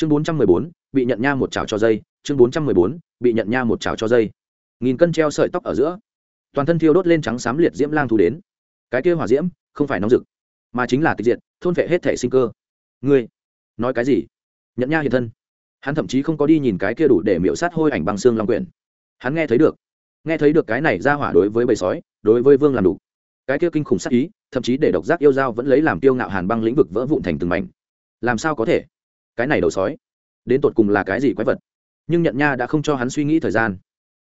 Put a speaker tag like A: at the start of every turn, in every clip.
A: chương bốn trăm mười bốn, bị nhận nha một chảo cho dây. Chương bốn trăm mười bốn, bị nhận nha một chảo cho dây. Nghìn cân treo sợi tóc ở giữa. Toàn thân thiêu đốt lên trắng xám liệt diễm lang thú đến. Cái kia hỏa diễm, không phải nóng rực, mà chính là tịch diệt, thôn vệ hết thể sinh cơ. Ngươi, nói cái gì? Nhận nha hiện thân. Hắn thậm chí không có đi nhìn cái kia đủ để miễu sát hôi ảnh bằng xương long quyển. Hắn nghe thấy được. Nghe thấy được cái này ra hỏa đối với bầy sói, đối với vương làm đủ. Cái kia kinh khủng sát ý, thậm chí để độc giác yêu dao vẫn lấy làm tiêu ngạo hàn băng lĩnh vực vỡ vụn thành từng mảnh. Làm sao có thể? Cái này đầu sói, đến tột cùng là cái gì quái vật? Nhưng nhận nha đã không cho hắn suy nghĩ thời gian.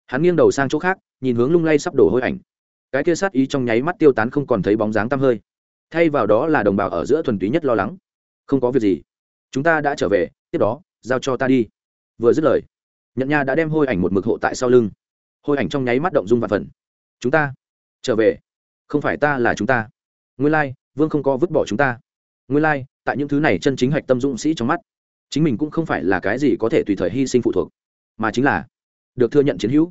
A: Hắn nghiêng đầu sang chỗ khác, nhìn hướng lung lay sắp đổ hôi ảnh. Cái kia sát ý trong nháy mắt tiêu tán không còn thấy bóng dáng tăm hơi. Thay vào đó là đồng bào ở giữa thuần túy nhất lo lắng. Không có việc gì. Chúng ta đã trở về, tiếp đó, giao cho ta đi. Vừa dứt lời nhận nha đã đem hôi ảnh một mực hộ tại sau lưng. Hôi ảnh trong nháy mắt động dung và phần. Chúng ta trở về. Không phải ta là chúng ta. Nguyên lai, vương không có vứt bỏ chúng ta. Nguyên lai, tại những thứ này chân chính hạch tâm dũng sĩ trong mắt chính mình cũng không phải là cái gì có thể tùy thời hy sinh phụ thuộc, mà chính là được thừa nhận chiến hữu.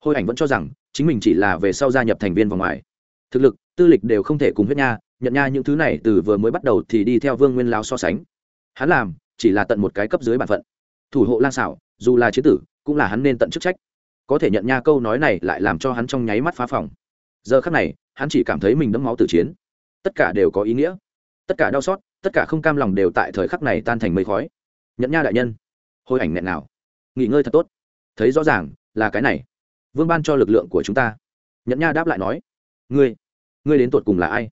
A: Hôi ảnh vẫn cho rằng chính mình chỉ là về sau gia nhập thành viên vòng ngoài. Thực lực, tư lịch đều không thể cùng huyết nha, nhận nha những thứ này từ vừa mới bắt đầu thì đi theo vương nguyên lao so sánh. Hắn làm chỉ là tận một cái cấp dưới bản phận. Thủ hộ lang xảo, dù là chiến tử, cũng là hắn nên tận chức trách. Có thể nhận nha câu nói này lại làm cho hắn trong nháy mắt phá phòng. Giờ khắc này, hắn chỉ cảm thấy mình đẫm máu tử chiến. Tất cả đều có ý nghĩa. Tất cả đau xót, tất cả không cam lòng đều tại thời khắc này tan thành mây khói nhẫn nha đại nhân. Hồi ảnh nghẹn nào. Nghỉ ngơi thật tốt. Thấy rõ ràng là cái này. Vương ban cho lực lượng của chúng ta. Nhẫn nha đáp lại nói. Ngươi ngươi đến tột cùng là ai?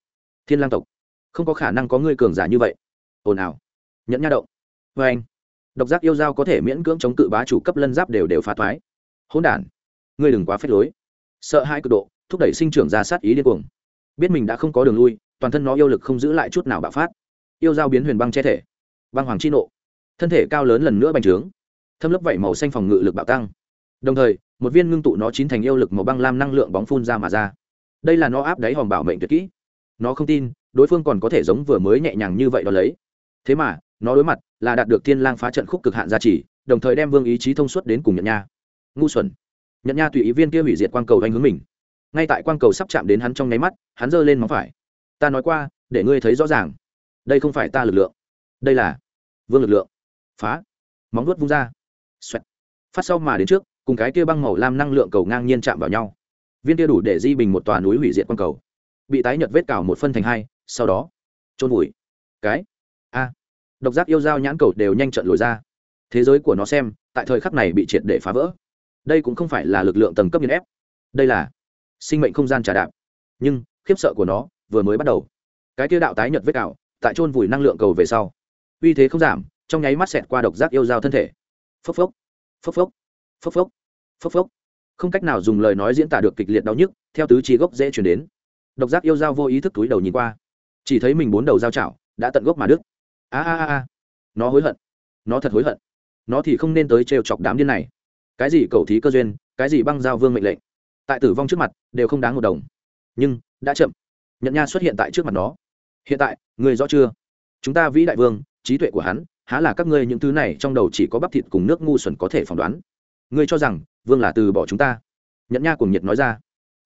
A: Thiên lang tộc. Không có khả năng có ngươi cường giả như vậy. Ồn ào. Nhẫn nha động. Vê anh. Độc giác yêu dao có thể miễn cưỡng chống cự bá chủ cấp lân giáp đều đều phá thoái. Hỗn đản. Ngươi đừng quá phết lối. Sợ hai cực độ, thúc đẩy sinh trưởng ra sát ý điên cuồng. Biết mình đã không có đường lui, toàn thân nó yêu lực không giữ lại chút nào bạo phát. Yêu dao biến huyền băng che thể. Băng hoàng chi nộ thân thể cao lớn lần nữa bành trướng, thâm lớp vảy màu xanh phòng ngự lực bạo tăng. Đồng thời, một viên ngưng tụ nó chín thành yêu lực màu băng lam năng lượng bóng phun ra mà ra. Đây là nó áp đáy hòm bảo mệnh tuyệt kỹ. Nó không tin, đối phương còn có thể giống vừa mới nhẹ nhàng như vậy đó lấy. Thế mà, nó đối mặt là đạt được thiên lang phá trận khúc cực hạn gia trì, đồng thời đem vương ý chí thông suốt đến cùng nhận nha. Ngu xuẩn. Nhận nha tùy ý viên kia hủy diệt quang cầu anh hướng mình. Ngay tại quang cầu sắp chạm đến hắn trong nháy mắt, hắn giơ lên móng phải. Ta nói qua, để ngươi thấy rõ ràng. Đây không phải ta lực lượng. Đây là vương lực lượng phá, móng vuốt vung ra, Xoẹt. phát sau mà đến trước, cùng cái kia băng màu lam năng lượng cầu ngang nhiên chạm vào nhau. Viên kia đủ để di bình một tòa núi hủy diệt quang cầu. Bị tái nhợt vết cào một phân thành hai, sau đó trôn vùi. Cái, a, độc giác yêu dao nhãn cầu đều nhanh trận lồi ra. Thế giới của nó xem, tại thời khắc này bị triệt để phá vỡ. Đây cũng không phải là lực lượng tầng cấp nghiên ép. Đây là sinh mệnh không gian trà đạp. Nhưng, khiếp sợ của nó vừa mới bắt đầu. Cái kia đạo tái nhợt vết cào, tại trôn vùi năng lượng cầu về sau. Uy thế không giảm trong nháy mắt xẹt qua độc giác yêu dao thân thể. Phốc phốc phốc phốc phốc phốc phốc phốc. Không cách nào dùng lời nói diễn tả được kịch liệt đau nhức, theo tứ trí gốc dễ chuyển đến. Độc giác yêu dao vô ý thức túi đầu nhìn qua. Chỉ thấy mình bốn đầu dao chảo đã tận gốc mà đứt. A a a a. Nó hối hận. Nó thật hối hận. Nó thì không nên tới trêu chọc đám điên này. Cái gì cầu thí cơ duyên, cái gì băng giao vương mệnh lệnh. Tại tử vong trước mặt, đều không đáng một đồng. Nhưng, đã chậm. Nhận nha xuất hiện tại trước mặt nó. Hiện tại, người rõ chưa? Chúng ta vĩ đại vương, trí tuệ của hắn há là các ngươi những thứ này trong đầu chỉ có bắp thịt cùng nước ngu xuẩn có thể phỏng đoán. Ngươi cho rằng, vương là từ bỏ chúng ta. Nhẫn nha cùng nhiệt nói ra.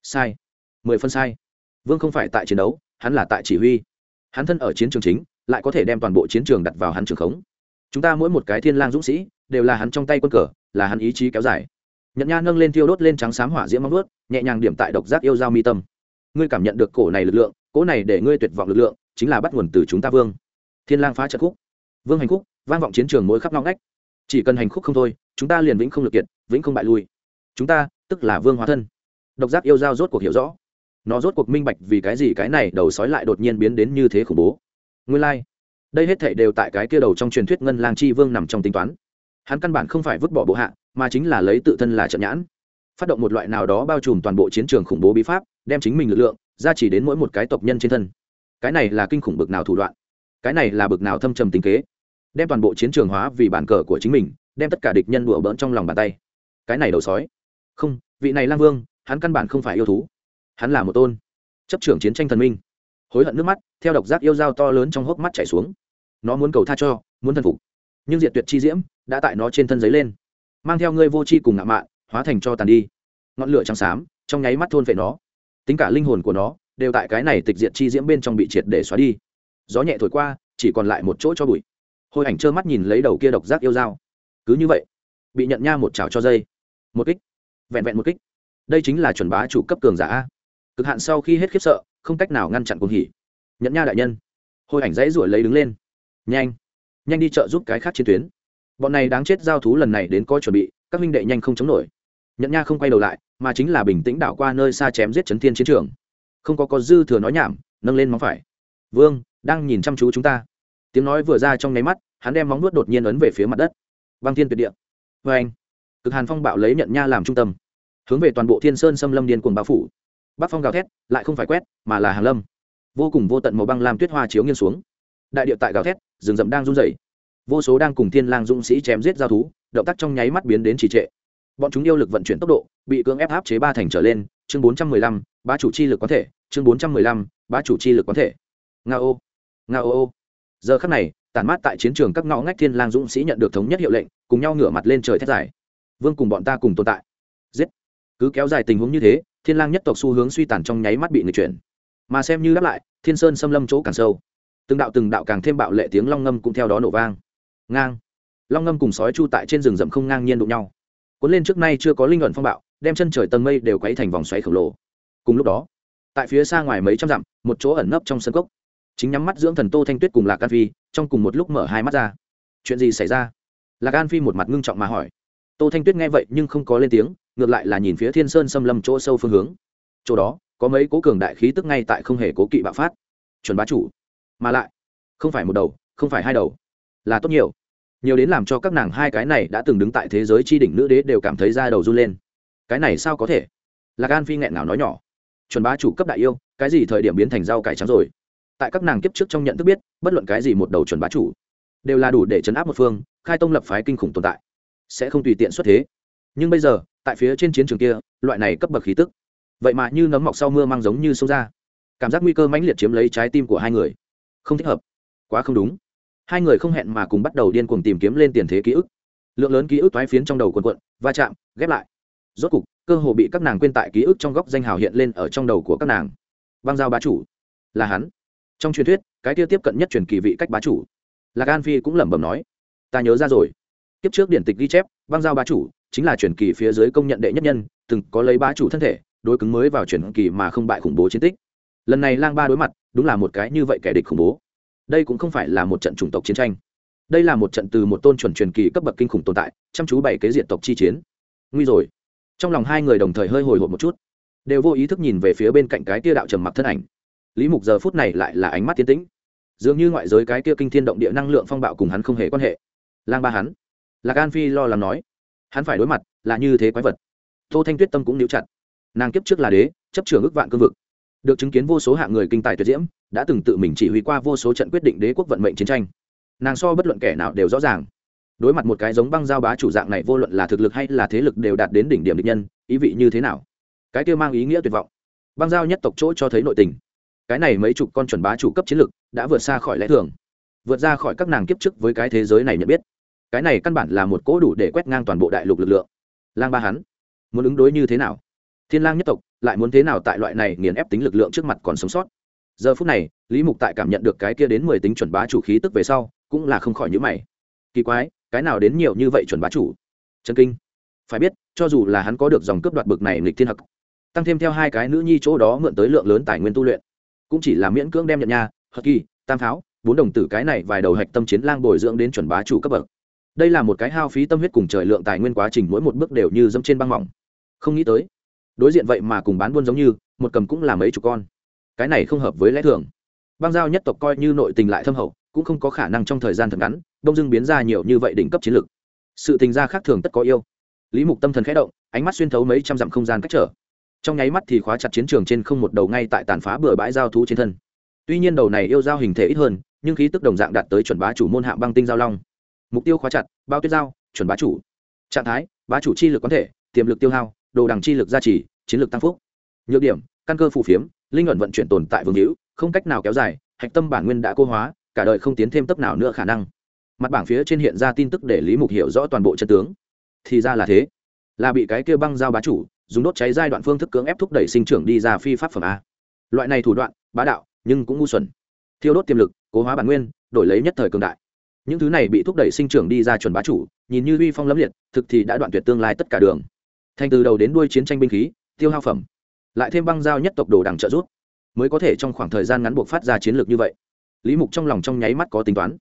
A: Sai. Mười phân sai. Vương không phải tại chiến đấu, hắn là tại chỉ huy. Hắn thân ở chiến trường chính, lại có thể đem toàn bộ chiến trường đặt vào hắn trường khống. Chúng ta mỗi một cái thiên lang dũng sĩ, đều là hắn trong tay quân cờ, là hắn ý chí kéo dài. Nhẫn nha nâng lên thiêu đốt lên trắng xám hỏa diễm móng vuốt, nhẹ nhàng điểm tại độc giác yêu dao mi tâm. Ngươi cảm nhận được cổ này lực lượng cổ này để ngươi tuyệt vọng lực lượng, chính là bắt nguồn từ chúng ta, vương. Thiên lang phá trận khúc vương hành khúc, vang vọng chiến trường mỗi khắp ngõ ngách. Chỉ cần hành khúc không thôi, chúng ta liền vĩnh không lực kiệt, vĩnh không bại lui. Chúng ta, tức là vương hóa thân. Độc giác yêu giao rốt cuộc hiểu rõ. Nó rốt cuộc minh bạch vì cái gì cái này đầu sói lại đột nhiên biến đến như thế khủng bố. Nguyên lai、like. đây hết thảy đều tại cái kia đầu trong truyền thuyết ngân lang chi vương nằm trong tính toán. Hắn căn bản không phải vứt bỏ bộ hạ, mà chính là lấy tự thân là trận nhãn. Phát động một loại nào đó bao trùm toàn bộ chiến trường khủng bố bí pháp, đem chính mình lực lượng ra chỉ đến mỗi một cái tộc nhân trên thân. Cái này là kinh khủng bực nào thủ đoạn? Cái này là bực nào thâm trầm tình kế? Đem toàn bộ chiến trường hóa vì bản cờ của chính mình, đem tất cả địch nhân đùa bỡn trong lòng bàn tay. Cái này đầu sói. Không, vị này lang vương, hắn căn bản không phải yêu thú. Hắn là một tôn chấp trưởng chiến tranh thần minh. Hối hận nước mắt, theo độc giác yêu dao to lớn trong hốc mắt chảy xuống. Nó muốn cầu tha cho, muốn thần phục. Nhưng diệt tuyệt chi diễm đã tại nó trên thân giấy lên. Mang theo ngươi vô c h i cùng ngạo mạn, hóa thành cho tàn đi. Ngọn lửa trắng xám, trong nháy mắt thôn vệ nó. Tính cả linh hồn của nó đều tại cái này tịch diệt chi diễm bên trong bị triệt để xóa đi. Gió nhẹ thổi qua, chỉ còn lại một chỗ cho bụi hồi ảnh trơ mắt nhìn lấy đầu kia độc giác yêu dao. Cứ như vậy, bị nhận nha một chảo cho dây. Một kích. Vẹn vẹn một kích. Đây chính là chuẩn bá chủ cấp cường giả cực hạn sau khi hết khiếp sợ, không cách nào ngăn chặn cuồng hỉ. Nhận nha đại nhân. Hồi ảnh dãy ruổi lấy đứng lên. Nhanh. Nhanh đi chợ giúp cái khác chiến tuyến. Bọn này đáng chết giao thú lần này đến coi chuẩn bị, các minh đệ nhanh không chống nổi. Nhận nha không quay đầu lại, mà chính là bình tĩnh đảo qua nơi xa chém giết chấn thiên chiến trường. Không có có dư thừa nói nhảm, nâng lên móng phải. Vương, đang nhìn chăm chú chúng ta tiếng nói vừa ra trong nháy mắt, hắn đem móng nuốt đột nhiên ấn về phía mặt đất. Băng thiên tuyệt địa. Vê anh, cực hàn phong bạo lấy nhận nha làm trung tâm, hướng về toàn bộ thiên sơn xâm lâm điên cuồng bao phủ. Bắc phong gào thét, lại không phải quét, mà là hàng lâm. Vô cùng vô tận màu băng làm tuyết hoa chiếu nghiêng xuống. Đại địa tại gào thét, rừng rậm đang run rẩy. Vô số đang cùng thiên lang dũng sĩ chém giết giao thú, động tác trong nháy mắt biến đến trì trệ. Bọn chúng yêu lực vận chuyển tốc độ, bị cưỡng ép áp chế ba thành trở lên, chương bốn trăm mười lăm, bá chủ chi lực có thể, chương bốn trăm mười lăm, bá chủ chi lực có thể. Nga ô. Nga ô ô giờ khắc này tàn mát tại chiến trường các ngõ ngách thiên lang dũng sĩ nhận được thống nhất hiệu lệnh, cùng nhau ngửa mặt lên trời thét dài. Vương cùng bọn ta cùng tồn tại. Giết. Cứ kéo dài tình huống như thế, thiên lang nhất tộc xu hướng suy tàn trong nháy mắt bị người chuyển. Mà xem như đáp lại, thiên sơn xâm lâm chỗ càng sâu. Từng đạo từng đạo càng thêm bạo lệ tiếng long ngâm cũng theo đó nổ vang. Ngang. Long ngâm cùng sói chu tại trên rừng rậm không ngang nhiên đụng nhau. Cuốn lên trước nay chưa có linh luận phong bạo, đem chân trời tầng mây đều quấy thành vòng xoáy khổng lồ. Cùng lúc đó, tại phía xa ngoài mấy trăm dặm, một chỗ ẩn nấp trong sân cốc chính nhắm mắt dưỡng thần tô thanh tuyết cùng lạc an phi, trong cùng một lúc mở hai mắt ra. Chuyện gì xảy ra? Lạc an phi một mặt ngưng trọng mà hỏi. Tô thanh tuyết nghe vậy nhưng không có lên tiếng, ngược lại là nhìn phía thiên sơn xâm lâm chỗ sâu phương hướng. Chỗ đó, có mấy cố cường đại khí tức ngay tại không hề cố kỵ bạo phát. Chuẩn bá chủ. Mà lại, không phải một đầu, không phải hai đầu, là tốt nhiều. Nhiều đến làm cho các nàng hai cái này đã từng đứng tại thế giới tri đỉnh nữ đế đều cảm thấy da đầu run lên. Cái này sao có thể? Lạc an phi nghẹn nào nói nhỏ. Chuẩn bá chủ cấp đại yêu, cái gì thời điểm biến thành rau cải trắng rồi? Tại các nàng kiếp trước trong nhận thức biết, bất luận cái gì một đầu chuẩn bá chủ, đều là đủ để chấn áp một phương, khai tông lập phái kinh khủng tồn tại. Sẽ không tùy tiện xuất thế. Nhưng bây giờ, tại phía trên chiến trường kia, loại này cấp bậc khí tức, vậy mà như nấm mọc sau mưa mang giống như sâu ra. Cảm giác nguy cơ mãnh liệt chiếm lấy trái tim của hai người. Không thích hợp. Quá không đúng. Hai người không hẹn mà cùng bắt đầu điên cuồng tìm kiếm lên tiền thế ký ức. Lượng lớn ký ức toái phiến trong đầu quần quận va chạm, ghép lại. Rốt cục, cơ hồ bị các nàng quên tại ký ức trong góc danh hào hiện lên ở trong đầu của các nàng. Băng giao bá chủ, là hắn trong truyền thuyết, cái tiêu tiếp cận nhất truyền kỳ vị cách bá chủ. Lạc an phi cũng lẩm bẩm nói, ta nhớ ra rồi. Kiếp trước điển tịch ghi chép, băng giao bá chủ chính là truyền kỳ phía dưới công nhận đệ nhất nhân, từng có lấy bá chủ thân thể, đối cứng mới vào truyền kỳ mà không bại khủng bố chiến tích. Lần này lang ba đối mặt, đúng là một cái như vậy kẻ địch khủng bố. Đây cũng không phải là một trận chủng tộc chiến tranh. Đây là một trận từ một tôn chuẩn truyền kỳ cấp bậc kinh khủng tồn tại, chăm chú bảy kế diện tộc chi chiến. Nguy rồi. Trong lòng hai người đồng thời hơi hồi hộp một chút. Đều vô ý thức nhìn về phía bên cạnh cái tia đạo trầm mặc thân ảnh lý mục giờ phút này lại là ánh mắt tiến tĩnh. Dường như ngoại giới cái kia kinh thiên động địa năng lượng phong bạo cùng hắn không hề quan hệ. Lang ba hắn. Lạc an phi lo lắng nói. Hắn phải đối mặt là như thế quái vật. Tô thanh tuyết tâm cũng níu chặt. Nàng kiếp trước là đế, chấp trưởng ước vạn cương vực. Được chứng kiến vô số hạng người kinh tài tuyệt diễm, đã từng tự mình chỉ huy qua vô số trận quyết định đế quốc vận mệnh chiến tranh. Nàng so bất luận kẻ nào đều rõ ràng. Đối mặt một cái giống băng giao bá chủ dạng này vô luận là thực lực hay là thế lực đều đạt đến đỉnh điểm địch nhân, ý vị như thế nào? Cái kia mang ý nghĩa tuyệt vọng. Băng giao nhất tộc chỗ cho thấy nội tình cái này mấy chục con chuẩn bá chủ cấp chiến lực đã vượt xa khỏi lẽ thường, vượt ra khỏi các nàng kiếp trước với cái thế giới này nhận biết. Cái này căn bản là một cỗ đủ để quét ngang toàn bộ đại lục lực lượng. Lang ba hắn, muốn ứng đối như thế nào? Thiên lang nhất tộc lại muốn thế nào tại loại này nghiền ép tính lực lượng trước mặt còn sống sót? Giờ phút này, lý mục tại cảm nhận được cái kia đến mười tính chuẩn bá chủ khí tức về sau, cũng là không khỏi nhữ mày. Kỳ quái, cái nào đến nhiều như vậy chuẩn bá chủ? Chân kinh. Phải biết, cho dù là hắn có được dòng cướp đoạt bực này nghịch thiên hặc, tăng thêm theo hai cái nữ nhi chỗ đó mượn tới lượng lớn tài nguyên tu luyện cũng chỉ là miễn cưỡng đem nhận nha hờ kỳ, tam pháo bốn đồng tử cái này vài đầu hạch tâm chiến lang bồi dưỡng đến chuẩn bá chủ cấp bậc. Đây là một cái hao phí tâm huyết cùng trời lượng tài nguyên quá trình mỗi một bước đều như dẫm trên băng mỏng. Không nghĩ tới, đối diện vậy mà cùng bán buôn giống như, một cầm cũng là mấy chục con. Cái này không hợp với lẽ thường. Băng giao nhất tộc coi như nội tình lại thâm hậu, cũng không có khả năng trong thời gian thật ngắn, đông dưng biến ra nhiều như vậy đỉnh cấp chiến lược sự tình gia khác thường tất có yêu. Lý mục tâm thần khẽ động, ánh mắt xuyên thấu mấy trăm dặm không gian cách trở trong nháy mắt thì khóa chặt chiến trường trên không một đầu ngay tại tàn phá bừa bãi giao thú trên thân. Tuy nhiên đầu này yêu giao hình thể ít hơn, nhưng khí tức đồng dạng đạt tới chuẩn bá chủ môn hạ băng tinh giao long. Mục tiêu khóa chặt, bao tuyết giao, chuẩn bá chủ. Trạng thái, bá chủ chi lực có thể, tiềm lực tiêu hao, đồ đằng chi lực gia trì, chiến lược tăng phúc. Nhược điểm, căn cơ phù phiếm, linh luận vận chuyển tồn tại vương hữu, không cách nào kéo dài, hạch tâm bản nguyên đã cô hóa, cả đời không tiến thêm tấp nào nữa khả năng. Mặt bảng phía trên hiện ra tin tức để lý mục hiểu rõ toàn bộ chân tướng. Thì ra là thế. Là bị cái kia băng giao bá chủ dùng đốt cháy giai đoạn phương thức cưỡng ép thúc đẩy sinh trưởng đi ra phi pháp phẩm a. Loại này thủ đoạn, bá đạo, nhưng cũng ngu xuẩn. Thiêu đốt tiềm lực, cố hóa bản nguyên, đổi lấy nhất thời cường đại. Những thứ này bị thúc đẩy sinh trưởng đi ra chuẩn bá chủ, nhìn như uy phong lẫm liệt, thực thì đã đoạn tuyệt tương lai tất cả đường. Thành từ đầu đến đuôi chiến tranh binh khí, tiêu hao phẩm. Lại thêm băng giao nhất tộc đồ đằng trợ rút mới có thể trong khoảng thời gian ngắn buộc phát ra chiến lược như vậy. Lý mục trong lòng trong nháy mắt có tính toán.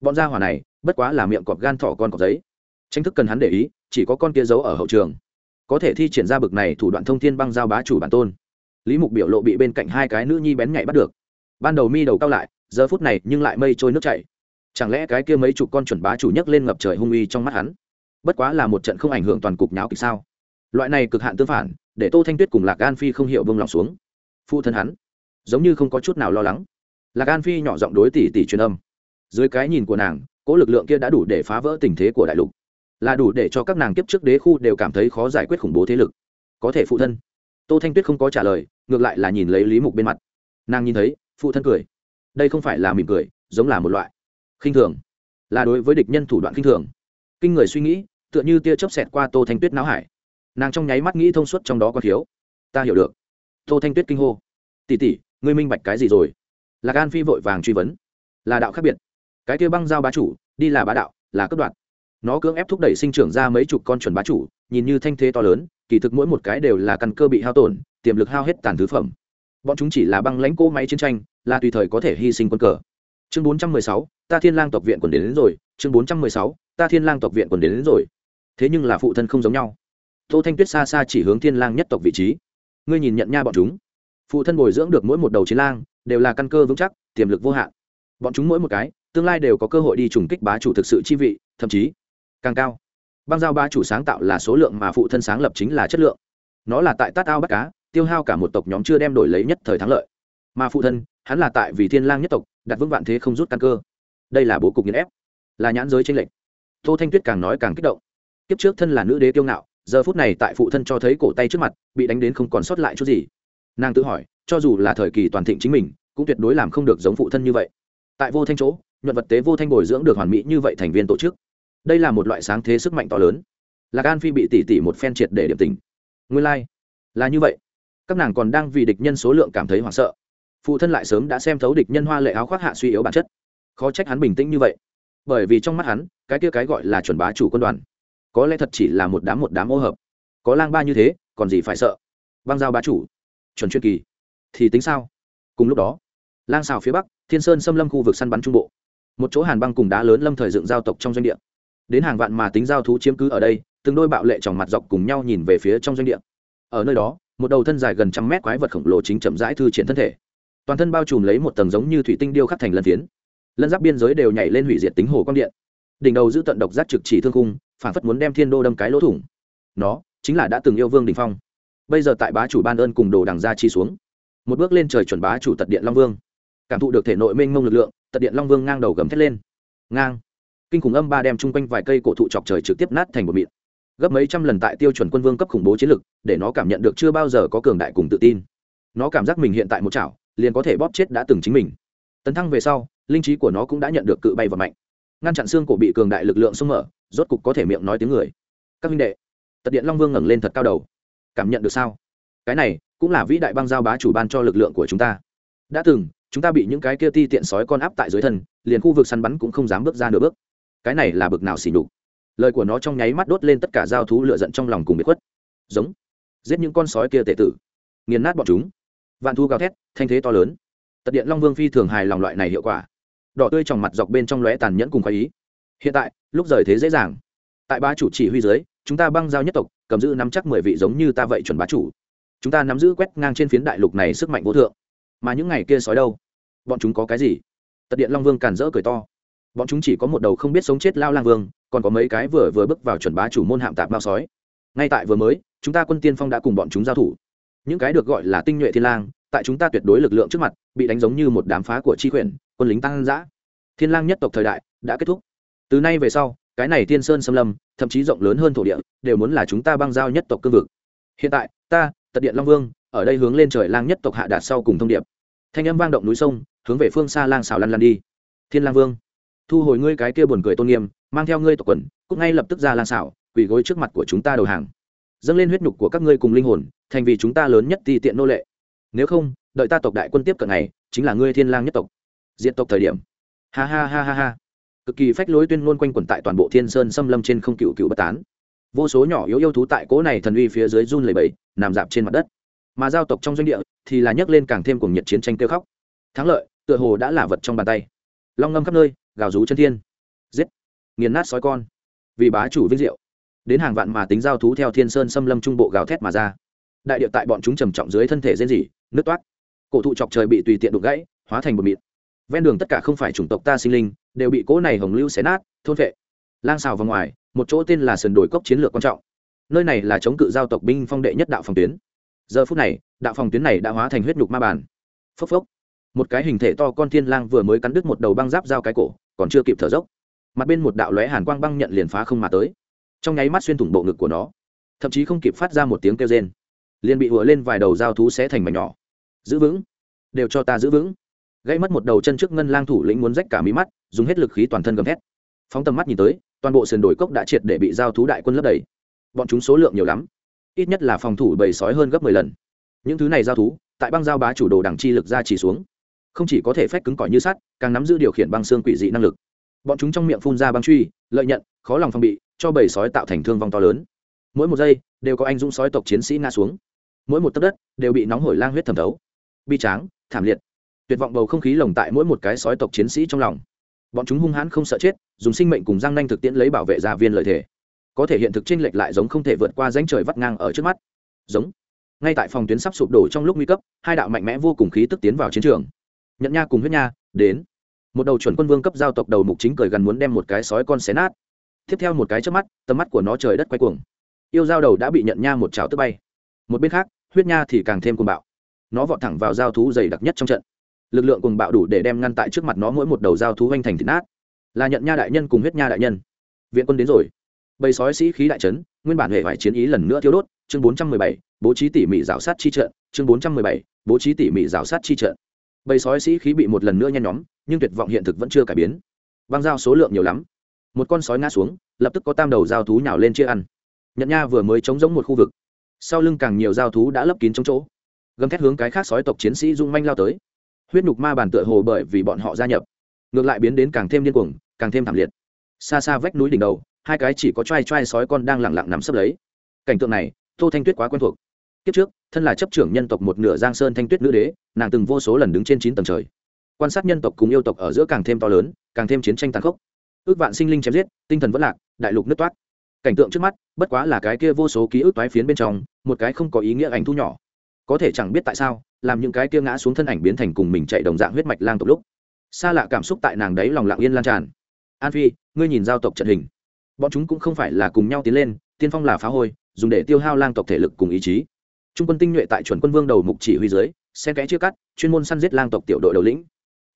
A: Bọn gia hỏa này, bất quá là miệng cọp gan thỏ con cọp giấy. Tranh thức cần hắn để ý, chỉ có con kia giấu ở hậu trường có thể thi triển ra bực này thủ đoạn thông thiên băng giao bá chủ bản tôn. Lý mục biểu lộ bị bên cạnh hai cái nữ nhi bén nhảy bắt được. Ban đầu mi đầu cao lại, giờ phút này nhưng lại mây trôi nước chảy. Chẳng lẽ cái kia mấy chục con chuẩn bá chủ nhấc lên ngập trời hung uy trong mắt hắn? Bất quá là một trận không ảnh hưởng toàn cục nháo kịch sao? Loại này cực hạn tương phản, để tô thanh tuyết cùng lạc an phi không hiểu vương lòng xuống. Phụ thân hắn, giống như không có chút nào lo lắng. Lạc an phi nhỏ giọng đối tỷ tỷ truyền âm. Dưới cái nhìn của nàng cỗ lực lượng kia đã đủ để phá vỡ tình thế của đại lục là đủ để cho các nàng kiếp trước đế khu đều cảm thấy khó giải quyết khủng bố thế lực. Có thể phụ thân. Tô thanh tuyết không có trả lời, ngược lại là nhìn lấy lý mục bên mặt. Nàng nhìn thấy, phụ thân cười. Đây không phải là mỉm cười, giống là một loại khinh thường. Là đối với địch nhân thủ đoạn khinh thường. Kinh người suy nghĩ, tựa như tia chớp xẹt qua tô thanh tuyết não hải. Nàng trong nháy mắt nghĩ thông suốt trong đó có thiếu. Ta hiểu được. Tô thanh tuyết kinh hô. Tỉ tỉ ngươi minh bạch cái gì rồi? Lạc an phi vội vàng truy vấn. Là đạo khác biệt. Cái kia băng giao bá chủ, đi là bá đạo, là cấp đoạn nó cưỡng ép thúc đẩy sinh trưởng ra mấy chục con chuẩn bá chủ nhìn như thanh thế to lớn kỳ thực mỗi một cái đều là căn cơ bị hao tổn tiềm lực hao hết tàn thứ phẩm. Bọn chúng chỉ là băng lãnh cỗ máy chiến tranh là tùy thời có thể hy sinh quân cờ. Chương bốn trăm mười sáu ta thiên lang tộc viện còn đến, đến rồi. Chương bốn trăm mười sáu ta thiên lang tộc viện còn đến, đến rồi. Thế nhưng là phụ thân không giống nhau. Tô thanh tuyết xa xa chỉ hướng thiên lang nhất tộc vị trí. Ngươi nhìn nhận nha bọn chúng. Phụ thân bồi dưỡng được mỗi một đầu chiến lang đều là căn cơ vững chắc tiềm lực vô hạn. Bọn chúng mỗi một cái tương lai đều có cơ hội đi trùng kích bá chủ thực sự chi vị thậm chí càng cao. Băng giao ba chủ sáng tạo là số lượng mà phụ thân sáng lập chính là chất lượng. Nó là tại tát ao bắt cá, tiêu hao cả một tộc nhóm chưa đem đổi lấy nhất thời thắng lợi. Mà phụ thân, hắn là tại vì thiên lang nhất tộc, đặt vững vạn thế không rút căn cơ. Đây là bố cục nghiền ép, là nhãn giới tranh lệch. Tô thanh tuyết càng nói càng kích động. Kiếp trước thân là nữ đế kiêu ngạo, giờ phút này tại phụ thân cho thấy cổ tay trước mặt, bị đánh đến không còn sót lại chút gì. Nàng tự hỏi, cho dù là thời kỳ toàn thịnh chính mình, cũng tuyệt đối làm không được giống phụ thân như vậy. Tại vô thanh chỗ, nhuận vật tế vô thanh bồi dưỡng được hoàn mỹ như vậy thành viên tổ chức đây là một loại sáng thế sức mạnh to lớn. Lạc an phi bị tỉ tỉ một phen triệt để điểm tình. Nguyên lai、like. là như vậy. Các nàng còn đang vì địch nhân số lượng cảm thấy hoảng sợ. Phụ thân lại sớm đã xem thấu địch nhân hoa lệ áo khoác hạ suy yếu bản chất. Khó trách hắn bình tĩnh như vậy. Bởi vì trong mắt hắn, cái kia cái gọi là chuẩn bá chủ quân đoàn, có lẽ thật chỉ là một đám một đám ô hợp. Có lang ba như thế, còn gì phải sợ? Băng giao bá chủ, chuẩn chuyên kỳ, thì tính sao? Cùng lúc đó, lang xào phía bắc, thiên sơn xâm lâm khu vực săn bắn trung bộ. Một chỗ hàn băng cùng đá lớn lâm thời dựng giao tộc trong doanh địa đến hàng vạn mà tính giao thú chiếm cứ ở đây, từng đôi bạo lệ tròng mặt dọc cùng nhau nhìn về phía trong doanh địa. Ở nơi đó, một đầu thân dài gần trăm mét quái vật khổng lồ chính chậm rãi thư triển thân thể. Toàn thân bao trùm lấy một tầng giống như thủy tinh điêu khắc thành lân phiến. Lân giáp biên giới đều nhảy lên hủy diệt tính hồ quang điện. Đỉnh đầu giữ tận độc giác trực chỉ thương cung phản phất muốn đem thiên đô đâm cái lỗ thủng. Nó chính là đã từng yêu vương đình phong. Bây giờ tại bá chủ ban ơn cùng đồ đằng ra chi xuống. Một bước lên trời chuẩn bá chủ tật điện long vương. Cảm thụ được thể nội mênh mông lực lượng, tật điện long vương ngang đầu gầm thét lên. Ngang kinh khủng âm ba đem chung quanh vài cây cổ thụ chọc trời trực tiếp nát thành một mịn. Gấp mấy trăm lần tại tiêu chuẩn quân vương cấp khủng bố chiến lực, để nó cảm nhận được chưa bao giờ có cường đại cùng tự tin. Nó cảm giác mình hiện tại một chảo, liền có thể bóp chết đã từng chính mình. Tấn thăng về sau, linh trí của nó cũng đã nhận được cự bay và mạnh ngăn chặn xương cổ bị cường đại lực lượng xông mở, rốt cục có thể miệng nói tiếng người. Các minh đệ, tật điện long vương ngẩng lên thật cao đầu. Cảm nhận được sao? Cái này cũng là vĩ đại băng giao bá chủ ban cho lực lượng của chúng ta. Đã từng, chúng ta bị những cái kia ti tiện sói con áp tại dưới thân, liền khu vực săn bắn cũng không dám bước ra nửa bước cái này là bực nào xỉ nhục. Lời của nó trong nháy mắt đốt lên tất cả giao thú lựa giận trong lòng cùng biệt khuất. Giống, giết những con sói kia tệ tử. Nghiền nát bọn chúng. Vạn thu gào thét, thanh thế to lớn. Tật điện long vương phi thường hài lòng loại này hiệu quả. Đỏ tươi trong mặt dọc bên trong lóe tàn nhẫn cùng khoái ý. Hiện tại, lúc rời thế dễ dàng. Tại ba chủ chỉ huy dưới, chúng ta băng giao nhất tộc, cầm giữ nắm chắc mười vị giống như ta vậy chuẩn bá chủ. Chúng ta nắm giữ quét ngang trên phiến đại lục này sức mạnh vô thượng. Mà những ngày kia sói đâu? Bọn chúng có cái gì? Tật điện long vương càn rỡ cười to bọn chúng chỉ có một đầu không biết sống chết lao lang vương, còn có mấy cái vừa vừa bước vào chuẩn bá chủ môn hạm tạp mao sói. Ngay tại vừa mới, chúng ta quân tiên phong đã cùng bọn chúng giao thủ. Những cái được gọi là tinh nhuệ thiên lang, tại chúng ta tuyệt đối lực lượng trước mặt, bị đánh giống như một đám phá của chi quyển quân lính tăng giã thiên lang nhất tộc thời đại đã kết thúc. Từ nay về sau, cái này thiên sơn xâm lâm, thậm chí rộng lớn hơn thổ địa, đều muốn là chúng ta băng giao nhất tộc cương vực. Hiện tại, ta, tật điện long vương, ở đây hướng lên trời lang nhất tộc hạ đạt sau cùng thông điệp. Thanh âm vang động núi sông, hướng về phương xa lang xào lăn lăn đi. Thiên lang vương thu hồi ngươi cái kia buồn cười tôn nghiêm mang theo ngươi tộc quần cũng ngay lập tức ra lan xảo quỳ gối trước mặt của chúng ta đầu hàng. Dâng lên huyết nhục của các ngươi cùng linh hồn thành vì chúng ta lớn nhất ti tiện nô lệ. Nếu không đợi ta tộc đại quân tiếp cận này chính là ngươi thiên lang nhất tộc. Diện tộc thời điểm. Ha ha ha ha ha. Cực kỳ phách lối tuyên ngôn quanh quẩn tại toàn bộ thiên sơn xâm lâm trên không cựu cựu bất tán. Vô số nhỏ yếu yêu thú tại cỗ này thần uy phía dưới run lẩy bẩy, nằm dạp trên mặt đất. Mà giao tộc trong doanh địa thì là nhấc lên càng thêm cuồng nhiệt chiến tranh kêu khóc. Thắng lợi tựa hồ đã là vật trong bàn tay. Long ngâm khắp nơi gào rú chân thiên. Giết! Nghiền nát sói con. Vì bá chủ vinh diệu. Đến hàng vạn mà tính giao thú theo thiên sơn xâm lâm trung bộ gào thét mà ra. Đại điệu tại bọn chúng trầm trọng dưới thân thể rên rỉ nước toát. Cổ thụ chọc trời bị tùy tiện đục gãy, hóa thành bột mịn. Ven đường tất cả không phải chủng tộc ta sinh linh, đều bị cỗ này hồng lưu xé nát, thôn vệ lang xào vào ngoài, một chỗ tên là sườn đồi cốc chiến lược quan trọng. Nơi này là chống cự giao tộc binh phong đệ nhất đạo phòng tuyến. Giờ phút này, đạo phòng tuyến này đã hóa thành huyết nhục ma bản phốc phốc. Một cái hình thể to con thiên lang vừa mới cắn đứt một đầu băng giáp dao cái cổ còn chưa kịp thở dốc. Mặt bên một đạo lóe hàn quang băng nhận liền phá không mà tới. Trong nháy mắt xuyên thủng bộ ngực của nó, thậm chí không kịp phát ra một tiếng kêu rên, liền bị hùa lên vài đầu dao thú sẽ thành mảnh nhỏ. Giữ vững, đều cho ta giữ vững. Gãy mất một đầu chân trước ngân lang thủ lĩnh muốn rách cả mí mắt, dùng hết lực khí toàn thân gầm thét. Phóng tầm mắt nhìn tới, toàn bộ sườn đồi cốc đã triệt để bị giao thú đại quân lấp đầy. Bọn chúng số lượng nhiều lắm, ít nhất là phòng thủ bầy sói hơn gấp mười lần. Những thứ này giao thú, tại băng giao bá chủ đồ đẳng chi lực ra chỉ xuống không chỉ có thể phách cứng cỏi như sắt, càng nắm giữ điều khiển băng xương quỷ dị năng lực. Bọn chúng trong miệng phun ra băng truy, lợi nhận, khó lòng phong bị, cho bầy sói tạo thành thương vong to lớn. Mỗi một giây, đều có anh dũng sói tộc chiến sĩ ngã xuống. Mỗi một tấc đất, đều bị nóng hổi lang huyết thẩm thấu. Bi tráng, thảm liệt. Tuyệt vọng bầu không khí lồng tại mỗi một cái sói tộc chiến sĩ trong lòng. Bọn chúng hung hãn không sợ chết, dùng sinh mệnh cùng răng nanh thực tiễn lấy bảo vệ gia viên lợi thể. Có thể hiện thực tranh lệch lại giống không thể vượt qua rãnh trời vắt ngang ở trước mắt. Giống. Ngay tại phòng tuyến sắp sụp đổ trong lúc nguy cấp, hai đạo mạnh mẽ vô cùng khí tức tiến vào chiến trường nhận nha cùng huyết nha, đến. Một đầu chuẩn quân vương cấp giao tộc đầu mục chính cười gần muốn đem một cái sói con xé nát. Tiếp theo một cái trước mắt, tầm mắt của nó trời đất quay cuồng. Yêu giao đầu đã bị nhận nha một chảo tức bay. Một bên khác, huyết nha thì càng thêm cuồng bạo. Nó vọt thẳng vào giao thú dày đặc nhất trong trận. Lực lượng cùng bạo đủ để đem ngăn tại trước mặt nó mỗi một đầu giao thú hoành thành thịt nát. Là nhận nha đại nhân cùng huyết nha đại nhân. Viện quân đến rồi. Bầy sói sĩ khí đại trấn nguyên bản hệ vải chiến ý lần nữa thiếu đốt. Chương bốn trăm mười bảy, bố trí tỉ mỉ rào sát chi trận. Chương bốn trăm mười bảy, bố trí tỉ mỉ rào sát chi trận bầy sói sĩ khí bị một lần nữa nhen nhóm, nhưng tuyệt vọng hiện thực vẫn chưa cải biến. Băng dao số lượng nhiều lắm. Một con sói ngã xuống, lập tức có tam đầu dao thú nhào lên chia ăn. Nhận nha vừa mới chống giống một khu vực. Sau lưng càng nhiều dao thú đã lấp kín trong chỗ. Gầm thét hướng cái khác sói tộc chiến sĩ dung manh lao tới. Huyết nhục ma bàn tựa hồ bởi vì bọn họ gia nhập, ngược lại biến đến càng thêm điên cuồng, càng thêm thảm liệt. Xa xa vách núi đỉnh đầu, hai cái chỉ có t r a i t r a i sói con đang lẳng lặng nằm sấp lấy. Cảnh tượng này, tô thanh tuyết quá quen thuộc kiếp trước, thân là chấp trưởng nhân tộc một nửa giang sơn thanh tuyết nữ đế, nàng từng vô số lần đứng trên chín tầng trời. Quan sát nhân tộc cùng yêu tộc ở giữa càng thêm to lớn, càng thêm chiến tranh tàn khốc. Ước vạn sinh linh chém giết, tinh thần vẫn lạc, đại lục nứt toát. Cảnh tượng trước mắt, bất quá là cái kia vô số ký ức toái phiến bên trong, một cái không có ý nghĩa ảnh thu nhỏ. Có thể chẳng biết tại sao, làm những cái kia ngã xuống thân ảnh biến thành cùng mình chạy đồng dạng huyết mạch lang tộc lúc. Xa lạ cảm xúc tại nàng đấy lòng lặng yên lan tràn. An phi, ngươi nhìn giao tộc trận hình. Bọn chúng cũng không phải là cùng nhau tiến lên, tiên phong là phá hôi, dùng để tiêu hao lang tộc thể lực cùng ý chí trung quân tinh nhuệ tại chuẩn quân vương đầu mục chỉ huy dưới, xen kẽ chia cắt, chuyên môn săn giết lang tộc tiểu đội đầu lĩnh.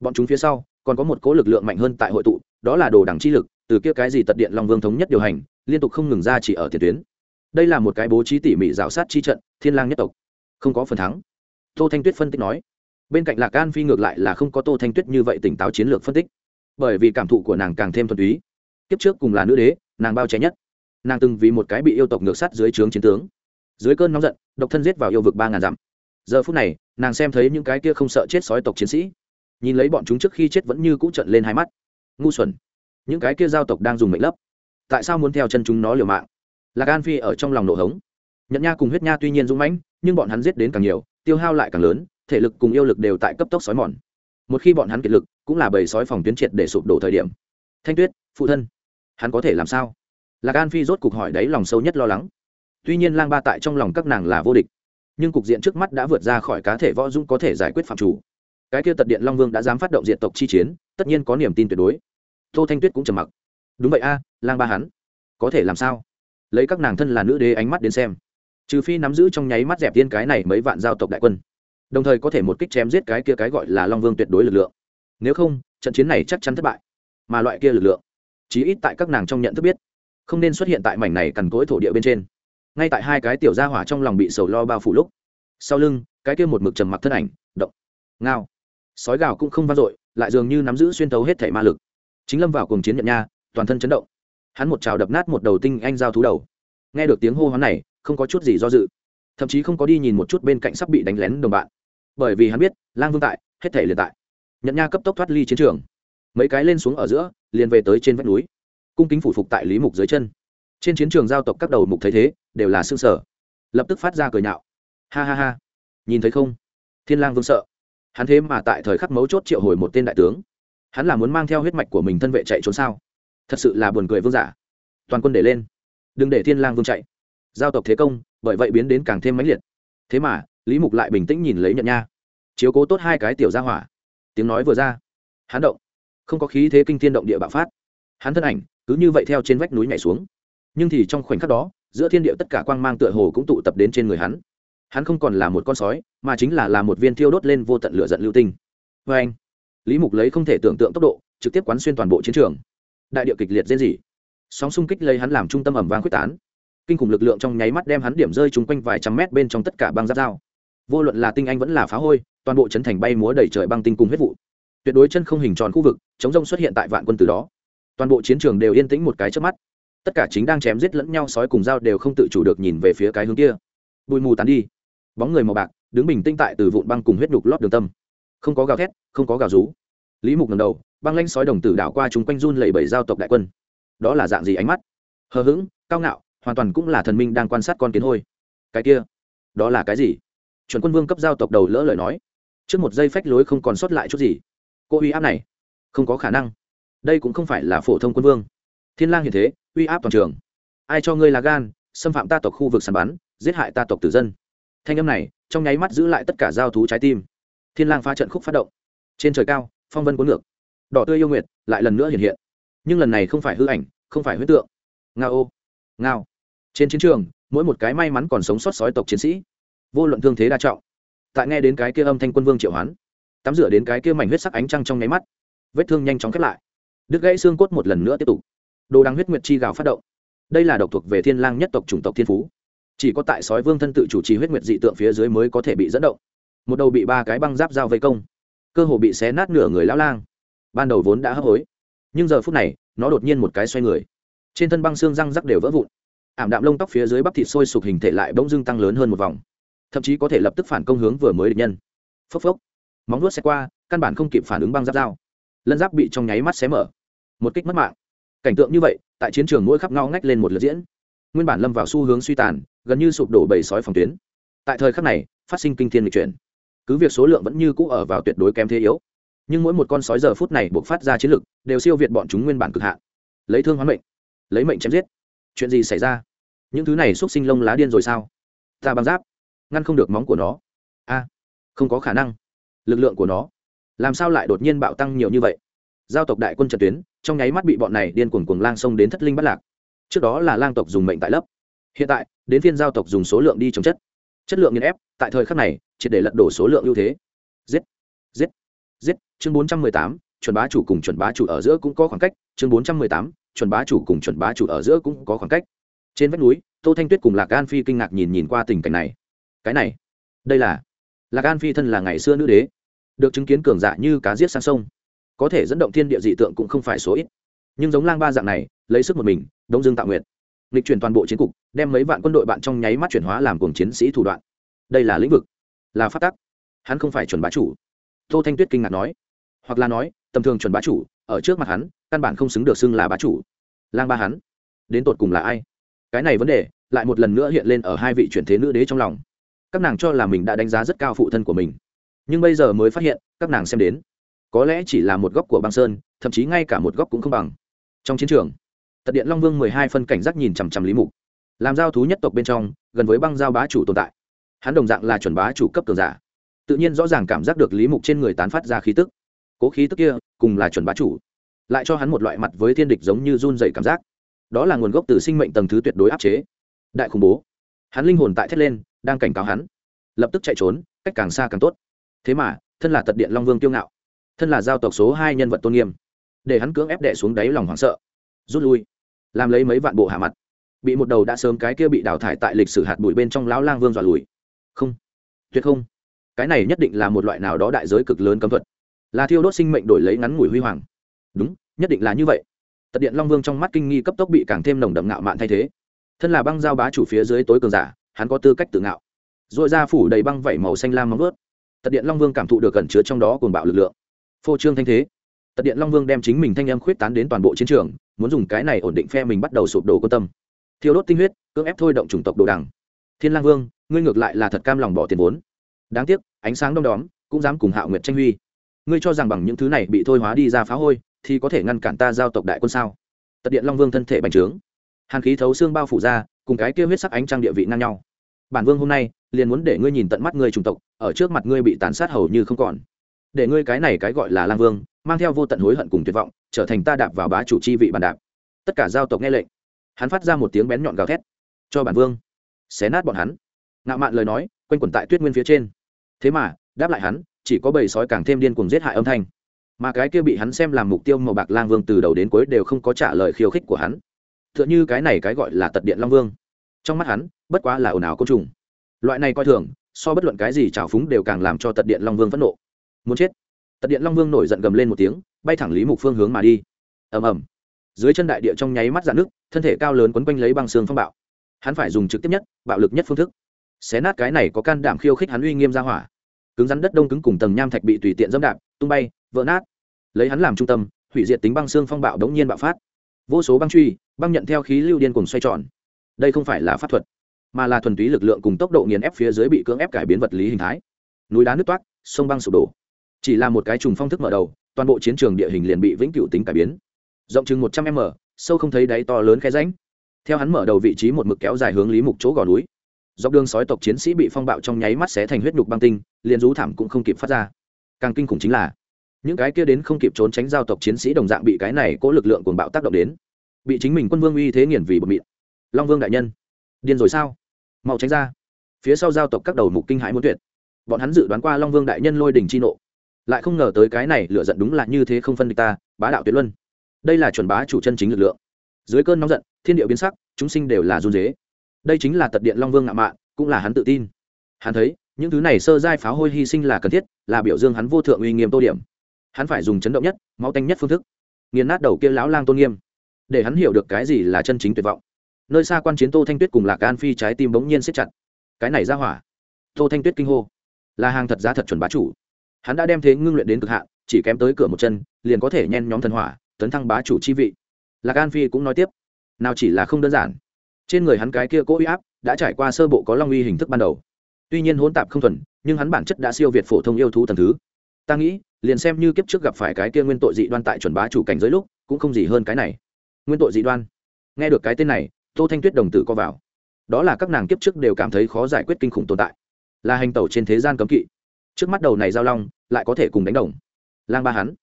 A: Bọn chúng phía sau, còn có một cố lực lượng mạnh hơn tại hội tụ, đó là đồ đẳng chi lực, từ kia cái gì tật điện long vương thống nhất điều hành, liên tục không ngừng ra chỉ ở tiền tuyến. Đây là một cái bố trí tỉ mỉ rào sát chi trận, thiên lang nhất tộc. Không có phần thắng. Tô thanh tuyết phân tích nói. Bên cạnh lạc an phi ngược lại là không có tô thanh tuyết như vậy tỉnh táo chiến lược phân tích. Bởi vì cảm thụ của nàng càng thêm thuần túy. Kiếp trước cùng là nữ đế, nàng bao che nhất. Nàng từng vì một cái bị yêu tộc ngược sát dưới trướng chiến tướng dưới cơn nóng giận, độc thân giết vào yêu vực ba ngàn dặm. Giờ phút này, nàng xem thấy những cái kia không sợ chết sói tộc chiến sĩ. Nhìn lấy bọn chúng trước khi chết vẫn như cũ trận lên hai mắt. Ngu xuẩn. Những cái kia giao tộc đang dùng mệnh lấp. Tại sao muốn theo chân chúng nó liều mạng? Lạc an phi ở trong lòng nổ hống. Nhận nha cùng huyết nha tuy nhiên dũng mãnh, nhưng bọn hắn giết đến càng nhiều, tiêu hao lại càng lớn, thể lực cùng yêu lực đều tại cấp tốc sói mòn. Một khi bọn hắn kiệt lực, cũng là bầy sói phòng tuyến triệt để sụp đổ thời điểm. Thanh tuyết, phụ thân, hắn có thể làm sao? Lạc an phi rốt cục hỏi đáy lòng sâu nhất lo lắng tuy nhiên lang ba tại trong lòng các nàng là vô địch, nhưng cục diện trước mắt đã vượt ra khỏi cá thể võ dung có thể giải quyết phạm chủ. Cái kia tật điện long vương đã dám phát động diện tộc chi chiến, tất nhiên có niềm tin tuyệt đối. Tô thanh tuyết cũng trầm mặc. Đúng vậy a, lang ba hắn, có thể làm sao? Lấy các nàng thân là nữ đế ánh mắt đến xem. Trừ phi nắm giữ trong nháy mắt dẹp tiên cái này mấy vạn giao tộc đại quân, đồng thời có thể một kích chém giết cái kia cái gọi là long vương tuyệt đối lực lượng. Nếu không, trận chiến này chắc chắn thất bại. Mà loại kia lực lượng, chí ít tại các nàng trong nhận thức biết, không nên xuất hiện tại mảnh này cằn cỗi thổ địa bên trên ngay tại hai cái tiểu gia hỏa trong lòng bị sầu lo bao phủ lúc, sau lưng, cái kia một mực trầm mặc thân ảnh, động, ngao. Sói gào cũng không vang dội, lại dường như nắm giữ xuyên thấu hết thể ma lực. Chính lâm vào cùng chiến nhận nha, toàn thân chấn động. Hắn một trào đập nát một đầu tinh anh giao thú đầu. Nghe được tiếng hô hoán này, không có chút gì do dự. Thậm chí không có đi nhìn một chút bên cạnh sắp bị đánh lén đồng bạn. Bởi vì hắn biết, lang vương tại, hết thể liền tại. Nhận nha cấp tốc thoát ly chiến trường. Mấy cái lên xuống ở giữa, liền về tới trên vách núi. Cung kính phủ phục tại lý mục dưới chân. Trên chiến trường giao tộc các đầu mục thấy thế đều là xương sở. Lập tức phát ra cười nhạo. Ha ha ha. Nhìn thấy không? Thiên lang vương sợ. Hắn thế mà tại thời khắc mấu chốt triệu hồi một tên đại tướng. Hắn là muốn mang theo huyết mạch của mình thân vệ chạy trốn sao? Thật sự là buồn cười vương giả. Toàn quân để lên. Đừng để thiên lang vương chạy. Giao tộc thế công, bởi vậy biến đến càng thêm mãnh liệt. Thế mà, lý mục lại bình tĩnh nhìn lấy nhận nha. Chiếu cố tốt hai cái tiểu gia hỏa. Tiếng nói vừa ra. Hắn động. Không có khí thế kinh thiên động địa bạo phát. Hắn thân ảnh cứ như vậy theo trên vách núi nhảy xuống. Nhưng thì trong khoảnh khắc đó giữa thiên địa tất cả quang mang tựa hồ cũng tụ tập đến trên người hắn. Hắn không còn là một con sói, mà chính là là một viên thiêu đốt lên vô tận lửa giận lưu tinh. Vê anh, lý mục lấy không thể tưởng tượng tốc độ, trực tiếp quán xuyên toàn bộ chiến trường. Đại địa kịch liệt diễn gì sóng xung kích lấy hắn làm trung tâm ẩm vang quyết tán. Kinh khủng lực lượng trong nháy mắt đem hắn điểm rơi chung quanh vài trăm mét bên trong tất cả băng giáp dao. Vô luận là tinh anh vẫn là phá hôi, toàn bộ chấn thành bay múa đầy trời băng tinh cùng huyết vụ. Tuyệt đối chân không hình tròn khu vực, chống rông xuất hiện tại vạn quân từ đó. Toàn bộ chiến trường đều yên tĩnh một cái trước mắt tất cả chính đang chém giết lẫn nhau sói cùng dao đều không tự chủ được nhìn về phía cái hướng kia. Bụi mù tàn đi. Bóng người màu bạc, đứng bình tĩnh tại từ vụn băng cùng huyết đục lót đường tâm. Không có gào thét, không có gào rú. Lý mục ngầm đầu, băng lanh sói đồng tử đảo qua chúng quanh run lẩy bẩy giao tộc đại quân. Đó là dạng gì ánh mắt? Hờ hững, cao ngạo, hoàn toàn cũng là thần minh đang quan sát con kiến hôi. Cái kia, đó là cái gì? Chuẩn quân vương cấp giao tộc đầu lỡ lời nói. Trước một giây phách lối không còn sót lại chút gì. Cô uy áp này, không có khả năng. Đây cũng không phải là phổ thông quân vương. Thiên lang hiện thế uy áp toàn trường. Ai cho ngươi là gan, xâm phạm ta tộc khu vực săn bắn, giết hại ta tộc tử dân. Thanh âm này, trong nháy mắt giữ lại tất cả giao thú trái tim. Thiên lang phá trận khúc phát động. Trên trời cao, phong vân cuốn ngược. Đỏ tươi yêu nguyệt lại lần nữa hiện hiện. Nhưng lần này không phải hư ảnh, không phải huyết tượng. Ngao. Ô ngao. Trên chiến trường, mỗi một cái may mắn còn sống sót sói tộc chiến sĩ. Vô luận thương thế đa trọng. Tại nghe đến cái kia âm thanh quân vương triệu hoán, tắm rửa đến cái kia mảnh huyết sắc ánh trăng trong nháy mắt, vết thương nhanh chóng khép lại. Đứt gãy xương cốt một lần nữa tiếp tục đồ đằng huyết nguyệt chi gào phát động. Đây là độc thuộc về thiên lang nhất tộc chủng tộc thiên phú. Chỉ có tại sói vương thân tự chủ trì huyết nguyệt dị tượng phía dưới mới có thể bị dẫn động. Một đầu bị ba cái băng giáp dao vây công. Cơ hồ bị xé nát nửa người lão lang. Ban đầu vốn đã hấp hối, nhưng giờ phút này, nó đột nhiên một cái xoay người. Trên thân băng xương răng rắc đều vỡ vụn. Ảm đạm lông tóc phía dưới bắp thịt sôi sục hình thể lại bỗng dưng tăng lớn hơn một vòng. Thậm chí có thể lập tức phản công hướng vừa mới địch nhân. Phốc phốc. Móng nuốt xe qua, căn bản không kịp phản ứng băng giáp dao lân giáp bị trong nháy mắt xé mở. Một kích mất mạng cảnh tượng như vậy, tại chiến trường mỗi khắp ngao ngách lên một lượt diễn. Nguyên bản lâm vào xu hướng suy tàn, gần như sụp đổ bầy sói phòng tuyến. Tại thời khắc này, phát sinh kinh thiên lịch chuyển. Cứ việc số lượng vẫn như cũ ở vào tuyệt đối kém thế yếu, nhưng mỗi một con sói giờ phút này buộc phát ra chiến lực, đều siêu việt bọn chúng nguyên bản cực hạn. Lấy thương hoán mệnh, lấy mệnh chém giết. Chuyện gì xảy ra? Những thứ này xúc sinh lông lá điên rồi sao? Ta băng giáp, ngăn không được móng của nó. A, không có khả năng. Lực lượng của nó, làm sao lại đột nhiên bạo tăng nhiều như vậy? Giao tộc đại quân trận tuyến trong nháy mắt bị bọn này điên cuồng cuồng lang xông đến thất linh bắt lạc. Trước đó là lang tộc dùng mệnh tại lớp hiện tại, đến phiên giao tộc dùng số lượng đi chống chất. Chất lượng nghiền ép, tại thời khắc này, triệt để lật đổ số lượng ưu thế. Giết giết giết. Chương bốn trăm mười tám, chuẩn bá chủ cùng chuẩn bá chủ ở giữa cũng có khoảng cách. Chương bốn trăm mười tám, chuẩn bá chủ cùng chuẩn bá chủ ở giữa cũng có khoảng cách. Trên vách núi, tô thanh tuyết cùng lạc an phi kinh ngạc nhìn nhìn qua tình cảnh này. Cái này, đây là lạc an phi thân là ngày xưa nữ đế, được chứng kiến cường dạ như cá giết sang sông có thể dẫn động thiên địa dị tượng cũng không phải số ít. Nhưng giống lang ba dạng này, lấy sức một mình, đông dương tạo nguyện lịch chuyển toàn bộ chiến cục, đem mấy vạn quân đội bạn trong nháy mắt chuyển hóa làm cùng chiến sĩ thủ đoạn. Đây là lĩnh vực, là phát tắc. Hắn không phải chuẩn bá chủ. Tô thanh tuyết kinh ngạc nói. Hoặc là nói, tầm thường chuẩn bá chủ, ở trước mặt hắn, căn bản không xứng được xưng là bá chủ. Lang ba hắn, đến tột cùng là ai? Cái này vấn đề, lại một lần nữa hiện lên ở hai vị chuyển thế nữ đế trong lòng. Các nàng cho là mình đã đánh giá rất cao phụ thân của mình. Nhưng bây giờ mới phát hiện, các nàng xem đến có lẽ chỉ là một góc của băng sơn, thậm chí ngay cả một góc cũng không bằng. Trong chiến trường, tật điện long vương mười hai phân cảnh giác nhìn chằm chằm lý mục. Làm giao thú nhất tộc bên trong, gần với băng giao bá chủ tồn tại. Hắn đồng dạng là chuẩn bá chủ cấp cường giả. Tự nhiên rõ ràng cảm giác được lý mục trên người tán phát ra khí tức. Cố khí tức kia, cùng là chuẩn bá chủ, lại cho hắn một loại mặt với thiên địch giống như run dày cảm giác. Đó là nguồn gốc từ sinh mệnh tầng thứ tuyệt đối áp chế. Đại khủng bố. Hắn linh hồn tại thét lên, đang cảnh cáo hắn. Lập tức chạy trốn, cách càng xa càng tốt. Thế mà, thân là tật điện long vương kiêu ngạo thân là giao tộc số hai nhân vật tôn nghiêm, để hắn cưỡng ép đệ xuống đáy lòng hoảng sợ, rút lui, làm lấy mấy vạn bộ hạ mặt, bị một đầu đã sớm cái kia bị đào thải tại lịch sử hạt bụi bên trong lão lang vương dọa lùi. Không, tuyệt không. Cái này nhất định là một loại nào đó đại giới cực lớn cấm thuật. Là thiêu đốt sinh mệnh đổi lấy ngắn ngủi huy hoàng. Đúng, nhất định là như vậy. Tật điện long vương trong mắt kinh nghi cấp tốc bị càng thêm nồng đậm ngạo mạn thay thế. Thân là băng giao bá chủ phía dưới tối cường giả, hắn có tư cách tự ngạo. Dội ra phủ đầy băng vẩy màu xanh lam móng vớt tật điện long vương cảm thụ được cẩn chứa trong đó cuồng bạo lực lượng phô trương thanh thế. Tật điện long vương đem chính mình thanh âm khuyết tán đến toàn bộ chiến trường, muốn dùng cái này ổn định phe mình bắt đầu sụp đổ quan tâm. Thiêu đốt tinh huyết, cưỡng ép thôi động chủng tộc đồ đằng. Thiên lang vương, ngươi ngược lại là thật cam lòng bỏ tiền vốn. Đáng tiếc, ánh sáng đông đóm, cũng dám cùng hạo nguyệt tranh huy. Ngươi cho rằng bằng những thứ này bị thôi hóa đi ra phá hôi, thì có thể ngăn cản ta giao tộc đại quân sao? Tật điện long vương thân thể bành trướng. Hàn khí thấu xương bao phủ ra, cùng cái kia huyết sắc ánh trăng địa vị ngang nhau. Bản vương hôm nay, liền muốn để ngươi nhìn tận mắt ngươi chủng tộc, ở trước mặt ngươi bị tàn sát hầu như không còn để ngươi cái này cái gọi là lang vương, mang theo vô tận hối hận cùng tuyệt vọng, trở thành ta đạp vào bá chủ chi vị bàn đạp. Tất cả giao tộc nghe lệnh. Hắn phát ra một tiếng bén nhọn gào thét. Cho bản vương. Xé nát bọn hắn. Ngạo mạn lời nói, quanh quẩn tại tuyết nguyên phía trên. Thế mà, đáp lại hắn, chỉ có bầy sói càng thêm điên cuồng giết hại âm thanh. Mà cái kia bị hắn xem làm mục tiêu màu bạc lang vương từ đầu đến cuối đều không có trả lời khiêu khích của hắn. T h ư ợ n h ư cái này cái gọi là tật điện long vương. Trong mắt hắn, bất quá là ồn ào côn trùng. Loại này coi thường, so bất luận cái gì trào phúng đều càng làm cho tật điện long vương phẫn nộ muốn chết. Tật điện long vương nổi giận gầm lên một tiếng, bay thẳng lý mục phương hướng mà đi. Ầm ầm. Dưới chân đại địa trong nháy mắt dạn nước thân thể cao lớn quấn quanh lấy băng xương phong bạo. Hắn phải dùng trực tiếp nhất, bạo lực nhất phương thức. Xé nát cái này có can đảm khiêu khích hắn uy nghiêm ra hỏa. Cứng rắn đất đông cứng cùng tầng nham thạch bị tùy tiện dẫm đạp, tung bay, vỡ nát. Lấy hắn làm trung tâm, hủy diệt tính băng xương phong bạo đống nhiên bạo phát. Vô số băng truy, băng nhận theo khí lưu điên cùng xoay tròn. Đây không phải là pháp thuật, mà là thuần túy lực lượng cùng tốc độ nghiền ép phía dưới bị cưỡng ép cải biến vật lý hình thái. Núi đá nứt toát sông băng sụp đổ chỉ là một cái trùng phong thức mở đầu, toàn bộ chiến trường địa hình liền bị vĩnh cửu tính cải biến. Rộng chừng một trăm m, sâu không thấy đáy to lớn khe ránh theo hắn mở đầu vị trí một mực kéo dài hướng lý mục chỗ gò núi. Dọc đường sói tộc chiến sĩ bị phong bạo trong nháy mắt xé thành huyết nhục băng tinh, liền rú thảm cũng không kịp phát ra. Càng kinh khủng chính là, những cái kia đến không kịp trốn tránh giao tộc chiến sĩ đồng dạng bị cái này cố lực lượng cuồng bạo tác động đến. Bị chính mình quân vương uy thế nghiền vì bột mịn. Long vương đại nhân, điên rồi sao? Mau tránh ra. Phía sau giao tộc các đầu mục kinh hãi muốn tuyệt. Bọn hắn dự đoán qua long vương đại nhân lôi đình chi nộ lại không ngờ tới cái này lựa giận đúng là như thế không phân địch ta, bá đạo tuyệt luân. Đây là chuẩn bá chủ chân chính lực lượng. Dưới cơn nóng giận, thiên điệu biến sắc, chúng sinh đều là run dế đây chính là tật điện long vương ngạo mạn, cũng là hắn tự tin. Hắn thấy, những thứ này sơ giai pháo hôi hy sinh là cần thiết, là biểu dương hắn vô thượng uy nghiêm tô điểm. Hắn phải dùng chấn động nhất, máu tanh nhất phương thức, nghiền nát đầu kia lão lang tôn nghiêm, để hắn hiểu được cái gì là chân chính tuyệt vọng. Nơi xa quan chiến tô thanh tuyết cùng lạc an phi trái tim bỗng nhiên siết chặt. Cái này ra hỏa. Tô thanh tuyết kinh hô. Là hàng thật giá thật chuẩn bá chủ hắn đã đem thế ngưng luyện đến cực hạn, chỉ kém tới cửa một chân, liền có thể nhen nhóm thần hỏa, tấn thăng bá chủ chi vị. Lạc an phi cũng nói tiếp, nào chỉ là không đơn giản. Trên người hắn cái kia cố uy áp đã trải qua sơ bộ có long uy hình thức ban đầu. Tuy nhiên hỗn tạp không thuần, nhưng hắn bản chất đã siêu việt phổ thông yêu thú tầm thứ. Ta nghĩ, liền xem như kiếp trước gặp phải cái kia nguyên tội dị đoan tại chuẩn bá chủ cảnh giới lúc, cũng không gì hơn cái này. Nguyên tội dị đoan. Nghe được cái tên này, tô thanh tuyết đồng tử co vào. Đó là các nàng kiếp trước đều cảm thấy khó giải quyết kinh khủng tồn tại. Là hành tẩu trên thế gian cấm kỵ. Trước mắt đầu này giao long lại có thể cùng đánh đồng. Lang ba hắn.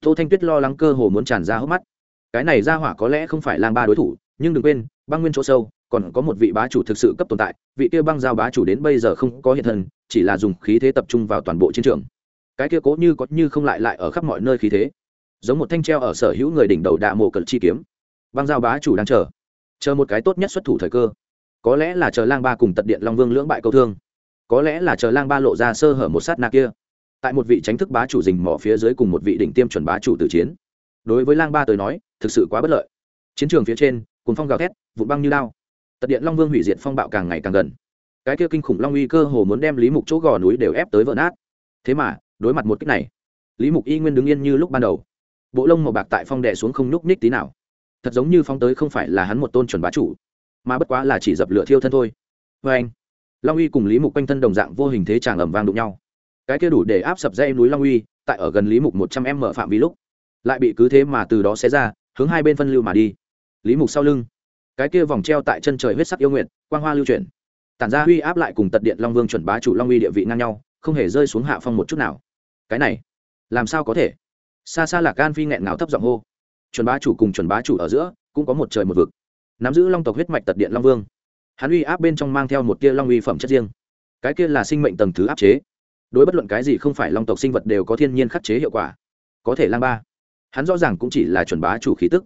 A: Tô thanh tuyết lo lắng cơ hồ muốn tràn ra hốc mắt. Cái này ra hỏa có lẽ không phải lang ba đối thủ, nhưng đừng quên, băng nguyên chỗ sâu, còn có một vị bá chủ thực sự cấp tồn tại, vị kia băng giao bá chủ đến bây giờ không có hiện thân, chỉ là dùng khí thế tập trung vào toàn bộ chiến trường. Cái kia cố như có như không lại lại ở khắp mọi nơi khí thế. Giống một thanh treo ở sở hữu người đỉnh đầu đạ mộ cận chi kiếm. Băng giao bá chủ đang chờ. Chờ một cái tốt nhất xuất thủ thời cơ. Có lẽ là chờ lang ba cùng tật điện long vương lưỡng bại câu thương. Có lẽ là chờ lang ba lộ ra sơ hở một sát na kia tại một vị tránh thức bá chủ rình mỏ phía dưới cùng một vị đỉnh tiêm chuẩn bá chủ tử chiến. Đối với lang ba tới nói, thực sự quá bất lợi. Chiến trường phía trên cuốn phong gào thét, vụn băng như lao. Tật điện long vương hủy diệt phong bạo càng ngày càng gần. Cái kia kinh khủng long uy cơ hồ muốn đem lý mục chỗ gò núi đều ép tới vỡ nát. Thế mà, đối mặt một cách này, lý mục y nguyên đứng yên như lúc ban đầu. Bộ lông màu bạc tại phong đè xuống không nhúc ních tí nào. Thật giống như phong tới không phải là hắn một tôn chuẩn bá chủ, mà bất quá là chỉ dập lửa thiêu thân thôi. Vê anh long uy cùng lý mục quanh thân đồng dạng vô hình thế tràng ẩm vang đụng nhau cái kia đủ để áp sập dây núi long uy, tại ở gần lý mục một trăm m mở phạm vi lúc, lại bị cứ thế mà từ đó xé ra, hướng hai bên phân lưu mà đi. Lý mục sau lưng, cái kia vòng treo tại chân trời huyết sắc yêu nguyện quang hoa lưu chuyển. Tản ra uy áp lại cùng tật điện long vương chuẩn bá chủ long uy địa vị ngang nhau, không hề rơi xuống hạ phong một chút nào. Cái này, làm sao có thể? Xa xa là gan phi nghẹn ngào thấp giọng hô. Chuẩn bá chủ cùng chuẩn bá chủ ở giữa, cũng có một trời một vực. Nắm giữ long tộc huyết mạch tật điện long vương. Hắn uy áp bên trong mang theo một tia long uy phẩm chất riêng. Cái kia là sinh mệnh tầng thứ áp chế đối bất luận cái gì không phải long tộc sinh vật đều có thiên nhiên khắc chế hiệu quả. Có thể lang ba. Hắn rõ ràng cũng chỉ là chuẩn bá chủ khí tức.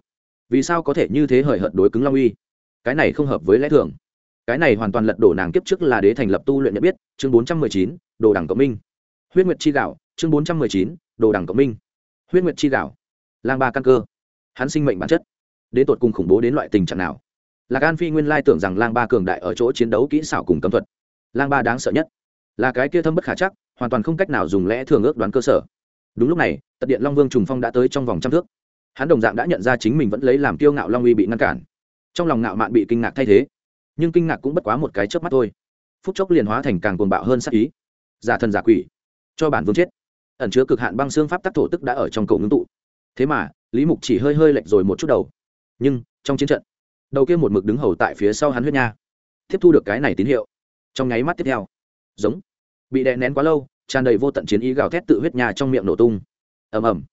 A: Vì sao có thể như thế hời hợt đối cứng long uy? Cái này không hợp với lẽ thường. Cái này hoàn toàn lật đổ nàng kiếp trước là đế thành lập tu luyện nhận biết, chương bốn trăm mười chín, đồ đảng cộng minh. Huyết nguyệt chi gạo, chương bốn trăm mười chín, đồ đảng cộng minh. Huyết nguyệt chi gạo. Lang ba căn cơ. Hắn sinh mệnh bản chất. Đến tột cùng khủng bố đến loại tình trạng nào? Lạc an phi nguyên lai tưởng rằng lang ba cường đại ở chỗ chiến đấu kỹ xảo cùng cấm thuật. Lang ba đáng sợ nhất là cái kia thâm bất khả chắc, hoàn toàn không cách nào dùng lẽ thường ước đoán cơ sở. Đúng lúc này, tật điện long vương trùng phong đã tới trong vòng trăm thước. Hắn đồng dạng đã nhận ra chính mình vẫn lấy làm kiêu ngạo long uy bị ngăn cản. Trong lòng ngạo mạn bị kinh ngạc thay thế, nhưng kinh ngạc cũng bất quá một cái chớp mắt thôi. Phút chốc liền hóa thành càng cuồng bạo hơn sắc ý. Giả thần giả quỷ, cho bản vương chết. Ẩn chứa cực hạn băng xương pháp tắc thổ tức đã ở trong cầu ngưng tụ. Thế mà, lý mục chỉ hơi hơi lệch rồi một chút đầu. Nhưng, trong chiến trận, đầu kia một mực đứng hầu tại phía sau hắn huyết nha, tiếp thu được cái này tín hiệu. Trong nháy mắt tiếp theo, giống bị đè nén quá lâu, tràn đầy vô tận chiến ý gào thét tự huyết nha trong miệng nổ tung. Ầm ầm.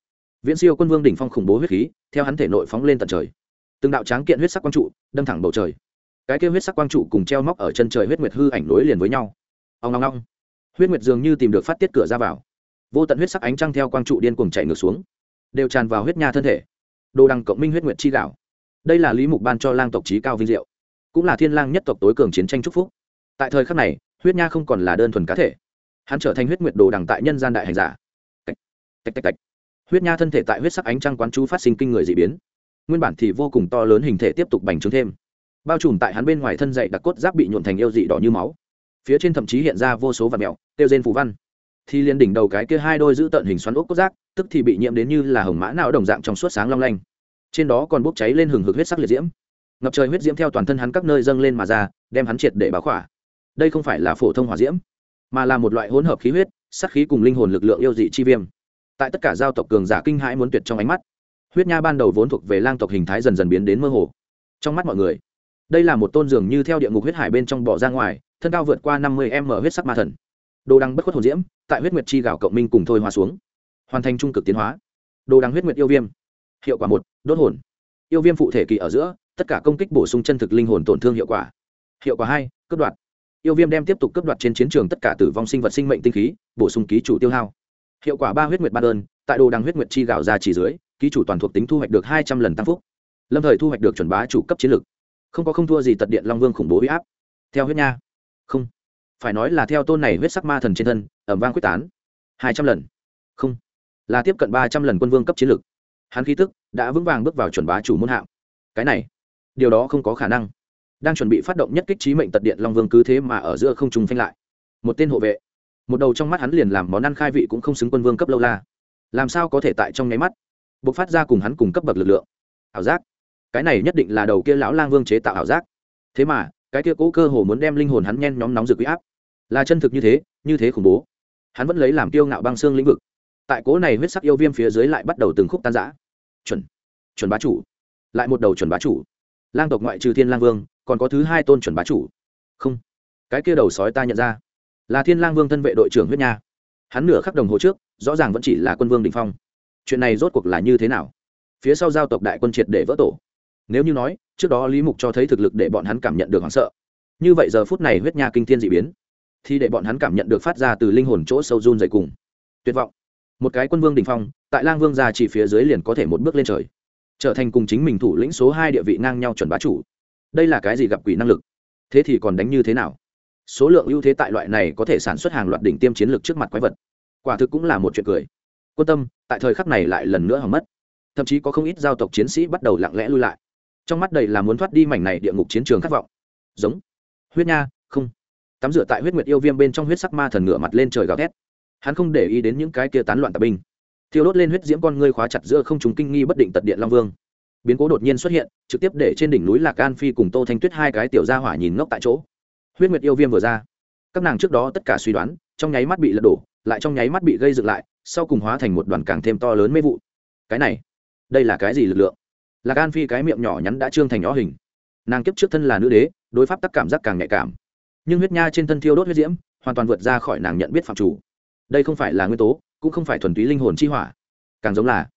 A: Viễn siêu quân vương đỉnh phong khủng bố huyết khí, theo hắn thể nội phóng lên tận trời. Từng đạo tráng kiện huyết sắc quang trụ, đâm thẳng bầu trời. Cái kia huyết sắc quang trụ cùng treo móc ở chân trời huyết nguyệt hư ảnh nối liền với nhau. Ông ngong ngong huyết nguyệt dường như tìm được phát tiết cửa ra vào. Vô tận huyết sắc ánh trăng theo quang trụ điên cuồng chạy ngược xuống, đều tràn vào huyết nha thân thể. Đồ đằng cộng minh huyết nguyệt chi gạo. Đây là lý mục ban cho lang tộc trí cao vinh diệu, cũng là thiên lang nhất tộc tối cường chiến tranh chúc phúc. Tại thời khắc này, huyết nha không còn là đơn thuần cá thể hắn trở thành huyết nguyệt đồ đằng tại nhân gian đại hành giả. Tạch tạch tạch tạch. Huyết nha thân thể tại huyết sắc ánh trăng quán chú phát sinh kinh người dị biến. Nguyên bản thì vô cùng to lớn hình thể tiếp tục bành trướng thêm. Bao trùm tại hắn bên ngoài thân dậy đặc cốt giáp bị nhuộn thành yêu dị đỏ như máu. Phía trên thậm chí hiện ra vô số vật mẹo tiêu trên phù văn. Thì liền đỉnh đầu cái kia hai đôi giữ tợn hình xoắn ốc cốt giác tức thì bị nhiễm đến như là hồng mã não đồng dạng trong suốt sáng long lanh. Trên đó còn bốc cháy lên hừng hực huyết sắc liệt diễm. Ngập trời huyết diễm theo toàn thân hắn các nơi dâng lên mà ra, đem hắn triệt để báo khỏa. Đây không phải là phổ thông hỏa diễm mà là một loại hỗn hợp khí huyết sắc khí cùng linh hồn lực lượng yêu dị chi viêm. Tại tất cả giao tộc cường giả kinh hãi muốn tuyệt trong ánh mắt, huyết nha ban đầu vốn thuộc về lang tộc hình thái dần dần biến đến mơ hồ. Trong mắt mọi người, đây là một tôn dường như theo địa ngục huyết hải bên trong bỏ ra ngoài, thân cao vượt qua năm mươi m huyết sắc ma thần. Đồ đăng bất khuất hồn diễm, tại huyết nguyệt chi gạo cộng minh cùng thôi hóa xuống, hoàn thành trung cực tiến hóa. Đồ đăng huyết nguyệt yêu viêm, hiệu quả một, đốt hồn. Yêu viêm phụ thể kỳ ở giữa, tất cả công kích bổ sung chân thực linh hồn tổn thương hiệu quả. Hiệu quả hai, cướp đoạt yêu viêm đem tiếp tục cướp đoạt trên chiến trường tất cả tử vong sinh vật sinh mệnh tinh khí, bổ sung ký chủ tiêu hao. Hiệu quả ba huyết nguyệt ba đơn, tại đồ đằng huyết nguyệt chi gạo ra chỉ dưới, ký chủ toàn thuộc tính thu hoạch được hai trăm lần tăng phúc. Lâm thời thu hoạch được chuẩn bá chủ cấp chiến lược không có không thua gì tật điện long vương khủng bố huy áp. Theo huyết nha. Không. Phải nói là theo tôn này huyết sắc ma thần trên thân, ẩm vang quyết tán. Hai trăm lần. Không. Là tiếp cận ba trăm lần quân vương cấp chiến lược hắn khí tức đã vững vàng bước vào chuẩn bá chủ môn hạng. Cái này, điều đó không có khả năng đang chuẩn bị phát động nhất kích trí mệnh tật điện long vương cứ thế mà ở giữa không trùng phanh lại. Một tên hộ vệ. Một đầu trong mắt hắn liền làm món ăn khai vị cũng không xứng quân vương cấp lâu la. Làm sao có thể tại trong nháy mắt b ộ c phát ra cùng hắn cùng cấp bậc lực lượng? Ảo giác. Cái này nhất định là đầu kia lão lang vương chế tạo ảo giác. Thế mà, cái kia cố cơ hồ muốn đem linh hồn hắn nhen nhóm nóng rực huy áp. Là chân thực như thế như thế khủng bố. Hắn vẫn lấy làm tiêu ngạo băng xương lĩnh vực. Tại cố này huyết sắc yêu viêm phía dưới lại bắt đầu từng khúc tan giã chuẩn. Chuẩn bá chủ. Lại một đầu chuẩn bá chủ. Lang tộc ngoại trừ thiên lang vương còn có thứ hai tôn chuẩn bá chủ. Không. Cái kia đầu sói ta nhận ra. Là thiên lang vương thân vệ đội trưởng huyết nha. Hắn nửa khắc đồng hồ trước, rõ ràng vẫn chỉ là quân vương đình phong. Chuyện này rốt cuộc là như thế nào? Phía sau giao tộc đại quân triệt để vỡ tổ. Nếu như nói, trước đó lý mục cho thấy thực lực để bọn hắn cảm nhận được hoảng sợ. Như vậy giờ phút này huyết nha kinh thiên dị biến. Thì để bọn hắn cảm nhận được phát ra từ linh hồn chỗ sâu run dày cùng. Tuyệt vọng. Một cái quân vương đình phong, tại lang vương gia chỉ phía dưới liền có thể một bước lên trời. Trở thành cùng chính mình thủ lĩnh số hai địa vị ngang nhau chuẩn bá chủ đây là cái gì gặp quỷ năng lực? Thế thì còn đánh như thế nào? Số lượng ưu thế tại loại này có thể sản xuất hàng loạt đỉnh tiêm chiến lược trước mặt quái vật. Quả thực cũng là một chuyện cười. Quân tâm, tại thời khắc này lại lần nữa hỏng mất. Thậm chí có không ít giao tộc chiến sĩ bắt đầu lặng lẽ lui lại. Trong mắt đầy là muốn thoát đi mảnh này địa ngục chiến trường khát vọng. Giống. Huyết nha, không. Tắm rửa tại huyết nguyệt yêu viêm bên trong huyết sắc ma thần ngửa mặt lên trời gào thét. Hắn không để ý đến những cái kia tán loạn tà binh. Thiêu đốt lên huyết diễm con ngươi khóa chặt giữa không chúng kinh nghi bất định tật điện long vương biến cố đột nhiên xuất hiện, trực tiếp để trên đỉnh núi lạc an phi cùng tô thanh tuyết hai cái tiểu gia hỏa nhìn ngốc tại chỗ. Huyết nguyệt yêu viêm vừa ra. Các nàng trước đó tất cả suy đoán, trong nháy mắt bị lật đổ, lại trong nháy mắt bị gây dựng lại, sau cùng hóa thành một đoàn càng thêm to lớn mê vụ. Cái này, đây là cái gì lực lượng? Lạc an phi cái miệng nhỏ nhắn đã trương thành nhỏ hình. Nàng kiếp trước thân là nữ đế, đối pháp tắc cảm giác càng nhạy cảm. Nhưng huyết nha trên thân thiêu đốt huyết diễm, hoàn toàn vượt ra khỏi nàng nhận biết phạm chủ. Đây không phải là nguyên tố, cũng không phải thuần túy linh hồn chi hỏa. Càng giống là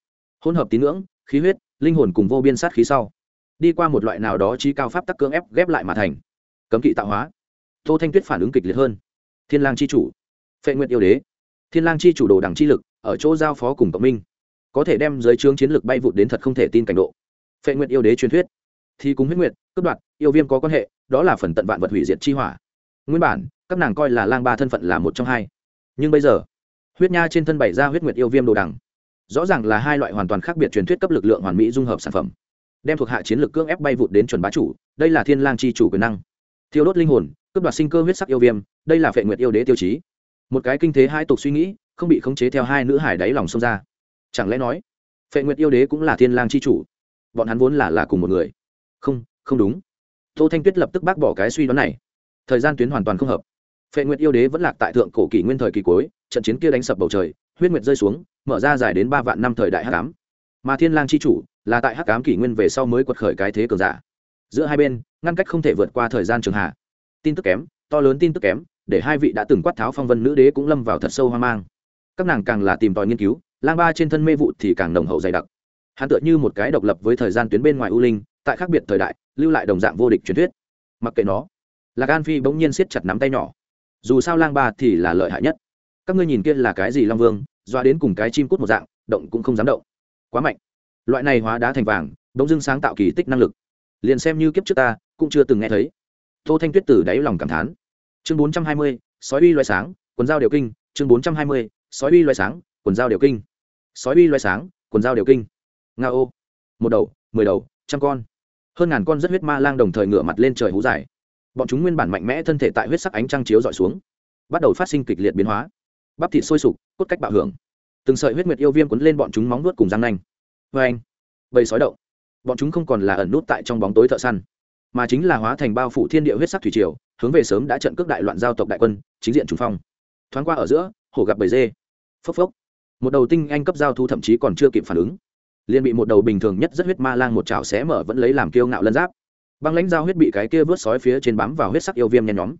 A: hỗn hợp tín ngưỡng, khí huyết linh hồn cùng vô biên sát khí sau. Đi qua một loại nào đó trí cao pháp tắc cưỡng ép ghép lại mà thành. Cấm kỵ tạo hóa. Tô thanh tuyết phản ứng kịch liệt hơn. Thiên lang chi chủ. Phệ nguyện yêu đế. Thiên lang chi chủ đồ đẳng chi lực, ở chỗ giao phó cùng cộng minh. Có thể đem giới trướng chiến lược bay vụt đến thật không thể tin cảnh độ. Phệ nguyện yêu đế truyền thuyết. Thì cùng huyết nguyệt, cướp đoạt, yêu viêm có quan hệ, đó là phần tận vạn vật hủy diệt chi hỏa. Nguyên bản, các nàng coi là lang ba thân phận là một trong hai. Nhưng bây giờ, huyết nha trên thân bày ra huyết nguyệt yêu viêm đồ đằng rõ ràng là hai loại hoàn toàn khác biệt truyền thuyết cấp lực lượng hoàn mỹ dung hợp sản phẩm. Đem thuộc hạ chiến lược cưỡng ép bay vụt đến chuẩn bá chủ, đây là thiên lang chi chủ quyền năng. Thiêu đốt linh hồn, cướp đoạt sinh cơ huyết sắc yêu viêm, đây là phệ nguyệt yêu đế tiêu chí. Một cái kinh thế hai tục suy nghĩ, không bị khống chế theo hai nữ hải đáy lòng xông ra. Chẳng lẽ nói, phệ nguyệt yêu đế cũng là thiên lang chi chủ? Bọn hắn vốn là là cùng một người. Không không đúng. Tô thanh tuyết lập tức bác bỏ cái suy đoán này. Thời gian tuyến hoàn toàn không hợp. Phệ nguyệt yêu đế vẫn lạc tại thượng cổ kỷ nguyên thời kỳ cuối, trận chiến kia đánh sập bầu trời, huyết nguyệt rơi xuống mở ra dài đến ba vạn năm thời đại hắc ám. Mà thiên lang chi chủ là tại hắc ám kỷ nguyên về sau mới quật khởi cái thế cường giả. Giữa hai bên, ngăn cách không thể vượt qua thời gian trường hạ. Tin tức kém, to lớn tin tức kém, để hai vị đã từng quát tháo phong vân nữ đế cũng lâm vào thật sâu hoang mang. Các nàng càng là tìm tòi nghiên cứu, lang ba trên thân mê vụ thì càng nồng hậu dày đặc. Hắn tựa như một cái độc lập với thời gian tuyến bên ngoài u linh, tại khác biệt thời đại, lưu lại đồng dạng vô địch truyền thuyết. Mặc kệ nó, lạc an phi bỗng nhiên siết chặt nắm tay nhỏ. Dù sao lang ba thì là lợi hại nhất. Các ngươi nhìn kia là cái gì long vương doa đến cùng cái chim cút một dạng, động cũng không dám động. Quá mạnh. Loại này hóa đá thành vàng bỗng dưng sáng tạo kỳ tích năng lực. Liền xem như kiếp trước ta, cũng chưa từng nghe thấy. Tô thanh tuyết từ đáy lòng cảm thán. Chương bốn trăm hai mươi, sói uy loại sáng, quần dao điều kinh. Chương bốn trăm hai mươi, sói uy loại sáng, quần dao điều kinh. Sói uy loại sáng, quần dao điều kinh. Nga ô. Một đầu, mười đầu, trăm con. Hơn ngàn con rất huyết ma lang đồng thời ngửa mặt lên trời hú dài. Bọn chúng nguyên bản mạnh mẽ thân thể tại huyết sắc ánh trăng chiếu dọi xuống, bắt đầu phát sinh kịch liệt biến hóa bắp thịt sôi sục, cốt cách bạo hưởng. Từng sợi huyết nguyệt yêu viêm cuốn lên bọn chúng móng nuốt cùng răng nanh. Vê anh, bầy sói động bọn chúng không còn là ẩn nút tại trong bóng tối thợ săn, mà chính là hóa thành bao phủ thiên địa huyết sắc thủy triều, hướng về sớm đã trận cước đại loạn giao tộc đại quân, chính diện trùng phong. Thoáng qua ở giữa, hổ gặp bầy dê. Phốc phốc. Một đầu tinh anh cấp giao thu thậm chí còn chưa kịp phản ứng. Liền bị một đầu bình thường nhất rất huyết ma lang một chảo xé mở vẫn lấy làm kiêu ngạo lân giáp. Băng lãnh dao huyết bị cái kia vớt sói phía trên bám vào huyết sắc yêu viêm nhen nhóm.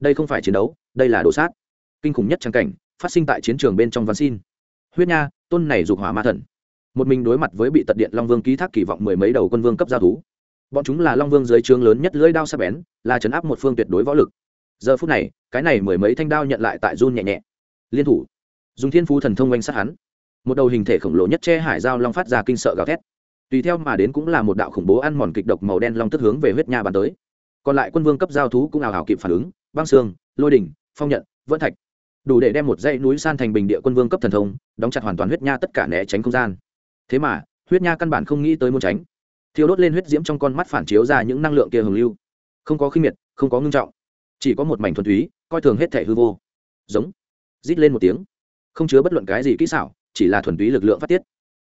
A: Đây không phải chiến đấu, đây là đồ sát. Kinh khủng nhất trang cảnh phát sinh tại chiến trường bên trong văn xin. Huyết nha, tôn này dục hỏa ma thần. Một mình đối mặt với bị tật điện long vương ký thác kỳ vọng mười mấy đầu quân vương cấp giao thú. Bọn chúng là long vương dưới trướng lớn nhất lưỡi đao sắc bén, là chấn áp một phương tuyệt đối võ lực. Giờ phút này, cái này mười mấy thanh đao nhận lại tại run nhẹ nhẹ. Liên thủ. Dùng thiên phú thần thông oanh sát hắn. Một đầu hình thể khổng lồ nhất che hải giao long phát ra kinh sợ gào thét. Tùy theo mà đến cũng là một đạo khủng bố ăn mòn kịch độc màu đen long tức hướng về huyết nha bàn tới. Còn lại quân vương cấp giao thú cũng ảo hảo kịp phản ứng. Băng xương, lôi đỉnh, phong nhận vẫn thạch đủ để đem một dãy núi san thành bình địa quân vương cấp thần thông, đóng chặt hoàn toàn huyết nha tất cả né tránh không gian. Thế mà, huyết nha căn bản không nghĩ tới muốn tránh. Thiêu đốt lên huyết diễm trong con mắt phản chiếu ra những năng lượng kia hưởng lưu. Không có khinh miệt, không có ngưng trọng. Chỉ có một mảnh thuần túy, coi thường hết thể hư vô. Giống. Rít lên một tiếng. Không chứa bất luận cái gì kỹ xảo, chỉ là thuần túy lực lượng phát tiết.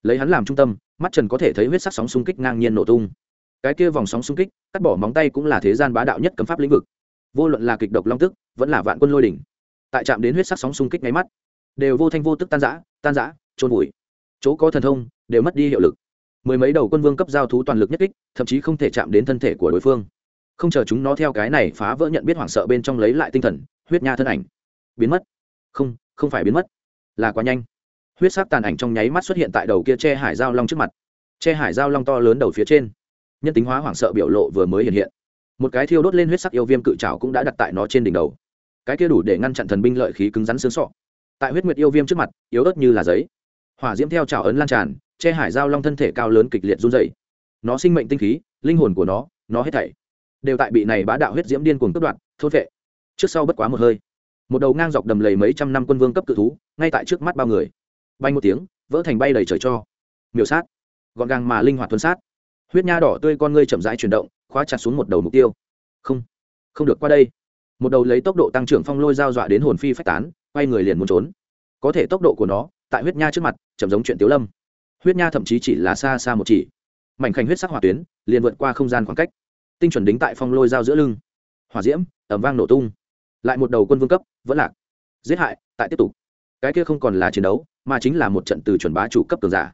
A: Lấy hắn làm trung tâm, mắt trần có thể thấy huyết sắc sóng xung kích ngang nhiên nổ tung. Cái kia vòng sóng xung kích, cắt bỏ móng tay cũng là thế gian bá đạo nhất cấm pháp lĩnh vực. Vô luận là kịch độc long tức, vẫn là vạn quân lôi đỉnh tại chạm đến huyết sắc sóng xung kích nháy mắt, đều vô thanh vô tức tan giã tan giã trôn vùi. Chỗ có thần thông, đều mất đi hiệu lực. Mười mấy đầu quân vương cấp giao thú toàn lực nhất kích, thậm chí không thể chạm đến thân thể của đối phương. Không chờ chúng nó theo cái này phá vỡ nhận biết hoảng sợ bên trong lấy lại tinh thần, huyết nha thân ảnh biến mất. Không không phải biến mất, là quá nhanh. Huyết sắc tàn ảnh trong nháy mắt xuất hiện tại đầu kia che hải giao long trước mặt. Che hải giao long to lớn đầu phía trên. Nhân tính hóa hoảng sợ biểu lộ vừa mới hiện hiện. Một cái thiêu đốt lên huyết sắc yêu viêm cự trào cũng đã đặt tại nó trên đỉnh đầu cái kia đủ để ngăn chặn thần binh lợi khí cứng rắn xương sọ. Tại huyết nguyệt yêu viêm trước mặt, yếu ớt như là giấy. Hỏa diễm theo trào ấn lan tràn, che hải giao long thân thể cao lớn kịch liệt run dày nó sinh mệnh tinh khí, linh hồn của nó nó hết thảy đều tại bị này bá đạo huyết diễm điên cuồng cướp đoạt thốt vệ. Trước sau bất quá một hơi, một đầu ngang dọc đầm lầy mấy trăm năm quân vương cấp cự thú, ngay tại trước mắt bao người. Bay một tiếng, vỡ thành bay đầy trời cho. Miểu sát, gọn gàng mà linh hoạt tuân sát. Huyết nha đỏ tươi con ngươi chậm rãi chuyển động, khóa chặt xuống một đầu mục tiêu. Không không được qua đây một đầu lấy tốc độ tăng trưởng phong lôi giao dọa đến hồn phi phách tán, quay người liền muốn trốn. Có thể tốc độ của nó, tại huyết nha trước mặt, chậm giống chuyện tiếu lâm. Huyết nha thậm chí chỉ là xa xa một chỉ. Mảnh khảnh huyết sắc hỏa tuyến, liền vượt qua không gian khoảng cách. Tinh chuẩn đính tại phong lôi dao giữa lưng. Hỏa diễm ẩm vang nổ tung. Lại một đầu quân vương cấp, vẫn lạc. Giết hại, tại tiếp tục. Cái kia không còn là chiến đấu, mà chính là một trận từ chuẩn bá chủ cấp cường giả.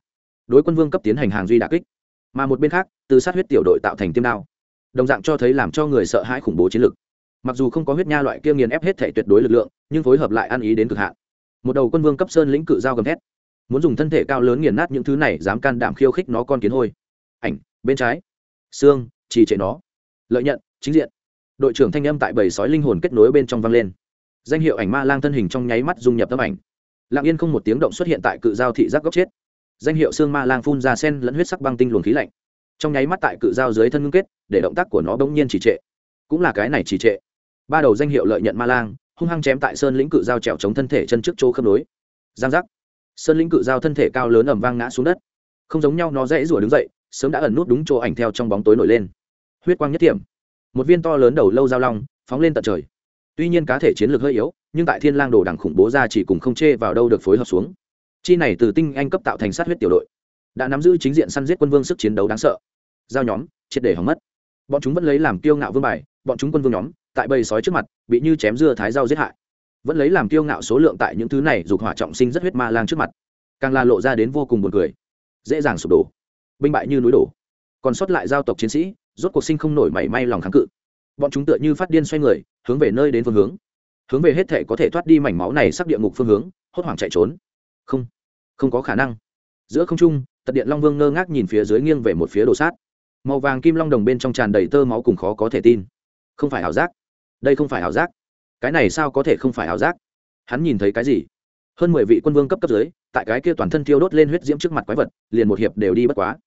A: Đối quân vương cấp tiến hành hàng duy đà kích. Mà một bên khác, từ sát huyết tiểu đội tạo thành tiêm đao. Đồng dạng cho thấy làm cho người sợ hãi khủng bố chiến lực mặc dù không có huyết nha loại kia nghiền ép hết thể tuyệt đối lực lượng, nhưng phối hợp lại ăn ý đến cực hạn. Một đầu quân vương cấp sơn lĩnh cự dao gầm thét. Muốn dùng thân thể cao lớn nghiền nát những thứ này, dám can đảm khiêu khích nó con kiến hôi. Ảnh, bên trái. Xương, trì trệ nó. Lợi nhận, chính diện. Đội trưởng thanh âm tại bầy sói linh hồn kết nối bên trong vang lên. Danh hiệu ảnh ma lang thân hình trong nháy mắt dung nhập tấm ảnh. Lặng yên không một tiếng động xuất hiện tại cự giao thị giác góc chết. Danh hiệu xương ma lang phun ra sen lẫn huyết sắc băng tinh luồng khí lạnh. Trong nháy mắt tại cự giao dưới thân ngưng kết, để động tác của nó bỗng nhiên trì trệ. Cũng là cái này trì trệ ba đầu danh hiệu lợi nhận ma lang, hung hăng chém tại sơn lĩnh cự giao trèo chống thân thể chân trước chỗ khớp nối. Giang giác. Sơn lĩnh cự giao thân thể cao lớn ẩm vang ngã xuống đất. Không giống nhau, nó dãy rủa đứng dậy, sớm đã ẩn nút đúng chỗ ảnh theo trong bóng tối nổi lên. Huyết quang nhất điểm một viên to lớn đầu lâu giao long, phóng lên tận trời. Tuy nhiên cá thể chiến lược hơi yếu, nhưng tại thiên lang đồ đảng khủng bố ra chỉ cùng không chê vào đâu được phối hợp xuống. Chi này từ tinh anh cấp tạo thành sát huyết tiểu đội. Đã nắm giữ chính diện săn giết quân vương sức chiến đấu đáng sợ. Giao nhóm, triệt để hỏng mất. Bọn chúng vẫn lấy làm kiêu ngạo vương bài, bọn chúng quân vương nhóm tại bầy sói trước mặt, bị như chém dưa thái rau giết hại. Vẫn lấy làm kiêu ngạo số lượng tại những thứ này dục hỏa trọng sinh rất huyết ma lang trước mặt. Càng là lộ ra đến vô cùng buồn cười. Dễ dàng sụp đổ. Binh bại như núi đổ. Còn sót lại giao tộc chiến sĩ, rốt cuộc sinh không nổi mảy may lòng kháng cự. Bọn chúng tựa như phát điên xoay người, hướng về nơi đến phương hướng. Hướng về hết thể có thể thoát đi mảnh máu này sắc địa ngục phương hướng, hốt hoảng chạy trốn. Không. Không có khả năng. Giữa không trung, tật điện long vương ngơ ngác nhìn phía dưới nghiêng về một phía đồ sát. Màu vàng kim long đồng bên trong tràn đầy tơ máu cùng khó có thể tin. Không phải ảo giác đây không phải ảo giác. Cái này sao có thể không phải ảo giác? Hắn nhìn thấy cái gì? Hơn mười vị quân vương cấp cấp dưới, tại cái kia toàn thân thiêu đốt lên huyết diễm trước mặt quái vật, liền một hiệp đều đi bất quá.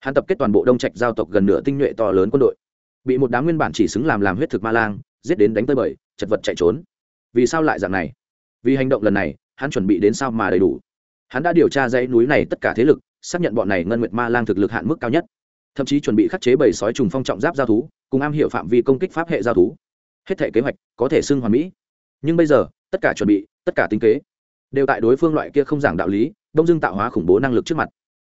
A: Hắn tập kết toàn bộ đông trạch giao tộc gần nửa tinh nhuệ to lớn quân đội. Bị một đám nguyên bản chỉ xứng làm làm huyết thực ma lang, giết đến đánh tơi bời, chật vật chạy trốn. Vì sao lại dạng này? Vì hành động lần này, hắn chuẩn bị đến sao mà đầy đủ? Hắn đã điều tra dãy núi này tất cả thế lực, xác nhận bọn này ngân nguyệt ma lang thực lực hạn mức cao nhất. Thậm chí chuẩn bị khắc chế bầy sói trùng phong trọng giáp giao thú, cùng am hiểu phạm vi công kích pháp hệ giao thú hết thể kế hoạch có thể xưng hoàn mỹ. Nhưng bây giờ, tất cả chuẩn bị, tất cả tính kế đều tại đối phương loại kia không giảng đạo lý, đông dưng tạo hóa khủng bố năng lực trước mặt,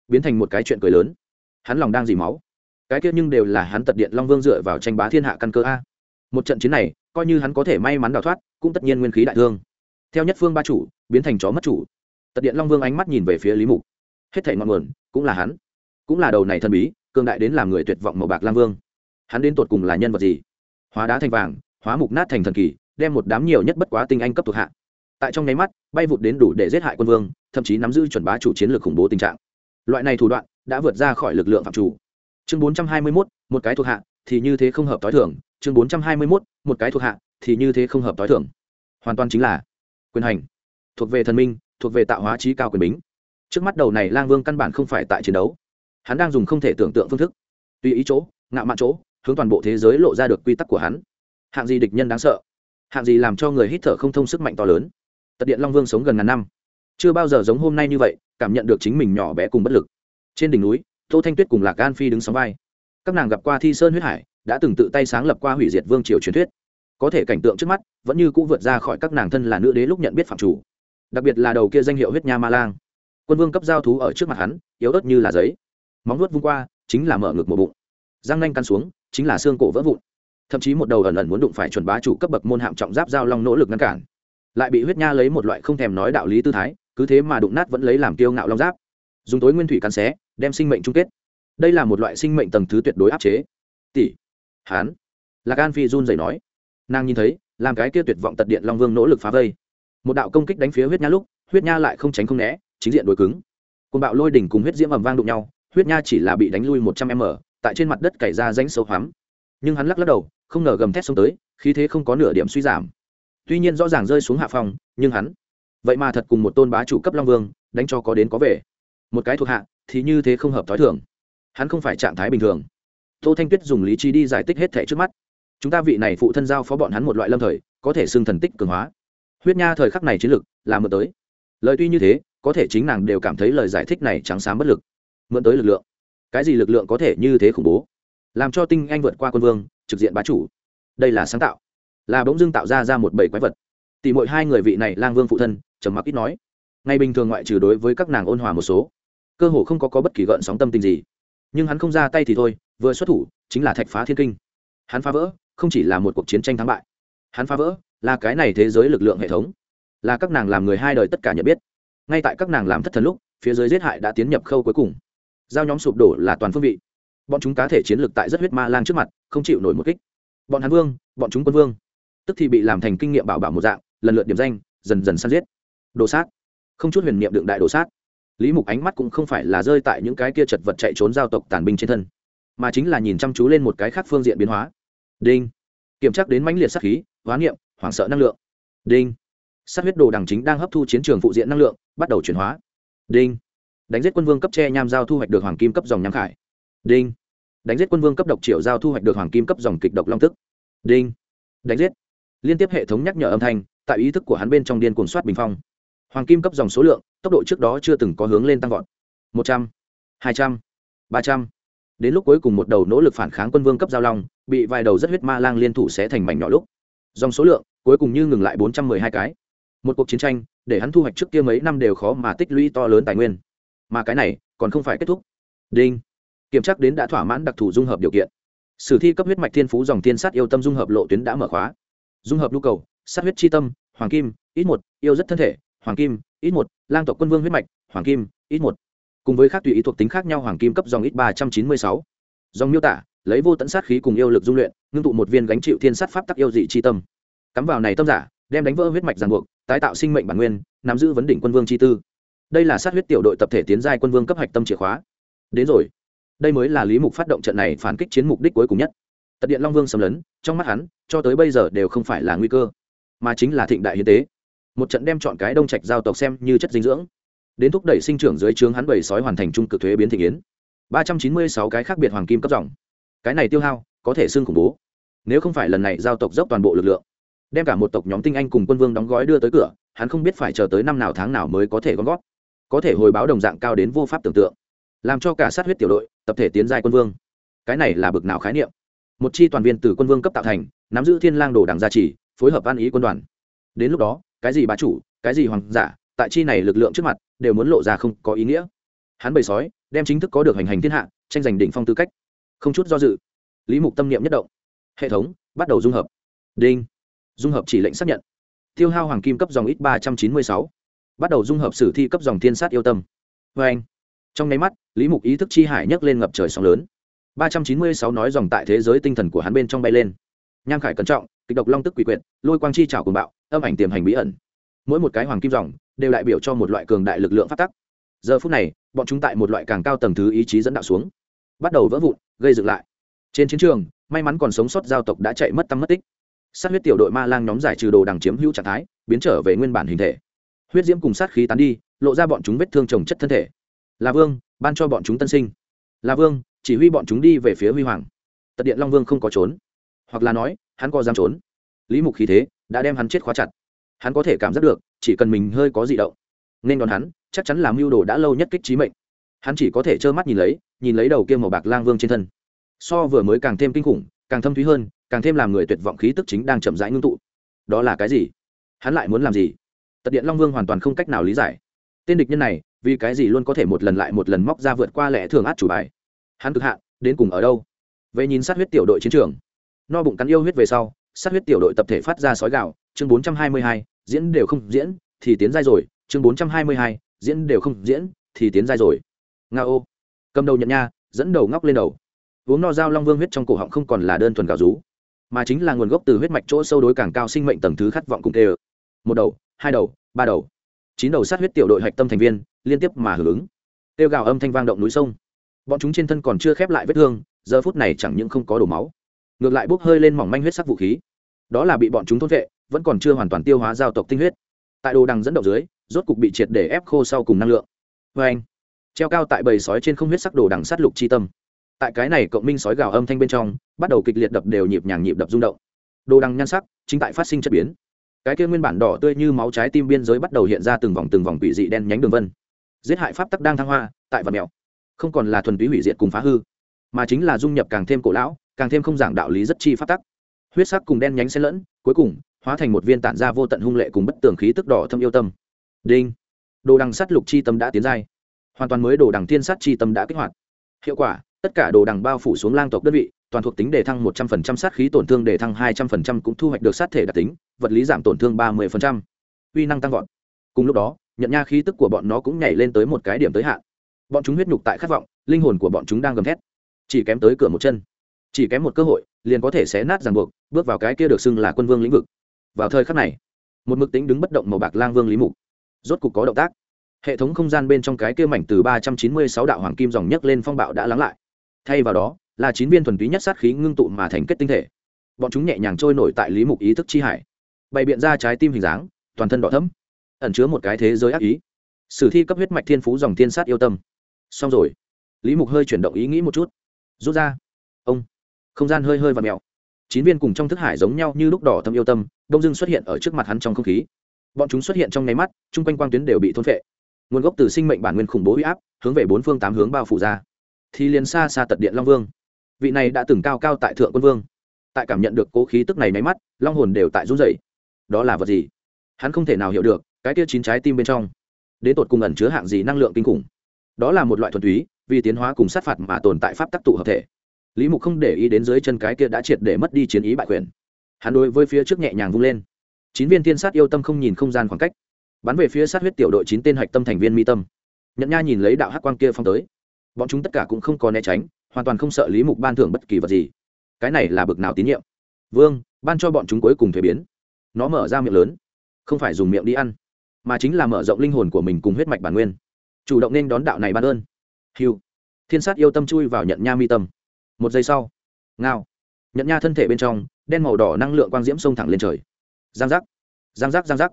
A: biến thành một cái chuyện cười lớn. Hắn lòng đang dì máu. Cái kia nhưng đều là hắn tật điện long vương dựa vào tranh bá thiên hạ căn cơ a. Một trận chiến này, coi như hắn có thể may mắn đào thoát, cũng tất nhiên nguyên khí đại thương. Theo nhất phương ba chủ, biến thành chó mất chủ. Tật điện long vương ánh mắt nhìn về phía lý mục. Hết thể ngọn nguồn, cũng là hắn. Cũng là đầu này thần bí, cường đại đến làm người tuyệt vọng màu bạc lang vương. Hắn đến tột cùng là nhân vật gì? Hóa đá thành vàng hóa mục nát thành thần kỳ đem một đám nhiều nhất bất quá tinh anh cấp thuộc hạ. Tại trong nháy mắt bay vụt đến đủ để giết hại quân vương thậm chí nắm giữ chuẩn bá chủ chiến lược khủng bố tình trạng. Loại này thủ đoạn đã vượt ra khỏi lực lượng phạm chủ. Chương bốn trăm hai mươi 421, một cái thuộc hạ thì như thế không hợp t h i thường. Chương bốn trăm hai mươi 421, một cái thuộc hạ thì như thế không hợp t h i thường. Hoàn toàn chính là quyền hành. Thuộc về thần minh thuộc về tạo hóa trí cao quyền bính. Trước mắt đầu này lang vương căn bản không phải tại chiến đấu. Hắn đang dùng không thể tưởng tượng phương thức. Tùy ý chỗ ngạo mạn chỗ hướng toàn bộ thế giới lộ ra được quy tắc của hắn hạng gì địch nhân đáng sợ? Hạng gì làm cho người hít thở không thông sức mạnh to lớn? Tật điện long vương sống gần ngàn năm. Chưa bao giờ giống hôm nay như vậy, cảm nhận được chính mình nhỏ bé cùng bất lực. Trên đỉnh núi, tô thanh tuyết cùng lạc gan phi đứng sóng vai. Các nàng gặp qua thi sơn huyết hải, đã từng tự tay sáng lập qua hủy diệt vương triều truyền thuyết. Có thể cảnh tượng trước mắt, vẫn như cũ vượt ra khỏi các nàng thân là nữ đế lúc nhận biết phạm chủ. Đặc biệt là đầu kia danh hiệu huyết nha ma lang. Quân vương cấp giao thú ở trước mặt hắn, yếu ớt như là giấy. Móng nuốt vung qua, chính là mở ngực một bụng. Răng nanh căn xuống, chính là xương cổ vỡ vụn thậm chí một đầu ẩn ẩn muốn đụng phải chuẩn bá chủ cấp bậc môn hạm trọng giáp giao long nỗ lực ngăn cản. Lại bị huyết nha lấy một loại không thèm nói đạo lý tư thái, cứ thế mà đụng nát vẫn lấy làm kiêu ngạo long giáp. Dùng tối nguyên thủy cắn xé, đem sinh mệnh chung kết. Đây là một loại sinh mệnh tầng thứ tuyệt đối áp chế. Tỷ, hán, lạc an phi run rẩy nói. Nàng nhìn thấy, làm cái kia tuyệt vọng tật điện long vương nỗ lực phá vây. Một đạo công kích đánh phía huyết nha lúc, huyết nha lại không tránh không né, chính diện đối cứng. Côn bạo lôi đỉnh cùng huyết diễm ầm vang đụng nhau, huyết nha chỉ là bị đánh lui một trăm m, tại trên mặt đất cày ra rãnh sâu hoắm. Nhưng hắn lắc lắc đầu không ngờ gầm thét xuống tới, khí thế không có nửa điểm suy giảm. Tuy nhiên rõ ràng rơi xuống hạ phòng, nhưng hắn, vậy mà thật cùng một tôn bá chủ cấp long vương, đánh cho có đến có về. Một cái thuộc hạ, thì như thế không hợp t h ó i thường. Hắn không phải trạng thái bình thường. Tô thanh tuyết dùng lý trí đi giải tích hết thẻ trước mắt. Chúng ta vị này phụ thân giao phó bọn hắn một loại lâm thời, có thể xưng thần tích cường hóa. Huyết nha thời khắc này chiến lực, là mượn tới. Lời tuy như thế, có thể chính nàng đều cảm thấy lời giải thích này trắng sáng bất lực. Mượn tới lực lượng. Cái gì lực lượng có thể như thế khủng bố? Làm cho tinh anh vượt qua quân vương trực diện bá chủ. Đây là sáng tạo. Là bỗng dưng tạo ra ra một bầy quái vật. Tỷ mỗi hai người vị này lang vương phụ thân trầm mặc ít nói. Ngày bình thường ngoại trừ đối với các nàng ôn hòa một số cơ hồ không có, có bất kỳ gợn sóng tâm tình gì. Nhưng hắn không ra tay thì thôi vừa xuất thủ chính là thạch phá thiên kinh. Hắn phá vỡ không chỉ là một cuộc chiến tranh thắng bại. Hắn phá vỡ là cái này thế giới lực lượng hệ thống. Là các nàng làm người hai đời tất cả nhận biết. Ngay tại các nàng làm thất thần lúc phía dưới giết hại đã tiến nhập khâu cuối cùng. Giao nhóm sụp đổ là toàn phương vị. Bọn chúng cá thể chiến lược tại rất huyết ma lang trước mặt không chịu nổi một kích. Bọn hắn vương, bọn chúng quân vương, tức thì bị làm thành kinh nghiệm bảo bảo một dạng, lần lượt điểm danh, dần dần săn giết. Đồ sát. Không chút huyền niệm đựng đại đồ sát. Lý mục ánh mắt cũng không phải là rơi tại những cái kia chật vật chạy trốn giao tộc tàn binh trên thân, mà chính là nhìn chăm chú lên một cái khác phương diện biến hóa. Đinh. Kiểm tra đến mãnh liệt sát khí, hóa niệm, hoảng sợ năng lượng. Đinh. Sát huyết đồ đằng chính đang hấp thu chiến trường phụ diện năng lượng, bắt đầu chuyển hóa. Đinh. Đánh giết quân vương cấp tre nham giao thu hoạch được hoàng kim cấp dòng nham khải. Đinh đánh giết quân vương cấp độc triệu giao thu hoạch được hoàng kim cấp dòng kịch độc long tức. Đinh. Đánh giết. Liên tiếp hệ thống nhắc nhở âm thanh, tại ý thức của hắn bên trong điên cuồng soát bình phong. Hoàng kim cấp dòng số lượng, tốc độ trước đó chưa từng có hướng lên tăng vọt. Một trăm, hai trăm, ba trăm. Đến lúc cuối cùng một đầu nỗ lực phản kháng quân vương cấp giao long, bị vài đầu rất huyết ma lang liên thủ sẽ thành mảnh nhỏ lúc. Dòng số lượng, cuối cùng như ngừng lại bốn trăm mười hai cái. Một cuộc chiến tranh, để hắn thu hoạch trước kia mấy năm đều khó mà tích lũy to lớn tài nguyên. Mà cái này, còn không phải kết thúc. Đinh kiểm tra đến đã thỏa mãn đặc thù dung hợp điều kiện. Sử thi cấp huyết mạch thiên phú dòng thiên sát yêu tâm dung hợp lộ tuyến đã mở khóa. Dung hợp nhu cầu, sát huyết chi tâm, hoàng kim, ít một, yêu rất thân thể, hoàng kim, ít một, lang tộc quân vương huyết mạch, hoàng kim, ít một. Cùng với các tùy ý thuộc tính khác nhau hoàng kim cấp dòng ít ba trăm chín mươi sáu. Dòng miêu tả, lấy vô tận sát khí cùng yêu lực dung luyện, ngưng tụ một viên gánh chịu thiên sát pháp tắc yêu dị chi tâm. Cắm vào này tâm giả, đem đánh vỡ huyết mạch ràng buộc, tái tạo sinh mệnh bản nguyên, nắm giữ vấn đỉnh quân vương chi tư. Đây là sát huyết tiểu đội tập thể tiến giai quân vương cấp hạch tâm chìa khóa. Đến rồi đây mới là lý mục phát động trận này phản kích chiến mục đích cuối cùng nhất. Tật điện long vương xâm lấn, trong mắt hắn, cho tới bây giờ đều không phải là nguy cơ, mà chính là thịnh đại hiến tế. Một trận đem chọn cái đông trạch giao tộc xem như chất dinh dưỡng. Đến thúc đẩy sinh trưởng dưới trướng hắn bảy sói hoàn thành trung cực thuế biến thị yến. ba trăm chín mươi sáu cái khác biệt hoàng kim cấp dòng. Cái này tiêu hao, có thể xưng khủng bố. Nếu không phải lần này giao tộc dốc toàn bộ lực lượng, đem cả một tộc nhóm tinh anh cùng quân vương đóng gói đưa tới cửa, hắn không biết phải chờ tới năm nào tháng nào mới có thể gom gót có thể hồi báo đồng dạng cao đến vô pháp tưởng tượng làm cho cả sát huyết tiểu đội, tập thể tiến giai quân vương. Cái này là bực nào khái niệm? Một chi toàn viên từ quân vương cấp tạo thành, nắm giữ thiên lang đồ đảng gia trì, phối hợp an ý quân đoàn. Đến lúc đó, cái gì bá chủ, cái gì hoàng giả, tại chi này lực lượng trước mặt, đều muốn lộ ra không có ý nghĩa. Hắn bầy sói, đem chính thức có được hành hành thiên hạ, tranh giành đỉnh phong tư cách. Không chút do dự, lý mục tâm niệm nhất động. Hệ thống, bắt đầu dung hợp. Đinh. Dung hợp chỉ lệnh xác nhận. Tiêu hao hoàng kim cấp dòng ít ba trăm chín mươi sáu. Bắt đầu dung hợp sử thi cấp dòng thiên sát yêu tâm. Vê anh trong nháy mắt, lý mục ý thức chi hải nhấc lên ngập trời sóng lớn. Ba trăm chín mươi sáu nói dòng tại thế giới tinh thần của hắn bên trong bay lên. Nham khải cẩn trọng, kịch độc long tức quỷ quyệt, lôi quang chi trào cùng bạo, âm ảnh tiềm hành bí ẩn. Mỗi một cái hoàng kim dòng đều đại biểu cho một loại cường đại lực lượng phát tắc. Giờ phút này, bọn chúng tại một loại càng cao tầng thứ ý chí dẫn đạo xuống, bắt đầu vỡ vụn, gây dựng lại. Trên chiến trường, may mắn còn sống sót giao tộc đã chạy mất tâm mất tích. Sát huyết tiểu đội ma lang nhóm giải trừ đồ đằng chiếm hữu trạng thái, biến trở về nguyên bản hình thể. Huyết diễm cùng sát khí tán đi, lộ ra bọn chúng vết thương trồng chất thân thể là vương, ban cho bọn chúng tân sinh. Là vương, chỉ huy bọn chúng đi về phía huy hoàng. Tật điện long vương không có trốn. Hoặc là nói, hắn có dám trốn. Lý mục khí thế đã đem hắn chết khóa chặt. Hắn có thể cảm giác được, chỉ cần mình hơi có gì động. Nên đón hắn, chắc chắn là mưu đồ đã lâu nhất kích trí mệnh. Hắn chỉ có thể trơ mắt nhìn lấy nhìn lấy đầu kia màu bạc lang vương trên thân. So vừa mới càng thêm kinh khủng, càng thâm thúy hơn, càng thêm làm người tuyệt vọng khí tức chính đang chậm rãi ngưng tụ. Đó là cái gì? Hắn lại muốn làm gì? Tật điện long vương hoàn toàn không cách nào lý giải. Tên địch nhân này vì cái gì luôn có thể một lần lại một lần móc ra vượt qua lẽ thường át chủ bài? Hắn cực hạn, đến cùng ở đâu? Về nhìn sát huyết tiểu đội chiến trường. No bụng cắn yêu huyết về sau, sát huyết tiểu đội tập thể phát ra sói gạo chương bốn trăm hai mươi hai, diễn đều không diễn, thì tiến giai rồi, chương bốn trăm hai mươi hai, diễn đều không diễn, thì tiến giai rồi. Nga ô. Cầm đầu nhận nha, dẫn đầu ngóc lên đầu. Uống no dao long vương huyết trong cổ họng không còn là đơn thuần gạo rú, mà chính là nguồn gốc từ huyết mạch chỗ sâu đối càng cao sinh mệnh tầng thứ khát vọng cùng tê một đầu, hai đầu, ba đầu chín đầu sát huyết tiểu đội hạch tâm thành viên, liên tiếp mà hưởng ứng. Tiêu gào âm thanh vang động núi sông. Bọn chúng trên thân còn chưa khép lại vết thương, giờ phút này chẳng những không có đổ máu, ngược lại bốc hơi lên mỏng manh huyết sắc vũ khí. Đó là bị bọn chúng thôn vệ, vẫn còn chưa hoàn toàn tiêu hóa giao tộc tinh huyết. Tại đồ đằng dẫn động dưới, rốt cục bị triệt để ép khô sau cùng năng lượng. Vê anh, treo cao tại bầy sói trên không huyết sắc đồ đằng sát lục chi tâm. Tại cái này cộng minh sói gào âm thanh bên trong, bắt đầu kịch liệt đập đều nhịp nhàng nhịp đập rung động. Đồ đằng nhan sắc, chính tại phát sinh chất biến cái kia nguyên bản đỏ tươi như máu trái tim biên giới bắt đầu hiện ra từng vòng từng vòng quỷ dị đen nhánh đường vân. Giết hại pháp tắc đang thăng hoa, tại vật mèo. Không còn là thuần túy hủy diệt cùng phá hư, mà chính là dung nhập càng thêm cổ lão, càng thêm không giảng đạo lý rất chi pháp tắc. Huyết sắc cùng đen nhánh xen lẫn, cuối cùng, hóa thành một viên tản ra vô tận hung lệ cùng bất tường khí tức đỏ thâm yêu tâm. Đinh! Đồ đằng sắt lục chi tâm đã tiến giai. Hoàn toàn mới đồ đằng thiên sắt chi tâm đã kích hoạt. Hiệu quả, tất cả đồ đằng bao phủ xuống lang tộc đơn vị toàn thuộc tính đề thăng một trăm phần trăm, sát khí tổn thương đề thăng hai trăm phần trăm cũng thu hoạch được sát thể đặc tính, vật lý giảm tổn thương ba mươi phần trăm. Uy năng tăng vọt. Cùng lúc đó, nhận nha khí tức của bọn nó cũng nhảy lên tới một cái điểm tới hạn. Bọn chúng huyết nhục tại khát vọng, linh hồn của bọn chúng đang gầm thét. Chỉ kém tới cửa một chân. Chỉ kém một cơ hội, liền có thể xé nát ràng buộc, bước vào cái kia được xưng là quân vương lĩnh vực. Vào thời khắc này, một mực tính đứng bất động màu bạc lang vương lý mục. Rốt cục có động tác. Hệ thống không gian bên trong cái kia mảnh từ ba trăm chín mươi sáu đạo hoàng kim dòng nhấc lên phong bạo đã lắng lại. Thay vào đó là chín viên thuần túy nhất sát khí ngưng tụ mà thành kết tinh thể. Bọn chúng nhẹ nhàng trôi nổi tại lý mục ý thức chi hải. Bày biện ra trái tim hình dáng, toàn thân đỏ thấm ẩn chứa một cái thế giới ác ý. Sử thi cấp huyết mạch thiên phú dòng thiên sát yêu tâm. Xong rồi. Lý mục hơi chuyển động ý nghĩ một chút. Rút ra. Ông. Không gian hơi hơi và mèo. Chín viên cùng trong thức hải giống nhau như lúc đỏ thâm yêu tâm, đông dưng xuất hiện ở trước mặt hắn trong không khí. Bọn chúng xuất hiện trong nháy mắt, chung quanh quang tuyến đều bị thôn phệ. Nguồn gốc từ sinh mệnh bản nguyên khủng bố huy áp, hướng về bốn phương tám hướng bao phủ ra. Thì liền xa xa tật điện long vương vị này đã từng cao cao tại thượng quân vương tại cảm nhận được cố khí tức này nháy mắt long hồn đều tại run rẩy đó là vật gì hắn không thể nào hiểu được cái kia chín trái tim bên trong đến tột cùng ẩn chứa hạng gì năng lượng kinh khủng đó là một loại thuần túy vì tiến hóa cùng sát phạt mà tồn tại pháp tắc tụ hợp thể lý mục không để ý đến dưới chân cái kia đã triệt để mất đi chiến ý bại quyền hắn đối với phía trước nhẹ nhàng vung lên chín viên thiên sát yêu tâm không nhìn không gian khoảng cách bắn về phía sát huyết tiểu đội chín tên hạch tâm thành viên mi tâm nhận nha nhìn lấy đạo hắc quang kia phong tới bọn chúng tất cả cũng không có né tránh hoàn toàn không sợ lý mục ban thưởng bất kỳ vật gì. Cái này là bực nào tín nhiệm. Vương, ban cho bọn chúng cuối cùng thuế biến. Nó mở ra miệng lớn. Không phải dùng miệng đi ăn, mà chính là mở rộng linh hồn của mình cùng huyết mạch bản nguyên. Chủ động nên đón đạo này ban ơn. Hiu thiên sát yêu tâm chui vào nhận nha mi tâm. Một giây sau, ngao. Nhận nha thân thể bên trong, đen màu đỏ năng lượng quang diễm xông thẳng lên trời. Giang giác. Giang giác giang giác.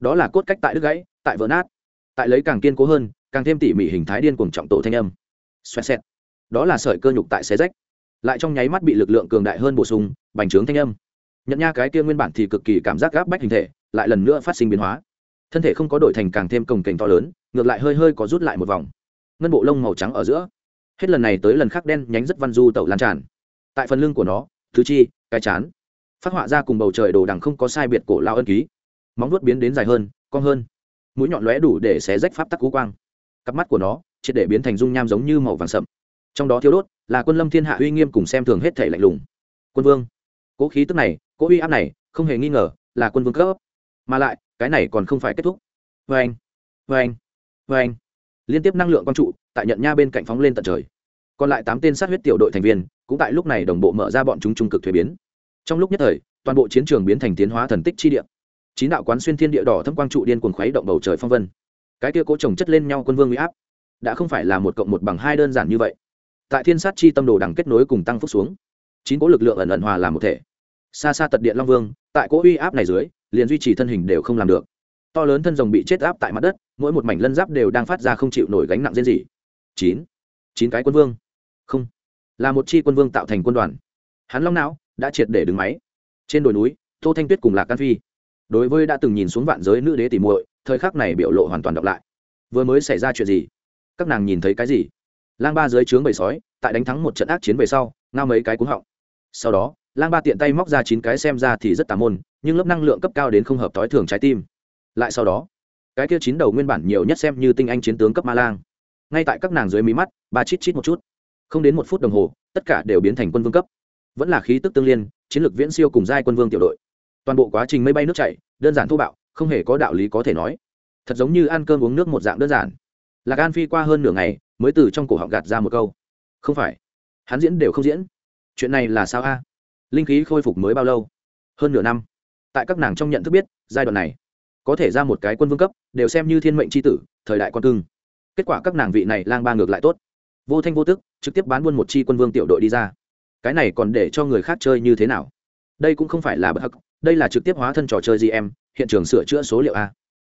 A: Đó là cốt cách tại đứt gãy, tại vỡ nát. Tại lấy càng kiên cố hơn, càng thêm tỉ mỉ hình thái điên cuồng trọng tổ thanh âm. Xoẹt xẹt đó là sợi cơ nhục tại xé rách. Lại trong nháy mắt bị lực lượng cường đại hơn bổ sung, bành trướng thanh âm. Nhận nha cái kia nguyên bản thì cực kỳ cảm giác gáp bách hình thể, lại lần nữa phát sinh biến hóa. Thân thể không có đổi thành càng thêm cồng kềnh to lớn, ngược lại hơi hơi có rút lại một vòng. Ngân bộ lông màu trắng ở giữa. Hết lần này tới lần khác đen nhánh rất văn du tẩu lan tràn. Tại phần lưng của nó, thứ chi, cái chán. Phát họa ra cùng bầu trời đồ đằng không có sai biệt cổ lao ân ký. Móng vuốt biến đến dài hơn, cong hơn. Mũi nhọn lóe đủ để xé rách pháp tắc cú quang. Cặp mắt của nó, triệt để biến thành dung nham giống như màu vàng sậm trong đó thiếu đốt là quân lâm thiên hạ uy nghiêm cùng xem thường hết thể lạnh lùng. Quân vương, cố khí tức này, cố uy áp này, không hề nghi ngờ là quân vương cấp. Mà lại, cái này còn không phải kết thúc. Vê anh vê anh vê anh liên tiếp năng lượng quang trụ tại nhận nha bên cạnh phóng lên tận trời. Còn lại tám tên sát huyết tiểu đội thành viên cũng tại lúc này đồng bộ mở ra bọn chúng trung cực thuế biến. Trong lúc nhất thời, toàn bộ chiến trường biến thành tiến hóa thần tích chi địa. Chín đạo quán xuyên thiên địa đỏ thâm quang trụ điên cuồng khuấy động bầu trời phong vân. Cái kia cố trồng chất lên nhau quân vương uy áp, đã không phải là một cộng một bằng hai đơn giản như vậy tại thiên sát chi tâm đồ đằng kết nối cùng tăng phúc xuống. Chín cỗ lực lượng ẩn ẩn hòa làm một thể. Xa xa tật điện long vương, tại cỗ uy áp này dưới, liền duy trì thân hình đều không làm được. To lớn thân rồng bị chết áp tại mặt đất, mỗi một mảnh lân giáp đều đang phát ra không chịu nổi gánh nặng riêng gì chín. Chín cái quân vương. Không. Là một chi quân vương tạo thành quân đoàn. Hắn long não đã triệt để đứng máy. Trên đồi núi, tô thanh tuyết cùng lạc can phi. Đối với đã từng nhìn xuống vạn giới nữ đế tỉ muội, thời khắc này biểu lộ hoàn toàn đọc lại. Vừa mới xảy ra chuyện gì? Các nàng nhìn thấy cái gì? Lang ba dưới trướng bầy sói, tại đánh thắng một trận ác chiến về sau, ngao mấy cái cúng họng. Sau đó, lang ba tiện tay móc ra chín cái xem ra thì rất tà môn, nhưng lớp năng lượng cấp cao đến không hợp thói thường trái tim. Lại sau đó, cái kia chín đầu nguyên bản nhiều nhất xem như tinh anh chiến tướng cấp ma lang. Ngay tại các nàng dưới mí mắt, ba chít chít một chút. Không đến một phút đồng hồ, tất cả đều biến thành quân vương cấp. Vẫn là khí tức tương liên, chiến lược viễn siêu cùng giai quân vương tiểu đội. Toàn bộ quá trình mây bay nước chảy, đơn giản thô bạo, không hề có đạo lý có thể nói. Thật giống như ăn cơm uống nước một dạng đơn giản lạc an phi qua hơn nửa ngày, mới từ trong cổ họng gạt ra một câu. Không phải. Hắn diễn đều không diễn. Chuyện này là sao a? Linh khí khôi phục mới bao lâu? Hơn nửa năm. Tại các nàng trong nhận thức biết, giai đoạn này, có thể ra một cái quân vương cấp, đều xem như thiên mệnh c h i tử, thời đại con cưng. Kết quả các nàng vị này lang ba ngược lại tốt. Vô thanh vô tức, trực tiếp bán buôn một chi quân vương tiểu đội đi ra. Cái này còn để cho người khác chơi như thế nào? Đây cũng không phải là bất hắc, đây là trực tiếp hóa thân trò chơi gm hiện trường sửa chữa số liệu a.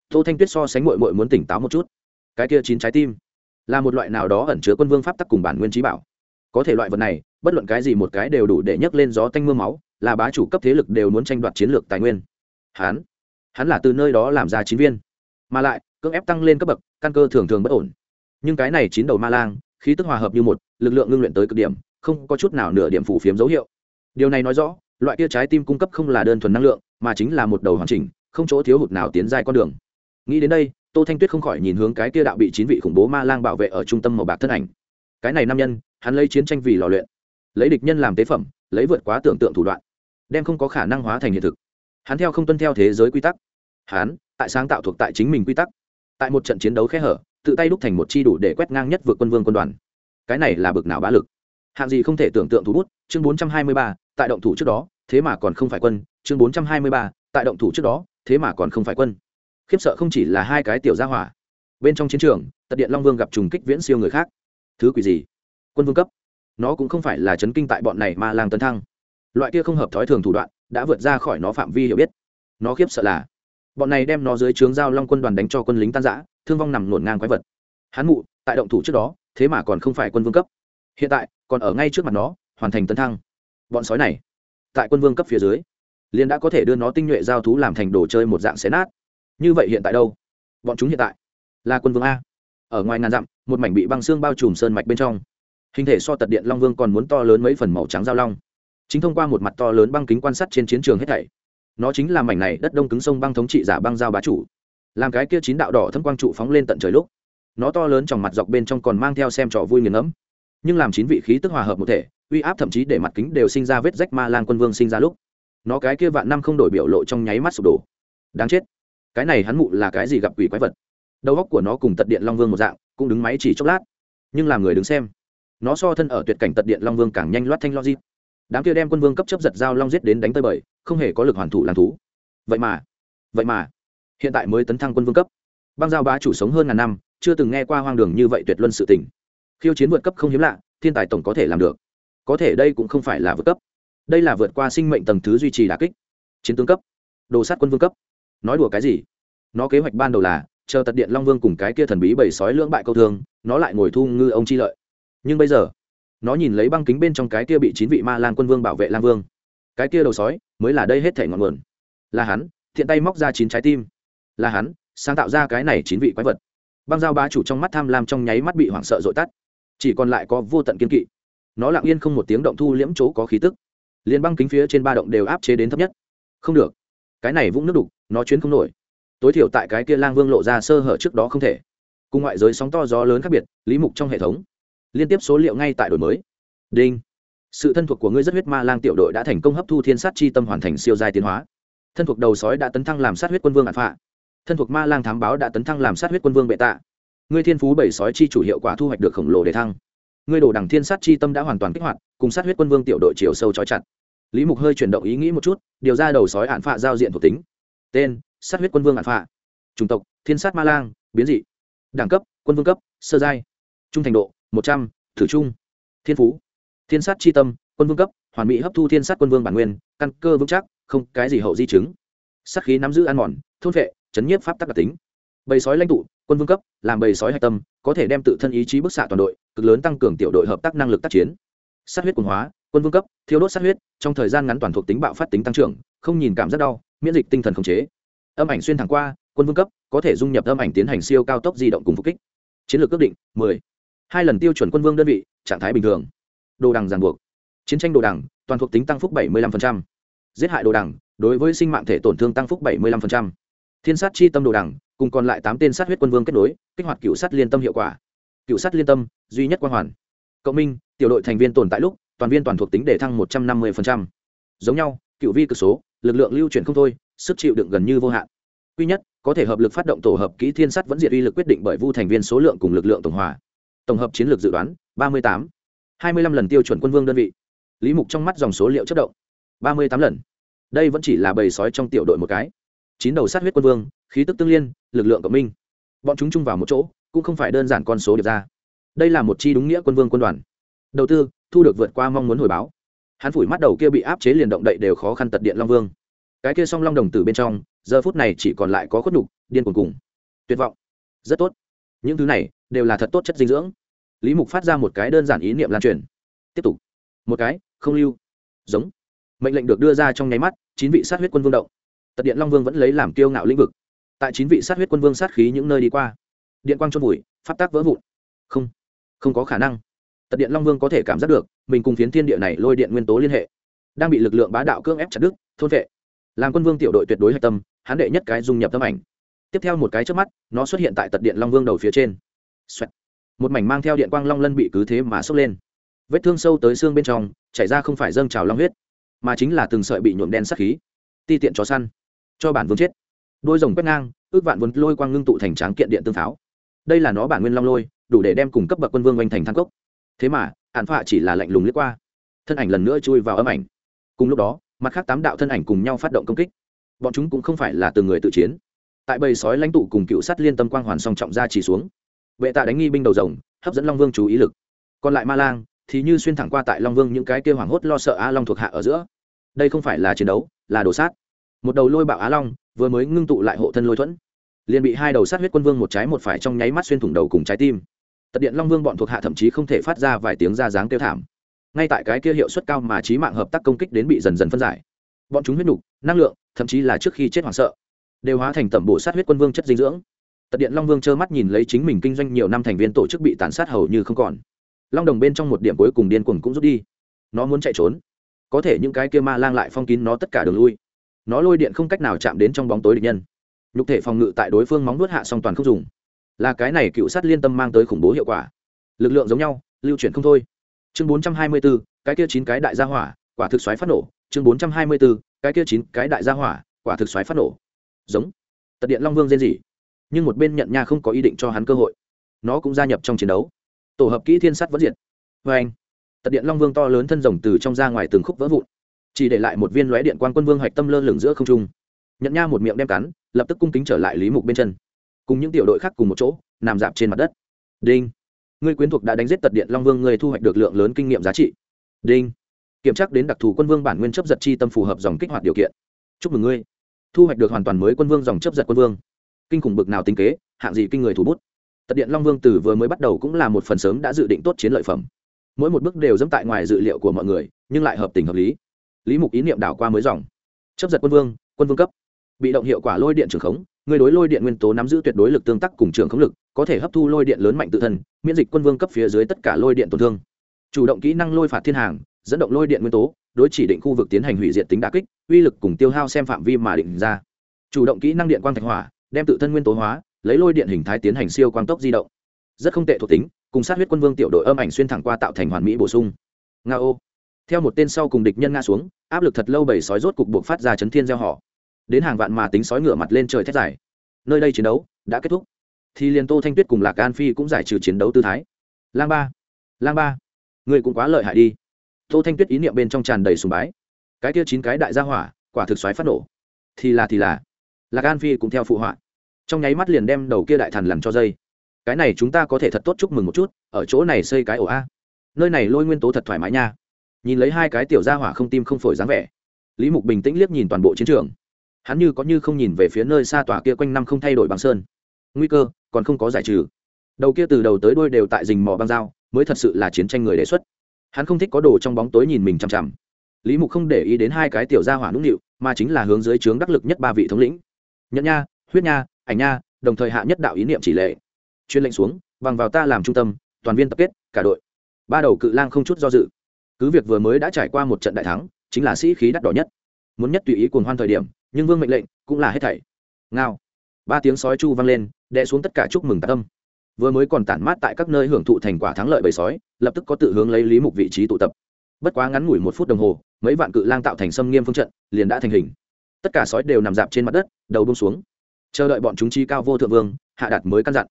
A: Tô thanh tuyết so sánh mội mội muốn tỉnh táo một chút cái kia chín trái tim. Là một loại nào đó ẩn chứa quân vương pháp tắc cùng bản nguyên trí bảo. Có thể loại vật này, bất luận cái gì một cái đều đủ để nhấc lên gió tanh m ư a máu, là bá chủ cấp thế lực đều muốn tranh đoạt chiến lược tài nguyên. Hắn hắn là từ nơi đó làm ra chín viên. Mà lại, cưỡng ép tăng lên cấp bậc, căn cơ thường thường bất ổn. Nhưng cái này chín đầu ma lang, khí tức hòa hợp như một, lực lượng ngưng luyện tới cực điểm, không có chút nào nửa điểm phủ phiếm dấu hiệu. Điều này nói rõ, loại kia trái tim cung cấp không là đơn thuần năng lượng, mà chính là một đầu hoàn chỉnh, không chỗ thiếu hụt nào tiến dài con đường nghĩ đến đây, tô thanh tuyết không khỏi nhìn hướng cái kia đạo bị chín vị khủng bố ma lang bảo vệ ở trung tâm màu bạc thân ảnh. Cái này nam nhân, hắn lấy chiến tranh vì lò luyện, lấy địch nhân làm tế phẩm, lấy vượt quá tưởng tượng thủ đoạn, đem không có khả năng hóa thành hiện thực. Hắn theo không tuân theo thế giới quy tắc. Hắn, tại sáng tạo thuộc tại chính mình quy tắc, tại một trận chiến đấu khẽ hở, tự tay đúc thành một chi đủ để quét ngang nhất vượt quân vương quân đoàn. Cái này là bực nào bá lực. Hạng gì không thể tưởng tượng thú bút, chương bốn trăm hai mươi ba, tại động thủ trước đó, thế mà còn không phải quân, chương bốn trăm hai mươi ba, tại động thủ trước đó, thế mà còn không phải quân khiếp sợ không chỉ là hai cái tiểu gia hỏa, bên trong chiến trường, tật điện long vương gặp trùng kích viễn siêu người khác. Thứ quỷ gì? Quân vương cấp. Nó cũng không phải là chấn kinh tại bọn này mà làng tấn thăng. Loại kia không hợp thói thường thủ đoạn, đã vượt ra khỏi nó phạm vi hiểu biết. Nó khiếp sợ là, bọn này đem nó dưới trướng giao long quân đoàn đánh cho quân lính tan giã thương vong nằm nổn ngang quái vật. Hắn mụ, tại động thủ trước đó, thế mà còn không phải quân vương cấp. Hiện tại, còn ở ngay trước mặt nó, hoàn thành tấn thăng. Bọn sói này, tại quân vương cấp phía dưới, liền đã có thể đưa nó tinh nhuệ giao thú làm thành đồ chơi một dạng xé nát như vậy hiện tại đâu? Bọn chúng hiện tại là quân vương a. Ở ngoài ngàn dặm, một mảnh bị băng xương bao trùm sơn mạch bên trong. Hình thể so tật điện long vương còn muốn to lớn mấy phần màu trắng giao long. Chính thông qua một mặt to lớn băng kính quan sát trên chiến trường hết thảy. Nó chính là mảnh này đất đông cứng sông băng thống trị giả băng giao bá chủ. Làm cái kia chín đạo đỏ thâm quang trụ phóng lên tận trời lúc, nó to lớn trong mặt dọc bên trong còn mang theo xem trò vui nghiền ngẫm. Nhưng làm chín vị khí tức hòa hợp một thể, uy áp thậm chí để mặt kính đều sinh ra vết rách ma lang quân vương sinh ra lúc. Nó cái kia vạn năm không đổi biểu lộ trong nháy mắt sụp đổ. Đáng chết cái này hắn mụ là cái gì gặp quỷ quái vật? Đầu góc của nó cùng tật điện long vương một dạng, cũng đứng máy chỉ chốc lát. Nhưng làm người đứng xem, nó so thân ở tuyệt cảnh tật điện long vương càng nhanh loát thanh logic. Đám kia đem quân vương cấp chấp giật dao long giết đến đánh tơi bời, không hề có lực hoàn thủ làm thú. Vậy mà vậy mà, hiện tại mới tấn thăng quân vương cấp. Băng giao bá chủ sống hơn ngàn năm, chưa từng nghe qua hoang đường như vậy tuyệt luân sự tình. Khiêu chiến vượt cấp không hiếm lạ, thiên tài tổng có thể làm được. Có thể đây cũng không phải là vượt cấp. Đây là vượt qua sinh mệnh tầng thứ duy trì đà kích. Chiến tướng cấp, đồ sát quân vương cấp nói đùa cái gì? Nó kế hoạch ban đầu là, chờ tật điện long vương cùng cái kia thần bí bảy sói lưỡng bại câu thương, nó lại ngồi thu ngư ông chi lợi. Nhưng bây giờ, nó nhìn lấy băng kính bên trong cái kia bị chín vị ma lang quân vương bảo vệ lan vương. Cái kia đầu sói mới là đây hết thể ngọn nguồn. Là hắn, thiện tay móc ra chín trái tim. Là hắn, sáng tạo ra cái này chín vị quái vật. Băng giao bá chủ trong mắt tham lam trong nháy mắt bị hoảng sợ dội tắt. Chỉ còn lại có vô tận kiên kỵ. Nó lặng yên không một tiếng động thu liễm chỗ có khí tức. Liền băng kính phía trên ba động đều áp chế đến thấp nhất. Không được cái này vũng nước đục, nó chuyến không nổi. Tối thiểu tại cái kia lang vương lộ ra sơ hở trước đó không thể. Cùng ngoại giới sóng to gió lớn khác biệt, lý mục trong hệ thống. Liên tiếp số liệu ngay tại đổi mới. Đinh. Sự thân thuộc của ngươi rất huyết ma lang tiểu đội đã thành công hấp thu thiên sát chi tâm hoàn thành siêu giai tiến hóa. Thân thuộc đầu sói đã tấn thăng làm sát huyết quân vương ạn phạ. Thân thuộc ma lang thám báo đã tấn thăng làm sát huyết quân vương bệ tạ. Ngươi thiên phú bảy sói chi chủ hiệu quả thu hoạch được khổng lồ để thăng. Ngươi đồ đằng thiên sát chi tâm đã hoàn toàn kích hoạt, cùng sát huyết quân vương tiểu đội chiều sâu trói chặt lý mục hơi chuyển động ý nghĩ một chút, điều ra đầu sói hạn phạ giao diện thuộc tính. Tên, sát huyết quân vương hạn phạ. Chủng tộc, thiên sát ma lang, biến dị. Đẳng cấp, quân vương cấp, sơ giai. Trung thành độ, một trăm, thử trung. Thiên phú, thiên sát chi tâm, quân vương cấp, hoàn mỹ hấp thu thiên sát quân vương bản nguyên, căn cơ vững chắc, không cái gì hậu di chứng. Sát khí nắm giữ ăn mòn, thôn vệ, chấn nhiếp pháp tắc đặc tính. Bầy sói lãnh tụ, quân vương cấp, làm bầy sói hạch tâm, có thể đem tự thân ý chí bức xạ toàn đội, cực lớn tăng cường tiểu đội hợp tác năng lực tác chiến. Sát huyết quần hóa quân vương cấp thiếu đốt sát huyết, trong thời gian ngắn toàn thuộc tính bạo phát tính tăng trưởng, không nhìn cảm giác đau, miễn dịch tinh thần khống chế âm ảnh xuyên thẳng qua, quân vương cấp, có thể dung nhập âm ảnh tiến hành siêu cao tốc di động cùng phục kích chiến lược ước định 10. hai lần tiêu chuẩn quân vương đơn vị, trạng thái bình thường đồ đằng ràng buộc chiến tranh đồ đằng, toàn thuộc tính tăng phúc 75%. giết hại đồ đằng, đối với sinh mạng thể tổn thương tăng phúc 75%. thiên sát chi tâm đồ đằng, cùng còn lại tám tên sát huyết quân vương kết nối, kích hoạt cựu sát liên tâm hiệu quả cựu sát liên tâm, duy nhất quang hoàn cộng minh, tiểu đội thành viên tồn tại lúc toàn viên toàn thuộc tính để thăng một trăm năm mươi giống nhau, cựu vi cực số, lực lượng lưu chuyển không thôi, sức chịu đựng gần như vô hạn. Quy nhất, có thể hợp lực phát động tổ hợp kỹ thiên sát vẫn diệt uy lực quyết định bởi vu thành viên số lượng cùng lực lượng tổng hòa. Tổng hợp chiến lược dự đoán, ba mươi tám. hai mươi lăm lần tiêu chuẩn quân vương đơn vị. Lý mục trong mắt dòng số liệu chất động. ba mươi tám lần. Đây vẫn chỉ là bầy sói trong tiểu đội một cái. Chín đầu sát huyết quân vương, khí tức tương liên, lực lượng cộng minh. Bọn chúng chung vào một chỗ, cũng không phải đơn giản con số được ra. Đây là một chi đúng nghĩa quân vương quân đoàn đầu tư, thu được vượt qua mong muốn hồi báo. Hắn phủi mắt đầu kia bị áp chế liền động đậy đều khó khăn tật điện long vương. Cái kia song long đồng tử bên trong, giờ phút này chỉ còn lại có khuất nhục, điên cuồng cùng. Tuyệt vọng. Rất tốt. Những thứ này đều là thật tốt chất dinh dưỡng. Lý mục phát ra một cái đơn giản ý niệm lan truyền. Tiếp tục. Một cái, không lưu. Giống. Mệnh lệnh được đưa ra trong nháy mắt, chín vị sát huyết quân vương động. Tật điện long vương vẫn lấy làm kiêu ngạo lĩnh vực. Tại chín vị sát huyết quân vương sát khí những nơi đi qua, điện quang trôn vùi, pháp tác vỡ vụn. Không. Không có khả năng tật điện long vương có thể cảm giác được, mình cùng phiến thiên địa này lôi điện nguyên tố liên hệ. Đang bị lực lượng bá đạo cưỡng ép chặt đứt, thôn vệ. Làm quân vương tiểu đội tuyệt đối hạch tâm, hắn đệ nhất cái dung nhập tâm ảnh. Tiếp theo một cái trước mắt, nó xuất hiện tại tật điện long vương đầu phía trên、Xoẹt. một mảnh mang theo điện quang long lân bị cứ thế mà sốc lên. Vết thương sâu tới xương bên trong, chảy ra không phải dâng trào long huyết, mà chính là từng sợi bị nhuộm đen sắc khí. Ti tiện chó săn. Cho bản vương chết. Đôi rồng quét ngang, ước vạn vốn lôi quang ngưng tụ thành tráng kiện điện tương pháo. Đây là nó bản nguyên long lôi, đủ để đem cùng cấp bậc quân vương oanh thành thang cốc thế mà hạn phạ chỉ là lạnh lùng liếc qua. Thân ảnh lần nữa chui vào âm ảnh. Cùng lúc đó, mặt khác tám đạo thân ảnh cùng nhau phát động công kích. Bọn chúng cũng không phải là từng người tự chiến. Tại bầy sói lãnh tụ cùng cựu sắt liên tâm quang hoàn song trọng ra chỉ xuống. Vệ tạ đánh nghi binh đầu rồng, hấp dẫn long vương chú ý lực. Còn lại ma lang, thì như xuyên thẳng qua tại long vương những cái kêu hoảng hốt lo sợ a long thuộc hạ ở giữa. Đây không phải là chiến đấu, là đồ sát. Một đầu lôi bạo á long, vừa mới ngưng tụ lại hộ thân lôi thuẫn. Liền bị hai đầu sát huyết quân vương một trái một phải trong nháy mắt xuyên thủng đầu cùng trái tim tật điện long vương bọn thuộc hạ thậm chí không thể phát ra vài tiếng ra dáng kêu thảm. Ngay tại cái kia hiệu suất cao mà trí mạng hợp tác công kích đến bị dần dần phân giải. Bọn chúng huyết nục, năng lượng, thậm chí là trước khi chết hoảng sợ, đều hóa thành tẩm bổ sát huyết quân vương chất dinh dưỡng. Tật điện long vương trơ mắt nhìn lấy chính mình kinh doanh nhiều năm thành viên tổ chức bị tàn sát hầu như không còn. Long đồng bên trong một điểm cuối cùng điên cuồng cũng rút đi. Nó muốn chạy trốn. Có thể những cái kia ma lang lại phong kín nó tất cả đường lui. Nó lôi điện không cách nào chạm đến trong bóng tối địch nhân. Nhục thể phòng ngự tại đối phương móng nuốt hạ song toàn không dùng là cái này cựu sát liên tâm mang tới khủng bố hiệu quả. Lực lượng giống nhau, lưu chuyển không thôi. Chương bốn trăm hai mươi bốn cái kia chín cái đại gia hỏa, quả thực xoáy phát nổ. Chương bốn trăm hai mươi bốn cái kia chín cái đại gia hỏa, quả thực xoáy phát nổ. Giống. Tật điện long vương rên gì nhưng một bên nhận nha không có ý định cho hắn cơ hội. Nó cũng gia nhập trong chiến đấu. Tổ hợp kỹ thiên sắt vẫn diện. vê anh, tật điện long vương to lớn thân rồng từ trong ra ngoài từng khúc vỡ vụn. Chỉ để lại một viên lóe điện quan quân vương hạch tâm lơ lửng giữa không trung. Nhận nha một miệng đem cắn, lập tức cung kính trở lại lý mục bên chân cùng những tiểu đội khác cùng một chỗ, nằm dạp trên mặt đất. Đinh. Ngươi quyến thuộc đã đánh giết tật điện long vương, ngươi thu hoạch được lượng lớn kinh nghiệm giá trị. Đinh. Kiểm tra đến đặc thù quân vương bản nguyên chấp giật chi tâm phù hợp dòng kích hoạt điều kiện. Chúc mừng ngươi. Thu hoạch được hoàn toàn mới quân vương dòng chấp giật quân vương. Kinh khủng bực nào tính kế, hạng gì kinh người thủ bút. Tật điện long vương từ vừa mới bắt đầu cũng là một phần sớm đã dự định tốt chiến lợi phẩm. Mỗi một bước đều dẫm tại ngoài dự liệu của mọi người, nhưng lại hợp tình hợp lý. Lý mục ý niệm đảo qua mới dòng. Chấp giật quân vương quân vương cấp. Bị động hiệu quả lôi điện trường khống người đối lôi điện nguyên tố nắm giữ tuyệt đối lực tương tác cùng trường khống lực, có thể hấp thu lôi điện lớn mạnh tự thân, miễn dịch quân vương cấp phía dưới tất cả lôi điện tổn thương. Chủ động kỹ năng lôi phạt thiên hàng, dẫn động lôi điện nguyên tố, đối chỉ định khu vực tiến hành hủy diệt tính đa kích, uy lực cùng tiêu hao xem phạm vi mà định ra. Chủ động kỹ năng điện quang thạch hỏa, đem tự thân nguyên tố hóa, lấy lôi điện hình thái tiến hành siêu quang tốc di động. Rất không tệ thuộc tính, cùng sát huyết quân vương tiểu đội âm ảnh xuyên thẳng qua tạo thành hoàn mỹ bổ sung. Nga ô theo một tên sau cùng địch nhân nga xuống, áp lực thật lâu bầy sói rốt cục buộc phát ra chấn thiên gieo họ đến hàng vạn mà tính sói ngửa mặt lên trời thét dài. Nơi đây chiến đấu đã kết thúc. Thì liền tô thanh tuyết cùng lạc an phi cũng giải trừ chiến đấu tư thái. Lang ba lang ba người cũng quá lợi hại đi. Tô thanh tuyết ý niệm bên trong tràn đầy sùng bái. Cái kia chín cái đại gia hỏa, quả thực xoáy phát nổ. Thì là thì là. Lạc an phi cũng theo phụ họa. Trong nháy mắt liền đem đầu kia đại thần làm cho dây. Cái này chúng ta có thể thật tốt chúc mừng một chút, ở chỗ này xây cái ổ a. Nơi này lôi nguyên tố thật thoải mái nha. Nhìn lấy hai cái tiểu gia hỏa không tim không phổi dáng vẻ. Lý mục bình tĩnh liếc nhìn toàn bộ chiến trường hắn như có như không nhìn về phía nơi xa tòa kia quanh năm không thay đổi bằng sơn. Nguy cơ, còn không có giải trừ. Đầu kia từ đầu tới đuôi đều tại rình mò băng dao, mới thật sự là chiến tranh người đề xuất. Hắn không thích có đồ trong bóng tối nhìn mình chằm chằm. Lý mục không để ý đến hai cái tiểu gia hỏa nũng nịu, mà chính là hướng dưới trướng đắc lực nhất ba vị thống lĩnh. Nhẫn nha, huyết nha, ảnh nha, đồng thời hạ nhất đạo ý niệm chỉ lệ. Chuyên lệnh xuống, bằng vào ta làm trung tâm, toàn viên tập kết, cả đội. Ba đầu cự lang không chút do dự. Cứ việc vừa mới đã trải qua một trận đại thắng, chính là sĩ khí đắt đỏ nhất. Muốn nhất tùy ý cuồng hoan thời điểm nhưng vương mệnh lệnh cũng là hết thảy. Ngao. Ba tiếng sói chu vang lên, đè xuống tất cả chúc mừng tạ tâm. Vừa mới còn tản mát tại các nơi hưởng thụ thành quả thắng lợi bầy sói, lập tức có tự hướng lấy lý mục vị trí tụ tập. Bất quá ngắn ngủi một phút đồng hồ, mấy vạn cự lang tạo thành xâm nghiêm phương trận, liền đã thành hình. Tất cả sói đều nằm dạp trên mặt đất, đầu bông xuống. Chờ đợi bọn chúng chi cao vô thượng vương, hạ đạt mới căn dặn.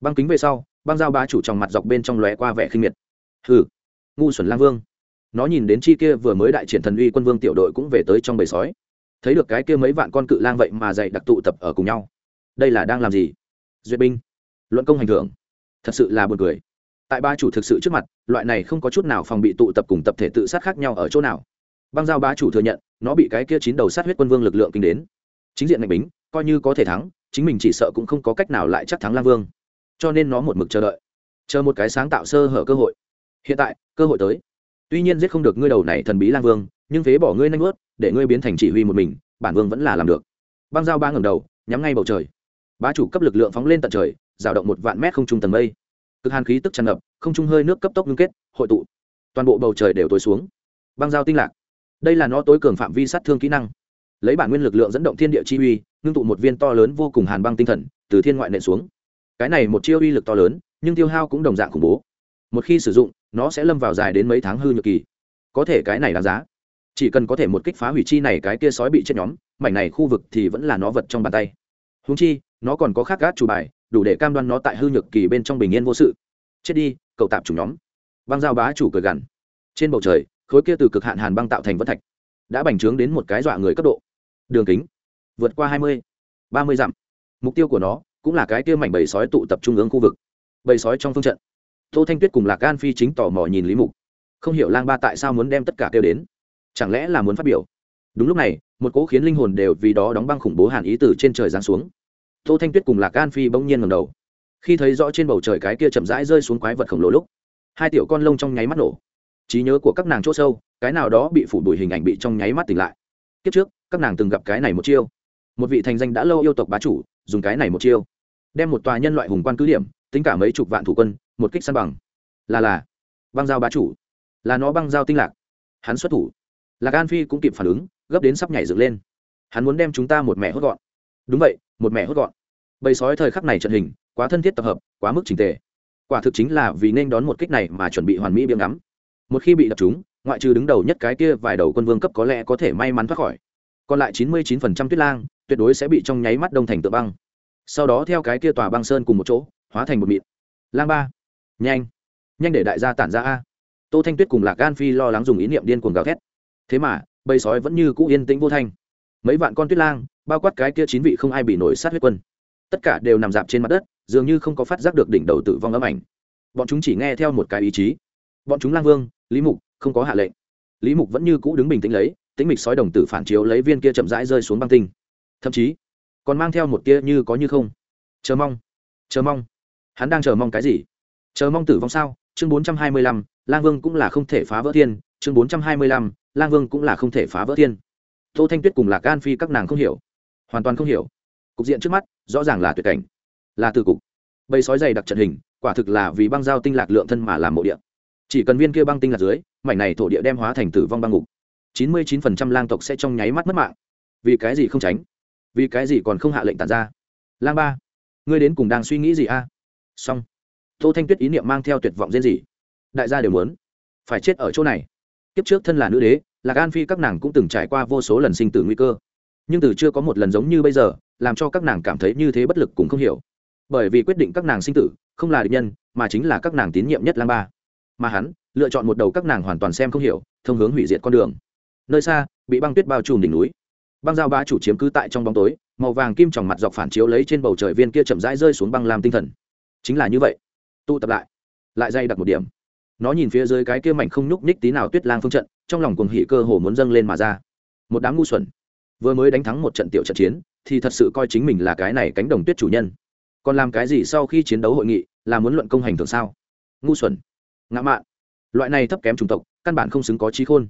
A: Băng kính về sau, băng giao bá chủ trong mặt dọc bên trong lóe qua vẻ khinh miệt. Hừ, ngu xuẩn lang vương. Nó nhìn đến chi kia vừa mới đại triển thần uy quân vương tiểu đội cũng về tới trong bầy sói thấy được cái kia mấy vạn con cự lang vậy mà dạy đặc tụ tập ở cùng nhau. Đây là đang làm gì? Duyệt binh. Luận công hành thưởng. Thật sự là buồn cười. Tại ba chủ thực sự trước mặt, loại này không có chút nào phòng bị tụ tập cùng tập thể tự sát khác nhau ở chỗ nào. Băng giao bá chủ thừa nhận, nó bị cái kia chín đầu sát huyết quân vương lực lượng kinh đến. Chính diện ngạch bính, coi như có thể thắng, chính mình chỉ sợ cũng không có cách nào lại chắc thắng lang vương. Cho nên nó một mực chờ đợi. Chờ một cái sáng tạo sơ hở cơ hội. Hiện tại, cơ hội tới. Tuy nhiên giết không được ngươi đầu này thần bí lang vương nhưng phế bỏ ngươi nanh ướt để ngươi biến thành chỉ huy một mình, bản vương vẫn là làm được. Băng giao ba ngầm đầu, nhắm ngay bầu trời. Bá chủ cấp lực lượng phóng lên tận trời, rào động một vạn mét không trung tầng mây. Cực hàn khí tức tràn ngập, không trung hơi nước cấp tốc ngưng kết, hội tụ. Toàn bộ bầu trời đều tối xuống. Băng giao tinh lạc. Đây là nó tối cường phạm vi sát thương kỹ năng. Lấy bản nguyên lực lượng dẫn động thiên địa chi uy, ngưng tụ một viên to lớn vô cùng hàn băng tinh thần, từ thiên ngoại nện xuống. Cái này một chiêu uy lực to lớn, nhưng tiêu hao cũng đồng dạng khủng bố. Một khi sử dụng, nó sẽ lâm vào dài đến mấy tháng hư nhược kỳ. Có thể cái này đáng giá chỉ cần có thể một kích phá hủy chi này cái kia sói bị chết nhóm, mảnh này khu vực thì vẫn là nó vật trong bàn tay. Húng chi, nó còn có khác gác chủ bài, đủ để cam đoan nó tại hư nhược kỳ bên trong bình yên vô sự. Chết đi, cậu tạp chủ nhóm. Băng giao bá chủ cười gằn. Trên bầu trời, khối kia từ cực hạn hàn băng tạo thành vân thạch, đã bành trướng đến một cái dọa người cấp độ. Đường kính, vượt qua hai mươi, ba mươi dặm. Mục tiêu của nó cũng là cái kia mảnh bầy sói tụ tập trung ương khu vực. Bầy sói trong phương trận. Tô thanh tuyết cùng lạc gan phi chính tò mò nhìn lý mục. Không hiểu lang ba tại sao muốn đem tất cả kêu đến chẳng lẽ là muốn phát biểu? Đúng lúc này, một cỗ khiến linh hồn đều vì đó đóng băng khủng bố hàn ý từ trên trời giáng xuống. Tô thanh tuyết cùng lạc an phi bỗng nhiên ngầm đầu. Khi thấy rõ trên bầu trời cái kia chậm rãi rơi xuống quái vật khổng lồ lúc, hai tiểu con lông trong nháy mắt nổ. Trí nhớ của các nàng chỗ sâu, cái nào đó bị phủ đuổi hình ảnh bị trong nháy mắt tỉnh lại. Kiếp trước, các nàng từng gặp cái này một chiêu. Một vị thành danh đã lâu yêu tộc bá chủ, dùng cái này một chiêu. Đem một tòa nhân loại hùng quan cứ điểm, tính cả mấy chục vạn thủ quân, một kích săn bằng. Là là, băng giao bá chủ. Là nó băng giao tinh lạc. Hắn xuất thủ lạc an phi cũng kịp phản ứng, gấp đến sắp nhảy dựng lên. Hắn muốn đem chúng ta một mẹ hốt gọn. Đúng vậy, một mẹ hốt gọn. Bầy sói thời khắc này trận hình, quá thân thiết tập hợp, quá mức trình tề. Quả thực chính là vì nên đón một kích này mà chuẩn bị hoàn mỹ biếng ngắm. Một khi bị đập chúng ngoại trừ đứng đầu nhất cái kia vài đầu quân vương cấp có lẽ có thể may mắn thoát khỏi. Còn lại chín mươi 99% tuyết lang, tuyệt đối sẽ bị trong nháy mắt đông thành tự băng. Sau đó theo cái kia tòa băng sơn cùng một chỗ, hóa thành một mịn. Lang ba. Nhanh. Nhanh để đại gia tản ra a. Tô thanh tuyết cùng lạc gan phi lo lắng dùng ý niệm điên cuồng gào thét thế mà, bầy sói vẫn như cũ yên tĩnh vô thanh. Mấy vạn con tuyết lang, bao quát cái kia chín vị không ai bị nổi sát huyết quân. Tất cả đều nằm dạp trên mặt đất, dường như không có phát giác được đỉnh đầu tử vong ấm ảnh. Bọn chúng chỉ nghe theo một cái ý chí. Bọn chúng lang vương, lý mục, không có hạ lệnh. Lý mục vẫn như cũ đứng bình tĩnh lấy, tĩnh mịch sói đồng tử phản chiếu lấy viên kia chậm rãi rơi xuống băng tinh. Thậm chí, còn mang theo một tia như có như không. Chờ mong chờ mong. Hắn đang chờ mong cái gì? Chờ mong tử vong sao? Chương bốn trăm hai mươi lăm, lang vương cũng là không thể phá vỡ thiên. Chương bốn trăm hai mươi lăm lang vương cũng là không thể phá vỡ thiên. Tô thanh tuyết cùng lạc gan phi các nàng không hiểu. Hoàn toàn không hiểu. Cục diện trước mắt, rõ ràng là tuyệt cảnh, là từ cục. Bầy sói dày đặc trận hình, quả thực là vì băng giao tinh lạc lượng thân mà làm mộ địa. Chỉ cần viên kia băng tinh lạc dưới, mảnh này thổ địa đem hóa thành tử vong băng ngục. Chín mươi chín phần trăm lang tộc sẽ trong nháy mắt mất mạng. Vì cái gì không tránh? Vì cái gì còn không hạ lệnh tàn ra? Lang ba, ngươi đến cùng đang suy nghĩ gì a? À? xong. Tô thanh tuyết ý niệm mang theo tuyệt vọng riêng gì đại gia đều muốn phải chết ở chỗ này kiếp trước thân là nữ đế, lạc an phi các nàng cũng từng trải qua vô số lần sinh tử nguy cơ. Nhưng từ chưa có một lần giống như bây giờ, làm cho các nàng cảm thấy như thế bất lực cũng không hiểu. Bởi vì quyết định các nàng sinh tử, không là địch nhân, mà chính là các nàng tín nhiệm nhất lang ba. Mà hắn, lựa chọn một đầu các nàng hoàn toàn xem không hiểu, thông hướng hủy diệt con đường. Nơi xa, bị băng tuyết bao trùm đỉnh núi. Băng giao ba chủ chiếm cứ tại trong bóng tối, màu vàng kim tròng mặt dọc phản chiếu lấy trên bầu trời viên kia chậm rãi rơi xuống băng làm tinh thần. Chính là như vậy. Tụ tập lại. Lại dây đặt một điểm nó nhìn phía dưới cái kia mảnh không nhúc nhích tí nào tuyết lang phương trận, trong lòng cuồng hỉ cơ hồ muốn dâng lên mà ra. Một đám ngu xuẩn. Vừa mới đánh thắng một trận tiểu trận chiến, thì thật sự coi chính mình là cái này cánh đồng tuyết chủ nhân. Còn làm cái gì sau khi chiến đấu hội nghị, là muốn luận công hành thường sao? Ngu xuẩn. Ngã mạn. Loại này thấp kém chủng tộc, căn bản không xứng có trí khôn.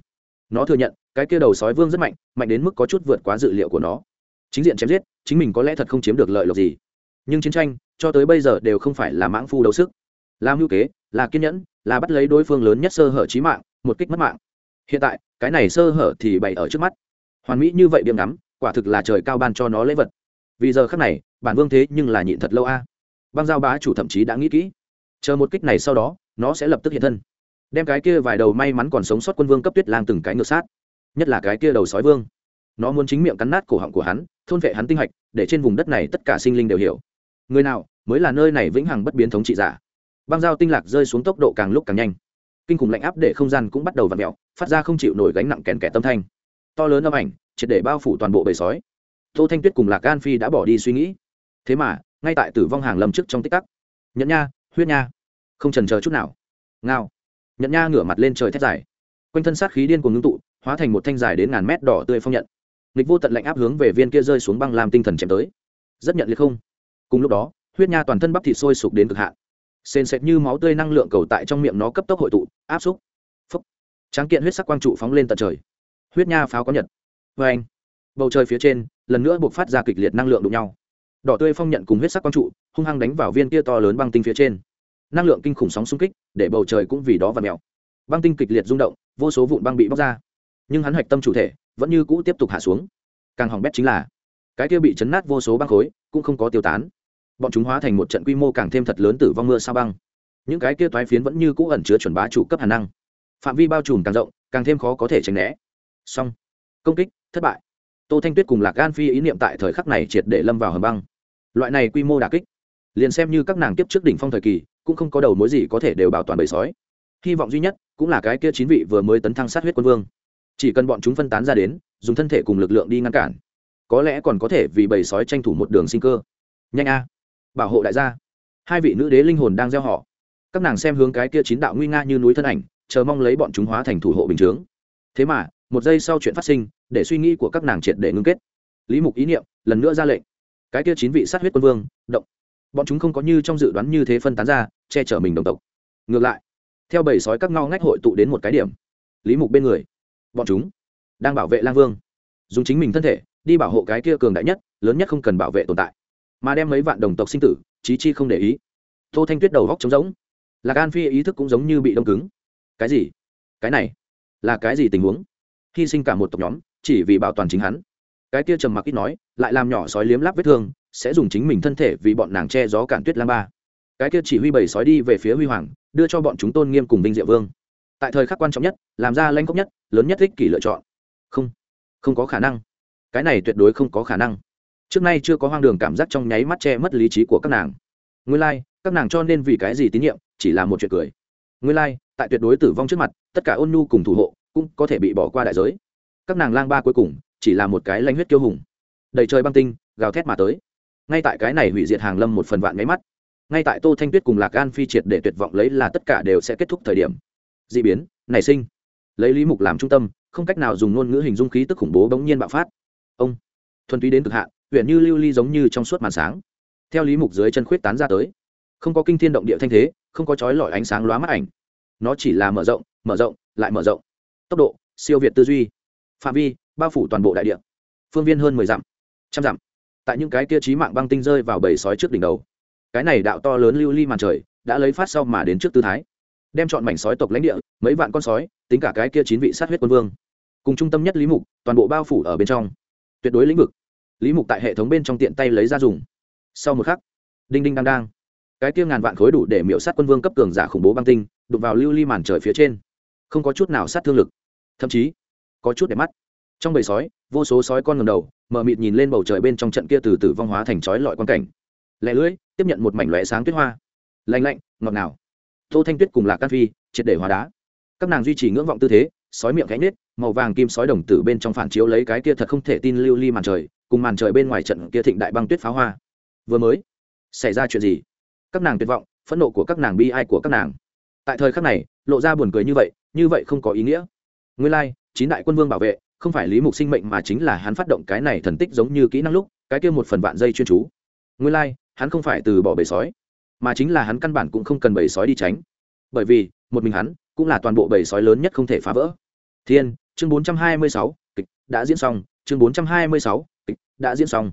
A: Nó thừa nhận, cái kia đầu sói vương rất mạnh mạnh đến mức có chút vượt quá dự liệu của nó. Chính diện chém giết, chính mình có lẽ thật không chiếm được lợi lộc gì. Nhưng chiến tranh, cho tới bây giờ đều không phải là mãng phu đấu sức là mưu kế, là kiên nhẫn, là bắt lấy đối phương lớn nhất sơ hở trí mạng, một kích mất mạng. Hiện tại, cái này sơ hở thì bày ở trước mắt. Hoàn mỹ như vậy điểm ngắm, quả thực là trời cao ban cho nó lễ vật. Vì giờ khác này, bản vương thế nhưng là nhịn thật lâu a. Băng giao bá chủ thậm chí đã nghĩ kỹ. Chờ một kích này sau đó, nó sẽ lập tức hiện thân. Đem cái kia vài đầu may mắn còn sống sót quân vương cấp tuyết lang từng cái ngược sát. Nhất là cái kia đầu sói vương. Nó muốn chính miệng cắn nát cổ họng của hắn, thôn vệ hắn tinh hạch, để trên vùng đất này tất cả sinh linh đều hiểu. Người nào mới là nơi này vĩnh hằng bất biến thống trị giả? Băng dao tinh lạc rơi xuống tốc độ càng lúc càng nhanh. Kinh khủng lạnh áp để không gian cũng bắt đầu v ặ mẹo phát ra không chịu nổi gánh nặng kèn kẻ tâm thanh. To lớn âm ảnh, triệt để bao phủ toàn bộ bầy sói. Tô thanh tuyết cùng lạc gan phi đã bỏ đi suy nghĩ. Thế mà, ngay tại tử vong hàng lầm trước trong tích tắc. Nhẫn nha, huyết nha, không trần chờ chút nào. Ngao. Nhẫn nha ngửa mặt lên trời thét dài. Quanh thân sát khí điên của ngưng tụ, hóa thành một thanh dài đến ngàn mét đỏ tươi phong nhận. Nghịch vô tận lạnh áp hướng về viên kia rơi xuống băng làm tinh thần chém tới. Rất nhận liệt không? Cùng lúc đó, huyết nha toàn thân bắp thịt sôi sục đến cực hạn sền sệt như máu tươi năng lượng cầu tại trong miệng nó cấp tốc hội tụ, áp xúc. Phấp tráng kiện huyết sắc quang trụ phóng lên tận trời. Huyết nha pháo có nhật. Vê anh. Bầu trời phía trên, lần nữa buộc phát ra kịch liệt năng lượng đụng nhau. Đỏ tươi phong nhận cùng huyết sắc quang trụ, hung hăng đánh vào viên kia to lớn băng tinh phía trên. Năng lượng kinh khủng sóng xung kích, để bầu trời cũng vì đó và mèo. Băng tinh kịch liệt rung động, vô số vụn băng bị bóc ra. Nhưng hắn hạch tâm chủ thể, vẫn như cũ tiếp tục hạ xuống. Càng hỏng bét chính là, cái kia bị chấn nát vô số băng khối, cũng không có tiêu tán bọn chúng hóa thành một trận quy mô càng thêm thật lớn tử vong mưa sao băng. Những cái kia toái phiến vẫn như cũ ẩn chứa chuẩn bá chủ cấp hà năng. Phạm vi bao trùm càng rộng, càng thêm khó có thể tránh né. Song công kích, thất bại. Tô thanh tuyết cùng lạc gan phi ý niệm tại thời khắc này triệt để lâm vào hầm băng. Loại này quy mô đà kích, liền xem như các nàng tiếp trước đỉnh phong thời kỳ, cũng không có đầu mối gì có thể đều bảo toàn bầy sói. Hy vọng duy nhất cũng là cái kia chín vị vừa mới tấn thăng sát huyết quân vương. Chỉ cần bọn chúng phân tán ra đến, dùng thân thể cùng lực lượng đi ngăn cản, có lẽ còn có thể vì bầy sói tranh thủ một đường sinh cơ. Nhanh a bảo hộ đại gia. Hai vị nữ đế linh hồn đang gieo họ. Các nàng xem hướng cái kia chín đạo nguy nga như núi thân ảnh, chờ mong lấy bọn chúng hóa thành thủ hộ bình chướng. Thế mà, một giây sau chuyện phát sinh, để suy nghĩ của các nàng triệt để ngưng kết. Lý mục ý niệm, lần nữa ra lệnh. Cái kia chín vị sát huyết quân vương, động. Bọn chúng không có như trong dự đoán như thế phân tán ra, che chở mình đồng tộc. Ngược lại, theo bầy sói các ngao ngách hội tụ đến một cái điểm. Lý mục bên người, bọn chúng đang bảo vệ lang vương. Dùng chính mình thân thể, đi bảo hộ cái kia cường đại nhất, lớn nhất không cần bảo vệ tồn tại mà đem mấy vạn đồng tộc sinh tử, chí chi không để ý. Tô thanh tuyết đầu góc trống rỗng. Lạc an phi ý thức cũng giống như bị đông cứng. Cái gì? Cái này là cái gì tình huống? Hy sinh cả một tộc nhóm, chỉ vì bảo toàn chính hắn. Cái kia trầm mặc ít nói, lại làm nhỏ sói liếm láp vết thương, sẽ dùng chính mình thân thể vì bọn nàng che gió cản tuyết lam ba. Cái kia chỉ huy bầy sói đi về phía huy hoàng, đưa cho bọn chúng tôn nghiêm cùng binh diệu vương. Tại thời khắc quan trọng nhất, làm ra lanh cốc nhất, lớn nhất thích kỷ lựa chọn. Không không có khả năng. Cái này tuyệt đối không có khả năng trước nay chưa có hoang đường cảm giác trong nháy mắt che mất lý trí của các nàng. Nguyên lai、like, các nàng cho nên vì cái gì tín nhiệm chỉ là một chuyện cười. Nguyên lai、like, tại tuyệt đối tử vong trước mặt tất cả ôn nhu cùng thủ hộ cũng có thể bị bỏ qua đại giới. Các nàng lang ba cuối cùng chỉ là một cái lanh huyết kiêu hùng. Đầy trời băng tinh gào thét mà tới. Ngay tại cái này hủy diệt hàng lâm một phần vạn máy mắt ngay tại tô thanh tuyết cùng lạc gan phi triệt để tuyệt vọng lấy là tất cả đều sẽ kết thúc thời điểm. D ị biến nảy sinh. Lấy lý mục làm trung tâm không cách nào dùng ngôn ngữ hình dung khí tức khủng bố bỗng nhiên bạo phát. Ông thuần túy đến cực hạn huyện như lưu ly giống như trong suốt màn sáng. Theo lý mục dưới chân khuyết tán ra tới. Không có kinh thiên động địa thanh thế, không có trói lọi ánh sáng lóa mắt ảnh. Nó chỉ là mở rộng mở rộng, lại mở rộng. Tốc độ, siêu việt tư duy. Phạm vi, bao phủ toàn bộ đại địa. Phương viên hơn mười dặm, trăm dặm. Tại những cái kia trí mạng băng tinh rơi vào bầy sói trước đỉnh đầu. Cái này đạo to lớn lưu ly màn trời đã lấy phát sau mà đến trước tư thái. Đem chọn mảnh sói tộc lãnh địa, mấy vạn con sói, tính cả cái kia chín vị sát huyết quân vương. Cùng trung tâm nhất lý mục, toàn bộ bao phủ ở bên trong. Tuyệt đối lĩnh vực lý mục tại hệ thống bên trong tiện tay lấy ra dùng. Sau một khắc, đinh đinh đang đang cái kia ngàn vạn khối đủ để miễu sát quân vương cấp cường giả khủng bố băng tinh đục vào lưu ly màn trời phía trên. Không có chút nào sát thương lực. Thậm chí, có chút để mắt. Trong bầy sói, vô số sói con ngầm đầu, mờ mịt nhìn lên bầu trời bên trong trận kia từ từ vong hóa thành chói lọi quan cảnh. Lẻ lưỡi, tiếp nhận một mảnh lóe sáng tuyết hoa. Lạnh lạnh, ngọt ngào. Tô thanh tuyết cùng lạc can phi, triệt để hóa đá. Các nàng duy trì ngưỡng vọng tư thế sói miệng cánh nết, màu vàng kim sói đồng tử bên trong phản chiếu lấy cái kia thật không thể tin lưu ly màn trời, cùng màn trời bên ngoài trận kia thịnh đại băng tuyết pháo hoa. Vừa mới, xảy ra chuyện gì? Các nàng tuyệt vọng, phẫn nộ của các nàng bi ai của các nàng. Tại thời khắc này, lộ ra buồn cười như vậy như vậy không có ý nghĩa. Nguyên lai, chín đại quân vương bảo vệ, không phải lý mục sinh mệnh mà chính là hắn phát động cái này thần tích giống như kỹ năng lúc, cái kia một phần vạn dây chuyên chú. Nguyên lai, hắn không phải từ bỏ bầy sói, mà chính là hắn căn bản cũng không cần bầy sói đi tránh. Bởi vì, một mình hắn cũng là toàn bộ bầy sói lớn nhất không thể phá vỡ. Thiên, chương bốn trăm hai mươi sáu, kịch đã diễn xong. Chương bốn trăm hai mươi sáu, kịch đã diễn xong.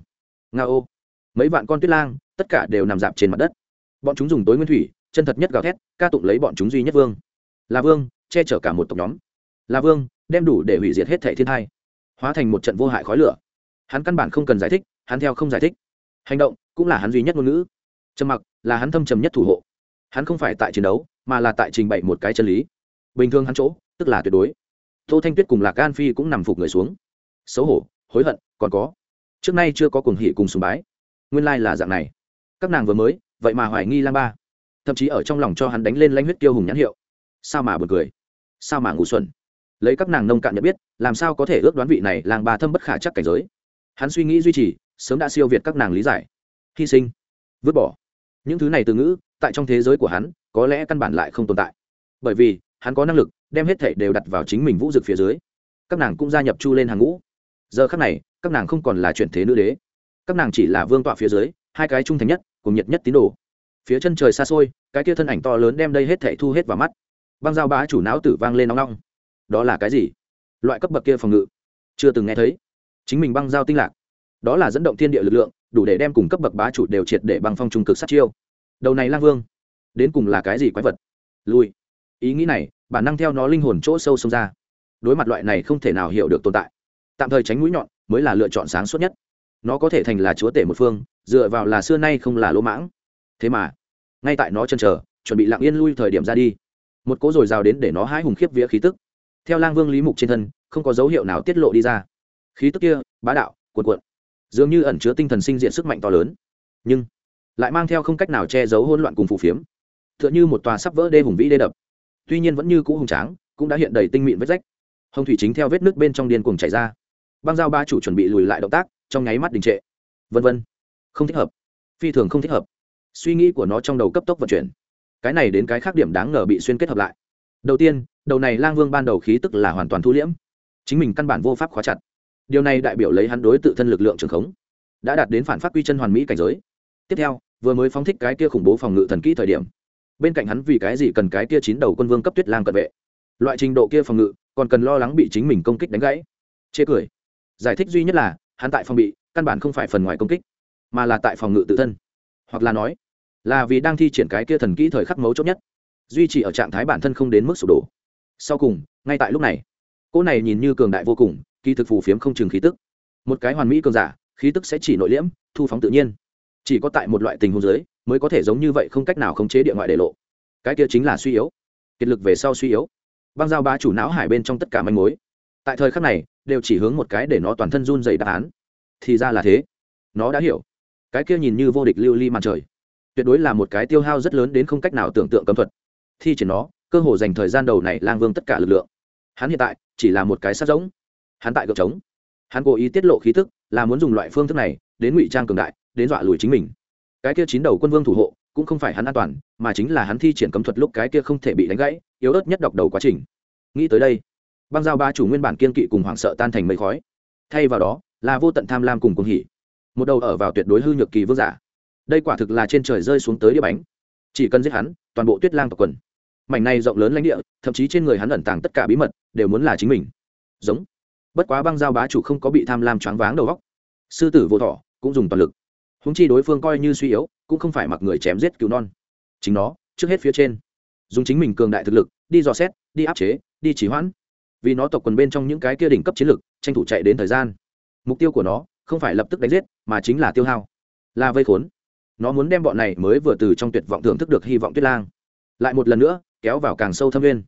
A: Nga ô. Mấy vạn con tuyết lang, tất cả đều nằm dạp trên mặt đất. Bọn chúng dùng tối nguyên thủy, chân thật nhất gào thét, ca tụng lấy bọn chúng duy nhất vương. Là vương, che chở cả một tộc nhóm. Là vương, đem đủ để hủy diệt hết thệ thiên thai. Hóa thành một trận vô hại khói lửa. Hắn căn bản không cần giải thích, hắn theo không giải thích. Hành động, cũng là hắn duy nhất ngôn ngữ. Trầm mặc, là hắn thâm trầm nhất thủ hộ. Hắn không phải tại chiến đấu, mà là tại trình bày một cái chân lý bình thường hắn chỗ, tức là tuyệt đối. Tô thanh tuyết cùng lạc an phi cũng nằm phục người xuống. Xấu hổ, hối hận, còn có. Trước nay chưa có cuồng hỉ cùng sùng bái. Nguyên lai là dạng này. Các nàng vừa mới, vậy mà hoài nghi lang ba. Thậm chí ở trong lòng cho hắn đánh lên lãnh huyết tiêu hùng nhãn hiệu. Sao mà buồn cười? Sao mà ngủ xuân lấy các nàng nông cạn nhận biết, làm sao có thể ước đoán vị này làng ba thâm bất khả chắc cảnh giới? Hắn suy nghĩ duy trì, sớm đã siêu việt các nàng lý giải. Hy sinh. Vứt bỏ. Những thứ này từ ngữ, tại trong thế giới của hắn, có lẽ căn bản lại không tồn tại. Bởi vì hắn có năng lực đem hết thể đều đặt vào chính mình vũ dực phía dưới. Các nàng cũng gia nhập chu lên hàng ngũ. Giờ khác này, các nàng không còn là chuyển thế nữ đế. Các nàng chỉ là vương tọa phía dưới, hai cái trung thành nhất, cùng nhiệt nhất tín đồ. Phía chân trời xa xôi, cái kia thân ảnh to lớn đem đây hết thể thu hết vào mắt. Băng dao bá chủ não tử vang lên nóng nóng đó là cái gì? Loại cấp bậc kia phòng ngự. Chưa từng nghe thấy. Chính mình băng giao tinh lạc. Đó là dẫn động thiên địa lực lượng, đủ để đem cùng cấp bậc bá chủ đều triệt để băng phong trung cực sát chiêu. Đầu này lang vương, đến cùng là cái gì quái vật? Lùi ý nghĩ này, bản năng theo nó linh hồn chỗ sâu xông ra. Đối mặt loại này không thể nào hiểu được tồn tại, tạm thời tránh mũi nhọn mới là lựa chọn sáng suốt nhất. Nó có thể thành là chúa tể một phương, dựa vào là xưa nay không là lỗ mãng. Thế mà, ngay tại nó chân chờ, chuẩn bị lặng yên lui thời điểm ra đi. Một cỗ r ồ i r à o đến để nó hái hùng khiếp vía khí tức. Theo lang vương lý mục trên thân, không có dấu hiệu nào tiết lộ đi ra. Khí tức kia, bá đạo cuộn cuộn, dường như ẩn chứa tinh thần sinh diện sức mạnh to lớn. Nhưng, lại mang theo không cách nào che giấu hỗn loạn cùng phù phiếm. T h ư ợ n h ư một tòa sắp vỡ đê hùng vĩ đê đập tuy nhiên vẫn như cũ hùng tráng, cũng đã hiện đầy tinh mịn vết rách. Hồng thủy chính theo vết nước bên trong điên cuồng chảy ra. Băng giao ba chủ chuẩn bị lùi lại động tác, trong nháy mắt đình trệ. Vân vân. Không thích hợp. Phi thường không thích hợp. Suy nghĩ của nó trong đầu cấp tốc vận chuyển. Cái này đến cái khác điểm đáng ngờ bị xuyên kết hợp lại. Đầu tiên, đầu này lang vương ban đầu khí tức là hoàn toàn thu liễm. Chính mình căn bản vô pháp khóa chặt. Điều này đại biểu lấy hắn đối tự thân lực lượng trường khống, đã đạt đến phản phát quy chân hoàn mỹ cảnh giới. Tiếp theo, vừa mới phóng thích cái kia khủng bố phòng ngự thần kỹ thời điểm bên cạnh hắn vì cái gì cần cái kia chín đầu quân vương cấp tuyết lang cận vệ? Loại trình độ kia phòng ngự, còn cần lo lắng bị chính mình công kích đánh gãy. Chê cười. Giải thích duy nhất là, hắn tại phòng bị, căn bản không phải phần ngoài công kích, mà là tại phòng ngự tự thân. Hoặc là nói, là vì đang thi triển cái kia thần kỹ thời khắc mấu chốt nhất, duy trì ở trạng thái bản thân không đến mức sụp đổ. Sau cùng, ngay tại lúc này cô này nhìn như cường đại vô cùng, kỳ thực phù phiếm không chừng khí tức. Một cái hoàn mỹ cường giả, khí tức sẽ chỉ nội liễm, thu phóng tự nhiên. Chỉ có tại một loại tình huống giới mới có thể giống như vậy không cách nào khống chế địa ngoại để lộ. Cái kia chính là suy yếu. Kiệt lực về sau suy yếu. Băng giao bá chủ não hải bên trong tất cả manh mối. Tại thời khắc này, đều chỉ hướng một cái để nó toàn thân run dày đáp án. Thì ra là thế. Nó đã hiểu. Cái kia nhìn như vô địch lưu ly màn trời. Tuyệt đối là một cái tiêu hao rất lớn đến không cách nào tưởng tượng cấm thuật. Thi triển nó, cơ hồ dành thời gian đầu này lang vương tất cả lực lượng. Hắn hiện tại, chỉ là một cái sát giống. Hắn tại gợp trống. Hắn cố ý tiết lộ khí thức là muốn dùng loại phương thức này, đến ngụy trang cường đại, đến dọa lùi chính mình cái kia chín đầu quân vương thủ hộ, cũng không phải hắn an toàn, mà chính là hắn thi triển cấm thuật lúc cái kia không thể bị đánh gãy, yếu ớt nhất đọc đầu quá trình. Nghĩ tới đây, băng giao ba chủ nguyên bản kiên kỵ cùng hoảng sợ tan thành mây khói. Thay vào đó, là vô tận tham lam cùng cuồng hỉ. Một đầu ở vào tuyệt đối hư nhược kỳ vương giả. Đây quả thực là trên trời rơi xuống tới đĩa bánh. Chỉ cần giết hắn, toàn bộ tuyết lang tộc quần. Mảnh này rộng lớn lãnh địa, thậm chí trên người hắn ẩn tàng tất cả bí mật, đều muốn là chính mình. Giống. Bất quá băng giao bá chủ không có bị tham lam choáng váng đầu góc sư tử vô thọ, cũng dùng toàn lực húng chi đối phương coi như suy yếu, cũng không phải mặc người chém giết cứu non. Chính nó, trước hết phía trên. Dùng chính mình cường đại thực lực, đi dò xét, đi áp chế, đi chỉ hoãn. Vì nó tộc quần bên trong những cái kia đỉnh cấp chiến lực, tranh thủ chạy đến thời gian. Mục tiêu của nó, không phải lập tức đánh giết, mà chính là tiêu hao. Là vây khốn. Nó muốn đem bọn này mới vừa từ trong tuyệt vọng thưởng thức được hy vọng tuyết lang. Lại một lần nữa, kéo vào càng sâu thâm viên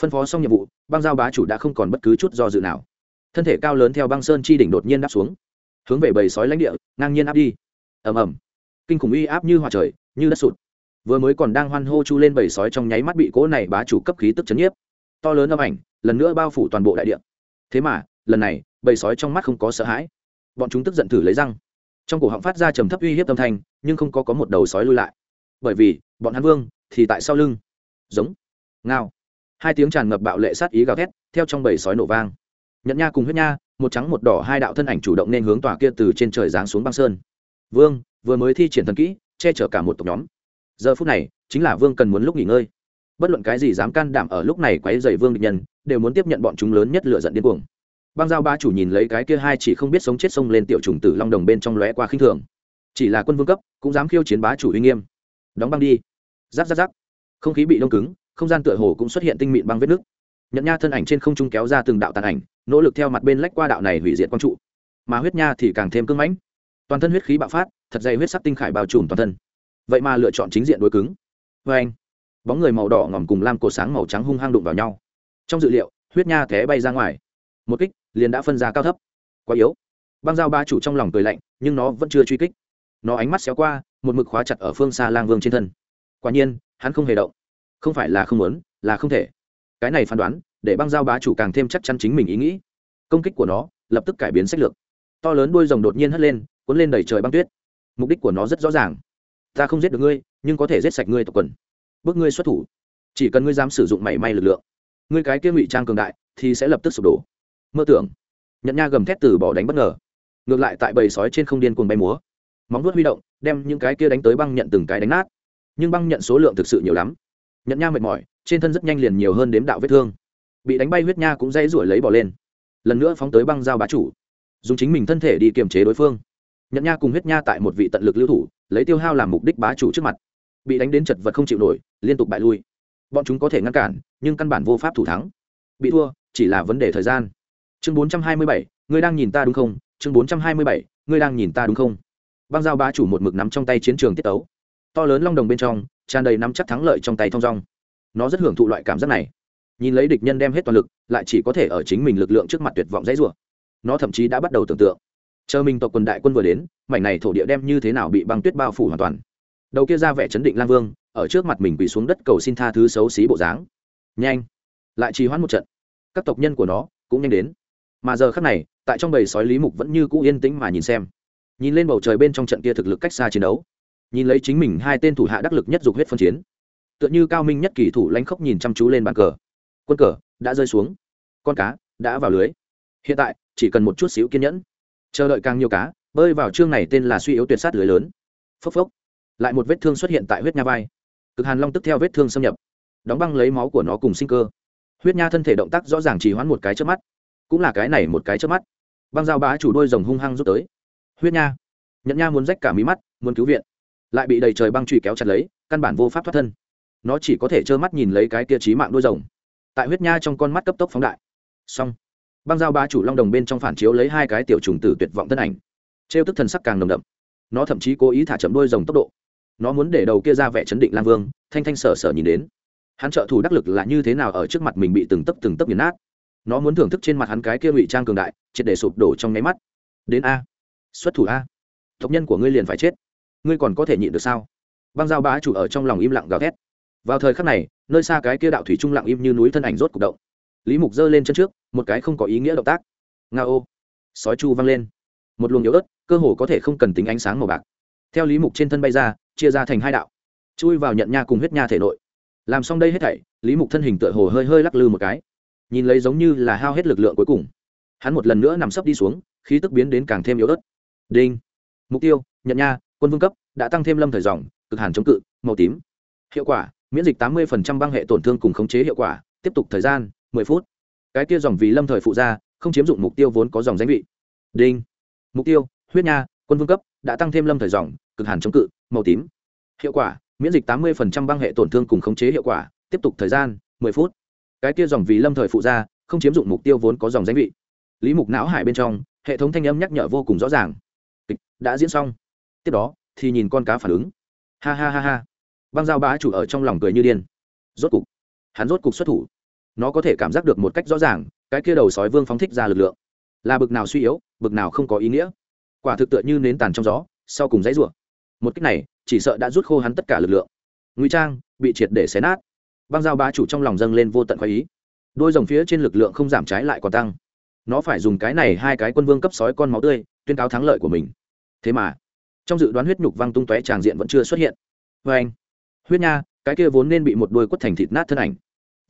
A: phân phó xong nhiệm vụ, băng giao bá chủ đã không còn bất cứ chút do dự nào. Thân thể cao lớn theo băng sơn chi đỉnh đột nhiên đáp xuống. Hướng về bầy sói lãnh địa, ngang nhiên áp đi ầm ầm. Kinh khủng uy áp như hòa trời, như đất sụt. Vừa mới còn đang hoan hô chu lên bầy sói trong nháy mắt bị cỗ này bá chủ cấp khí tức chấn nhiếp. To lớn âm ảnh, lần nữa bao phủ toàn bộ đại địa. Thế mà, lần này bầy sói trong mắt không có sợ hãi. Bọn chúng tức giận thử lấy răng. Trong cổ họng phát ra trầm thấp uy hiếp tâm thanh, nhưng không có có một đầu sói lui lại. Bởi vì, bọn hắn vương, thì tại sau lưng. Giống. Ngao. Hai tiếng tràn ngập bạo lệ sát ý gào thét, theo trong bầy sói nổ vang. Nhận nha cùng huyết nha, một trắng một đỏ hai đạo thân ảnh chủ động nên hướng tòa kia từ trên trời giáng xuống băng sơn vương, vừa mới thi triển thần kỹ, che chở cả một tộc nhóm. Giờ phút này, chính là vương cần muốn lúc nghỉ ngơi. Bất luận cái gì dám can đảm ở lúc này quấy dày vương địch nhân, đều muốn tiếp nhận bọn chúng lớn nhất lựa giận điên cuồng. Băng giao ba chủ nhìn lấy cái kia hai chỉ không biết sống chết sông lên tiểu trùng tử long đồng bên trong lóe qua khinh thường. Chỉ là quân vương cấp, cũng dám khiêu chiến bá chủ uy nghiêm. Đóng băng đi. Giáp giáp giáp không khí bị đông cứng, không gian tựa hồ cũng xuất hiện tinh mịn băng vết nước nhận nha thân ảnh trên không trung kéo ra từng đạo tàn ảnh, nỗ lực theo mặt bên lách qua đạo này hủy diệt quang trụ. Mà huyết nha thì càng thêm cưng mãnh toàn thân huyết khí bạo phát, thật dày huyết sắc tinh khải bao trùm toàn thân. Vậy mà lựa chọn chính diện đối cứng. Vê anh, bóng người màu đỏ ngòm cùng lam cổ sáng màu trắng hung hăng đụng vào nhau. Trong dự liệu, huyết nha té bay ra ngoài. Một kích, liền đã phân ra cao thấp. Quá yếu. Băng dao ba chủ trong lòng cười lạnh, nhưng nó vẫn chưa truy kích. Nó ánh mắt xéo qua, một mực khóa chặt ở phương xa lang vương trên thân. Quả nhiên, hắn không hề động. Không phải là không muốn, là không thể. Cái này phán đoán, để băng giao bá chủ càng thêm chắc chắn chính mình ý nghĩ. Công kích của nó, lập tức cải biến sách lược to lớn đuôi rồng đột nhiên hất lên, cuốn lên đầy trời băng tuyết. Mục đích của nó rất rõ ràng. Ta không giết được ngươi, nhưng có thể giết sạch ngươi tộc quần. Bước ngươi xuất thủ. Chỉ cần ngươi dám sử dụng mảy may lực lượng, ngươi cái kia ngụy trang cường đại thì sẽ lập tức sụp đổ. Mơ tưởng. Nhận nha gầm thét từ bỏ đánh bất ngờ. Ngược lại tại bầy sói trên không điên cuồng bay múa. Móng vuốt huy động, đem những cái kia đánh tới băng nhận từng cái đánh nát. Nhưng băng nhận số lượng thực sự nhiều lắm. Nhận nha mệt mỏi, trên thân rất nhanh liền nhiều hơn đếm đạo vết thương. Bị đánh bay huyết nha cũng dãy ruổi lấy bỏ lên. Lần nữa phóng tới băng dao bá chủ dùng chính mình thân thể đi kiềm chế đối phương. Nhận nha cùng huyết nha tại một vị tận lực lưu thủ, lấy tiêu hao làm mục đích bá chủ trước mặt. Bị đánh đến chật vật không chịu nổi, liên tục bại lui. Bọn chúng có thể ngăn cản, nhưng căn bản vô pháp thủ thắng. Bị thua, chỉ là vấn đề thời gian. Chương bốn trăm hai mươi bảy, ngươi đang nhìn ta đúng không? Chương bốn trăm hai mươi bảy, ngươi đang nhìn ta đúng không? Băng giao bá chủ một mực nắm trong tay chiến trường tiết tấu. To lớn long đồng bên trong, tràn đầy nắm chắc thắng lợi trong tay thong dong. Nó rất hưởng thụ loại cảm giác này. Nhìn lấy địch nhân đem hết toàn lực, lại chỉ có thể ở chính mình lực lượng trước mặt tuyệt vọng dãy rủa nó thậm chí đã bắt đầu tưởng tượng. Chờ mình tộc quân đại quân vừa đến, mảnh này thổ địa đem như thế nào bị băng tuyết bao phủ hoàn toàn. Đầu kia ra vẻ chấn định lang vương, ở trước mặt mình quỳ xuống đất cầu xin tha thứ xấu xí bộ dáng. Nhanh! Lại trì hoãn một trận. Các tộc nhân của nó cũng nhanh đến. Mà giờ khắc này, tại trong bầy sói lý mục vẫn như cũ yên tĩnh mà nhìn xem. Nhìn lên bầu trời bên trong trận kia thực lực cách xa chiến đấu. Nhìn lấy chính mình hai tên thủ hạ đắc lực nhất dục huyết phân chiến. Tựa như cao minh nhất kỳ thủ lãnh khốc nhìn chăm chú lên bàn cờ. Quân cờ đã rơi xuống. Con cá đã vào lưới. Hiện tại chỉ cần một chút xíu kiên nhẫn. Chờ đợi càng nhiều cá, bơi vào chương này tên là suy yếu tuyệt sát lưới lớn. Phốc phốc. Lại một vết thương xuất hiện tại huyết nha vai. Cực hàn long tức theo vết thương xâm nhập. Đóng băng lấy máu của nó cùng sinh cơ. Huyết nha thân thể động tác rõ ràng chỉ hoãn một cái trước mắt. Cũng là cái này một cái trước mắt. Băng dao bá chủ đôi rồng hung hăng rút tới. Huyết nha. Nhận nha muốn rách cả mí mắt, muốn cứu viện. Lại bị đầy trời băng trụy kéo chặt lấy, căn bản vô pháp thoát thân. Nó chỉ có thể trơ mắt nhìn lấy cái kia trí mạng đôi rồng. Tại huyết nha trong con mắt cấp tốc phóng đại. Xong băng dao ba chủ long đồng bên trong phản chiếu lấy hai cái tiểu trùng tử tuyệt vọng thân ảnh. Trêu tức thần sắc càng nồng đậm. Nó thậm chí cố ý thả chậm đôi dòng tốc độ. Nó muốn để đầu kia ra vẻ chấn định lang vương, thanh thanh sở sở nhìn đến. Hắn trợ thủ đắc lực là như thế nào ở trước mặt mình bị từng tấc từng tấc nghiền nát. Nó muốn thưởng thức trên mặt hắn cái kia ngụy trang cường đại, triệt để sụp đổ trong nháy mắt. Đến a. Xuất thủ a. Tộc nhân của ngươi liền phải chết. Ngươi còn có thể nhịn được sao? Băng giao bá chủ ở trong lòng im lặng gào thét. Vào thời khắc này, nơi xa cái kia đạo thủy trung lặng im như núi thân ảnh rốt cục động lý mục giơ lên chân trước, một cái không có ý nghĩa động tác. Nga ô. Sói chu văng lên. Một luồng yếu ớt, cơ hồ có thể không cần tính ánh sáng màu bạc. Theo lý mục trên thân bay ra, chia ra thành hai đạo. Chui vào nhận nha cùng huyết nha thể nội. Làm xong đây hết thảy, lý mục thân hình tựa hồ hơi hơi lắc lư một cái. Nhìn lấy giống như là hao hết lực lượng cuối cùng. Hắn một lần nữa nằm sấp đi xuống, khí tức biến đến càng thêm yếu ớt. Đinh. Mục tiêu, nhận nha, quân vương cấp, đã tăng thêm lâm thời dòng, cực hàn chống cự, màu tím. Hiệu quả, miễn dịch tám mươi băng hệ tổn thương cùng khống chế hiệu quả, tiếp tục thời gian mười phút. Cái kia dòng vì lâm thời phụ ra, không chiếm dụng mục tiêu vốn có dòng danh vị. Đinh. Mục tiêu, huyết nha, quân vương cấp, đã tăng thêm lâm thời dòng, cực hàn chống cự, màu tím. Hiệu quả, miễn dịch tám mươi băng hệ tổn thương cùng khống chế hiệu quả, tiếp tục thời gian, mười phút. Cái kia dòng vì lâm thời phụ ra, không chiếm dụng mục tiêu vốn có dòng danh vị. Lý mục não hải bên trong, hệ thống thanh âm nhắc nhở vô cùng rõ ràng. Kịch, đã diễn xong. Tiếp đó, thì nhìn con cá phản ứng. Ha ha ha ha. Băng giao bá chủ ở trong lòng cười như điên. Rốt cục, hắn rốt cục xuất thủ nó có thể cảm giác được một cách rõ ràng, cái kia đầu sói vương phóng thích ra lực lượng. Là bực nào suy yếu, bực nào không có ý nghĩa. Quả thực tựa như nến tàn trong gió, sau cùng dãy rủa. Một cách này, chỉ sợ đã rút khô hắn tất cả lực lượng. Ngụy trang, bị triệt để xé nát. Băng dao bá chủ trong lòng dâng lên vô tận khoái ý. Đôi dòng phía trên lực lượng không giảm trái lại còn tăng. Nó phải dùng cái này hai cái quân vương cấp sói con máu tươi, tuyên cáo thắng lợi của mình. Thế mà, trong dự đoán huyết nhục văng tung tóe tràng diện vẫn chưa xuất hiện. Vê anh huyết nha, cái kia vốn nên bị một đôi quất thành thịt nát thân ảnh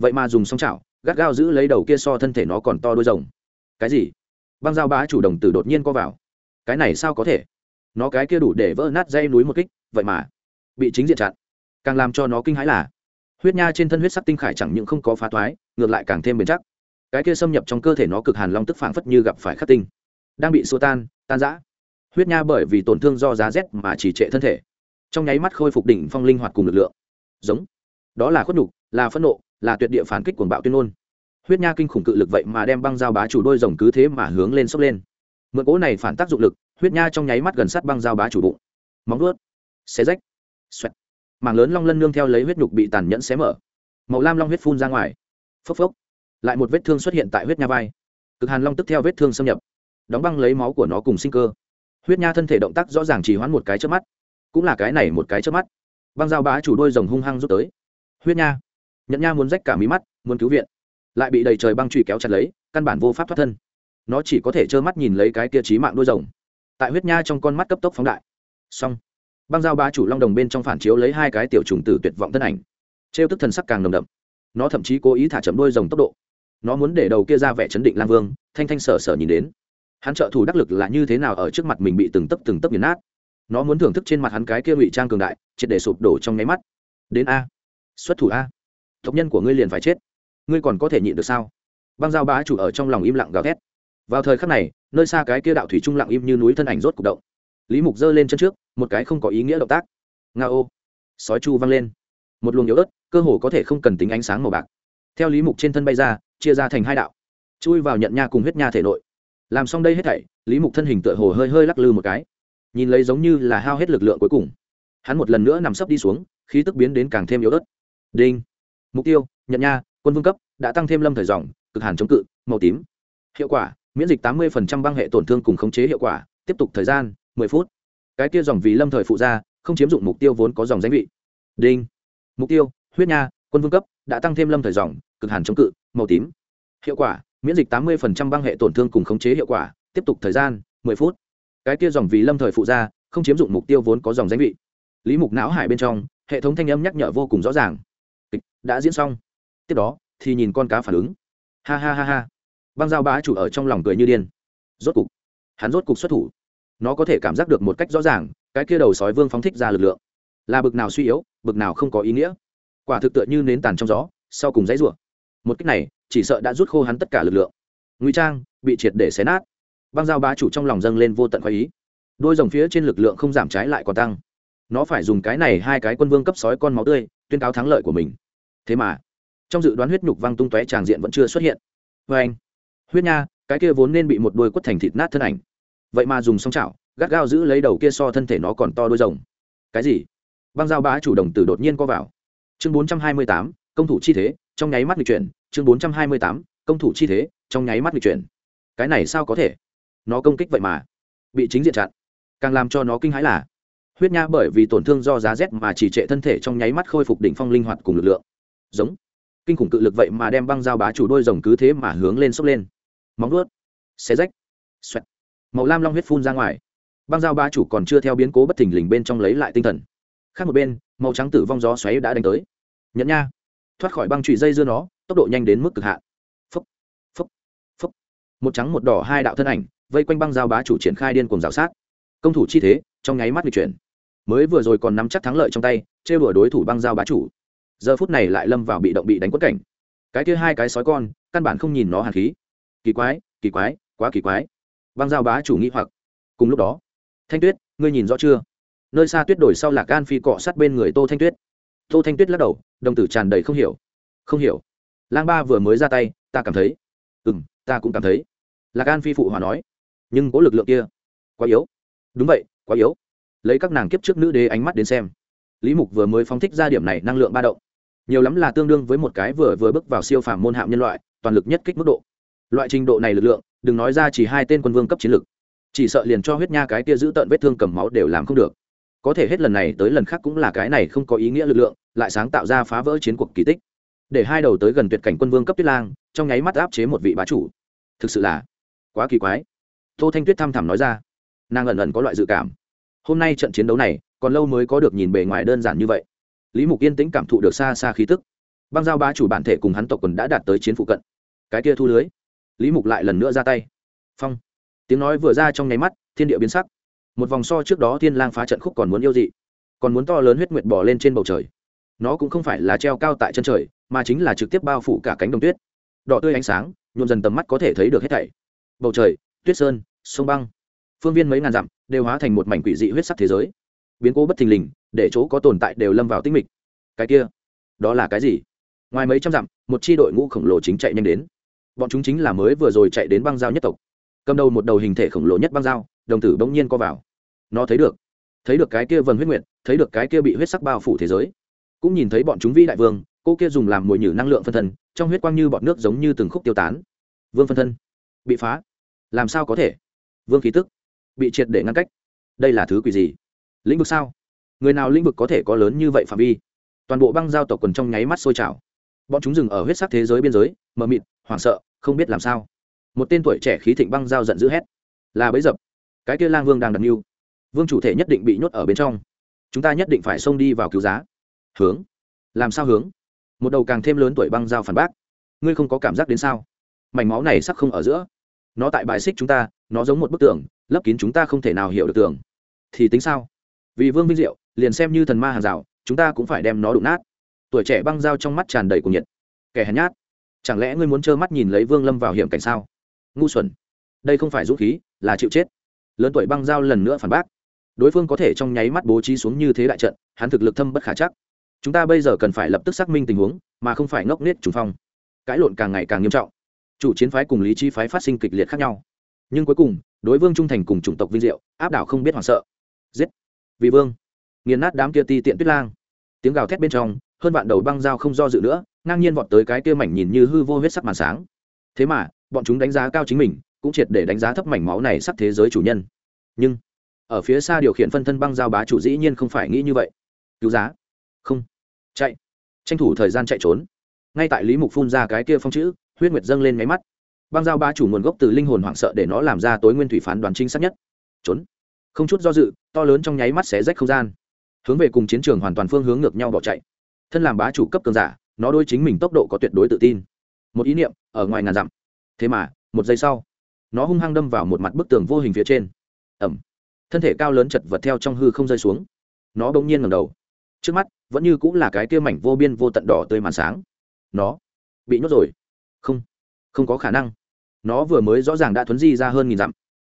A: vậy mà dùng song chảo, gắt gao giữ lấy đầu kia so thân thể nó còn to đôi rồng. Cái gì? Băng dao bá chủ đồng tử đột nhiên co vào. Cái này sao có thể? Nó cái kia đủ để vỡ nát dây núi một kích, vậy mà bị chính diện chặn. Càng làm cho nó kinh hãi là, huyết nha trên thân huyết sắc tinh khải chẳng những không có phá thoái, ngược lại càng thêm bền chắc. Cái kia xâm nhập trong cơ thể nó cực hàn long tức phảng phất như gặp phải khắc tinh, đang bị xua tan tan giã huyết nha bởi vì tổn thương do giá rét mà chỉ trệ thân thể. Trong nháy mắt khôi phục đỉnh phong linh hoạt cùng lực lượng. Giống. Đó là khuất nhục, là phẫn nộ là tuyệt địa phản kích cuồng bạo tuyên ngôn. Huyết nha kinh khủng cự lực vậy mà đem băng dao bá chủ đôi rồng cứ thế mà hướng lên sốc lên. Mượn cỗ này phản tác dụng lực, huyết nha trong nháy mắt gần sát băng dao bá chủ bụng. Móng vuốt, xé rách, xoẹt. Mảng lớn long lân nương theo lấy huyết nhục bị tàn nhẫn xé mở. Màu lam long huyết phun ra ngoài. Phốc phốc. Lại một vết thương xuất hiện tại huyết nha vai. Cực hàn long tức theo vết thương xâm nhập. Đóng băng lấy máu của nó cùng sinh cơ. Huyết nha thân thể động tác rõ ràng chỉ hoãn một cái trước mắt. Cũng là cái này một cái trước mắt. Băng dao bá chủ đôi rồng hung hăng rút tới. Huyết nha nhận nha muốn rách cả mí mắt, muốn cứu viện. Lại bị đầy trời băng truy kéo chặt lấy, căn bản vô pháp thoát thân. Nó chỉ có thể trơ mắt nhìn lấy cái kia trí mạng đôi rồng. Tại huyết nha trong con mắt cấp tốc phóng đại. Xong. Băng dao ba chủ long đồng bên trong phản chiếu lấy hai cái tiểu trùng tử tuyệt vọng thân ảnh. Trêu tức thần sắc càng nồng đậm. Nó thậm chí cố ý thả chậm đôi rồng tốc độ. Nó muốn để đầu kia ra vẻ chấn định lang vương, thanh thanh sở sở nhìn đến. Hắn trợ thủ đắc lực là như thế nào ở trước mặt mình bị từng tấc từng tấc nghiền nát. Nó muốn thưởng thức trên mặt hắn cái kia ngụy trang cường đại, triệt để sụp đổ trong nháy mắt. Đến a. Xuất thủ a tộc nhân của ngươi liền phải chết. Ngươi còn có thể nhịn được sao? Băng giao bá chủ ở trong lòng im lặng gào thét. Vào thời khắc này, nơi xa cái kia đạo thủy trung lặng im như núi thân ảnh rốt cục động. Lý mục giơ lên chân trước, một cái không có ý nghĩa động tác. Nga ô! Sói chu văng lên. Một luồng yếu ớt, cơ hồ có thể không cần tính ánh sáng màu bạc. Theo lý mục trên thân bay ra, chia ra thành hai đạo. Chui vào nhận nha cùng huyết nha thể nội. Làm xong đây hết thảy, lý mục thân hình tựa hồ hơi hơi lắc lư một cái. Nhìn lấy giống như là hao hết lực lượng cuối cùng. Hắn một lần nữa nằm sấp đi xuống, khí tức biến đến càng thêm yếu ớt. Đinh! Mục tiêu, nhận nha, quân vương cấp, đã tăng thêm lâm thời dòng, cực hàn chống cự, màu tím. Hiệu quả, miễn dịch tám mươi băng hệ tổn thương cùng khống chế hiệu quả, tiếp tục thời gian, mười phút. Cái kia dòng vì lâm thời phụ ra, không chiếm dụng mục tiêu vốn có dòng danh vị. Đinh. Mục tiêu, huyết nha, quân vương cấp, đã tăng thêm lâm thời dòng, cực hàn chống cự, màu tím. Hiệu quả, miễn dịch tám mươi băng hệ tổn thương cùng khống chế hiệu quả, tiếp tục thời gian, mười phút. Cái kia dòng vì lâm thời phụ ra, không chiếm dụng mục tiêu vốn có dòng danh vị. Lý mục não hải bên trong, hệ thống thanh âm nhắc nhở vô cùng rõ ràng kịch, đã diễn xong. Tiếp đó, thì nhìn con cá phản ứng. Ha ha ha ha. Băng giao bá chủ ở trong lòng cười như điên. Rốt cục, hắn rốt cục xuất thủ. Nó có thể cảm giác được một cách rõ ràng, cái kia đầu sói vương phóng thích ra lực lượng. Là bực nào suy yếu, bực nào không có ý nghĩa. Quả thực tựa như nến tàn trong gió, sau cùng dãy rủa. Một cách này, chỉ sợ đã rút khô hắn tất cả lực lượng. Ngụy trang, bị triệt để xé nát. Băng giao bá chủ trong lòng dâng lên vô tận khoái ý. Đôi dòng phía trên lực lượng không giảm trái lại còn tăng. Nó phải dùng cái này hai cái quân vương cấp sói con máu tươi tuyên cáo thắng lợi của mình. Thế mà, trong dự đoán huyết nhục văng tung tóe tràng diện vẫn chưa xuất hiện. Vê anh, huyết nha, cái kia vốn nên bị một đôi quất thành thịt nát thân ảnh. Vậy mà dùng song chảo, gắt gao giữ lấy đầu kia so thân thể nó còn to đôi rồng. Cái gì? Băng giao bá chủ đồng tử đột nhiên co vào. Chương bốn trăm hai mươi tám, công thủ chi thế, trong nháy mắt lịch chuyển. Chương bốn trăm hai mươi tám, công thủ chi thế, trong nháy mắt lịch chuyển. Cái này sao có thể? Nó công kích vậy mà, bị chính diện chặn. Càng làm cho nó kinh hãi là huyết nha bởi vì tổn thương do giá rét mà chỉ trệ thân thể trong nháy mắt khôi phục đỉnh phong linh hoạt cùng lực lượng. Giống. Kinh khủng cự lực vậy mà đem băng dao bá chủ đôi rồng cứ thế mà hướng lên sốc lên. Móng vuốt. Xé rách. Xoẹt. Màu lam long huyết phun ra ngoài. Băng dao bá chủ còn chưa theo biến cố bất thình lình bên trong lấy lại tinh thần. Khác một bên, màu trắng tử vong gió xoáy đã đánh tới. Nhẫn nha. Thoát khỏi băng trụy dây dưa nó, tốc độ nhanh đến mức cực hạn. Phấp phấp phấp một trắng một đỏ hai đạo thân ảnh, vây quanh băng dao bá chủ triển khai điên cuồng rào sát. Công thủ chi thế, trong nháy mắt di chuyển mới vừa rồi còn nắm chắc thắng lợi trong tay chê đùa đối thủ băng giao bá chủ. Giờ phút này lại lâm vào bị động bị đánh quất cảnh. Cái kia hai cái sói con, căn bản không nhìn nó hàn khí. Kỳ quái kỳ quái, quá kỳ quái. Băng giao bá chủ nghĩ hoặc. Cùng lúc đó, thanh tuyết, ngươi nhìn rõ chưa? Nơi xa tuyết đổi sau lạc can phi cọ sát bên người tô thanh tuyết. Tô thanh tuyết lắc đầu, đồng tử tràn đầy không hiểu. Không hiểu. Lang ba vừa mới ra tay, ta cảm thấy. Ừ m ta cũng cảm thấy. Lạc can phi phụ hòa nói. Nhưng có lực lượng kia, quá yếu. Đúng vậy, quá yếu lấy các nàng kiếp trước nữ đế ánh mắt đến xem. Lý mục vừa mới phóng thích ra điểm này năng lượng ba động. Nhiều lắm là tương đương với một cái vừa vừa bước vào siêu phàm môn hạm nhân loại, toàn lực nhất kích mức độ. Loại trình độ này lực lượng, đừng nói ra chỉ hai tên quân vương cấp chiến lực. Chỉ sợ liền cho huyết nha cái kia giữ tận vết thương cầm máu đều làm không được. Có thể hết lần này tới lần khác cũng là cái này không có ý nghĩa lực lượng, lại sáng tạo ra phá vỡ chiến cuộc kỳ tích. Để hai đầu tới gần tuyệt cảnh quân vương cấp tuyết lang, trong nháy mắt áp chế một vị bá chủ. Thực sự là quá kỳ quái. Tô thanh tuyết thăm thẳm nói ra. Nàng ẩn ẩn có loại dự cảm hôm nay trận chiến đấu này, còn lâu mới có được nhìn bề ngoài đơn giản như vậy. Lý mục yên tĩnh cảm thụ được xa xa khí tức. Băng giao bá chủ bản thể cùng hắn tộc quần đã đạt tới chiến phụ cận. Cái kia thu lưới. Lý mục lại lần nữa ra tay. Phong. Tiếng nói vừa ra trong nháy mắt, thiên địa biến sắc. Một vòng so trước đó thiên lang phá trận khúc còn muốn yêu dị, còn muốn to lớn huyết nguyệt bỏ lên trên bầu trời. Nó cũng không phải là treo cao tại chân trời, mà chính là trực tiếp bao phủ cả cánh đồng tuyết. Đỏ tươi ánh sáng, nhuộm dần tầm mắt có thể thấy được hết thảy. Bầu trời, tuyết sơn, sông băng phương viên mấy ngàn dặm, đều hóa thành một mảnh quỷ dị huyết sắc thế giới. Biến cố bất thình lình, để chỗ có tồn tại đều lâm vào tinh mịch. Cái kia, đó là cái gì? Ngoài mấy trăm dặm, một chi đội ngũ khổng lồ chính chạy nhanh đến. Bọn chúng chính là mới vừa rồi chạy đến băng giao nhất tộc. Cầm đầu một đầu hình thể khổng lồ nhất băng giao, đồng tử bỗng nhiên co vào. Nó thấy được thấy được cái kia vần huyết nguyện thấy được cái kia bị huyết sắc bao phủ thế giới. Cũng nhìn thấy bọn chúng vĩ đại vương, cô kia dùng làm mồi nhử năng lượng phân thân, trong huyết quang như bọn nước giống như từng khúc tiêu tán. Vương phân thân, bị phá. Làm sao có thể? Vương khí tức bị triệt để ngăn cách. Đây là thứ quỷ gì? Lĩnh vực sao? Người nào lĩnh vực có thể có lớn như vậy phạm vi? Toàn bộ băng giao tộc quần trong nháy mắt sôi trào. Bọn chúng dừng ở huyết sắc thế giới biên giới, mờ mịt, hoảng sợ, không biết làm sao. Một tên tuổi trẻ khí thịnh băng giao giận dữ hét. Là bấy dập. Cái kia lang vương đang đặt mưu. Vương chủ thể nhất định bị nhốt ở bên trong. Chúng ta nhất định phải xông đi vào cứu giá. Hướng. Làm sao hướng? Một đầu càng thêm lớn tuổi băng giao phản bác. Ngươi không có cảm giác đến sao? Mảnh máu này sắc không ở giữa. Nó tại bài xích chúng ta, nó giống một bức tường lấp kín chúng ta không thể nào hiểu được tường. Thì tính sao? Vì vương vinh diệu, liền xem như thần ma hàng rào, chúng ta cũng phải đem nó đụng nát. Tuổi trẻ băng dao trong mắt tràn đầy cùng nhiệt. Kẻ hèn nhát. Chẳng lẽ ngươi muốn trơ mắt nhìn lấy vương lâm vào hiểm cảnh sao? Ngu xuẩn. Đây không phải dũng khí, là chịu chết. Lớn tuổi băng dao lần nữa phản bác. Đối phương có thể trong nháy mắt bố trí xuống như thế đại trận, hắn thực lực thâm bất khả chắc. Chúng ta bây giờ cần phải lập tức xác minh tình huống, mà không phải ngốc nết trùng phong. Cãi lộn càng ngày càng nghiêm trọng. Chủ chiến phái cùng lý trí phái phát sinh kịch liệt khác nhau. Nhưng cuối cùng đối vương trung thành cùng chủng tộc vinh diệu, áp đảo không biết hoảng sợ. Giết! Vì vương! Nghiền nát đám kia ti tiện tuyết lang. Tiếng gào thét bên trong, hơn vạn đầu băng dao không do dự nữa, ngang nhiên vọt tới cái kia mảnh nhìn như hư vô huyết sắc màn sáng. Thế mà, bọn chúng đánh giá cao chính mình, cũng triệt để đánh giá thấp mảnh máu này sắc thế giới chủ nhân. Nhưng, ở phía xa điều khiển phân thân băng giao bá chủ dĩ nhiên không phải nghĩ như vậy. Cứu giá! Không! Chạy! Tranh thủ thời gian chạy trốn. Ngay tại lý mục phun ra cái kia phong chữ, huyết nguyệt dâng lên máy mắt băng giao bá chủ nguồn gốc từ linh hồn hoảng sợ để nó làm ra tối nguyên thủy phán đoán chính xác nhất. Trốn. Không chút do dự, to lớn trong nháy mắt xé rách không gian. Hướng về cùng chiến trường hoàn toàn phương hướng ngược nhau bỏ chạy. Thân làm bá chủ cấp cường giả, nó đôi chính mình tốc độ có tuyệt đối tự tin. Một ý niệm, ở ngoài ngàn dặm. Thế mà, một giây sau, nó hung hăng đâm vào một mặt bức tường vô hình phía trên. Ẩm. Thân thể cao lớn chật vật theo trong hư không rơi xuống. Nó bỗng nhiên ngầm đầu. Trước mắt, vẫn như cũng là cái kia mảnh vô biên vô tận đỏ tươi màn sáng. Nó bị nhốt rồi. Không. Không có khả năng nó vừa mới rõ ràng đã thuấn di ra hơn nghìn dặm.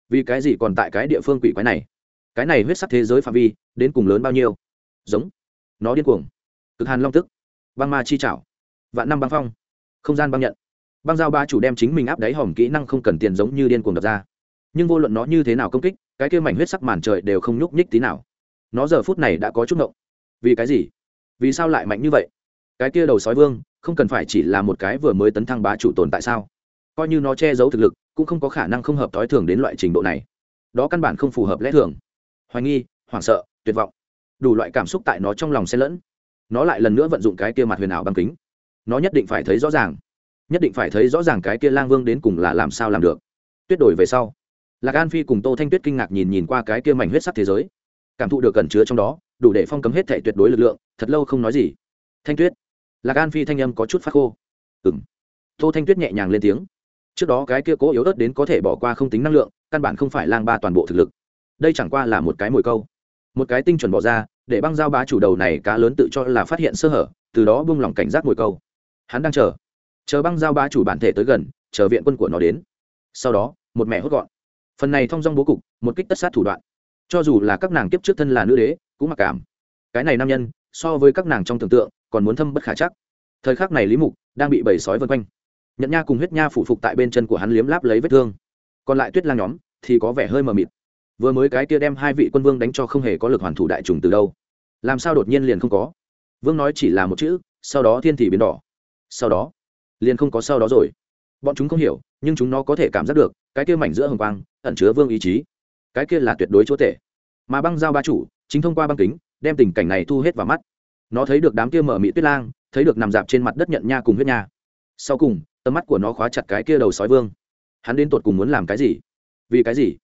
A: Vì cái gì còn tại cái địa phương quỷ quái này? Cái này huyết sắc thế giới phạm vi, đến cùng lớn bao nhiêu? Giống. Nó điên cuồng. Cực hàn long tức. Băng ma chi chảo vạn năm băng phong. Không gian băng nhận. Băng giao ba chủ đem chính mình áp đáy hỏng kỹ năng không cần tiền giống như điên cuồng đập ra. Nhưng vô luận nó như thế nào công kích, cái kia mảnh huyết sắc màn trời đều không nhúc nhích tí nào. Nó giờ phút này đã có chút ngộng. Vì cái gì? Vì sao lại mạnh như vậy? Cái kia đầu sói vương, không cần phải chỉ là một cái vừa mới tấn thăng bá chủ tồn tại sao? Coi như nó che giấu thực lực, cũng không có khả năng không hợp thói thường đến loại trình độ này. Đó căn bản không phù hợp lẽ thường. Hoài nghi, hoảng sợ, tuyệt vọng. Đủ loại cảm xúc tại nó trong lòng xen lẫn. Nó lại lần nữa vận dụng cái kia mặt huyền ảo băng kính. Nó nhất định phải thấy rõ ràng. Nhất định phải thấy rõ ràng cái kia lang vương đến cùng là làm sao làm được. Tuyết đổi về sau, lạc an phi cùng tô thanh tuyết kinh ngạc nhìn nhìn qua cái kia mảnh huyết sắc thế giới. Cảm thụ được cẩn chứa trong đó, đủ để phong cấm hết thể tuyệt đối lực lượng, thật lâu không nói gì. Thanh tuyết. Lạc an phi thanh âm có chút phát khô. Ừ m tô thanh tuyết nhẹ nhàng lên tiếng trước đó cái kia cố yếu ớt đến có thể bỏ qua không tính năng lượng, căn bản không phải lang ba toàn bộ thực lực. Đây chẳng qua là một cái mồi câu. Một cái tinh chuẩn bỏ ra, để băng giao bá chủ đầu này cá lớn tự cho là phát hiện sơ hở, từ đó buông lỏng cảnh giác mồi câu. Hắn đang chờ. Chờ băng giao bá chủ bản thể tới gần, chờ viện quân của nó đến. Sau đó, một mẹ hốt gọn. Phần này thong dong bố cục, một kích tất sát thủ đoạn. Cho dù là các nàng kiếp trước thân là nữ đế, cũng mặc cảm. Cái này nam nhân, so với các nàng trong tưởng tượng, còn muốn thâm bất khả chắc. Thời khắc này lý mục đang bị bầy sói vân quanh nhận nha cùng huyết nha phủ phục tại bên chân của hắn liếm láp lấy vết thương. Còn lại tuyết lang nhóm thì có vẻ hơi mờ mịt. Vừa mới cái kia đem hai vị quân vương đánh cho không hề có lực hoàn thủ đại trùng từ đâu. Làm sao đột nhiên liền không có? Vương nói chỉ là một chữ, sau đó thiên thì biến đỏ. Sau đó, liền không có sau đó rồi. Bọn chúng không hiểu, nhưng chúng nó có thể cảm giác được, cái kia mảnh giữa hồng quang, ẩn chứa vương ý chí. Cái kia là tuyệt đối chúa tể. Mà băng giao ba chủ, chính thông qua băng kính, đem tình cảnh này thu hết vào mắt. Nó thấy được đám kia mở mị tuyết lang, thấy được nằm dạp trên mặt đất nhận nha cùng huyết nha. Sau cùng tầm mắt của nó khóa chặt cái kia đầu sói vương. Hắn đến tột cùng muốn làm cái gì? Vì cái gì?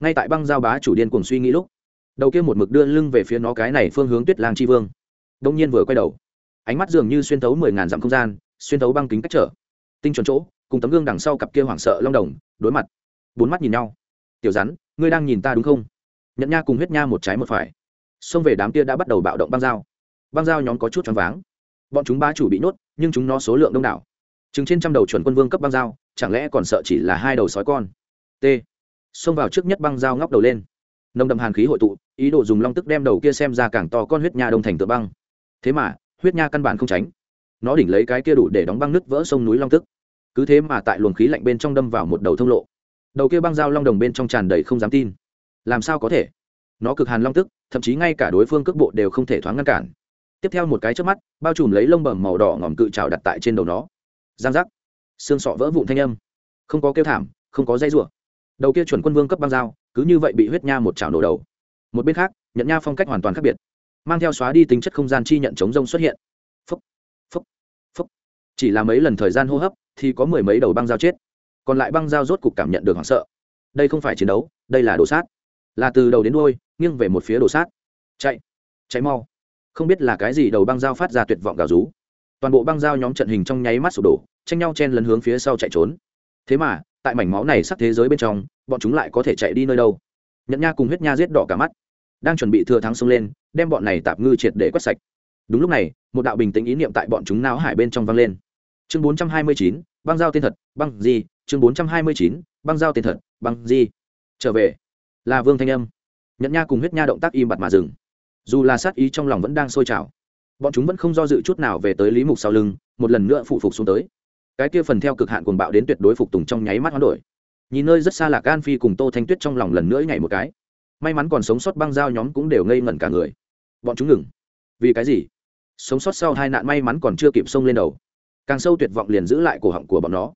A: Ngay tại băng giao bá chủ điên cùng suy nghĩ lúc, đầu kia một mực đưa lưng về phía nó cái này phương hướng tuyết lang chi vương đông nhiên vừa quay đầu. Ánh mắt dường như xuyên thấu mười ngàn dặm không gian, xuyên thấu băng kính cách trở. Tinh chuẩn chỗ, cùng tấm gương đằng sau cặp kia hoảng sợ long đồng, đối mặt. Bốn mắt nhìn nhau. Tiểu rắn, ngươi đang nhìn ta đúng không? Nhận nha cùng huyết nha một trái một phải. Xông về đám kia đã bắt đầu bạo động băng dao băng dao nhóm có chút choáng váng. Bọn chúng ba chủ bị nhốt, nhưng chúng nó số lượng đông đảo chừng trên trăm đầu chuẩn quân vương cấp băng dao, chẳng lẽ còn sợ chỉ là hai đầu sói con? T. Xông vào trước nhất băng dao ngóc đầu lên. Nồng đậm hàn khí hội tụ, ý đồ dùng long tức đem đầu kia xem ra càng to con huyết nha đông thành tựa băng. Thế mà, huyết nha căn bản không tránh. Nó đỉnh lấy cái kia đủ để đóng băng nứt vỡ sông núi long tức. Cứ thế mà tại luồng khí lạnh bên trong đâm vào một đầu thông lộ. Đầu kia băng dao long đồng bên trong tràn đầy không dám tin. Làm sao có thể? Nó cực hàn long tức, thậm chí ngay cả đối phương cước bộ đều không thể thoáng ngăn cản. Tiếp theo một cái trước mắt, bao trùm lấy lông bầm màu đỏ ngòm cự trào đặt tại trên đầu nó giang giác. Xương sọ vỡ vụn thanh âm. Không có kêu thảm không có dây rủa. Đầu kia chuẩn quân vương cấp băng dao cứ như vậy bị huyết nha một chảo nổ đầu. Một bên khác nhận nha phong cách hoàn toàn khác biệt. Mang theo xóa đi tính chất không gian chi nhận chống rông xuất hiện. Phúc, phúc, phúc. chỉ là mấy lần thời gian hô hấp thì có mười mấy đầu băng dao chết. Còn lại băng dao rốt cục cảm nhận được hoảng sợ. Đây không phải chiến đấu đây là đồ sát. Là từ đầu đến đôi nghiêng về một phía đồ sát. Chạy chạy mau. Không biết là cái gì đầu băng dao phát ra tuyệt vọng gào rú toàn bộ băng giao nhóm trận hình trong nháy mắt sụp đổ, tranh nhau chen lấn hướng phía sau chạy trốn. Thế mà, tại mảnh máu này sắc thế giới bên trong, bọn chúng lại có thể chạy đi nơi đâu? Nhận nha cùng huyết nha giết đỏ cả mắt. Đang chuẩn bị thừa thắng xông lên, đem bọn này tạp ngư triệt để quét sạch. Đúng lúc này, một đạo bình tĩnh ý niệm tại bọn chúng náo hải bên trong vang lên. Chương bốn trăm hai mươi chín, băng giao tên thật, băng gì chương bốn trăm hai mươi chín, băng giao tên thật, băng gì trở về. Là vương thanh âm. Nhận nha cùng huyết nha động tác im bặt mà dừng. Dù là sát ý trong lòng vẫn đang sôi trào bọn chúng vẫn không do dự chút nào về tới lý mục sau lưng, một lần nữa phụ phục xuống tới. Cái kia phần theo cực hạn cuồng bạo đến tuyệt đối phục tùng trong nháy mắt hoán đổi. Nhìn nơi rất xa là can phi cùng tô thanh tuyết trong lòng lần nữa nhảy một cái. May mắn còn sống sót băng giao nhóm cũng đều ngây ngẩn cả người. Bọn chúng ngừng. Vì cái gì? Sống sót sau hai nạn may mắn còn chưa kịp xông lên đầu. Càng sâu tuyệt vọng liền giữ lại cổ họng của bọn nó.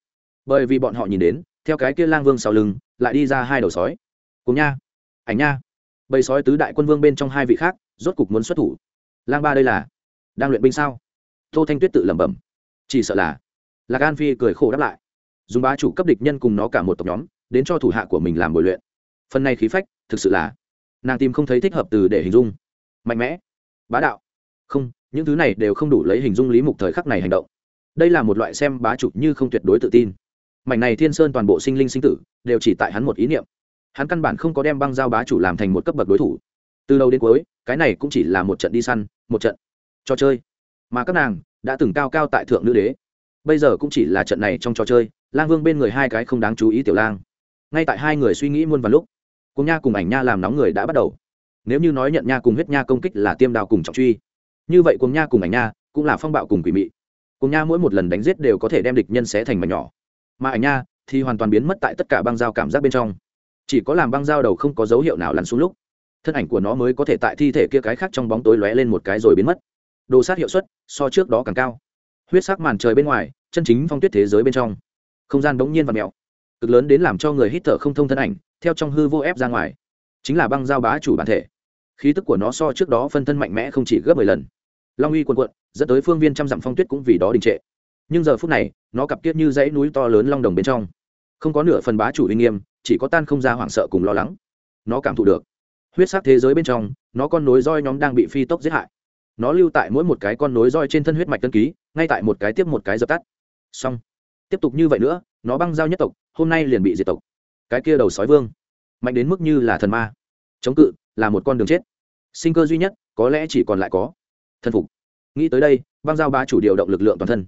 A: Bởi vì bọn họ nhìn đến, theo cái kia lang vương sau lưng, lại đi ra hai đầu sói. Cùng nha. Ảnh nha. Bầy sói tứ đại quân vương bên trong hai vị khác, rốt cục muốn xuất thủ. Lang ba đây là? Đang luyện binh sao? Tô thanh tuyết tự lẩm bẩm. Chỉ sợ là. Lạc an phi cười khổ đáp lại. Dùng bá chủ cấp địch nhân cùng nó cả một tộc nhóm, đến cho thủ hạ của mình làm bồi luyện. Phần này khí phách, thực sự là. Nàng tìm không thấy thích hợp từ để hình dung. Mạnh mẽ. Bá đạo. Không, những thứ này đều không đủ lấy hình dung lý mục thời khắc này hành động. Đây là một loại xem bá chủ như không tuyệt đối tự tin. Mảnh này thiên sơn toàn bộ sinh linh sinh tử, đều chỉ tại hắn một ý niệm. Hắn căn bản không có đem băng giao bá chủ làm thành một cấp bậc đối thủ. Từ đầu đến cuối, cái này cũng chỉ là một trận đi săn, một trận trò chơi. Mà các nàng đã từng cao cao tại thượng nữ đế. Bây giờ cũng chỉ là trận này trong trò chơi, lang vương bên người hai cái không đáng chú ý tiểu lang. Ngay tại hai người suy nghĩ muôn vàn lúc, cùng nha cùng ảnh nha làm nóng người đã bắt đầu. Nếu như nói nhận nha cùng huyết nha công kích là tiêm đào cùng trọng truy, như vậy cùng nha cùng ảnh nha cũng là phong bạo cùng quỷ mị. Cùng nha mỗi một lần đánh giết đều có thể đem địch nhân xé thành mảnh nhỏ. Mà ảnh nha thì hoàn toàn biến mất tại tất cả băng dao cảm giác bên trong. Chỉ có làm băng dao đầu không có dấu hiệu nào lăn xuống lúc, thân ảnh của nó mới có thể tại thi thể kia cái khác trong bóng tối lóe lên một cái rồi biến mất đồ sát hiệu suất so trước đó càng cao. Huyết sắc màn trời bên ngoài, chân chính phong tuyết thế giới bên trong. Không gian bỗng nhiên và mẹo cực lớn đến làm cho người hít thở không thông thân ảnh, theo trong hư vô ép ra ngoài. Chính là băng giao bá chủ bản thể. Khí tức của nó so trước đó phân thân mạnh mẽ không chỉ gấp mười lần. Long uy quần quận dẫn tới phương viên trăm dặm phong tuyết cũng vì đó đình trệ. Nhưng giờ phút này, nó cặp kiết như dãy núi to lớn long đồng bên trong. Không có nửa phần bá chủ uy nghiêm, chỉ có tan không ra hoảng sợ cùng lo lắng. Nó cảm thụ được. Huyết sắc thế giới bên trong, nó con nối roi nhóm đang bị phi tốc giết hại nó lưu tại mỗi một cái con nối roi trên thân huyết mạch tân ký, ngay tại một cái tiếp một cái dập tắt. Xong. Tiếp tục như vậy nữa, nó băng giao nhất tộc, hôm nay liền bị diệt tộc. Cái kia đầu sói vương. Mạnh đến mức như là thần ma. Chống cự, là một con đường chết. Sinh cơ duy nhất, có lẽ chỉ còn lại có thần phục. Nghĩ tới đây, băng giao ba chủ điều động lực lượng toàn thân.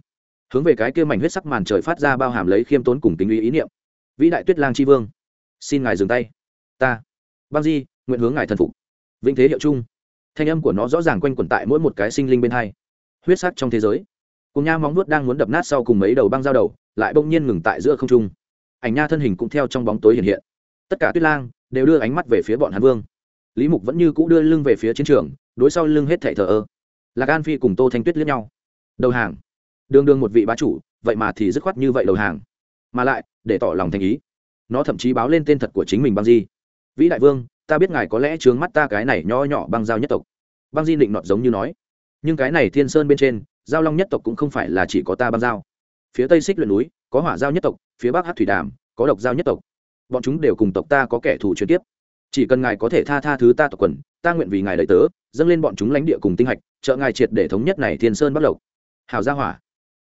A: Hướng về cái kia mảnh huyết sắc màn trời phát ra bao hàm lấy khiêm tốn cùng tính uy ý niệm. Vĩ đại tuyết lang tri vương, xin ngài dừng tay. Ta, băng di, nguyện hướng ngài thần phục. Vĩnh thế hiệu chung thanh âm của nó rõ ràng quanh quẩn tại mỗi một cái sinh linh bên hai. Huyết sắc trong thế giới. Cùng nha móng nuốt đang muốn đập nát sau cùng mấy đầu băng giao đầu, lại bỗng nhiên ngừng tại giữa không trung. Ảnh nha thân hình cũng theo trong bóng tối hiện hiện. Tất cả tuyết lang đều đưa ánh mắt về phía bọn hàn vương. Lý mục vẫn như cũ đưa lưng về phía chiến trường, đối sau lưng hết thảy thờ ơ. Lạc an phi cùng tô thanh tuyết liếc nhau. Đầu hàng. Đương đương một vị bá chủ, vậy mà thì dứt khoát như vậy đầu hàng. Mà lại, để tỏ lòng thành ý. Nó thậm chí báo lên tên thật của chính mình băng di vĩ đại vương ta biết ngài có lẽ trướng mắt ta cái này nho nhỏ băng giao nhất tộc. Băng di định nọt giống như nói. Nhưng cái này thiên sơn bên trên, giao long nhất tộc cũng không phải là chỉ có ta băng giao. Phía tây xích luyện núi, có hỏa giao nhất tộc, phía bắc hát thủy đàm, có độc giao nhất tộc. Bọn chúng đều cùng tộc ta có kẻ thù truyền tiếp chỉ cần ngài có thể tha tha thứ ta tộc quần, ta nguyện vì ngài lợi tớ, dâng lên bọn chúng lãnh địa cùng tinh hạch, trợ ngài triệt để thống nhất này thiên sơn bắc lộc. Hào gia hỏa,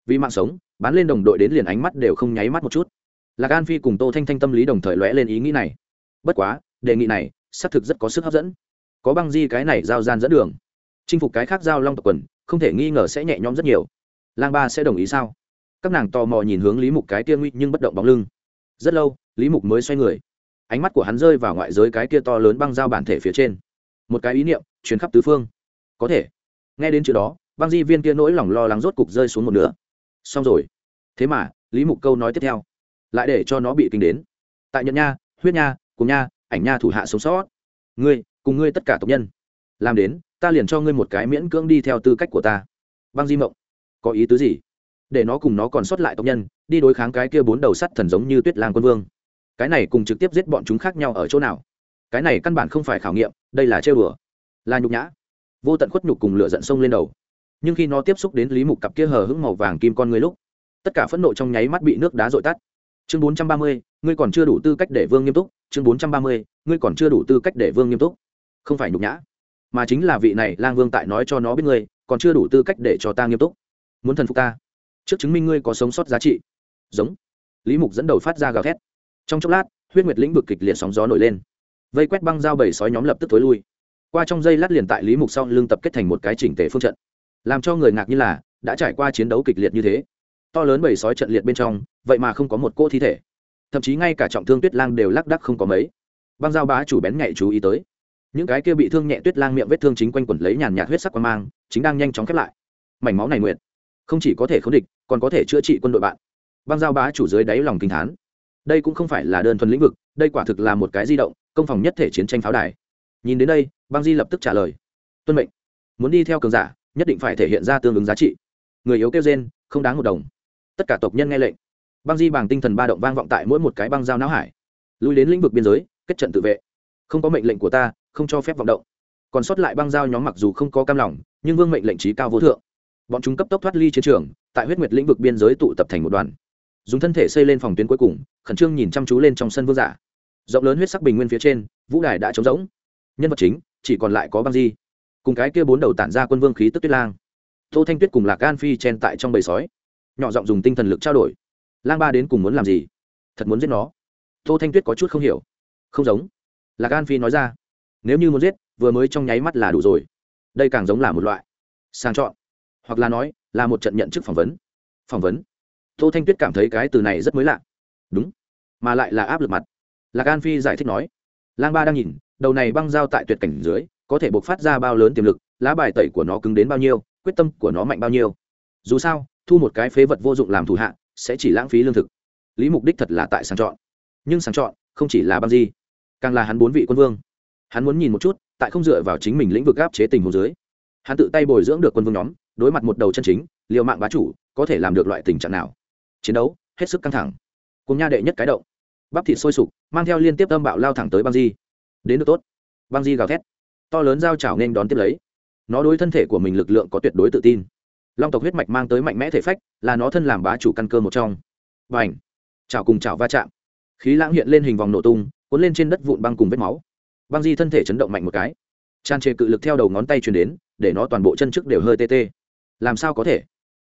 A: vì mạng sống, bán lên đồng đội đến liền ánh mắt đều không nháy mắt một chút. Lạc an phi cùng tô thanh thanh tâm lý đồng thời lóe lên ý nghĩ này. Bất quá, đề nghị này xác thực rất có sức hấp dẫn. Có băng di cái này giao gian dẫn đường. Chinh phục cái khác giao long tộc quần, không thể nghi ngờ sẽ nhẹ nhõm rất nhiều. Lang ba sẽ đồng ý sao? Các nàng tò mò nhìn hướng lý mục cái kia nguy nhưng bất động bóng lưng. Rất lâu, lý mục mới xoay người. Ánh mắt của hắn rơi vào ngoại giới cái kia to lớn băng giao bản thể phía trên. Một cái ý niệm, truyền khắp tứ phương. Có thể. Nghe đến chữ đó, băng di viên kia nỗi lòng lo lắng rốt cục rơi xuống một nửa. Xong rồi. Thế mà, lý mục câu nói tiếp theo, lại để cho nó bị kinh đến. Tại nhận nha, huyết nha, cùng nha ảnh nha thủ hạ sống sót. Ngươi, cùng ngươi tất cả tộc nhân. Làm đến, ta liền cho ngươi một cái miễn cưỡng đi theo tư cách của ta. Băng di mộng, có ý tứ gì? Để nó cùng nó còn sót lại tộc nhân, đi đối kháng cái kia bốn đầu sắt thần giống như tuyết lang quân vương. Cái này cùng trực tiếp giết bọn chúng khác nhau ở chỗ nào? Cái này căn bản không phải khảo nghiệm, đây là trêu đùa. Là nhục nhã. Vô tận khuất nhục cùng lửa giận sông lên đầu. Nhưng khi nó tiếp xúc đến lý mục cặp kia hờ hững màu vàng kim con người lúc, tất cả phẫn nộ trong nháy mắt bị nước đá dội tắt chương bốn trăm ba mươi, ngươi còn chưa đủ tư cách để vương nghiêm túc. Chương bốn trăm ba mươi, ngươi còn chưa đủ tư cách để vương nghiêm túc. Không phải nhục nhã, mà chính là vị này lang vương tại nói cho nó biết ngươi, còn chưa đủ tư cách để cho ta nghiêm túc. Muốn thần phục ta? Trước chứng minh ngươi có sống sót giá trị. Giống. Lý mục dẫn đầu phát ra gào thét. Trong chốc lát, huyết nguyệt lĩnh vực kịch liệt sóng gió nổi lên. Vây quét băng dao bảy sói nhóm lập tức tối lui. Qua trong dây lát liền tại lý mục sau lưng tập kết thành một cái chỉnh tề phương trận. Làm cho người ngạc như là, đã trải qua chiến đấu kịch liệt như thế to lớn bảy sói trận liệt bên trong, vậy mà không có một cô thi thể. Thậm chí ngay cả trọng thương tuyết lang đều lác đắc không có mấy. Băng dao bá chủ bén nhạy chú ý tới. Những cái kia bị thương nhẹ tuyết lang miệng vết thương chính quanh quẩn lấy nhàn nhạt huyết sắc qua mang, chính đang nhanh chóng khép lại. Mảnh máu này nguyện không chỉ có thể khống địch, còn có thể chữa trị quân đội bạn. Băng dao bá chủ dưới đáy lòng kinh thán. Đây cũng không phải là đơn thuần lĩnh vực, đây quả thực là một cái di động, công phòng nhất thể chiến tranh pháo đài. Nhìn đến đây, băng di lập tức trả lời. Tuân mệnh. Muốn đi theo cường giả, nhất định phải thể hiện ra tương ứng giá trị. Người yếu kêu gen không đáng một đồng tất cả tộc nhân nghe lệnh. Băng di bằng tinh thần ba động vang vọng tại mỗi một cái băng giao não hải, lui đến lĩnh vực biên giới, kết trận tự vệ. Không có mệnh lệnh của ta, không cho phép vọng động. Còn sót lại băng giao nhóm mặc dù không có cam lòng, nhưng vương mệnh lệnh trí cao vô thượng. Bọn chúng cấp tốc thoát ly chiến trường, tại huyết nguyệt lĩnh vực biên giới tụ tập thành một đoàn. Dùng thân thể xây lên phòng tuyến cuối cùng, khẩn trương nhìn chăm chú lên trong sân vương giả. Rộng lớn huyết sắc bình nguyên phía trên, vũ đài đã trống rỗng. Nhân vật chính, chỉ còn lại có băng di. Cùng cái kia bốn đầu tản ra quân vương khí tức tuyết lang. Tô thanh tuyết cùng lạc gan phi chen tại trong bầy sói nhỏ giọng dùng tinh thần lực trao đổi. Lang ba đến cùng muốn làm gì? Thật muốn giết nó? Tô thanh tuyết có chút không hiểu. Không giống. Lạc gan phi nói ra. Nếu như muốn giết, vừa mới trong nháy mắt là đủ rồi. Đây càng giống là một loại sang chọn. Hoặc là nói, là một trận nhận chức phỏng vấn. Phỏng vấn. Tô thanh tuyết cảm thấy cái từ này rất mới lạ. Đúng. Mà lại là áp lực mặt. Lạc an phi giải thích nói. Lang ba đang nhìn, đầu này băng giao tại tuyệt cảnh dưới, có thể buộc phát ra bao lớn tiềm lực, lá bài tẩy của nó cứng đến bao nhiêu, quyết tâm của nó mạnh bao nhiêu. Dù sao thu một cái phế vật vô dụng làm thủ hạ, sẽ chỉ lãng phí lương thực. Lý mục đích thật là tại sàng chọn. Nhưng sàng chọn, không chỉ là băng di, càng là hắn bốn vị quân vương. Hắn muốn nhìn một chút, tại không dựa vào chính mình lĩnh vực áp chế tình hồ dưới, hắn tự tay bồi dưỡng được quân vương nhóm, đối mặt một đầu chân chính, liều mạng bá chủ, có thể làm được loại tình trạng nào? Chiến đấu, hết sức căng thẳng. Cùng nha đệ nhất cái động. Bắp thịt sôi sục, mang theo liên tiếp âm bạo lao thẳng tới băng di. Đến được tốt. Băng di gào thét. To lớn dao chảo nên đón tiếp lấy. Nó đối thân thể của mình lực lượng có tuyệt đối tự tin long tộc huyết mạch mang tới mạnh mẽ thể phách, là nó thân làm bá chủ căn cơ một trong. Và ảnh chảo cùng chảo va chạm. Khí lãng hiện lên hình vòng nổ tung, cuốn lên trên đất vụn băng cùng vết máu. Băng di thân thể chấn động mạnh một cái. Tràn trề cự lực theo đầu ngón tay truyền đến, để nó toàn bộ chân trước đều hơi tê tê. Làm sao có thể?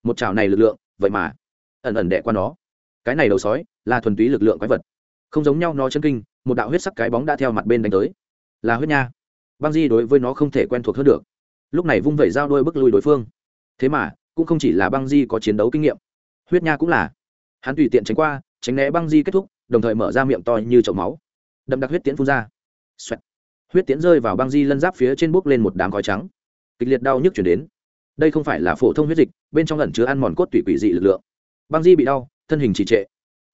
A: Một chảo này lực lượng, vậy mà, ẩn ẩn đẻ qua nó. Cái này đầu sói, là thuần túy lực lượng quái vật. Không giống nhau, nó chân kinh, một đạo huyết sắc cái bóng đã theo mặt bên đánh tới. Là huyết nha. Băng di đối với nó không thể quen thuộc hơn được. Lúc này vung vẩy dao đôi bức lùi đối phương thế mà, cũng không chỉ là băng di có chiến đấu kinh nghiệm. Huyết nha cũng là. Hắn tùy tiện tránh qua, tránh né băng di kết thúc, đồng thời mở ra miệng to như chậu máu. Đậm đặc huyết tiễn phun ra、Xoẹt. Huyết tiễn rơi vào băng di lân giáp phía trên bốc lên một đám khói trắng. Kịch liệt đau nhức chuyển đến. Đây không phải là phổ thông huyết dịch, bên trong ẩn chứa ăn mòn cốt tủy quỷ dị lực lượng. Băng di bị đau, thân hình trì trệ.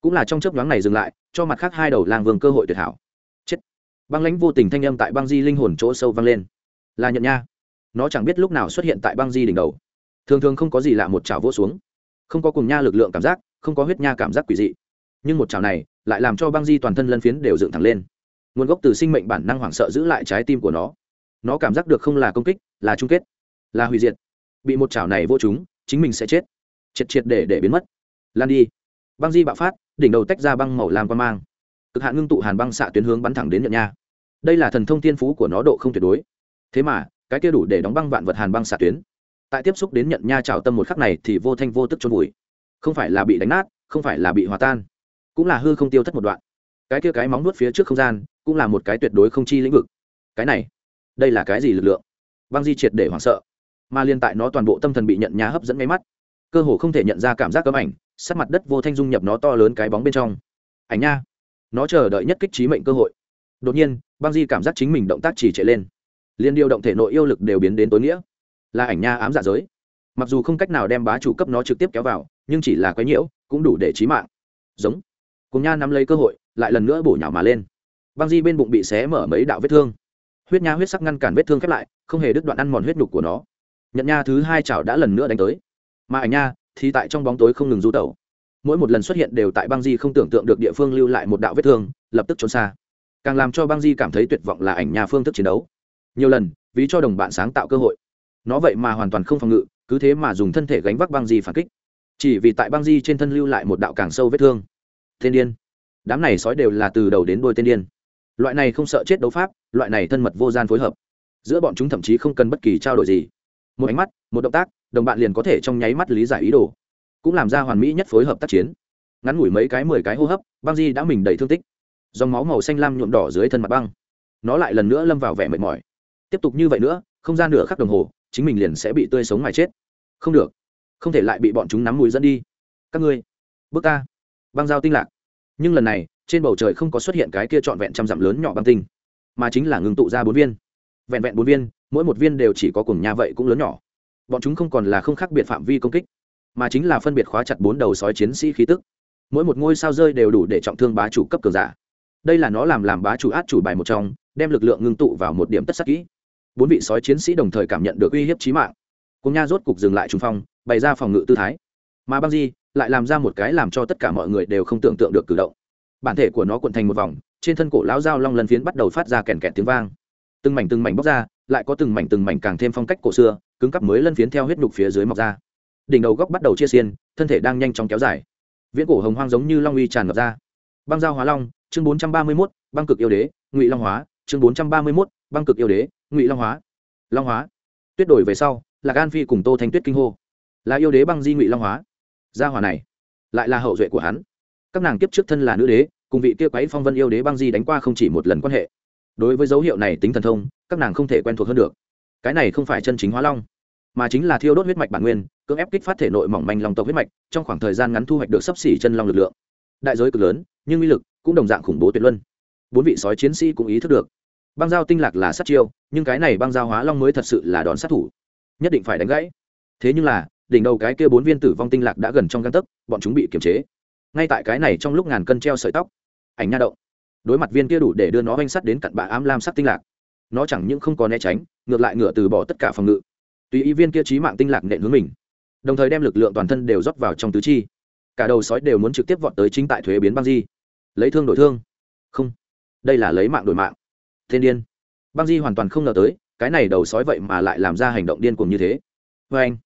A: Cũng là trong chớp nhoáng này dừng lại, cho mặt khác hai đầu lang vương cơ hội tuyệt hảo. Chết. Băng lãnh vô tình thanh âm tại băng di linh hồn chỗ sâu vang lên. Là nhận nha. Nó chẳng biết lúc nào xuất hiện tại băng di đỉnh đầu thường thường không có gì lạ một chảo vỗ xuống. Không có cùng nha lực lượng cảm giác, không có huyết nha cảm giác quỷ dị. Nhưng một chảo này lại làm cho băng di toàn thân lân phiến đều dựng thẳng lên. Nguồn gốc từ sinh mệnh bản năng hoảng sợ giữ lại trái tim của nó. Nó cảm giác được không là công kích, là chung kết, là hủy diệt. Bị một chảo này vô chúng chính mình sẽ chết. Triệt triệt để để biến mất. Lan đi. Băng di bạo phát, đỉnh đầu tách ra băng màu làm quan mang. Cực hạn ngưng tụ hàn băng xạ tuyến hướng bắn thẳng đến nhận nha. Đây là thần thông tiên phú của nó độ không tuyệt đối. Thế mà, cái kia đủ để đóng băng vạn vật hàn băng xạ tuyến tại tiếp xúc đến nhận nha trào tâm một khắc này thì vô thanh vô tức trôn vùi. Không phải là bị đánh nát, không phải là bị hòa tan, cũng là hư không tiêu thất một đoạn. Cái kia cái móng nuốt phía trước không gian, cũng là một cái tuyệt đối không chi lĩnh vực. Cái này, đây là cái gì lực lượng? Băng di triệt để hoảng sợ. Mà liên tại nó toàn bộ tâm thần bị nhận nhá hấp dẫn ngay mắt, cơ hồ không thể nhận ra cảm giác cấm ảnh sát mặt đất vô thanh dung nhập nó to lớn cái bóng bên trong. Ảnh nha, nó chờ đợi nhất kích trí mệnh cơ hội. Đột nhiên băng di cảm giác chính mình động tác chỉ trệ lên. Liên điều động thể nội yêu lực đều biến đến tối nghĩa là ảnh nha ám dạ giới. Mặc dù không cách nào đem bá chủ cấp nó trực tiếp kéo vào, nhưng chỉ là quái nhiễu, cũng đủ để trí mạng. Giống. Cùng nha nắm lấy cơ hội, lại lần nữa bổ nhào mà lên. Băng di bên bụng bị xé mở mấy đạo vết thương. Huyết nha huyết sắc ngăn cản vết thương khép lại, không hề đứt đoạn ăn mòn huyết nhục của nó. Nhận nha thứ hai chảo đã lần nữa đánh tới. Mà ảnh nha thì tại trong bóng tối không ngừng du tẩu. Mỗi một lần xuất hiện đều tại băng di không tưởng tượng được địa phương lưu lại một đạo vết thương, lập tức trốn xa. Càng làm cho băng di cảm thấy tuyệt vọng là ảnh nha phương thức chiến đấu. Nhiều lần, vì cho đồng bạn sáng tạo cơ hội nó vậy mà hoàn toàn không phòng ngự, cứ thế mà dùng thân thể gánh vác băng di phản kích. Chỉ vì tại băng di trên thân lưu lại một đạo càng sâu vết thương. Thiên điên. Đám này sói đều là từ đầu đến đôi tên điên. Loại này không sợ chết đấu pháp, loại này thân mật vô gian phối hợp. Giữa bọn chúng thậm chí không cần bất kỳ trao đổi gì. Một ánh mắt, một động tác, đồng bạn liền có thể trong nháy mắt lý giải ý đồ. Cũng làm ra hoàn mỹ nhất phối hợp tác chiến. Ngắn ngủi mấy cái, mười cái hô hấp, băng di đã mình đầy thương tích. Dòng máu màu xanh lam nhuộm đỏ dưới thân mặt băng. Nó lại lần nữa lâm vào vẻ mệt mỏi. Tiếp tục như vậy nữa, không gian nửa khắc đồng hồ chính mình liền sẽ bị tươi sống mà chết. Không được. Không thể lại bị bọn chúng nắm mùi dẫn đi. Các ngươi, bước ta. Băng dao tinh lạc. Nhưng lần này, trên bầu trời không có xuất hiện cái kia trọn vẹn trăm dặm lớn nhỏ băng tinh, mà chính là ngừng tụ ra bốn viên. Vẹn vẹn bốn viên, mỗi một viên đều chỉ có cùng nhà vậy cũng lớn nhỏ. Bọn chúng không còn là không khác biệt phạm vi công kích, mà chính là phân biệt khóa chặt bốn đầu sói chiến sĩ khí tức. Mỗi một ngôi sao rơi đều đủ để trọng thương bá chủ cấp cường giả. Đây là nó làm làm bá chủ át chủ bài một trong, đem lực lượng ngưng tụ vào một điểm tất sắc kỹ bốn vị sói chiến sĩ đồng thời cảm nhận được uy hiếp chí mạng. Cùng nha rốt cục dừng lại trung phong, bày ra phòng ngự tư thái. Mà băng di lại làm ra một cái làm cho tất cả mọi người đều không tưởng tượng được cử động. Bản thể của nó cuộn thành một vòng, trên thân cổ lão dao long lần phiến bắt đầu phát ra kèn kẹt tiếng vang. Từng mảnh từng mảnh bóc ra, lại có từng mảnh từng mảnh càng thêm phong cách cổ xưa, cứng cắp mới lân phiến theo huyết nhục phía dưới mọc ra. Đỉnh đầu góc bắt đầu chia xiên, thân thể đang nhanh chóng kéo dài. Viễn cổ hồng hoang giống như long uy tràn ngập ra. Băng giao hóa long, chương bốn trăm ba mươi mốt, băng cực yêu đế, ngụy long hóa, chương bốn trăm ba mươi mốt, băng cực yêu đế ngụy long hóa long hóa tuyết đổi về sau là gan phi cùng tô thanh tuyết kinh hô là yêu đế băng di ngụy long hóa gia hòa này lại là hậu duệ của hắn các nàng kiếp trước thân là nữ đế cùng vị kia quấy phong vân yêu đế băng di đánh qua không chỉ một lần quan hệ đối với dấu hiệu này tính thần thông các nàng không thể quen thuộc hơn được cái này không phải chân chính hóa long mà chính là thiêu đốt huyết mạch bản nguyên cưỡng ép kích phát thể nội mỏng manh lòng tộc huyết mạch trong khoảng thời gian ngắn thu hoạch được sấp xỉ chân long lực lượng đại giới cực lớn nhưng uy lực cũng đồng dạng khủng bố tuyệt luân bốn vị sói chiến sĩ cũng ý thức được băng giao tinh lạc là sát chiêu, nhưng cái này băng giao hóa long mới thật sự là đòn sát thủ. Nhất định phải đánh gãy. Thế nhưng là, đỉnh đầu cái kia bốn viên tử vong tinh lạc đã gần trong găng tấc, bọn chúng bị kiềm chế. Ngay tại cái này trong lúc ngàn cân treo sợi tóc, ảnh nha động. Đối mặt viên kia đủ để đưa nó oanh sắt đến cặn bạ ám lam sắc tinh lạc. Nó chẳng những không có né tránh, ngược lại ngựa từ bỏ tất cả phòng ngự. Tùy ý viên kia trí mạng tinh lạc nện hướng mình. Đồng thời đem lực lượng toàn thân đều rót vào trong tứ chi. Cả đầu sói đều muốn trực tiếp vọt tới chính tại thuế biến băng di. Lấy thương đổi thương. Không. Đây là lấy mạng đổi mạng thiên điên. Băng di hoàn toàn không ngờ tới, cái này đầu sói vậy mà lại làm ra hành động điên cuồng như thế. Vê anh,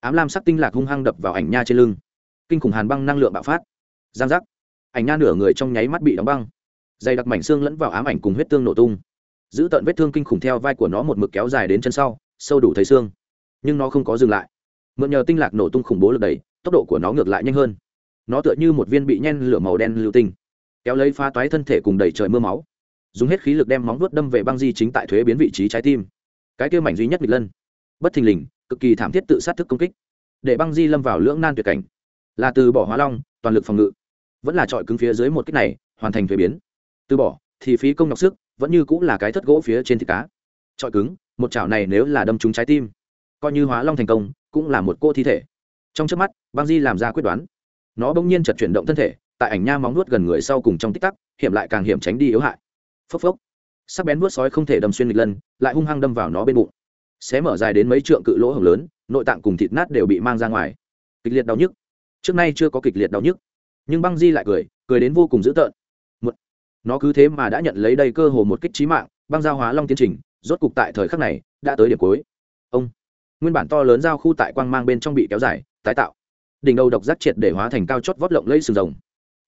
A: ám lam sắc tinh lạc hung hăng đập vào ảnh nha trên lưng. Kinh khủng hàn băng năng lượng bạo phát. Giang giác. Ảnh nha nửa người trong nháy mắt bị đóng băng. Dày đặc mảnh xương lẫn vào ám ảnh cùng huyết tương nổ tung. Giữ tận vết thương kinh khủng theo vai của nó một mực kéo dài đến chân sau, sâu đủ thấy xương. Nhưng nó không có dừng lại. Mượn nhờ tinh lạc nổ tung khủng bố lực đẩy, tốc độ của nó ngược lại nhanh hơn. Nó tựa như một viên bị nhen lửa màu đen lưu tinh, kéo lấy pha toái thân thể cùng đầy trời mưa máu dùng hết khí lực đem móng vuốt đâm về băng di chính tại thuế biến vị trí trái tim. Cái kia mảnh duy nhất nghịch lân. Bất thình lình, cực kỳ thảm thiết tự sát thức công kích. Để băng di lâm vào lưỡng nan tuyệt cảnh. Là từ bỏ hóa long, toàn lực phòng ngự. Vẫn là trọi cứng phía dưới một kích này, hoàn thành thuế biến. Từ bỏ, thì phí công nhọc sức, vẫn như cũng là cái thất gỗ phía trên thịt cá. Trọi cứng, một chảo này nếu là đâm trúng trái tim, coi như hóa long thành công, cũng là một cô thi thể. Trong trước mắt, băng di làm ra quyết đoán. Nó bỗng nhiên chật chuyển động thân thể, tại ảnh nha móng nuốt gần người sau cùng trong tích tắc, hiểm lại càng hiểm tránh đi yếu hại phốc phốc. Sắc bén vuốt sói không thể đâm xuyên nghịch lân lại hung hăng đâm vào nó bên bụng. Xé mở dài đến mấy trượng cự lỗ hồng lớn nội tạng cùng thịt nát đều bị mang ra ngoài. Kịch liệt đau nhức. Trước nay chưa có kịch liệt đau nhức. Nhưng băng di lại cười cười đến vô cùng dữ tợn. Một, nó cứ thế mà đã nhận lấy đây cơ hồ một kích trí mạng băng giao hóa long tiến trình rốt cục tại thời khắc này đã tới điểm cuối. Ông. Nguyên bản to lớn giao khu tại quang mang bên trong bị kéo dài tái tạo. Đỉnh đầu độc giác triệt để hóa thành cao chót vót lộng lẫy sừng rồng.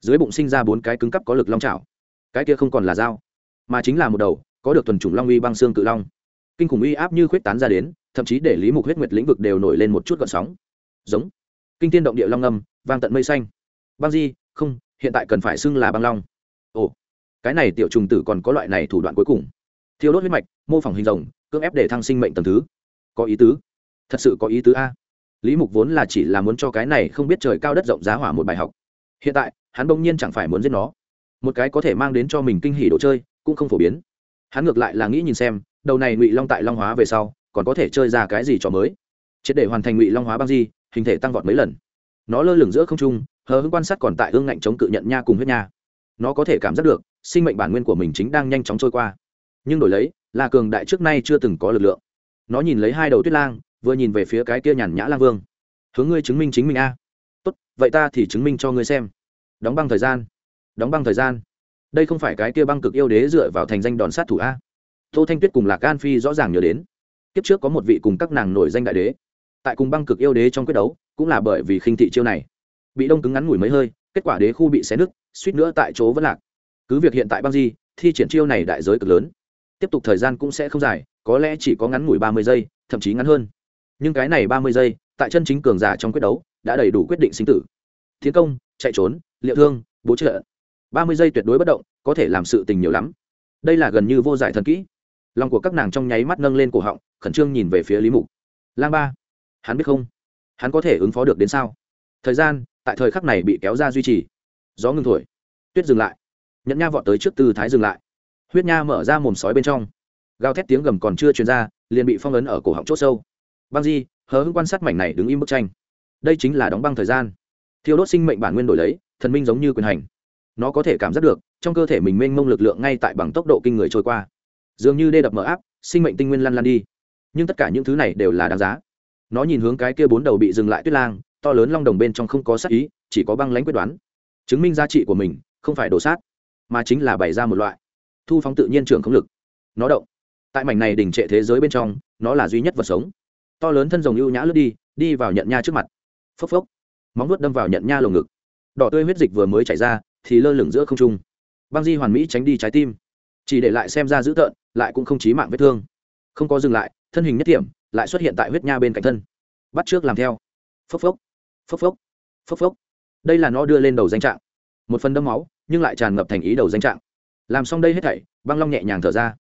A: Dưới bụng sinh ra bốn cái cứng cắp có lực long trào cái kia không còn là dao mà chính là một đầu, có được thuần chủng long uy băng xương cự long. Kinh khủng uy áp như khuyết tán ra đến, thậm chí để lý mục huyết nguyệt lĩnh vực đều nổi lên một chút gợn sóng. Giống. Kinh tiên động địa long âm vang tận mây xanh. Băng di, không, hiện tại cần phải xưng là băng long. Ồ. Cái này tiểu trùng tử còn có loại này thủ đoạn cuối cùng. Thiêu đốt huyết mạch, mô phỏng hình rồng, cưỡng ép để thăng sinh mệnh tầm thứ. Có ý tứ. Thật sự có ý tứ a. Lý mục vốn là chỉ là muốn cho cái này không biết trời cao đất rộng giá hỏa một bài học. Hiện tại, hắn bỗng nhiên chẳng phải muốn giết nó. Một cái có thể mang đến cho mình kinh hỉ đồ chơi cũng không phổ biến. Hắn ngược lại là nghĩ nhìn xem, đầu này ngụy long tại long hóa về sau, còn có thể chơi ra cái gì trò mới. Triệt để hoàn thành ngụy long hóa băng di, hình thể tăng vọt mấy lần. Nó lơ lửng giữa không trung, hờ hững quan sát còn tại hương ngạnh chống cự nhận nha cùng huyết nha. Nó có thể cảm giác được, sinh mệnh bản nguyên của mình chính đang nhanh chóng trôi qua. Nhưng đổi lấy, là cường đại trước nay chưa từng có lực lượng. Nó nhìn lấy hai đầu tuyết lang, vừa nhìn về phía cái kia nhàn nhã lang vương. Hướng ngươi chứng minh chính mình a. Tốt, vậy ta thì chứng minh cho ngươi xem. Đóng băng thời gian. Đóng băng thời gian đây không phải cái kia băng cực yêu đế dựa vào thành danh đòn sát thủ a. Tô thanh tuyết cùng lạc an phi rõ ràng nhớ đến. Kiếp trước có một vị cùng các nàng nổi danh đại đế. Tại cùng băng cực yêu đế trong quyết đấu, cũng là bởi vì khinh thị chiêu này. Bị đông cứng ngắn ngủi mấy hơi, kết quả đế khu bị xé nứt, suýt nữa tại chỗ vẫn lạc. Cứ việc hiện tại băng di, thi triển chiêu này đại giới cực lớn. Tiếp tục thời gian cũng sẽ không dài, có lẽ chỉ có ngắn ngủi ba mươi giây, thậm chí ngắn hơn. Nhưng cái này ba mươi giây, tại chân chính cường giả trong quyết đấu, đã đầy đủ quyết định sinh tử. Tiến công, chạy trốn, liệu thương, bố trợ ba mươi giây tuyệt đối bất động, có thể làm sự tình nhiều lắm. Đây là gần như vô giải thần kỹ. Lòng của các nàng trong nháy mắt nâng lên cổ họng, khẩn trương nhìn về phía lý mục. Lang ba, hắn biết không? Hắn có thể ứng phó được đến sao? Thời gian, tại thời khắc này bị kéo ra duy trì. Gió ngừng thổi. Tuyết dừng lại. Nhẫn nha vọt tới trước tư thái dừng lại. Huyết nha mở ra mồm sói bên trong. Gào thét tiếng gầm còn chưa truyền ra, liền bị phong ấn ở cổ họng chốt sâu. Băng di, hờ hững quan sát mảnh này đứng im bức tranh. Đây chính là đóng băng thời gian. Thiêu đốt sinh mệnh bản nguyên đổi lấy, thần minh giống như quyền hành nó có thể cảm giác được, trong cơ thể mình mênh mông lực lượng ngay tại bằng tốc độ kinh người trôi qua. Dường như đê đập mở áp, sinh mệnh tinh nguyên lăn lăn đi. Nhưng tất cả những thứ này đều là đáng giá. Nó nhìn hướng cái kia bốn đầu bị dừng lại tuyết lang, to lớn long đồng bên trong không có sát ý, chỉ có băng lãnh quyết đoán. Chứng minh giá trị của mình, không phải đổ sát, mà chính là bày ra một loại thu phóng tự nhiên trường không lực. Nó động. Tại mảnh này đỉnh trệ thế giới bên trong, nó là duy nhất vật sống. To lớn thân rồng ưu nhã lướt đi đi vào nhận nha trước mặt. Phốc phốc. Móng vuốt đâm vào nhận nha lồng ngực. Đỏ tươi huyết dịch vừa mới chảy ra thì lơ lửng giữa không trung. Băng di hoàn mỹ tránh đi trái tim. Chỉ để lại xem ra dữ tợn, lại cũng không chí mạng vết thương. Không có dừng lại, thân hình nhất điểm lại xuất hiện tại huyết nha bên cạnh thân. Bắt trước làm theo. Phốc phốc. Phốc phốc. Phốc phốc. Đây là nó đưa lên đầu danh trạng. Một phần đâm máu, nhưng lại tràn ngập thành ý đầu danh trạng. Làm xong đây hết thảy, băng long nhẹ nhàng thở ra.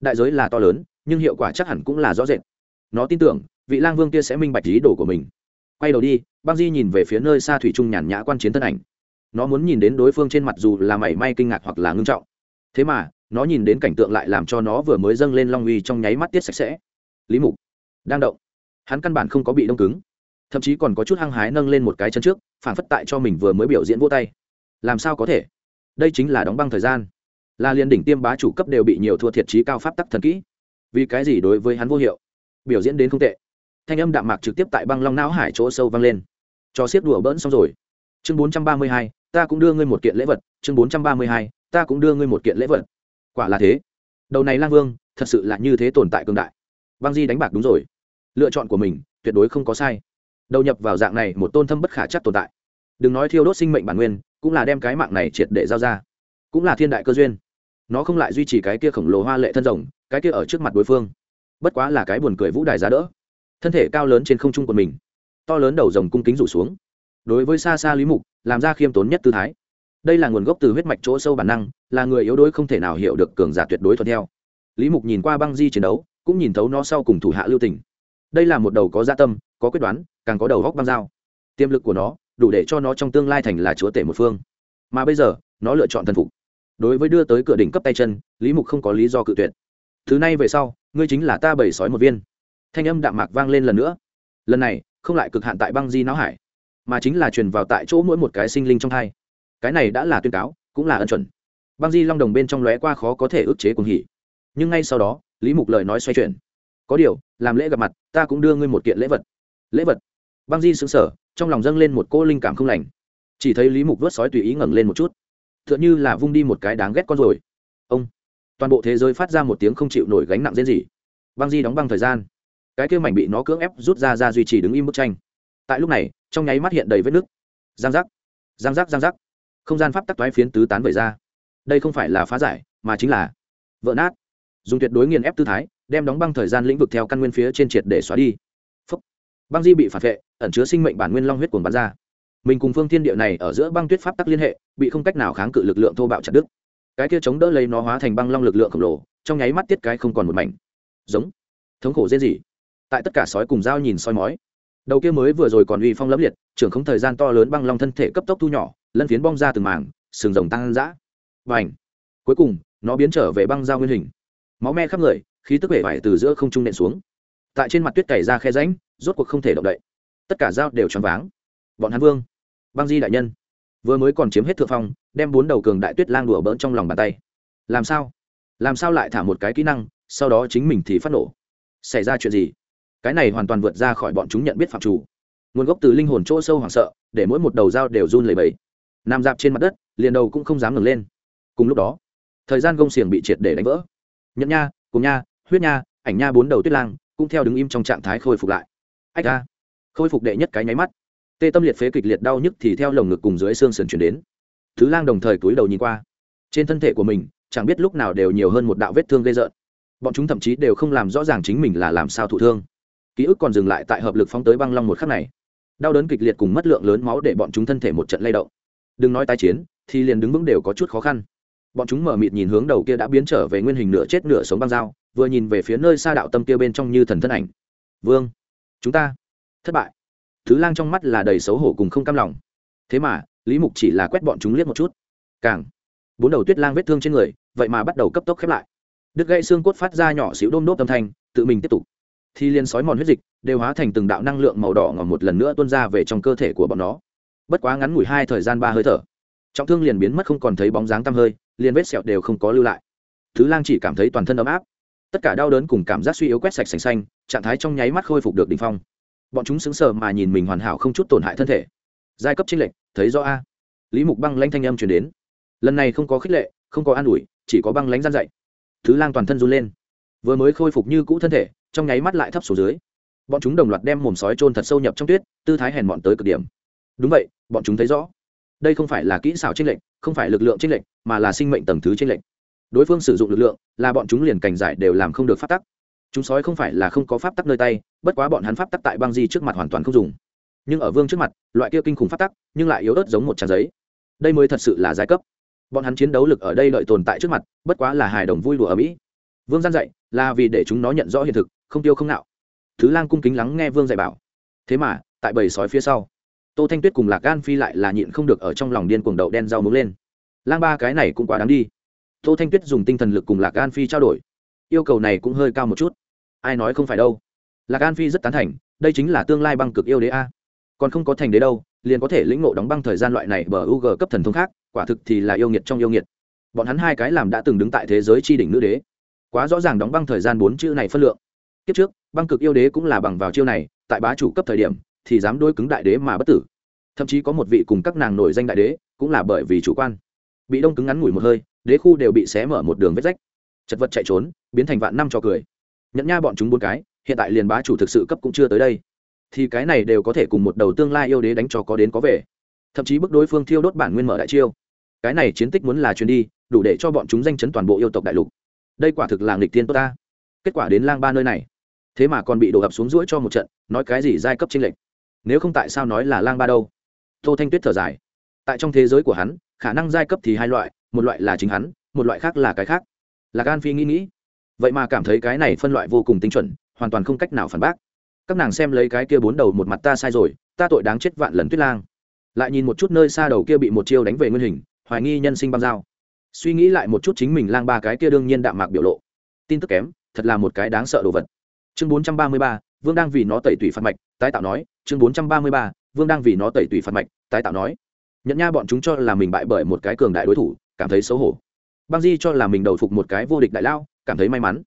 A: Đại giới là to lớn, nhưng hiệu quả chắc hẳn cũng là rõ rệt. Nó tin tưởng, vị lang vương kia sẽ minh bạch ý đồ của mình. Quay đầu đi, băng di nhìn về phía nơi xa thủy trung nhàn nhã quan chiến thân ảnh nó muốn nhìn đến đối phương trên mặt dù là mảy may kinh ngạc hoặc là ngưng trọng. Thế mà, nó nhìn đến cảnh tượng lại làm cho nó vừa mới dâng lên long uy trong nháy mắt tiết sạch sẽ. Lý mục, đang động. Hắn căn bản không có bị đông cứng. Thậm chí còn có chút hăng hái nâng lên một cái chân trước, phản phất tại cho mình vừa mới biểu diễn vô tay. Làm sao có thể? Đây chính là đóng băng thời gian. Là liền đỉnh tiêm bá chủ cấp đều bị nhiều thua thiệt trí cao pháp tắc thần kỹ. Vì cái gì đối với hắn vô hiệu? Biểu diễn đến không tệ. Thanh âm đạm mạc trực tiếp tại băng long não hải chỗ sâu vang lên. Cho siết đùa bỡn xong rồi. Chương bốn trăm ba mươi hai ta cũng đưa ngươi một kiện lễ vật, chương bốn trăm ba mươi hai, ta cũng đưa ngươi một kiện lễ vật. Quả là thế. Đầu này lang vương, thật sự là như thế tồn tại cương đại. Băng di đánh bạc đúng rồi. Lựa chọn của mình, tuyệt đối không có sai. Đầu nhập vào dạng này, một tôn thâm bất khả chắc tồn tại. Đừng nói thiêu đốt sinh mệnh bản nguyên, cũng là đem cái mạng này triệt để giao ra. Cũng là thiên đại cơ duyên. Nó không lại duy trì cái kia khổng lồ hoa lệ thân rồng, cái kia ở trước mặt đối phương. Bất quá là cái buồn cười vũ đài giá đỡ. Thân thể cao lớn trên không trung của mình. To lớn đầu rồng cung kính rủ xuống. Đối với xa xa lý mục làm ra khiêm tốn nhất tư thái. Đây là nguồn gốc từ huyết mạch chỗ sâu bản năng, là người yếu đuối không thể nào hiểu được cường giả tuyệt đối thuận theo. Lý mục nhìn qua băng di chiến đấu, cũng nhìn thấu nó sau cùng thủ hạ lưu tình. Đây là một đầu có gia tâm, có quyết đoán, càng có đầu góc băng dao. Tiềm lực của nó, đủ để cho nó trong tương lai thành là chúa tể một phương. Mà bây giờ, nó lựa chọn thần phục. Đối với đưa tới cửa đỉnh cấp tay chân, lý mục không có lý do cự tuyệt. Thứ này về sau, ngươi chính là ta bầy sói một viên. Thanh âm đạm mạc vang lên lần nữa. Lần này, không lại cực hạn tại băng di não hải mà chính là truyền vào tại chỗ mỗi một cái sinh linh trong thai. Cái này đã là tuyên cáo, cũng là ân chuẩn. Băng di long đồng bên trong lóe qua khó có thể ức chế cuồng hỉ. Nhưng ngay sau đó, lý mục lời nói xoay chuyển. Có điều, làm lễ gặp mặt, ta cũng đưa ngươi một kiện lễ vật. Lễ vật? Băng di xứng sở trong lòng dâng lên một cô linh cảm không lành. Chỉ thấy lý mục vớt sói tùy ý ngẩng lên một chút. T h ư ợ n h ư là vung đi một cái đáng ghét con rồi ông! Toàn bộ thế giới phát ra một tiếng không chịu nổi gánh nặng diễn gì băng di đóng băng thời gian. Cái kêu mảnh bị nó cưỡng ép rút ra ra duy trì đứng im bức tranh tại lúc này, trong nháy mắt hiện đầy vết nứt. Giang giác giang giác giang giác. Không gian pháp tắc toái phiến tứ tán vẩy ra. Đây không phải là phá giải, mà chính là vỡ nát. Dùng tuyệt đối nghiền ép tư thái, đem đóng băng thời gian lĩnh vực theo căn nguyên phía trên triệt để xóa đi. Phúc. băng di bị phản vệ, ẩn chứa sinh mệnh bản nguyên long huyết cuồng bắn ra. Mình cùng phương thiên địa này ở giữa băng tuyết pháp tắc liên hệ, bị không cách nào kháng cự lực lượng thô bạo chặt đứt. Cái kia chống đỡ lấy nó hóa thành băng long lực lượng khổng lồ, trong nháy mắt tiết cái không còn một mảnh. Giống. Thống khổ dễ gì. Tại tất cả sói cùng dao nhìn soi mói đầu kia mới vừa rồi còn uy phong lẫm liệt, trưởng không thời gian to lớn băng long thân thể cấp tốc thu nhỏ, lân phiến bong ra từng mảng, sừng rồng tăng dã. Và ảnh cuối cùng, nó biến trở về băng dao nguyên hình. Máu me khắp người, khí tức bể vải từ giữa không trung nện xuống. Tại trên mặt tuyết cày ra khe ránh rốt cuộc không thể động đậy. Tất cả dao đều choáng váng. Bọn hắn vương, băng di đại nhân, vừa mới còn chiếm hết thượng phong, đem bốn đầu cường đại tuyết lang đùa bỡn trong lòng bàn tay. Làm sao? Làm sao lại thả một cái kỹ năng, sau đó chính mình thì phát nổ? Xảy ra chuyện gì? Cái này hoàn toàn vượt ra khỏi bọn chúng nhận biết phạm chủ. Nguồn gốc từ linh hồn chỗ sâu hoảng sợ, để mỗi một đầu dao đều run lẩy bẩy. Nằm dạp trên mặt đất, liền đầu cũng không dám ngừng lên. Cùng lúc đó, thời gian gông xiềng bị triệt để đánh vỡ. Nhẫn nha, cùng nha, huyết nha, ảnh nha bốn đầu tuyết lang cũng theo đứng im trong trạng thái khôi phục lại. Ách ra khôi phục đệ nhất cái nháy mắt. Tê tâm liệt phế kịch liệt đau nhức thì theo lồng ngực cùng dưới xương sườn chuyển đến. Thứ lang đồng thời túi đầu nhìn qua. Trên thân thể của mình, chẳng biết lúc nào đều nhiều hơn một đạo vết thương gây rợn. Bọn chúng thậm chí đều không làm rõ ràng chính mình là làm sao thụ thương ký ức còn dừng lại tại hợp lực phóng tới băng long một khắc này. Đau đớn kịch liệt cùng mất lượng lớn máu để bọn chúng thân thể một trận lay động. Đừng nói tái chiến, thì liền đứng vững đều có chút khó khăn. Bọn chúng mở mịt nhìn hướng đầu kia đã biến trở về nguyên hình nửa chết nửa sống băng dao, vừa nhìn về phía nơi xa đạo tâm kia bên trong như thần thân ảnh. Vương, chúng ta thất bại. Thứ lang trong mắt là đầy xấu hổ cùng không cam lòng. Thế mà, lý mục chỉ là quét bọn chúng liếc một chút. Càng, bốn đầu tuyết lang vết thương trên người, vậy mà bắt đầu cấp tốc khép lại. Đứt gãy xương cốt phát ra nhỏ xíu đôm đốp âm thanh, tự mình tiếp tục thì liên sói mòn huyết dịch đều hóa thành từng đạo năng lượng màu đỏ ngòm một lần nữa tuôn ra về trong cơ thể của bọn nó. Bất quá ngắn ngủi hai thời gian ba hơi thở, trọng thương liền biến mất không còn thấy bóng dáng tăm hơi, liền vết sẹo đều không có lưu lại. Thứ lang chỉ cảm thấy toàn thân ấm áp. Tất cả đau đớn cùng cảm giác suy yếu quét sạch sành xanh, trạng thái trong nháy mắt khôi phục được đ ỉ n h phong. Bọn chúng sững sờ mà nhìn mình hoàn hảo không chút tổn hại thân thể. Giai cấp trinh lệnh thấy rõ a. Lý mục băng lãnh thanh âm chuyển đến. Lần này không có khích lệ, không có an ủi, chỉ có băng lãnh gian dạy. Thứ lang toàn thân run lên vừa mới khôi phục như cũ thân thể, trong nháy mắt lại thấp xuống dưới. Bọn chúng đồng loạt đem mồm sói trôn thật sâu nhập trong tuyết, tư thái hèn bọn tới cực điểm. Đúng vậy, bọn chúng thấy rõ. Đây không phải là kỹ xảo trên lệnh không phải lực lượng trên lệnh mà là sinh mệnh tầng thứ trên lệnh đối phương sử dụng lực lượng, là bọn chúng liền cảnh giải đều làm không được phát tắc. Chúng sói không phải là không có pháp tắc nơi tay, bất quá bọn hắn pháp tắc tại băng di trước mặt hoàn toàn không dùng. Nhưng ở vương trước mặt, loại kia kinh khủng pháp tắc, nhưng lại yếu ớt giống một trang giấy. Đây mới thật sự là giai cấp. Bọn hắn chiến đấu lực ở đây lợi tồn tại trước mặt, bất quá là hài đồng vui đùa ở mỹ vương gian dạy, là vì để chúng nó nhận rõ hiện thực, không tiêu không nạo. Thứ lang cung kính lắng nghe vương dạy bảo. Thế mà, tại bầy sói phía sau, tô thanh tuyết cùng lạc gan phi lại là nhịn không được ở trong lòng điên cuồng đậu đen rau muống lên. Lang ba cái này cũng quá đáng đi. Tô thanh tuyết dùng tinh thần lực cùng lạc gan phi trao đổi. Yêu cầu này cũng hơi cao một chút. Ai nói không phải đâu. Lạc gan phi rất tán thành, đây chính là tương lai băng cực yêu đế a. Còn không có thành đế đâu, liền có thể lĩnh ngộ đóng băng thời gian loại này bờ u g cấp thần thông khác, quả thực thì là yêu nghiệt trong yêu nghiệt. Bọn hắn hai cái làm đã từng đứng tại thế giới tri đỉnh nữ đế quá rõ ràng đóng băng thời gian bốn chữ này phân lượng. Kiếp trước, băng cực yêu đế cũng là bằng vào chiêu này, tại bá chủ cấp thời điểm, thì dám đôi cứng đại đế mà bất tử. Thậm chí có một vị cùng các nàng nổi danh đại đế, cũng là bởi vì chủ quan. Bị đông cứng ngắn ngủi một hơi, đế khu đều bị xé mở một đường vết rách. Chật vật chạy trốn, biến thành vạn năm cho cười. Nhận nha bọn chúng bốn cái, hiện tại liền bá chủ thực sự cấp cũng chưa tới đây. Thì cái này đều có thể cùng một đầu tương lai yêu đế đánh cho có đến có về. Thậm chí bức đối phương thiêu đốt bản nguyên mở đại chiêu. Cái này chiến tích muốn là chuyến đi, đủ để cho bọn chúng danh chấn toàn bộ yêu tộc đại lục đây quả thực là nghịch tiên tốt ta. Kết quả đến lang ba nơi này. Thế mà còn bị đổ ập xuống rũi cho một trận, nói cái gì giai cấp chênh lệch. Nếu không tại sao nói là lang ba đâu? Tô thanh tuyết thở dài. Tại trong thế giới của hắn, khả năng giai cấp thì hai loại, một loại là chính hắn, một loại khác là cái khác. Là gan phi nghĩ nghĩ. Vậy mà cảm thấy cái này phân loại vô cùng tinh chuẩn, hoàn toàn không cách nào phản bác. Các nàng xem lấy cái kia bốn đầu một mặt ta sai rồi, ta tội đáng chết vạn lần tuyết lang. Lại nhìn một chút nơi xa đầu kia bị một chiêu đánh về nguyên hình, hoài nghi nhân sinh băng dao suy nghĩ lại một chút chính mình lang ba cái kia đương nhiên đạm mạc biểu lộ. Tin tức kém, thật là một cái đáng sợ đồ vật. Chương bốn trăm ba mươi ba, vương đang vì nó tẩy tủy phạt mạch, tái tạo nói, chương bốn trăm ba mươi ba, vương đang vì nó tẩy tủy phạt mạch, tái tạo nói. Nhận nha bọn chúng cho là mình bại bởi một cái cường đại đối thủ, cảm thấy xấu hổ. Băng di cho là mình đầu phục một cái vô địch đại lao, cảm thấy may mắn.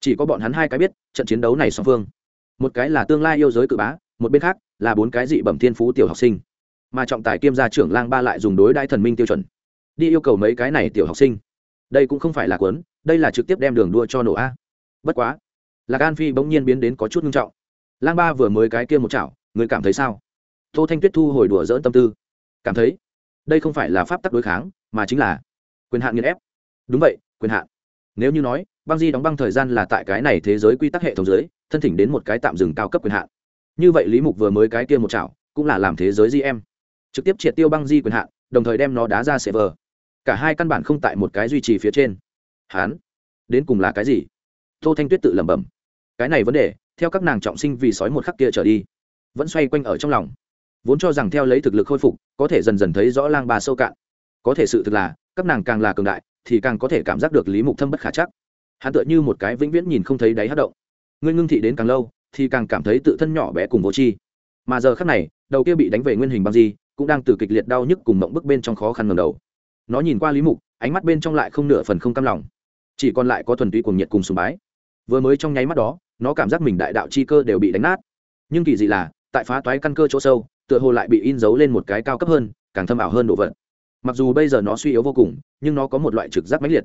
A: Chỉ có bọn hắn hai cái biết, trận chiến đấu này song phương. Một cái là tương lai yêu giới cự bá, một bên khác là bốn cái dị bẩm thiên phú tiểu học sinh. Mà trọng tài kiêm gia trưởng lang ba lại dùng đối đại thần minh tiêu chuẩn đi yêu cầu mấy cái này tiểu học sinh. Đây cũng không phải là cuốn, đây là trực tiếp đem đường đua cho nổ a. Bất quá là gan phi bỗng nhiên biến đến có chút nghiêm trọng. Lang ba vừa mới cái kia một chảo, người cảm thấy sao? Tô thanh tuyết thu hồi đùa dỡn tâm tư. Cảm thấy, đây không phải là pháp tắc đối kháng, mà chính là quyền hạn nghiền ép. Đúng vậy, quyền hạn. Nếu như nói, băng di đóng băng thời gian là tại cái này thế giới quy tắc hệ thống giới thân thỉnh đến một cái tạm dừng cao cấp quyền hạn. Như vậy lý mục vừa mới cái kia một chảo, cũng là làm thế giới di em trực tiếp triệt tiêu băng di quyền hạn, đồng thời đem nó đá ra server cả hai căn bản không tại một cái duy trì phía trên. Hán đến cùng là cái gì? Tô thanh tuyết tự lẩm bẩm. Cái này vấn đề theo các nàng trọng sinh vì sói một khắc kia trở đi vẫn xoay quanh ở trong lòng. Vốn cho rằng theo lấy thực lực khôi phục có thể dần dần thấy rõ lang bà sâu cạn. Có thể sự thực là các nàng càng là cường đại thì càng có thể cảm giác được lý mục thâm bất khả chắc. Hắn tựa như một cái vĩnh viễn nhìn không thấy đáy hát động. Ngươi ngưng thị đến càng lâu thì càng cảm thấy tự thân nhỏ bé cùng vô tri. mà giờ khác này đầu kia bị đánh về nguyên hình bằng gì, cũng đang từ kịch liệt đau nhức cùng mộng bức bên trong khó khăn ngầm đầu nó nhìn qua lý mục, ánh mắt bên trong lại không nửa phần không cam lòng. Chỉ còn lại có thuần túy cuồng nhiệt cùng sùng bái. Vừa mới trong nháy mắt đó, nó cảm giác mình đại đạo chi cơ đều bị đánh nát. Nhưng kỳ dị là, tại phá toái căn cơ chỗ sâu, tựa hồ lại bị in dấu lên một cái cao cấp hơn, càng thâm ảo hơn độ vật. Mặc dù bây giờ nó suy yếu vô cùng, nhưng nó có một loại trực giác mãnh liệt.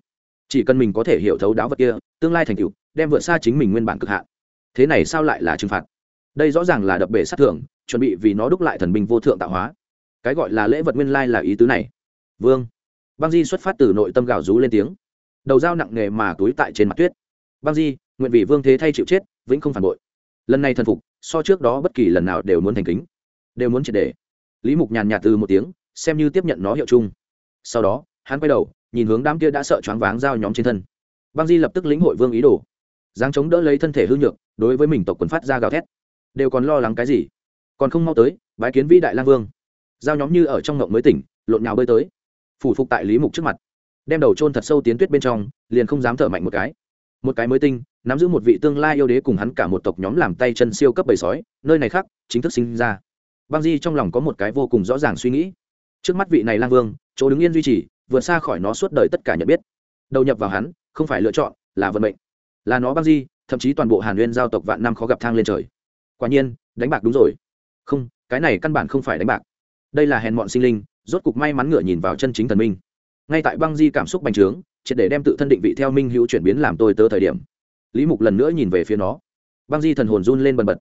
A: Chỉ cần mình có thể hiểu thấu đáo vật kia, tương lai thành tựu, đem vượt xa chính mình nguyên bản cực hạn. Thế này sao lại là trừng phạt? Đây rõ ràng là đập bể sát thưởng, chuẩn bị vì nó đúc lại thần binh vô thượng tạo hóa. Cái gọi là lễ vật nguyên lai là ý tứ này. Vương băng di xuất phát từ nội tâm gào rú lên tiếng. Đầu dao nặng nề mà túi tại trên mặt tuyết. Băng di, nguyện vì vương thế thay chịu chết, vĩnh không phản bội. Lần này thần phục, so trước đó bất kỳ lần nào đều muốn thành kính, đều muốn triệt đề lý mục nhàn nhạt từ một tiếng, xem như tiếp nhận nó hiệu chung. Sau đó, hắn quay đầu, nhìn hướng đám kia đã sợ choáng váng giao nhóm trên thân. Băng di lập tức lĩnh hội vương ý đồ. Giáng chống đỡ lấy thân thể hư nhược, đối với mình tộc quần phát ra gào thét. Đều còn lo lắng cái gì? Còn không mau tới, bái kiến vĩ đại lang vương. Giao nhóm như ở trong ngộng mới tỉnh, lộn nhào bơi tới phủ phục tại lý mục trước mặt đem đầu trôn thật sâu tiến tuyết bên trong liền không dám thở mạnh một cái một cái mới tinh nắm giữ một vị tương lai yêu đế cùng hắn cả một tộc nhóm làm tay chân siêu cấp bầy sói nơi này khác chính thức sinh ra băng di trong lòng có một cái vô cùng rõ ràng suy nghĩ trước mắt vị này lang vương chỗ đứng yên duy trì vượt xa khỏi nó suốt đời tất cả nhận biết đầu nhập vào hắn không phải lựa chọn là vận mệnh là nó băng di thậm chí toàn bộ hàn nguyên giao tộc vạn năm khó gặp thang lên trời quả nhiên đánh bạc đúng rồi không cái này căn bản không phải đánh bạc đây là hèn mọn sinh linh rốt cục may mắn ngựa nhìn vào chân chính thần minh. Ngay tại băng di cảm xúc bành trướng, triệt để đem tự thân định vị theo minh hữu chuyển biến làm tôi tớ thời điểm. Lý mục lần nữa nhìn về phía nó. Băng di thần hồn run lên bần bật.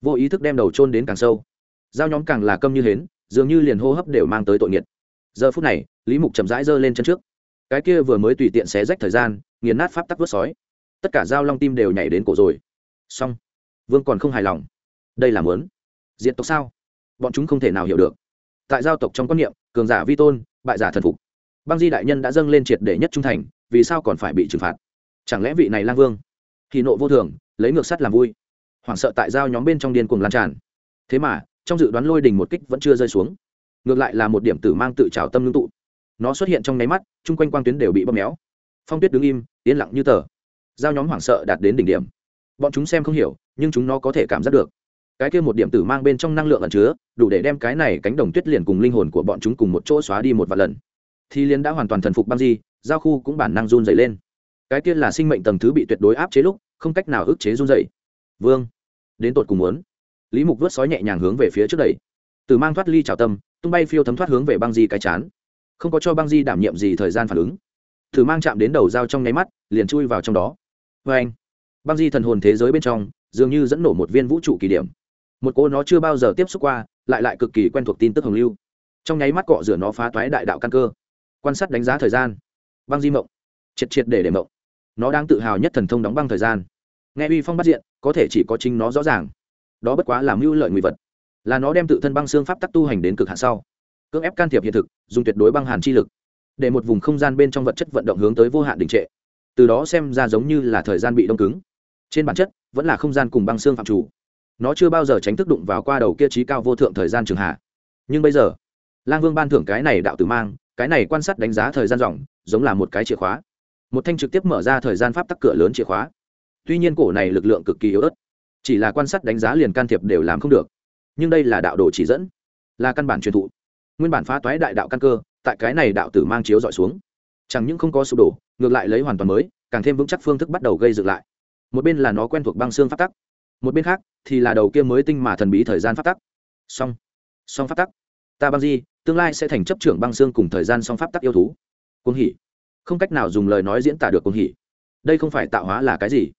A: Vô ý thức đem đầu trôn đến càng sâu. Giao nhóm càng là câm như hến, dường như liền hô hấp đều mang tới tội nghiệt. Giờ phút này, lý mục chậm rãi giơ lên chân trước. Cái kia vừa mới tùy tiện xé rách thời gian, nghiền nát pháp tắc vớt sói. Tất cả dao long tim đều nhảy đến cổ rồi. Xong. Vương còn không hài lòng. Đây là mớn diện tộc sao? Bọn chúng không thể nào hiểu được tại giao tộc trong quan niệm, cường giả vi tôn, bại giả thần phục. Băng di đại nhân đã dâng lên triệt để nhất trung thành, vì sao còn phải bị trừng phạt? Chẳng lẽ vị này lang vương thì nộ vô thường, lấy ngược sắt làm vui? Hoảng sợ tại giao nhóm bên trong điên cuồng lan tràn. Thế mà, trong dự đoán lôi đình một kích vẫn chưa rơi xuống. Ngược lại là một điểm tử mang tự trào tâm ngưng tụ. Nó xuất hiện trong nháy mắt, chung quanh quang tuyến đều bị bóp méo. Phong tuyết đứng im, yên lặng như tờ. Giao nhóm hoảng sợ đạt đến đỉnh điểm. Bọn chúng xem không hiểu, nhưng chúng nó có thể cảm giác được cái kia một điểm tử mang bên trong năng lượng ẩn chứa, đủ để đem cái này cánh đồng tuyết liền cùng linh hồn của bọn chúng cùng một chỗ xóa đi một vài lần. Thì liền đã hoàn toàn thần phục băng di, giao khu cũng bản năng run dày lên. Cái kia là sinh mệnh tầng thứ bị tuyệt đối áp chế lúc, không cách nào ức chế run dày vương, đến tột cùng muốn. Lý mục vớt sói nhẹ nhàng hướng về phía trước đầy từ mang thoát ly trào tâm, tung bay phiêu thấm thoát hướng về băng di cái chán. Không có cho băng di đảm nhiệm gì thời gian phản ứng. Thử mang chạm đến đầu dao trong nháy mắt, liền chui vào trong đó. Vê anh băng di thần hồn thế giới bên trong, dường như dẫn nổ một viên vũ trụ kỳ điểm một cô nó chưa bao giờ tiếp xúc qua, lại lại cực kỳ quen thuộc tin tức hồng lưu. Trong nháy mắt cọ rửa nó phá toái đại đạo căn cơ. Quan sát đánh giá thời gian. Băng di mộng. Triệt triệt để để mộng. Nó đang tự hào nhất thần thông đóng băng thời gian. Nghe uy phong bắt diện, có thể chỉ có chính nó rõ ràng. Đó bất quá là mưu lợi nguy vật. Là nó đem tự thân băng xương pháp tắc tu hành đến cực hạn sau. Cưỡng ép can thiệp hiện thực, dùng tuyệt đối băng hàn chi lực, để một vùng không gian bên trong vật chất vận động hướng tới vô hạn đình trệ. Từ đó xem ra giống như là thời gian bị đông cứng. Trên bản chất, vẫn là không gian cùng băng xương phạm chủ nó chưa bao giờ tránh thức đụng vào qua đầu kia trí cao vô thượng thời gian trường hạ. Nhưng bây giờ, lang vương ban thưởng cái này đạo tử mang, cái này quan sát đánh giá thời gian dòng giống là một cái chìa khóa. Một thanh trực tiếp mở ra thời gian pháp tắc cửa lớn chìa khóa. Tuy nhiên cổ này lực lượng cực kỳ yếu ớt, chỉ là quan sát đánh giá liền can thiệp đều làm không được. Nhưng đây là đạo đồ chỉ dẫn, là căn bản truyền thụ. Nguyên bản phá toái đại đạo căn cơ, tại cái này đạo tử mang chiếu dọi xuống. Chẳng những không có sụp đổ, ngược lại lấy hoàn toàn mới, càng thêm vững chắc phương thức bắt đầu gây dựng lại. Một bên là nó quen thuộc băng xương phát tắc một bên khác thì là đầu kia mới tinh mà thần bí thời gian phát tắc. Song song phát tắc. Ta băng di, tương lai sẽ thành chấp trưởng băng xương cùng thời gian song pháp tắc yêu thú. Cuồng hỉ. Không cách nào dùng lời nói diễn tả được cuồng hỉ. Đây không phải tạo hóa là cái gì?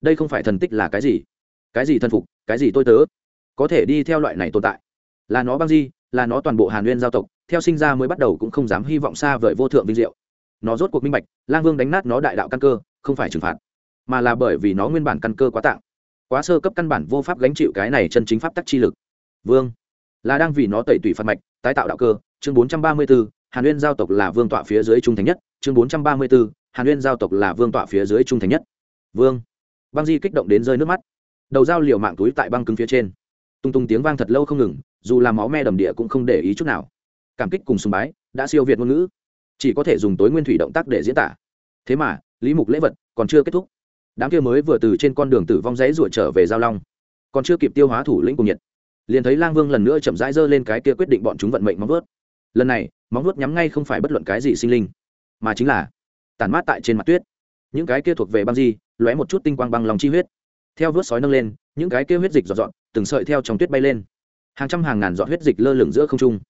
A: Đây không phải thần tích là cái gì? Cái gì thân phục, cái gì tôi tớ? Có thể đi theo loại này tồn tại. Là nó băng di, là nó toàn bộ hàn nguyên giao tộc, theo sinh ra mới bắt đầu cũng không dám hy vọng xa vời vô thượng vinh diệu. Nó rốt cuộc minh bạch, lang vương đánh nát nó đại đạo căn cơ, không phải trừng phạt, mà là bởi vì nó nguyên bản căn cơ quá tạng quá sơ cấp căn bản vô pháp gánh chịu cái này chân chính pháp tắc chi lực. Vương là đang vì nó tẩy tủy phạt mạch tái tạo đạo cơ chương bốn trăm ba mươi 434, hàn uyên giao tộc là vương tọa phía dưới trung thành nhất chương bốn trăm ba mươi 434, hàn uyên giao tộc là vương tọa phía dưới trung thành nhất. Vương băng di kích động đến rơi nước mắt. Đầu dao liều mạng túi tại băng cứng phía trên. Tung tung tiếng vang thật lâu không ngừng dù là máu me đầm địa cũng không để ý chút nào. Cảm kích cùng sùng bái đã siêu việt ngôn ngữ. Chỉ có thể dùng tối nguyên thủy động tác để diễn tả. Thế mà lý mục lễ vật còn chưa kết thúc đám kia mới vừa từ trên con đường tử vong rẽ ruột trở về giao long, còn chưa kịp tiêu hóa thủ lĩnh cùng nhiệt, liền thấy lang vương lần nữa chậm rãi giơ lên cái kia quyết định bọn chúng vận mệnh móng vuốt. Lần này, móng vuốt nhắm ngay không phải bất luận cái gì sinh linh, mà chính là tàn mát tại trên mặt tuyết. Những cái kia thuộc về băng di, lóe một chút tinh quang băng lòng chi huyết. Theo vớt sói nâng lên, những cái kia huyết dịch dọn dọn từng sợi theo trong tuyết bay lên. Hàng trăm hàng ngàn giọt huyết dịch lơ lửng giữa không trung.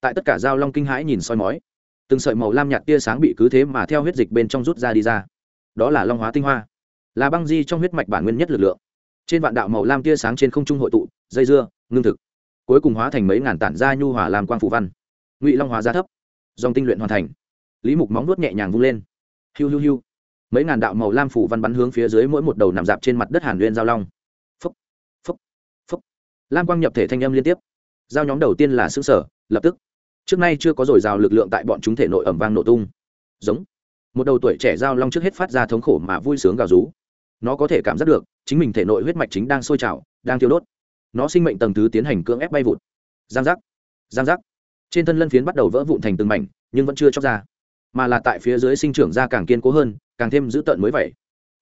A: Tại tất cả giao long kinh hãi nhìn soi mói, từng sợi màu lam nhạt tia sáng bị cứ thế mà theo huyết dịch bên trong rút ra đi ra. Đó là long hóa tinh hoa là băng di trong huyết mạch bản nguyên nhất lực lượng. Trên vạn đạo màu lam tia sáng trên không trung hội tụ, dây dưa, ngưng thực. Cuối cùng hóa thành mấy ngàn tản gia nhu hòa làm quang phủ văn. Ngụy long hóa ra thấp. Dòng tinh luyện hoàn thành. Lý mục móng nuốt nhẹ nhàng vung lên. Hiu hiu hiu. Mấy ngàn đạo màu lam phủ văn bắn hướng phía dưới mỗi một đầu nằm dạp trên mặt đất hàn nguyên giao long. Phúc phúc phúc. Lam quang nhập thể thanh âm liên tiếp. Giao nhóm đầu tiên là xương sở lập tức. Trước nay chưa có dồi dào lực lượng tại bọn chúng thể nội ẩm vang nổ tung. Giống. Một đầu tuổi trẻ giao long trước hết phát ra thống khổ mà vui sướng gào rú nó có thể cảm giác được, chính mình thể nội huyết mạch chính đang sôi trào, đang thiêu đốt. Nó sinh mệnh tầng thứ tiến hành cưỡng ép bay vụt. Giang giác giang giác. Trên thân lân phiến bắt đầu vỡ vụn thành từng mảnh, nhưng vẫn chưa chóc ra. Mà là tại phía dưới sinh trưởng ra càng kiên cố hơn, càng thêm dữ tợn mới vậy.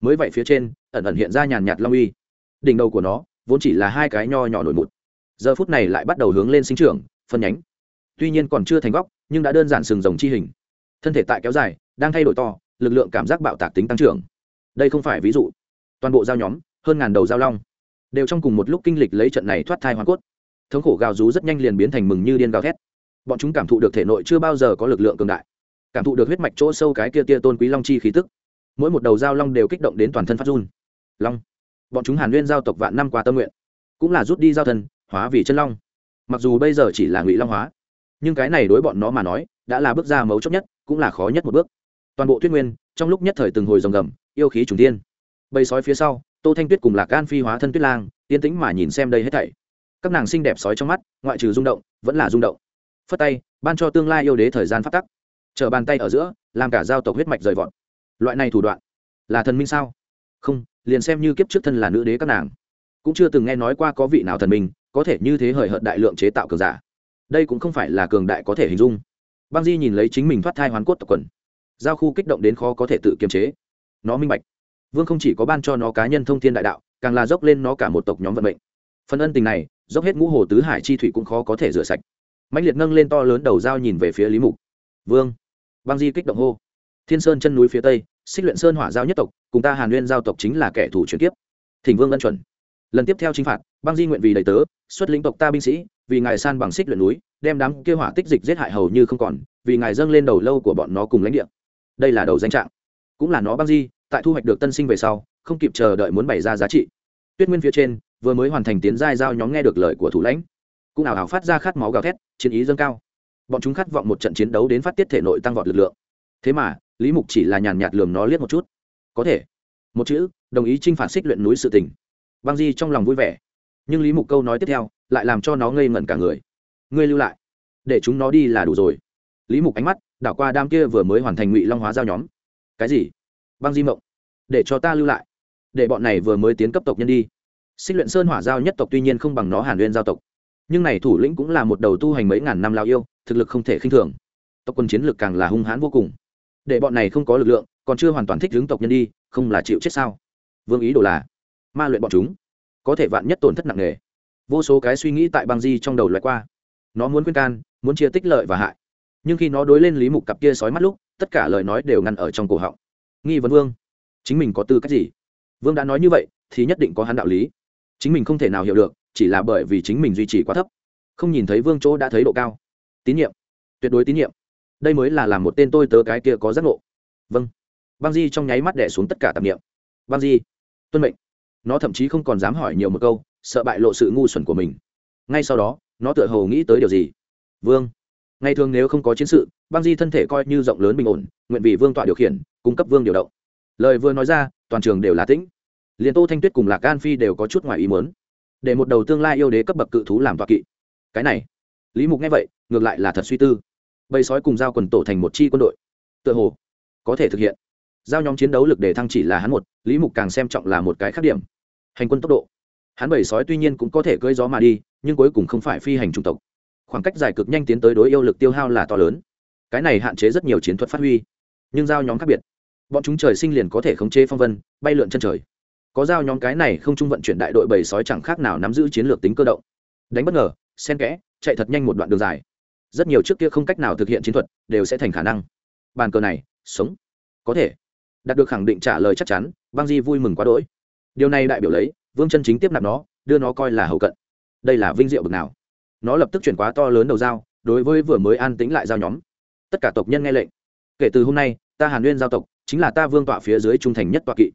A: Mới vậy phía trên, ẩn ẩn hiện ra nhàn nhạt long uy. Đỉnh đầu của nó, vốn chỉ là hai cái nho nhỏ nổi mụt giờ phút này lại bắt đầu hướng lên sinh trưởng, phân nhánh. Tuy nhiên còn chưa thành góc, nhưng đã đơn giản sừng rồng chi hình. Thân thể tại kéo dài, đang thay đổi to, lực lượng cảm giác bạo tạc tính tăng trưởng. Đây không phải ví dụ toàn bộ giao nhóm, hơn ngàn đầu giao long, đều trong cùng một lúc kinh lịch lấy trận này thoát thai hoa cốt. Thống khổ gào rú rất nhanh liền biến thành mừng như điên gào thét. Bọn chúng cảm thụ được thể nội chưa bao giờ có lực lượng cường đại, cảm thụ được huyết mạch chỗ sâu cái kia tia tôn quý long chi khí tức. Mỗi một đầu giao long đều kích động đến toàn thân phát run. Long. Bọn chúng hàn nguyên giao tộc vạn năm qua tâm nguyện, cũng là rút đi giao thân, hóa vì chân long. Mặc dù bây giờ chỉ là ngụy long hóa, nhưng cái này đối bọn nó mà nói, đã là bước ra mấu chốt nhất, cũng là khó nhất một bước. Toàn bộ tuyết nguyên, trong lúc nhất thời từng hồi rồng gầm, yêu khí trùng tiên bầy sói phía sau, tô thanh tuyết cùng lạc gan phi hóa thân tuyết lang, yên tĩnh mà nhìn xem đây hết thảy. Các nàng xinh đẹp sói trong mắt, ngoại trừ rung động, vẫn là rung động. Phất tay, ban cho tương lai yêu đế thời gian phát tắc. Chở bàn tay ở giữa, làm cả giao tộc huyết mạch rời vọt. Loại này thủ đoạn, là thần minh sao? Không, liền xem như kiếp trước thân là nữ đế các nàng. Cũng chưa từng nghe nói qua có vị nào thần minh, có thể như thế hời hợt đại lượng chế tạo cường giả. Đây cũng không phải là cường đại có thể hình dung. Băng di nhìn lấy chính mình thoát thai hoàn cốt tập quần. Giao khu kích động đến khó có thể tự kiềm chế. Nó minh bạch vương không chỉ có ban cho nó cá nhân thông thiên đại đạo, càng là dốc lên nó cả một tộc nhóm vận mệnh. Phần ân tình này, dốc hết ngũ hồ tứ hải chi thủy cũng khó có thể rửa sạch. Mạnh liệt nâng lên to lớn đầu dao nhìn về phía lý mục. Vương. Băng di kích động hô. Thiên sơn chân núi phía tây, xích luyện sơn hỏa giao nhất tộc, cùng ta hàn nguyên giao tộc chính là kẻ thù chuyển tiếp thỉnh vương ân chuẩn. Lần tiếp theo chinh phạt, băng di nguyện vì đầy tớ, xuất lĩnh tộc ta binh sĩ, vì ngài san bằng xích luyện núi, đem đám kêu hỏa tích dịch giết hại hầu như không còn, vì ngài dâng lên đầu lâu của bọn nó cùng lãnh địa. Đây là đầu danh trạng. Cũng là nó băng di tại thu hoạch được tân sinh về sau, không kịp chờ đợi muốn bày ra giá trị. Tuyết nguyên phía trên, vừa mới hoàn thành tiến giai giao nhóm nghe được lời của thủ lãnh. Cũng ảo ảo phát ra khát máu gào thét, chiến ý dâng cao. Bọn chúng khát vọng một trận chiến đấu đến phát tiết thể nội tăng vọt lực lượng. Thế mà, lý mục chỉ là nhàn nhạt lườm nó liếc một chút. Có thể, một chữ, đồng ý chinh phạt xích luyện núi sự tình. Băng di trong lòng vui vẻ. Nhưng lý mục câu nói tiếp theo, lại làm cho nó ngây ngẩn cả người. Ngươi lưu lại. Để chúng nó đi là đủ rồi. Lý mục ánh mắt, đảo qua đam kia vừa mới hoàn thành ngụy long hóa giao nhóm. Cái gì? Băng di mộng. Để cho ta lưu lại. Để bọn này vừa mới tiến cấp tộc nhân đi. Xích luyện sơn hỏa giao nhất tộc tuy nhiên không bằng nó hàn huyên giao tộc. Nhưng này thủ lĩnh cũng là một đầu tu hành mấy ngàn năm lao yêu, thực lực không thể khinh thường. Tộc quân chiến lực càng là hung hãn vô cùng. Để bọn này không có lực lượng, còn chưa hoàn toàn thích hướng tộc nhân đi, không là chịu chết sao? Vương ý đồ là, ma luyện bọn chúng, có thể vạn nhất tổn thất nặng nề. Vô số cái suy nghĩ tại băng di trong đầu loại qua. Nó muốn khuyên can, muốn chia tích lợi và hại. Nhưng khi nó đối lên lý mục cặp kia sói mắt lúc, tất cả lời nói đều ngăn ở trong cổ họng nghi vấn vương. Chính mình có tư cách gì? Vương đã nói như vậy, thì nhất định có hắn đạo lý. Chính mình không thể nào hiểu được, chỉ là bởi vì chính mình duy trì quá thấp. Không nhìn thấy vương chỗ đã thấy độ cao. Tín nhiệm. Tuyệt đối tín nhiệm. Đây mới là làm một tên tôi tớ cái kia có giác ngộ. Vâng. Băng di trong nháy mắt đẻ xuống tất cả tạp nghiệm băng di. Tuân mệnh. Nó thậm chí không còn dám hỏi nhiều một câu, sợ bại lộ sự ngu xuẩn của mình. Ngay sau đó, nó tựa hồ nghĩ tới điều gì? Vương. Ngày thường nếu không có chiến sự, băng di thân thể coi như rộng lớn bình ổn, nguyện vì vương tọa điều khiển cung cấp vương điều động. Lời vừa nói ra, toàn trường đều là tĩnh. Liền tô thanh tuyết cùng lạc an phi đều có chút ngoài ý muốn. Để một đầu tương lai yêu đế cấp bậc cự thú làm tọa kỵ. Cái này, lý mục nghe vậy, ngược lại là thật suy tư. Bầy sói cùng giao quần tổ thành một chi quân đội. Tựa hồ, có thể thực hiện. Giao nhóm chiến đấu lực để thăng chỉ là hắn một, lý mục càng xem trọng là một cái khác điểm. Hành quân tốc độ. Hắn bầy sói tuy nhiên cũng có thể cưỡi gió mà đi, nhưng cuối cùng không phải phi hành trung tộc. Khoảng cách dài cực nhanh tiến tới đối yêu lực tiêu hao là to lớn. Cái này hạn chế rất nhiều chiến thuật phát huy. Nhưng giao nhóm khác biệt bọn chúng trời sinh liền có thể khống chế phong vân, bay lượn chân trời. Có giao nhóm cái này không trung vận chuyển đại đội bầy sói chẳng khác nào nắm giữ chiến lược tính cơ động. Đánh bất ngờ sen kẽ, chạy thật nhanh một đoạn đường dài. Rất nhiều trước kia không cách nào thực hiện chiến thuật, đều sẽ thành khả năng. Bàn cờ này, sống. Có thể. Đạt được khẳng định trả lời chắc chắn băng di vui mừng quá đỗi. Điều này đại biểu lấy, vương chân chính tiếp nạp nó, đưa nó coi là hậu cận. Đây là vinh diệu bực nào. Nó lập tức chuyển quá to lớn đầu dao, đối với vừa mới an tính lại giao nhóm. Tất cả tộc nhân nghe lệnh. Kể từ hôm nay, ta hàn nguyên giao tộc chính là ta vương tọa phía dưới trung thành nhất tọa kỵ.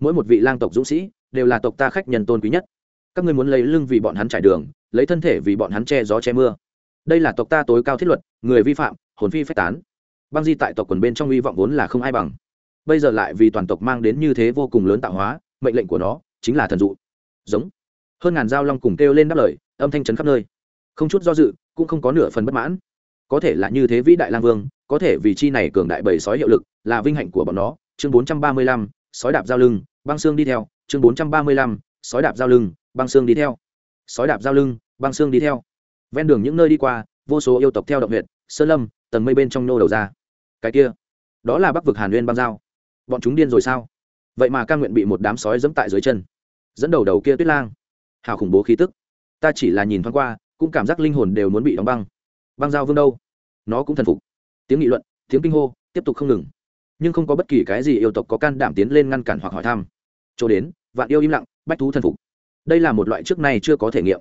A: Mỗi một vị lang tộc dũng sĩ đều là tộc ta khách nhân tôn quý nhất. Các ngươi muốn lấy lưng vì bọn hắn trải đường, lấy thân thể vì bọn hắn che gió che mưa. Đây là tộc ta tối cao thiết luật, người vi phạm, hồn phi phách tán. Băng di tại tộc quần bên trong hy vọng vốn là không ai bằng. Bây giờ lại vì toàn tộc mang đến như thế vô cùng lớn tạo hóa, mệnh lệnh của nó chính là thần dụ. Giống. Hơn ngàn dao long cùng kêu lên đáp lời, âm thanh trấn khắp nơi. Không chút do dự, cũng không có nửa phần bất mãn có thể là như thế vĩ đại lang vương, có thể vì chi này cường đại bầy sói hiệu lực, là vinh hạnh của bọn nó. Chương bốn trăm ba mươi lăm, sói đạp giao lưng, băng xương đi theo. Chương bốn trăm ba mươi lăm, sói đạp giao lưng, băng xương đi theo. Sói đạp giao lưng, băng xương đi theo. Ven đường những nơi đi qua, vô số yêu tộc theo động huyện sơn lâm, tầng mây bên trong nô đầu ra. Cái kia, đó là bắc vực hàn nguyên băng giao. Bọn chúng điên rồi sao? Vậy mà ca nguyện bị một đám sói dẫm tại dưới chân, dẫn đầu đầu kia tuyết lang. Hào khủng bố khí tức. Ta chỉ là nhìn thoáng qua, cũng cảm giác linh hồn đều muốn bị đóng băng băng giao vương đâu? Nó cũng thần phục. Tiếng nghị luận, tiếng kinh hô, tiếp tục không ngừng. Nhưng không có bất kỳ cái gì yêu tộc có can đảm tiến lên ngăn cản hoặc hỏi thăm. Chỗ đến, vạn yêu im lặng, bách thú thần phục. Đây là một loại trước nay chưa có thể nghiệm.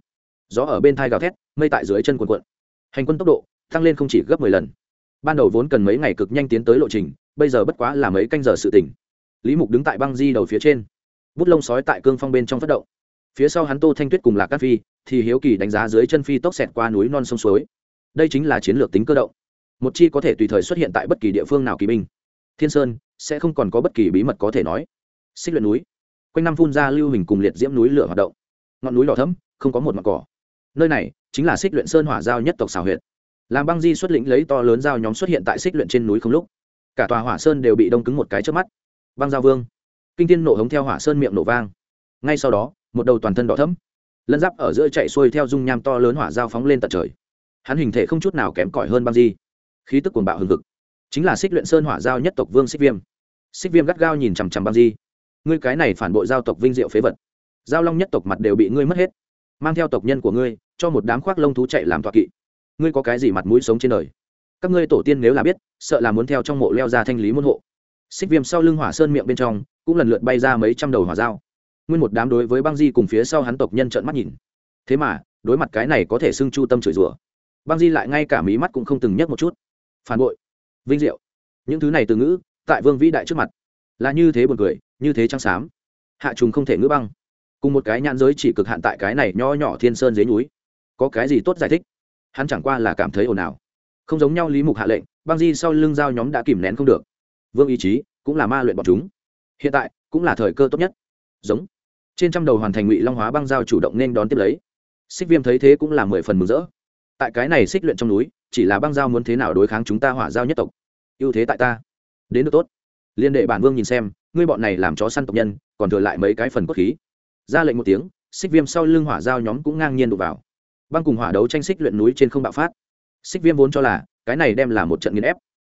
A: Gió ở bên thai gào thét, mây tại dưới chân quần quận hành quân tốc độ, tăng lên không chỉ gấp mười lần. Ban đầu vốn cần mấy ngày cực nhanh tiến tới lộ trình, bây giờ bất quá là mấy canh giờ sự tỉnh lý mục đứng tại băng di đầu phía trên. Bút lông sói tại cương phong bên trong phát động. Phía sau hắn tô thanh tuyết cùng lạc cát phi, thì hiếu kỳ đánh giá dưới chân phi tốc xẹt qua núi non sông suối đây chính là chiến lược tính cơ động. Một chi có thể tùy thời xuất hiện tại bất kỳ địa phương nào kỳ binh. Thiên sơn, sẽ không còn có bất kỳ bí mật có thể nói. Xích luyện núi. Quanh năm phun ra lưu hình cùng liệt diễm núi lửa hoạt động. Ngọn núi đỏ thấm không có một mặt cỏ. Nơi này chính là xích luyện sơn hỏa giao nhất tộc xào huyện làm băng di xuất lĩnh lấy to lớn giao nhóm xuất hiện tại xích luyện trên núi không lúc. Cả tòa hỏa sơn đều bị đông cứng một cái trước mắt. Băng giao vương. Kinh thiên nổ hống theo hỏa sơn miệng nổ vang. Ngay sau đó, một đầu toàn thân đỏ thấm lân giáp ở giữa chạy xuôi theo dung nham to lớn hỏa giao phóng lên tận trời hắn hình thể không chút nào kém cỏi hơn băng di. Khí tức cuồng bạo hừng hực. Chính là xích luyện sơn hỏa giao nhất tộc vương xích viêm. Xích viêm gắt gao nhìn chằm chằm băng di. Ngươi cái này phản bội giao tộc vinh diệu phế vật. Giao long nhất tộc mặt đều bị ngươi mất hết. Mang theo tộc nhân của ngươi, cho một đám khoác lông thú chạy làm tọa kỵ. Ngươi có cái gì mặt mũi sống trên đời? Các ngươi tổ tiên nếu là biết, sợ là muốn theo trong mộ leo ra thanh lý môn hộ. Xích viêm sau lưng hỏa sơn miệng bên trong, cũng lần lượt bay ra mấy trăm đầu hỏa dao nguyên một đám đối với băng di cùng phía sau hắn tộc nhân trợn mắt nhìn. Thế mà, đối mặt cái này có thể xưng chu tâm chửi rủa băng di lại ngay cả mí mắt cũng không từng nhấc một chút. Phản bội. Vinh diệu. Những thứ này từ ngữ, tại vương vĩ đại trước mặt, là như thế buồn cười, như thế trăng xám. Hạ trùng không thể ngữ băng. Cùng một cái nhãn giới chỉ cực hạn tại cái này nho nhỏ thiên sơn dưới núi. Có cái gì tốt giải thích? Hắn chẳng qua là cảm thấy ồn ào. Không giống nhau lý mục hạ lệnh, băng di sau lưng dao nhóm đã kìm nén không được. Vương ý chí cũng là ma luyện bọn chúng. Hiện tại, cũng là thời cơ tốt nhất. Giống. Trên trăm đầu hoàn thành ngụy long hóa băng giao chủ động nên đón tiếp lấy. Xích viêm thấy thế cũng là mười phần mừng rỡ tại cái này xích luyện trong núi, chỉ là băng giao muốn thế nào đối kháng chúng ta hỏa giao nhất tộc. Ưu thế tại ta. Đến được tốt. Liên đệ bản vương nhìn xem, ngươi bọn này làm chó săn tộc nhân, còn thừa lại mấy cái phần cốt khí. Ra lệnh một tiếng, xích viêm sau lưng hỏa giao nhóm cũng ngang nhiên đục vào. Băng cùng hỏa đấu tranh xích luyện núi trên không bạo phát. Xích viêm vốn cho là, cái này đem là một trận nghiên ép.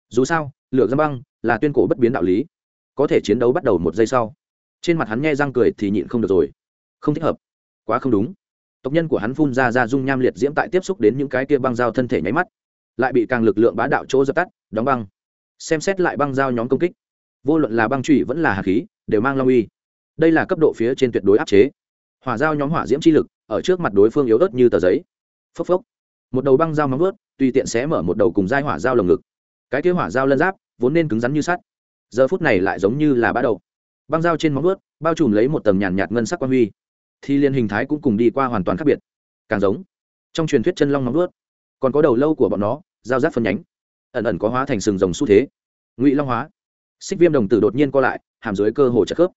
A: Dù sao, lửa giam băng là tuyên cổ bất biến đạo lý. Có thể chiến đấu bắt đầu một giây sau. Trên mặt hắn nghe răng cười thì nhịn không được rồi. Không thích hợp. Quá không đúng tộc nhân của hắn phun ra ra dung nham liệt diễm tại tiếp xúc đến những cái kia băng dao thân thể nháy mắt, lại bị càng lực lượng bá đạo chỗ dập tắt, đóng băng. Xem xét lại băng dao nhóm công kích, vô luận là băng trụy vẫn là hạt khí, đều mang long uy. Đây là cấp độ phía trên tuyệt đối áp chế. Hỏa dao nhóm hỏa diễm chi lực, ở trước mặt đối phương yếu ớt như tờ giấy. Phốc phốc. Một đầu băng dao móng ướt tùy tiện xé mở một đầu cùng dai hỏa dao lồng ngực. Cái kế hỏa dao lân giáp, vốn nên cứng rắn như sắt. Giờ phút này lại giống như là bã đầu. Băng dao trên móng ướt bao trùm lấy một tầng nhàn nhạt ngân sắc quan huy thì liên hình thái cũng cùng đi qua hoàn toàn khác biệt. Càng giống, trong truyền thuyết chân long móng ướt còn có đầu lâu của bọn nó, giao giáp phân nhánh, ẩn ẩn có hóa thành sừng rồng xu thế, ngụy long hóa. Xích viêm đồng tử đột nhiên co lại, hàm dưới cơ hồ chất khớp.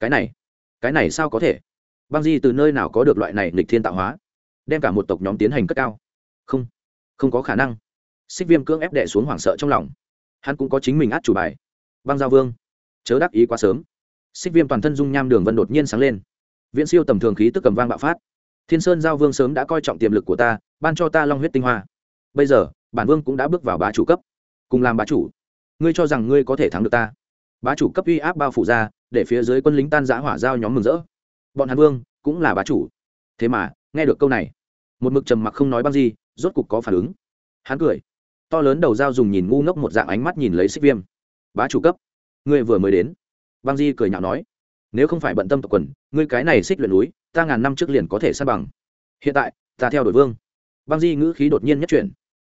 A: Cái này cái này sao có thể? Băng di từ nơi nào có được loại này lịch thiên tạo hóa? Đem cả một tộc nhóm tiến hành cất cao. Không không có khả năng. Xích viêm cưỡng ép đệ xuống hoảng sợ trong lòng. Hắn cũng có chính mình át chủ bài. Băng giao vương, chớ đắc ý quá sớm. Xích viêm toàn thân dung nham đường vân đột nhiên sáng lên viễn siêu tầm thường khí tức cầm vang bạo phát. Thiên sơn giao vương sớm đã coi trọng tiềm lực của ta, ban cho ta long huyết tinh hoa. Bây giờ, bản vương cũng đã bước vào bá chủ cấp. Cùng làm bá chủ. Ngươi cho rằng ngươi có thể thắng được ta? Bá chủ cấp uy áp bao phủ ra, để phía dưới quân lính tan giã hỏa giao nhóm mừng rỡ. Bọn hàn vương cũng là bá chủ. Thế mà, nghe được câu này, một mực trầm mặc không nói băng gì, rốt cục có phản ứng. Hắn cười. To lớn đầu dao dùng nhìn ngu ngốc một dạng ánh mắt nhìn lấy xích viêm. Bá chủ cấp, ngươi vừa mới đến. Băng di cười nhạo nói nếu không phải bận tâm tộc quần, ngươi cái này xích luyện núi, ta ngàn năm trước liền có thể san bằng. Hiện tại, ta theo đội vương. Băng di ngữ khí đột nhiên nhất chuyển.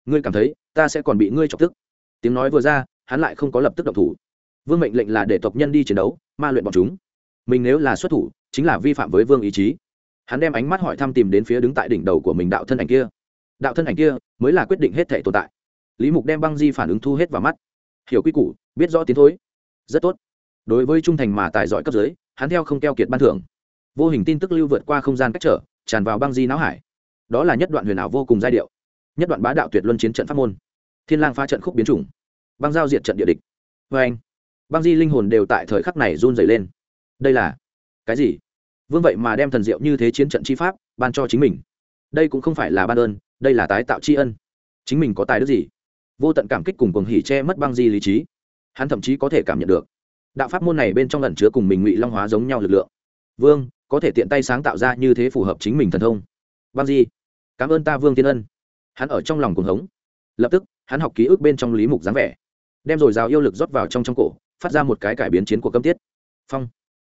A: Ngươi cảm thấy, ta sẽ còn bị ngươi chọc tức. Tiếng nói vừa ra, hắn lại không có lập tức động thủ. Vương mệnh lệnh là để tộc nhân đi chiến đấu, ma luyện bọn chúng. Mình nếu là xuất thủ, chính là vi phạm với vương ý chí. Hắn đem ánh mắt hỏi thăm tìm đến phía đứng tại đỉnh đầu của mình đạo thân ảnh kia. Đạo thân ảnh kia mới là quyết định hết thể tồn tại. Lý mục đem băng di phản ứng thu hết vào mắt. Hiểu quy củ, biết rõ tiến thối. Rất tốt. Đối với trung thành mà tài giỏi cấp dưới hắn theo không keo kiệt ban thưởng. Vô hình tin tức lưu vượt qua không gian cách trở, tràn vào băng di não hải. Đó là nhất đoạn huyền ảo vô cùng giai điệu. Nhất đoạn bá đạo tuyệt luân chiến trận pháp môn. Thiên lang phá trận khúc biến chủng. Băng giao diệt trận địa địch. Vê anh, băng di linh hồn đều tại thời khắc này run dày lên. Đây là cái gì? Vương vậy mà đem thần diệu như thế chiến trận chi pháp ban cho chính mình. Đây cũng không phải là ban ơn, đây là tái tạo tri ân. Chính mình có tài đức gì? Vô tận cảm kích cùng cùng hỉ che mất băng di lý trí. Hắn thậm chí có thể cảm nhận được đạo pháp môn này bên trong ẩn chứa cùng mình ngụy long hóa giống nhau lực lượng. Vương, có thể tiện tay sáng tạo ra như thế phù hợp chính mình thần thông. Băng di, cảm ơn ta, vương tiên ân. Hắn ở trong lòng cuồng hống. Lập tức, hắn học ký ức bên trong lý mục dáng vẻ, đem rồi rào yêu lực rót vào trong trong cổ, phát ra một cái cải biến chiến của cấm tiết. Phong,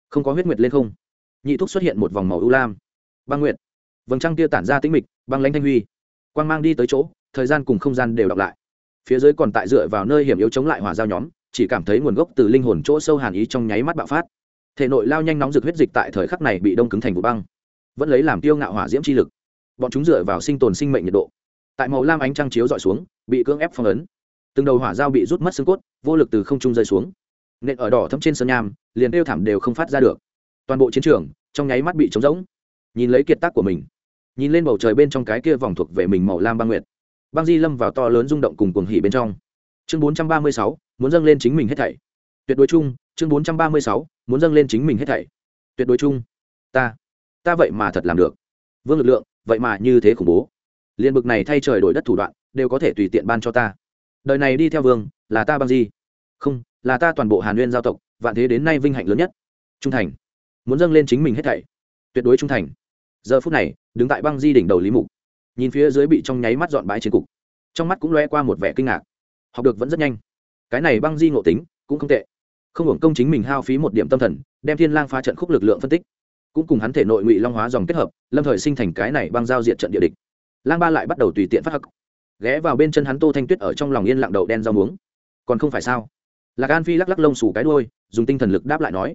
A: không có huyết nguyệt lên không? Nhị thúc xuất hiện một vòng màu ưu lam. Băng nguyệt. Vầng trăng kia tản ra tĩnh mịch, băng lãnh thanh huy. Quang mang đi tới chỗ, thời gian cùng không gian đều đọc lại. Phía dưới còn tại dựa vào nơi hiểm yếu chống lại hỏa giao nhóm chỉ cảm thấy nguồn gốc từ linh hồn chỗ sâu hàn ý trong nháy mắt bạo phát. Thể nội lao nhanh nóng rực huyết dịch tại thời khắc này bị đông cứng thành vụ băng, vẫn lấy làm tiêu ngạo hỏa diễm chi lực. Bọn chúng dựa vào sinh tồn sinh mệnh nhiệt độ, tại màu lam ánh trăng chiếu dọi xuống, bị cưỡng ép phong ấn. Từng đầu hỏa dao bị rút mất xương cốt, vô lực từ không trung rơi xuống. Nện ở đỏ thấm trên sân nham, liền đeo thảm đều không phát ra được. Toàn bộ chiến trường, trong nháy mắt bị trống rỗng. Nhìn lấy kiệt tác của mình, nhìn lên bầu trời bên trong cái kia vòng thuộc về mình màu lam băng nguyệt. Băng di lâm vào to lớn rung động cùng cuồng hỉ bên trong chương bốn trăm ba mươi sáu, muốn dâng lên chính mình hết thảy. Tuyệt đối chung, chương bốn trăm ba mươi sáu, muốn dâng lên chính mình hết thảy. Tuyệt đối chung. Ta ta vậy mà thật làm được. Vương lực lượng, vậy mà như thế khủng bố. Liên bực này thay trời đổi đất thủ đoạn, đều có thể tùy tiện ban cho ta. Đời này đi theo vương, là ta băng di không, là ta toàn bộ hàn nguyên giao tộc, vạn thế đến nay vinh hạnh lớn nhất. Trung thành, muốn dâng lên chính mình hết thảy. Tuyệt đối trung thành. Giờ phút này, đứng tại băng di đỉnh đầu lý mục. Nhìn phía dưới bị trong nháy mắt dọn bãi chiến cục. Trong mắt cũng loe qua một vẻ kinh ngạc học được vẫn rất nhanh. Cái này băng di ngộ tính cũng không tệ. Không hưởng công chính mình hao phí một điểm tâm thần, đem thiên lang phá trận khúc lực lượng phân tích. Cũng cùng hắn thể nội ngụy long hóa dòng kết hợp, lâm thời sinh thành cái này băng giao diện trận địa địch. Lang ba lại bắt đầu tùy tiện phát hắc. Ghé vào bên chân hắn tô thanh tuyết ở trong lòng yên lặng đậu đen rau muống. Còn không phải sao? Lạc an phi lắc lắc lông xù cái đuôi, dùng tinh thần lực đáp lại nói,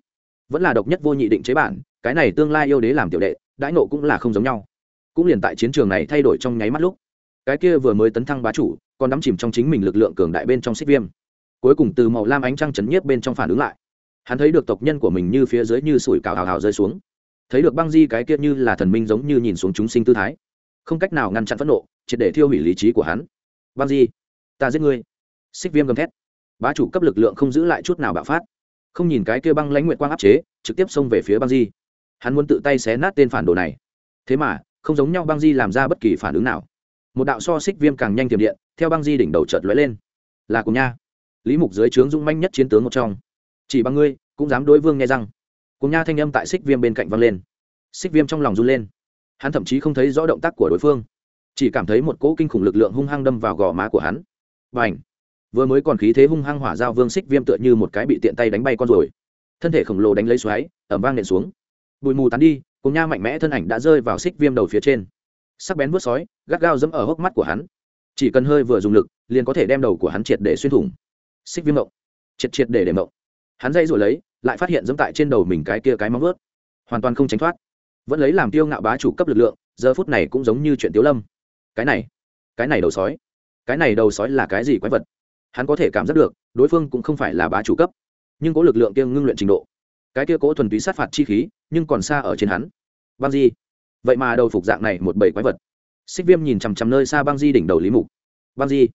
A: vẫn là độc nhất vô nhị định chế bản, cái này tương lai yêu đế làm tiểu đệ, đãi nộ cũng là không giống nhau. Cũng liền tại chiến trường này thay đổi trong nháy mắt lúc cái kia vừa mới tấn thăng bá chủ, còn đắm chìm trong chính mình lực lượng cường đại bên trong xích viêm. Cuối cùng từ màu lam ánh trăng chấn nhiếp bên trong phản ứng lại. Hắn thấy được tộc nhân của mình như phía dưới như sủi cào hào hào rơi xuống. Thấy được băng di cái kia như là thần minh giống như nhìn xuống chúng sinh tư thái. Không cách nào ngăn chặn phẫn nộ, triệt để thiêu hủy lý trí của hắn. Băng di, ta giết ngươi. Xích viêm gầm thét. Bá chủ cấp lực lượng không giữ lại chút nào bạo phát. Không nhìn cái kia băng lãnh nguyện quang áp chế, trực tiếp xông về phía băng di. Hắn muốn tự tay xé nát tên phản đồ này. Thế mà, không giống nhau băng di làm ra bất kỳ phản ứng nào một đạo so xích viêm càng nhanh tiềm điện, theo băng di đỉnh đầu chợt lóe lên. Là cùng nha. Lý mục dưới trướng dung manh nhất chiến tướng một trong. Chỉ bằng ngươi, cũng dám đối vương nghe răng. Cùng nha thanh âm tại xích viêm bên cạnh văng lên. Xích viêm trong lòng run lên. Hắn thậm chí không thấy rõ động tác của đối phương. Chỉ cảm thấy một cỗ kinh khủng lực lượng hung hăng đâm vào gò má của hắn. Và ảnh vừa mới còn khí thế hung hăng hỏa giao vương xích viêm tựa như một cái bị tiện tay đánh bay con rồi thân thể khổng lồ đánh lấy xoáy ẩm vang nện xuống. Bụi mù tán đi, cùng nha mạnh mẽ thân ảnh đã rơi vào xích viêm đầu phía trên sắc bén vớt sói, gắt gao dẫm ở hốc mắt của hắn. Chỉ cần hơi vừa dùng lực, liền có thể đem đầu của hắn triệt để xuyên thủng. Xích viêm mộng. Triệt triệt để để mộng. Hắn dây rồi lấy, lại phát hiện dẫm tại trên đầu mình cái kia cái móng vớt hoàn toàn không tránh thoát. Vẫn lấy làm tiêu ngạo bá chủ cấp lực lượng, giờ phút này cũng giống như chuyện tiếu lâm. Cái này cái này đầu sói. Cái này đầu sói là cái gì quái vật? Hắn có thể cảm giác được, đối phương cũng không phải là bá chủ cấp. Nhưng có lực lượng kiêng ngưng luyện trình độ. Cái kia cố thuần túy sát phạt chi khí, nhưng còn xa ở trên hắn. Băng di vậy mà đầu phục dạng này một bầy quái vật. Xích viêm nhìn chằm chằm nơi xa băng di đỉnh đầu lý mục. Băng di,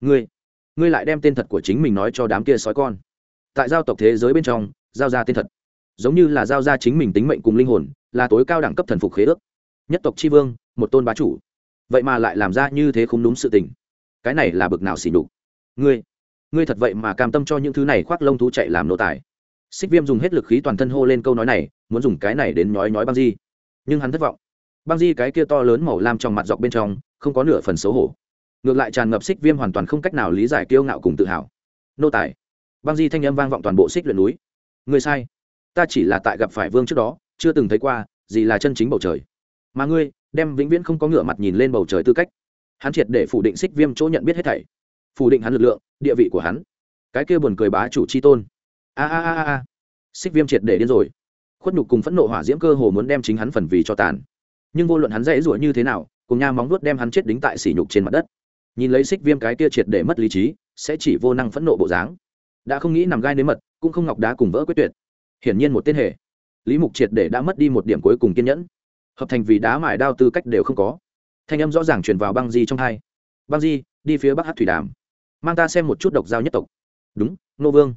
A: ngươi ngươi lại đem tên thật của chính mình nói cho đám kia sói con. Tại giao tộc thế giới bên trong, giao ra tên thật, giống như là giao ra chính mình tính mệnh cùng linh hồn, là tối cao đẳng cấp thần phục khế ước. Nhất tộc tri vương, một tôn bá chủ. Vậy mà lại làm ra như thế không đúng sự tình. Cái này là bực nào xỉ đục ngươi ngươi thật vậy mà cam tâm cho những thứ này khoác lông thú chạy làm nô tài. Xích viêm dùng hết lực khí toàn thân hô lên câu nói này, muốn dùng cái này đến nhói nhói băng di. Nhưng hắn thất vọng băng di cái kia to lớn màu lam trong mặt dọc bên trong, không có nửa phần xấu hổ. Ngược lại tràn ngập xích viêm hoàn toàn không cách nào lý giải kiêu ngạo cùng tự hào. Nô tài. Băng di thanh âm vang vọng toàn bộ xích luyện núi. Người sai. Ta chỉ là tại gặp phải vương trước đó, chưa từng thấy qua, gì là chân chính bầu trời. Mà ngươi, đem vĩnh viễn không có ngửa mặt nhìn lên bầu trời tư cách. Hắn triệt để phủ định xích viêm chỗ nhận biết hết thảy. Phủ định hắn lực lượng, địa vị của hắn. Cái kia buồn cười bá chủ c h i tôn a a a a. Xích viêm triệt để điên rồi. Khuất nhục cùng phẫn nộ hỏa diễm cơ hồ muốn đem chính hắn phần vì cho tàn nhưng vô luận hắn dễ rủa như thế nào, cùng nha móng nuốt đem hắn chết đính tại sỉ nhục trên mặt đất. Nhìn lấy xích viêm cái kia triệt để mất lý trí, sẽ chỉ vô năng phẫn nộ bộ dáng. Đã không nghĩ nằm gai nếm mật, cũng không ngọc đá cùng vỡ quyết tuyệt. Hiển nhiên một tên hệ lý mục triệt để đã mất đi một điểm cuối cùng kiên nhẫn. Hợp thành vì đá mài đao tư cách đều không có. Thanh âm rõ ràng truyền vào băng di trong hai. Băng di, đi phía bắc hát thủy đàm. Mang ta xem một chút độc giao nhất tộc. Đúng, nô vương.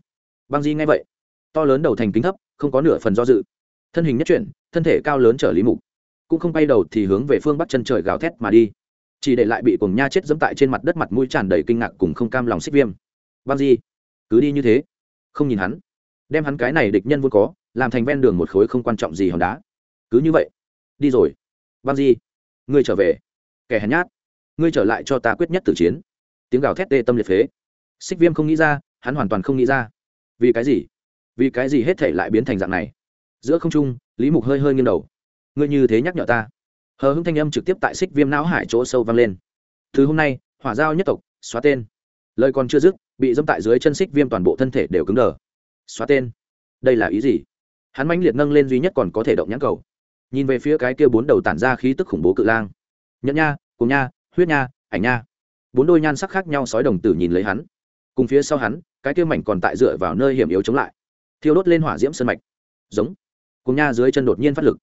A: Băng di nghe vậy. To lớn đầu thành kính thấp, không có nửa phần do dự. Thân hình nhất chuyển, thân thể cao lớn trở lý mục cũng không bay đầu thì hướng về phương bắc chân trời gào thét mà đi. Chỉ để lại bị cuồng nha chết dẫm tại trên mặt đất mặt mũi tràn đầy kinh ngạc cùng không cam lòng xích viêm. Băng di, cứ đi như thế. Không nhìn hắn. Đem hắn cái này địch nhân vốn có, làm thành ven đường một khối không quan trọng gì hòn đá. Cứ như vậy. Đi rồi. Băng di, ngươi trở về. Kẻ hèn nhát. Ngươi trở lại cho ta quyết nhất tử chiến. Tiếng gào thét tê tâm liệt phế. Xích viêm không nghĩ ra, hắn hoàn toàn không nghĩ ra. Vì cái gì? Vì cái gì hết thể lại biến thành dạng này? Giữa không trung, lý mục hơi hơi nghiêng đầu ngươi như thế nhắc nhở ta. Hờ hưng thanh âm trực tiếp tại xích viêm não hải chỗ sâu vang lên. Từ hôm nay, hỏa giao nhất tộc, xóa tên. Lời còn chưa dứt, bị dâm tại dưới chân xích viêm toàn bộ thân thể đều cứng đờ. Xóa tên. Đây là ý gì? Hắn mãnh liệt nâng lên duy nhất còn có thể động nhãn cầu. Nhìn về phía cái kia bốn đầu tản ra khí tức khủng bố cự lang. Nhẫn nha, cùng nha, huyết nha, ảnh nha. Bốn đôi nhan sắc khác nhau sói đồng tử nhìn lấy hắn. Cùng phía sau hắn, cái kia mảnh còn tại dựa vào nơi hiểm yếu chống lại. Thiêu đốt lên hỏa diễm sân mạch. Giống. Cùng nha dưới chân đột nhiên phát lực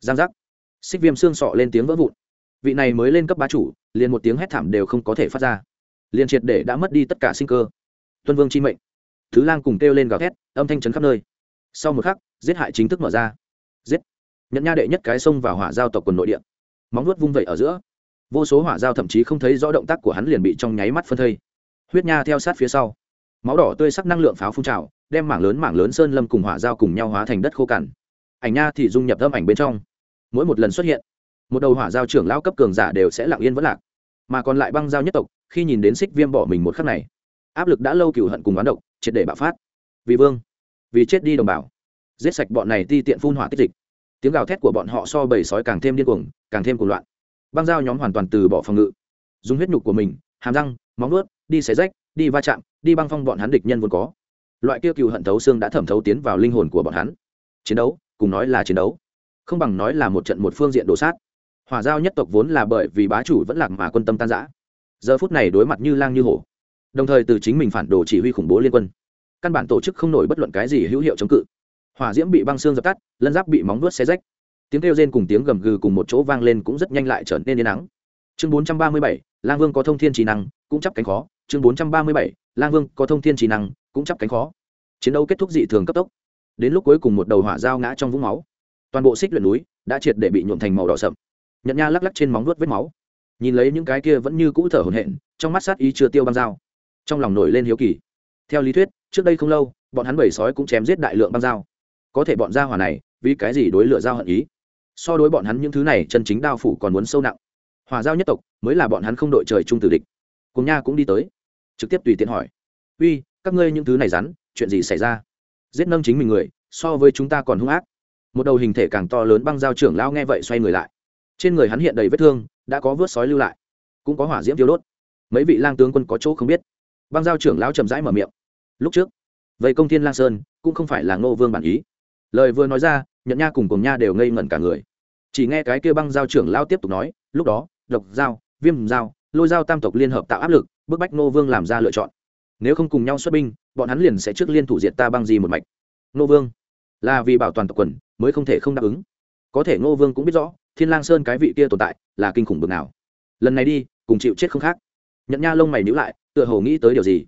A: giang giác. Xích viêm xương sọ lên tiếng vỡ vụn. Vị này mới lên cấp bá chủ, liền một tiếng hét thảm đều không có thể phát ra. Liền triệt để đã mất đi tất cả sinh cơ. Tuân vương chi mệnh. Thứ lang cùng kêu lên gào thét, âm thanh chấn khắp nơi. Sau một khắc, giết hại chính thức mở ra. Giết. Nhận nha đệ nhất cái sông vào hỏa giao tộc quần nội địa. Móng nuốt vung vẩy ở giữa. Vô số hỏa giao thậm chí không thấy rõ động tác của hắn liền bị trong nháy mắt phân thây. Huyết nha theo sát phía sau. Máu đỏ tươi sắc năng lượng pháo phun trào, đem mảng lớn mảng lớn sơn lâm cùng hỏa giao cùng nhau hóa thành đất khô cằn. Ảnh nha thì dung nhập âm ảnh bên trong mỗi một lần xuất hiện, một đầu hỏa giao trưởng lao cấp cường giả đều sẽ lặng yên vẫn lạc. Mà còn lại băng giao nhất tộc, khi nhìn đến xích viêm bỏ mình một khắc này, áp lực đã lâu cựu hận cùng oán độc, triệt để bạo phát. Vì vương, vì chết đi đồng bào, giết sạch bọn này ti tiện phun hỏa tích dịch. Tiếng gào thét của bọn họ so bầy sói càng thêm điên cuồng, càng thêm cuồng loạn. Băng dao nhóm hoàn toàn từ bỏ phòng ngự, dùng huyết nhục của mình, hàm răng, móng nuốt đi xé rách, đi va chạm, đi băng phong bọn hắn địch nhân vốn có. Loại kia cựu hận thấu xương đã thẩm thấu tiến vào linh hồn của bọn hắn. Chiến đấu, cùng nói là chiến đấu không bằng nói là một trận một phương diện đổ sát. Hỏa giao nhất tộc vốn là bởi vì bá chủ vẫn lạc mà quân tâm tan giã giờ phút này đối mặt như lang như hổ. Đồng thời từ chính mình phản đồ chỉ huy khủng bố liên quân. Căn bản tổ chức không nổi bất luận cái gì hữu hiệu chống cự. Hỏa diễm bị băng xương dập tắt lân giáp bị móng vuốt xé rách. Tiếng kêu rên cùng tiếng gầm gừ cùng một chỗ vang lên cũng rất nhanh lại trở nên yên nắng. Chương 437, lang vương có thông thiên trí năng cũng chấp cánh khó. Chương 437, lang vương có thông thiên trí năng cũng chấp cánh khó. Chiến đấu kết thúc dị thường cấp tốc. Đến lúc cuối cùng một đầu hỏa dao ngã trong vũng máu toàn bộ xích luyện núi đã triệt để bị nhuộm thành màu đỏ sậm. Nhận nha lắc lắc trên móng nuốt vết máu. Nhìn lấy những cái kia vẫn như cũ thở hổn hển, trong mắt sát ý chưa tiêu băng dao. Trong lòng nổi lên hiếu kỳ. Theo lý thuyết, trước đây không lâu, bọn hắn bầy sói cũng chém giết đại lượng băng dao. Có thể bọn gia hỏa này, vì cái gì đối lửa dao hận ý? So đối bọn hắn những thứ này, chân chính đao phủ còn muốn sâu nặng. Hòa giao nhất tộc, mới là bọn hắn không đội trời chung tử địch. Cùng nha cũng đi tới, trực tiếp tùy tiện hỏi. Uy, các ngươi những thứ này rắn, chuyện gì xảy ra? Giết nâng chính mình người, so với chúng ta còn hung ác một đầu hình thể càng to lớn băng giao trưởng lao nghe vậy xoay người lại. Trên người hắn hiện đầy vết thương, đã có vớt sói lưu lại, cũng có hỏa diễm tiêu đốt. Mấy vị lang tướng quân có chỗ không biết. Băng giao trưởng lão chậm rãi mở miệng. Lúc trước vậy công thiên lang sơn cũng không phải là ngô vương bản ý. Lời vừa nói ra nhận nha cùng cùng nha đều ngây ngẩn cả người. Chỉ nghe cái kia băng giao trưởng lao tiếp tục nói, lúc đó, độc giao, viêm giao, lôi giao tam tộc liên hợp tạo áp lực, bức bách ngô vương làm ra lựa chọn. Nếu không cùng nhau xuất binh, bọn hắn liền sẽ trước liên thủ diệt ta băng gì một mạch. Ngô vương là vì bảo toàn tộc quần, mới không thể không đáp ứng. Có thể ngô vương cũng biết rõ, thiên lang sơn cái vị kia tồn tại là kinh khủng bực nào. Lần này đi, cùng chịu chết không khác. Nhận nha lông mày nhíu lại, tựa hồ nghĩ tới điều gì.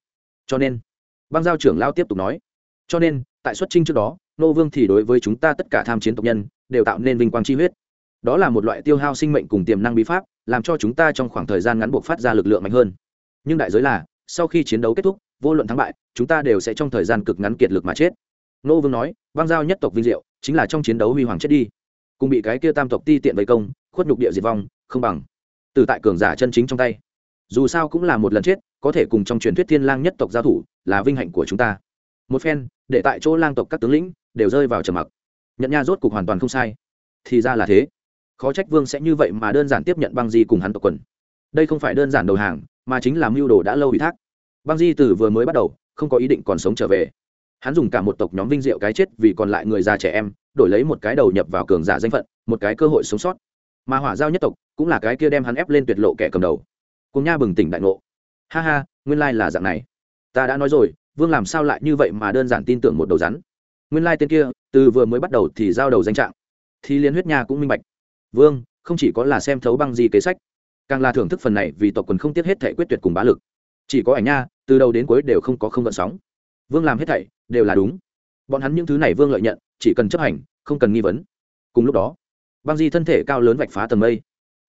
A: Cho nên, băng giao trưởng lao tiếp tục nói, cho nên, tại xuất trinh trước đó, Ngô vương thì đối với chúng ta tất cả tham chiến tộc nhân, đều tạo nên vinh quang chi huyết. Đó là một loại tiêu hao sinh mệnh cùng tiềm năng bí pháp, làm cho chúng ta trong khoảng thời gian ngắn buộc phát ra lực lượng mạnh hơn. Nhưng đại giới là, sau khi chiến đấu kết thúc, vô luận thắng bại, chúng ta đều sẽ trong thời gian cực ngắn kiệt lực mà chết nô vương nói băng giao nhất tộc vinh diệu, chính là trong chiến đấu huy hoàng chết đi. Cùng bị cái kia tam tộc ti tiện vây công, khuất nhục địa diệt vong, không bằng. Từ tại cường giả chân chính trong tay. Dù sao cũng là một lần chết, có thể cùng trong truyền thuyết thiên lang nhất tộc giao thủ, là vinh hạnh của chúng ta. Một phen, để tại chỗ lang tộc các tướng lĩnh, đều rơi vào trầm mặc. Nhận nha rốt cục hoàn toàn không sai. Thì ra là thế. Khó trách vương sẽ như vậy mà đơn giản tiếp nhận băng di cùng hắn tộc quần. Đây không phải đơn giản đầu hàng, mà chính là mưu đồ đã lâu ủy thác. Băng di từ vừa mới bắt đầu, không có ý định còn sống trở về hắn dùng cả một tộc nhóm vinh diệu cái chết vì còn lại người già trẻ em, đổi lấy một cái đầu nhập vào cường giả danh phận, một cái cơ hội sống sót. Mà hỏa giao nhất tộc cũng là cái kia đem hắn ép lên tuyệt lộ kẻ cầm đầu. Cùng nha bừng tỉnh đại ngộ. Ha ha, nguyên lai là dạng này. Ta đã nói rồi, vương làm sao lại như vậy mà đơn giản tin tưởng một đầu rắn? Nguyên lai tên kia, từ vừa mới bắt đầu thì giao đầu danh trạng. Thì liên huyết nha cũng minh bạch. Vương, không chỉ có là xem thấu băng gì kế sách, càng là thưởng thức phần này vì tộc quần không tiếc hết thể quyết tuyệt cùng bá lực. Chỉ có ảnh nha, từ đầu đến cuối đều không có không gợn sóng. Vương làm hết thảy đều là đúng. Bọn hắn những thứ này vương lợi nhận, chỉ cần chấp hành, không cần nghi vấn. Cùng lúc đó, băng di thân thể cao lớn vạch phá tầng mây.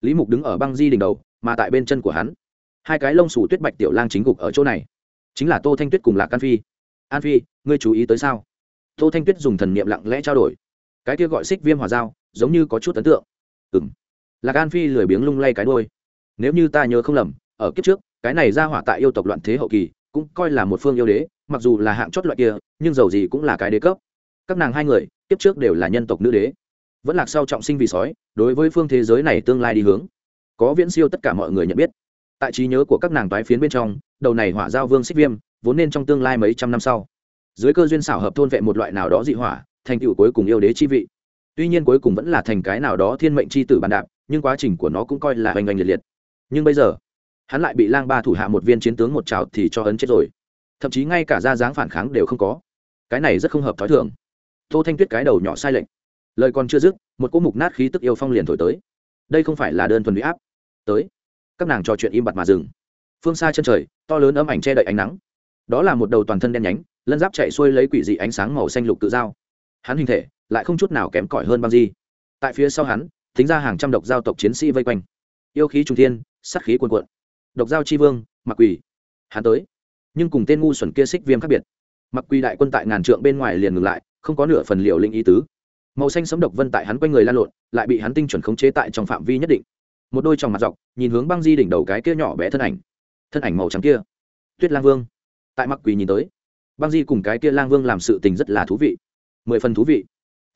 A: Lý mục đứng ở băng di đỉnh đầu, mà tại bên chân của hắn, hai cái lông sủ tuyết bạch tiểu lang chính gục ở chỗ này. Chính là tô thanh tuyết cùng lạc an phi. An phi, ngươi chú ý tới sao? Tô thanh tuyết dùng thần niệm lặng lẽ trao đổi. Cái kia gọi xích viêm hòa dao, giống như có chút ấn tượng. Ừ m lạc an phi lười biếng lung lay cái đôi nếu như ta nhớ không lầm, ở kiếp trước, cái này ra hỏa tại yêu tộc loạn thế hậu kỳ cũng coi là một phương yêu đế, mặc dù là hạng chót loại kia, nhưng dầu gì cũng là cái đế cấp. Các nàng hai người tiếp trước đều là nhân tộc nữ đế. Vẫn lạc sau trọng sinh vì sói, đối với phương thế giới này tương lai đi hướng. Có viễn siêu tất cả mọi người nhận biết. Tại trí nhớ của các nàng toái phiến bên trong, đầu này hỏa giao vương xích viêm, vốn nên trong tương lai mấy trăm năm sau. Dưới cơ duyên xảo hợp thôn vệ một loại nào đó dị hỏa, thành tựu cuối cùng yêu đế chi vị. Tuy nhiên cuối cùng vẫn là thành cái nào đó thiên mệnh chi tử bàn đạp, nhưng quá trình của nó cũng coi là hoành hành liệt liệt. Nhưng bây giờ hắn lại bị lang ba thủ hạ một viên chiến tướng một trào thì cho ấn chết rồi. Thậm chí ngay cả ra dáng phản kháng đều không có. Cái này rất không hợp thói thường. Tô thanh tuyết cái đầu nhỏ sai lệch. Lời còn chưa dứt, một cỗ mục nát khí tức yêu phong liền thổi tới. Đây không phải là đơn thuần bị áp. Tới. Các nàng trò chuyện im bặt mà dừng. Phương xa chân trời, to lớn âm ảnh che đậy ánh nắng. Đó là một đầu toàn thân đen nhánh, lân giáp chạy xuôi lấy quỷ dị ánh sáng màu xanh lục tự dao hắn hình thể lại không chút nào kém cỏi hơn băng di. Tại phía sau hắn, thính ra hàng trăm độc giao tộc chiến sĩ vây quanh. Yêu khí trung thiên sắc khí cuồn cuộn độc giao chi vương mặc quỷ hắn tới. Nhưng cùng tên ngu xuẩn kia xích viêm khác biệt. Mặc quỷ đại quân tại ngàn trượng bên ngoài liền ngừng lại, không có nửa phần liệu linh ý tứ. Màu xanh sấm độc vân tại hắn quanh người lan lộn, lại bị hắn tinh chuẩn khống chế tại trong phạm vi nhất định. Một đôi trong mặt dọc, nhìn hướng băng di đỉnh đầu cái kia nhỏ bé thân ảnh. Thân ảnh màu trắng kia. Tuyết lang vương. Tại mặc quỳ nhìn tới, băng di cùng cái kia lang vương làm sự tình rất là thú vị. Mười phần thú vị.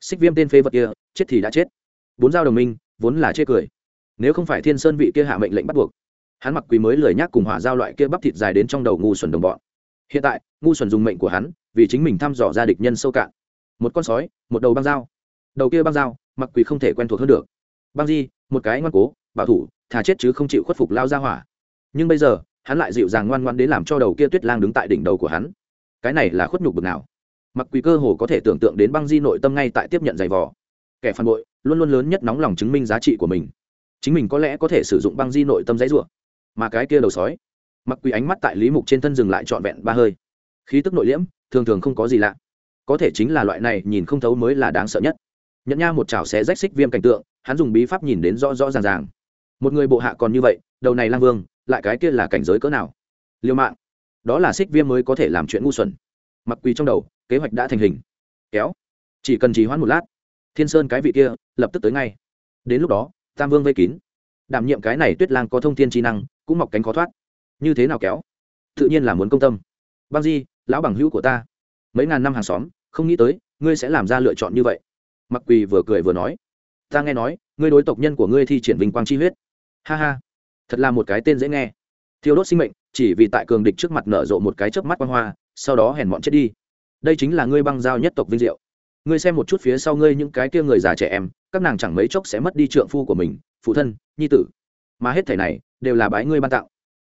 A: Xích viêm tên phê vật kia, chết thì đã chết. Bốn giao đồng minh, vốn là chê cười. Nếu không phải thiên sơn vị kia hạ mệnh lệnh bắt buộc hắn mặc quý mới lười nhác cùng hỏa giao loại kia bắp thịt dài đến trong đầu ngu xuẩn đồng bọn. Hiện tại, ngu xuẩn dùng mệnh của hắn, vì chính mình thăm dò ra địch nhân sâu cạn. Một con sói, một đầu băng dao. Đầu kia băng dao, mặc quỳ không thể quen thuộc hơn được. Băng di, một cái ngoan cố, bảo thủ, thà chết chứ không chịu khuất phục lao ra hỏa. Nhưng bây giờ, hắn lại dịu dàng ngoan ngoan đến làm cho đầu kia tuyết lang đứng tại đỉnh đầu của hắn. Cái này là khuất nhục bực nào? Mặc quỳ cơ hồ có thể tưởng tượng đến băng di nội tâm ngay tại tiếp nhận giày vò. Kẻ phản bội, luôn luôn lớn nhất nóng lòng chứng minh giá trị của mình. Chính mình có lẽ có thể sử dụng băng di nội tâm giấy ruộng mà cái kia đầu sói. Mặc quỳ ánh mắt tại lý mục trên thân dừng lại trọn vẹn ba hơi. Khí tức nội liễm, thường thường không có gì lạ. Có thể chính là loại này nhìn không thấu mới là đáng sợ nhất. Nhận nha một chảo xé rách xích viêm cảnh tượng, hắn dùng bí pháp nhìn đến rõ rõ ràng ràng. Một người bộ hạ còn như vậy, đầu này lang vương, lại cái kia là cảnh giới cỡ nào? Liêu mạng. Đó là xích viêm mới có thể làm chuyện ngu xuẩn. Mặc quỳ trong đầu, kế hoạch đã thành hình. Kéo. Chỉ cần trì hoãn một lát, thiên sơn cái vị kia, lập tức tới ngay. Đến lúc đó, tam vương vây kín đảm nhiệm cái này tuyết lang có thông thiên trí năng, cũng mọc cánh khó thoát. Như thế nào kéo? Tự nhiên là muốn công tâm. Băng di, lão bằng hữu của ta. Mấy ngàn năm hàng xóm, không nghĩ tới, ngươi sẽ làm ra lựa chọn như vậy. Mặc quỳ vừa cười vừa nói. Ta nghe nói, ngươi đối tộc nhân của ngươi thi triển vinh quang chi huyết. Ha ha. Thật là một cái tên dễ nghe. Thiêu đốt sinh mệnh, chỉ vì tại cường địch trước mặt nở rộ một cái chớp mắt quang hoa, sau đó hèn mọn chết đi. Đây chính là ngươi băng giao nhất tộc vinh diệu. Ngươi xem một chút phía sau ngươi những cái kia người già trẻ em, các nàng chẳng mấy chốc sẽ mất đi trượng phu của mình phụ thân, nhi tử. Mà hết thể này đều là bái ngươi ban tặng.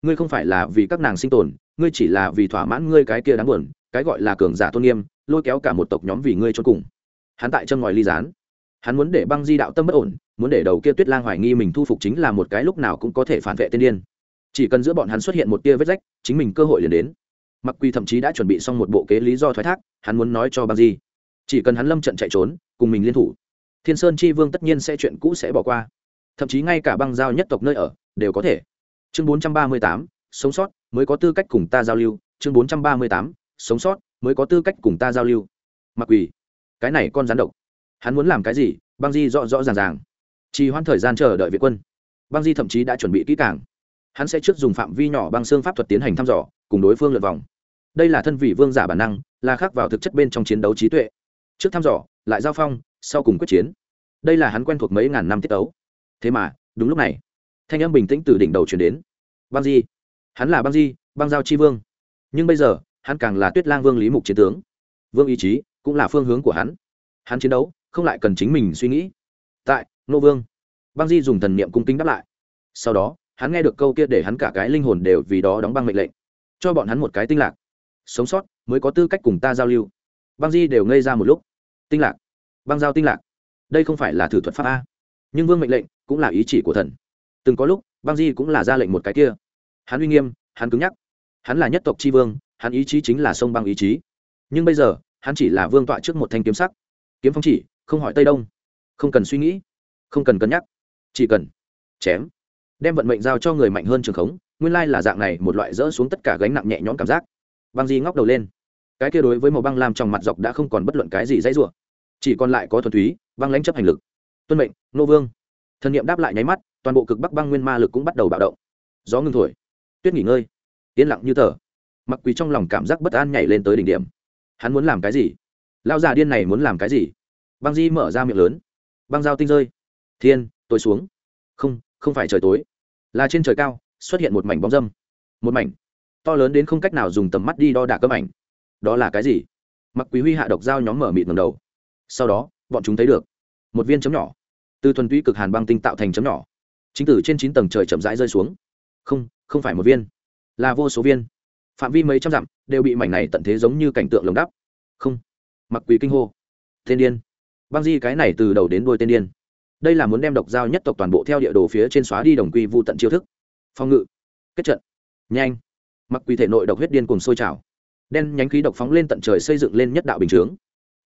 A: Ngươi không phải là vì các nàng sinh tồn, ngươi chỉ là vì thỏa mãn ngươi cái kia đáng buồn, cái gọi là cường giả tôn nghiêm, lôi kéo cả một tộc nhóm vì ngươi cho cùng. Hắn tại chân ngòi ly gián. Hắn muốn để băng di đạo tâm bất ổn, muốn để đầu kia tuyết lang hoài nghi mình thu phục chính là một cái lúc nào cũng có thể phản vệ tiên điên. Chỉ cần giữa bọn hắn xuất hiện một tia vết rách, chính mình cơ hội liền đến. Mặc quy thậm chí đã chuẩn bị xong một bộ kế lý do thoái thác, hắn muốn nói cho băng di. Chỉ cần hắn lâm trận chạy trốn, cùng mình liên thủ, thiên sơn chi vương tất nhiên sẽ chuyện cũ sẽ bỏ qua thậm chí ngay cả băng giao nhất tộc nơi ở đều có thể. Chương bốn trăm ba mươi tám, sống sót mới có tư cách cùng ta giao lưu. Chương bốn trăm ba mươi tám, sống sót mới có tư cách cùng ta giao lưu. Mặc quỳ cái này con rắn độc. Hắn muốn làm cái gì? Băng di rõ rõ ràng ràng. Trì hoãn thời gian chờ đợi viện quân. Băng di thậm chí đã chuẩn bị kỹ càng. Hắn sẽ trước dùng phạm vi nhỏ băng xương pháp thuật tiến hành thăm dò, cùng đối phương lượt vòng. Đây là thân vị vương giả bản năng, là khác vào thực chất bên trong chiến đấu trí tuệ. Trước thăm dò, lại giao phong, sau cùng quyết chiến. Đây là hắn quen thuộc mấy ngàn năm tiết tấu thế mà, đúng lúc này, thanh âm bình tĩnh từ đỉnh đầu chuyển đến. Băng di. Hắn là băng di, băng giao chi vương. Nhưng bây giờ, hắn càng là tuyết lang vương lý mục chiến tướng. Vương ý chí cũng là phương hướng của hắn. Hắn chiến đấu, không lại cần chính mình suy nghĩ. Tại, nô vương, băng di dùng thần niệm cung kính đáp lại. Sau đó, hắn nghe được câu kia để hắn cả cái linh hồn đều vì đó đóng băng mệnh lệnh. Cho bọn hắn một cái tinh lạc. Sống sót mới có tư cách cùng ta giao lưu. Băng di đều ngây ra một lúc. Tinh lạc. Băng giao tinh lạc. Đây không phải là thử thuật pháp a. Nhưng vương mệnh lệnh cũng là ý chỉ của thần. Từng có lúc, băng di cũng là ra lệnh một cái kia. Hắn uy nghiêm, hắn cứng nhắc. Hắn là nhất tộc tri vương, hắn ý chí chính là sông băng ý chí. Nhưng bây giờ, hắn chỉ là vương tọa trước một thanh kiếm sắc. Kiếm phong chỉ, không hỏi tây đông. Không cần suy nghĩ, không cần cân nhắc, chỉ cần chém. Đem vận mệnh giao cho người mạnh hơn trường khống, nguyên lai là dạng này một loại dỡ xuống tất cả gánh nặng nhẹ nhõm cảm giác. Băng di ngóc đầu lên. Cái kia đối với màu băng làm trong mặt dọc đã không còn bất luận cái gì dãy rủa. Chỉ còn lại có thuần túy, băng lãnh chấp hành lực. Tuân mệnh, nô vương thân nhiệm đáp lại nháy mắt, toàn bộ cực bắc băng nguyên ma lực cũng bắt đầu bạo động. Gió ngưng thổi. Tuyết nghỉ ngơi. Yên lặng như thở mặc quỳ trong lòng cảm giác bất an nhảy lên tới đỉnh điểm. Hắn muốn làm cái gì? Lao già điên này muốn làm cái gì? Băng di mở ra miệng lớn. Băng dao tinh rơi. Thiên tối xuống. Không không phải trời tối. Là trên trời cao, xuất hiện một mảnh bóng dâm. Một mảnh. To lớn đến không cách nào dùng tầm mắt đi đo đạc cấm ảnh. Đó là cái gì? Mặc quý huy hạ độc dao nhóm mở mịt ngầm đầu. Sau đó, bọn chúng thấy được. Một viên chấm nhỏ từ thuần túy cực hàn băng tinh tạo thành chấm nhỏ. Chính tử trên chín tầng trời chậm rãi rơi xuống. Không không phải một viên, là vô số viên. Phạm vi mấy trăm dặm đều bị mảnh này tận thế giống như cảnh tượng lồng đắp. Không, mặc quỷ kinh hô. Tên điên. Băng di cái này từ đầu đến đuôi tên điên. Đây là muốn đem độc giao nhất tộc toàn bộ theo địa đồ phía trên xóa đi đồng quy vụ tận chiêu thức. Phòng ngự, kết trận, nhanh. Mặc quỷ thể nội độc huyết điên cùng sôi trào. Đen nhánh khí độc phóng lên tận trời xây dựng lên nhất đạo bình chướng.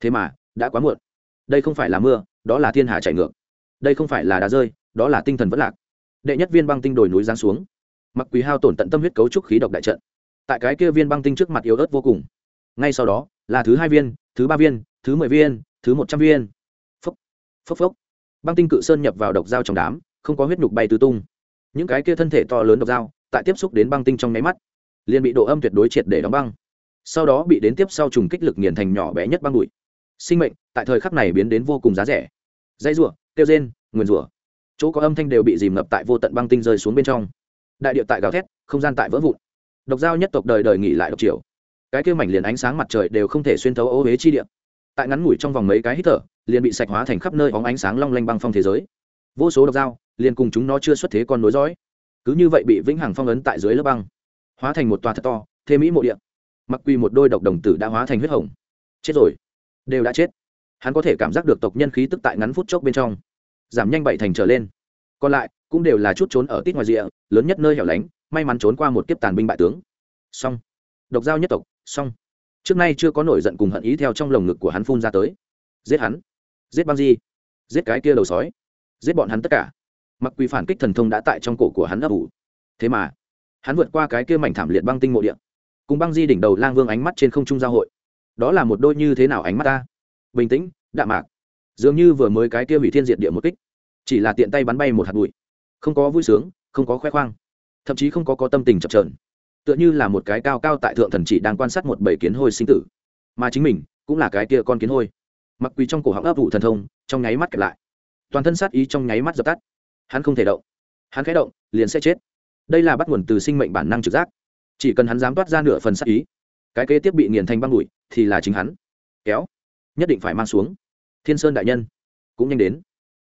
A: Thế mà, đã quá muộn. Đây không phải là mưa, đó là thiên hà chạy ngược đây không phải là đá rơi, đó là tinh thần vất lạc. Đệ nhất viên băng tinh đồi núi giáng xuống. Mặc quý hao tổn tận tâm huyết cấu trúc khí độc đại trận. Tại cái kia viên băng tinh trước mặt yếu ớt vô cùng. Ngay sau đó, là thứ hai viên, thứ ba viên, thứ mười viên, thứ một trăm viên. Phốc phốc phốc. Băng tinh cự sơn nhập vào độc dao trong đám, không có huyết nhục bay tứ tung. Những cái kia thân thể to lớn độc dao, tại tiếp xúc đến băng tinh trong nháy mắt, liền bị độ âm tuyệt đối triệt để đóng băng. Sau đó bị đến tiếp sau trùng kích lực nghiền thành nhỏ bé nhất băng bụi. Sinh mệnh, tại thời khắc này biến đến vô cùng giá rẻ. Dây rủa kêu rên, nguyền rủa. Chỗ có âm thanh đều bị dìm ngập tại vô tận băng tinh rơi xuống bên trong. Đại địa tại gào thét, không gian tại vỡ vụn. Độc giao nhất tộc đời đời nghỉ lại độc chiều cái kêu mảnh liền ánh sáng mặt trời đều không thể xuyên thấu ô huế chi địa. Tại ngắn ngủi trong vòng mấy cái hít thở, liền bị sạch hóa thành khắp nơi hóng ánh sáng long lanh băng phong thế giới. Vô số độc dao liền cùng chúng nó chưa xuất thế con nối dõi. Cứ như vậy bị vĩnh hằng phong ấn tại dưới lớp băng, hóa thành một tòa thật to, thế mỹ mộ điện mặc quy một đôi độc đồng tử đã hóa thành huyết hồng. Chết rồi. Đều đã chết. Hắn có thể cảm giác được tộc nhân khí tức tại ngắn phút chốc bên trong giảm nhanh bảy thành trở lên. Còn lại, cũng đều là chút trốn ở tít ngoài rìa, lớn nhất nơi hẻo lánh, may mắn trốn qua một kiếp tàn binh bại tướng. Xong. Độc giao nhất tộc, xong. Trước nay chưa có nổi giận cùng hận ý theo trong lồng ngực của hắn phun ra tới. Giết hắn. Giết băng di. Giết cái kia đầu sói. Giết bọn hắn tất cả. Mặc quỳ phản kích thần thông đã tại trong cổ của hắn ấp ủ. Thế mà, hắn vượt qua cái kia mảnh thảm liệt băng tinh mộ điện cùng băng di đỉnh đầu lang vương ánh mắt trên không trung giao hội. Đó là một đôi như thế nào ánh mắt ta? Bình tĩnh, đạm mạc dường như vừa mới cái kia hủy thiên diệt địa một kích, chỉ là tiện tay bắn bay một hạt bụi. Không có vui sướng, không có khoe khoang, thậm chí không có có tâm tình chập trờn tựa như là một cái cao cao tại thượng thần chỉ đang quan sát một bầy kiến hôi sinh tử. Mà chính mình cũng là cái kia con kiến hôi. Mặc quỳ trong cổ họng ấp vụ thần thông, trong nháy mắt kẹp lại. Toàn thân sát ý trong nháy mắt dập tắt. Hắn không thể động. Hắn khẽ động, liền sẽ chết. Đây là bắt nguồn từ sinh mệnh bản năng trực giác. Chỉ cần hắn dám toát ra nửa phần sát ý, cái kế tiếp bị nghiền thành băng bụi thì là chính hắn. Kéo, nhất định phải mang xuống thiên sơn đại nhân. Cũng nhanh đến.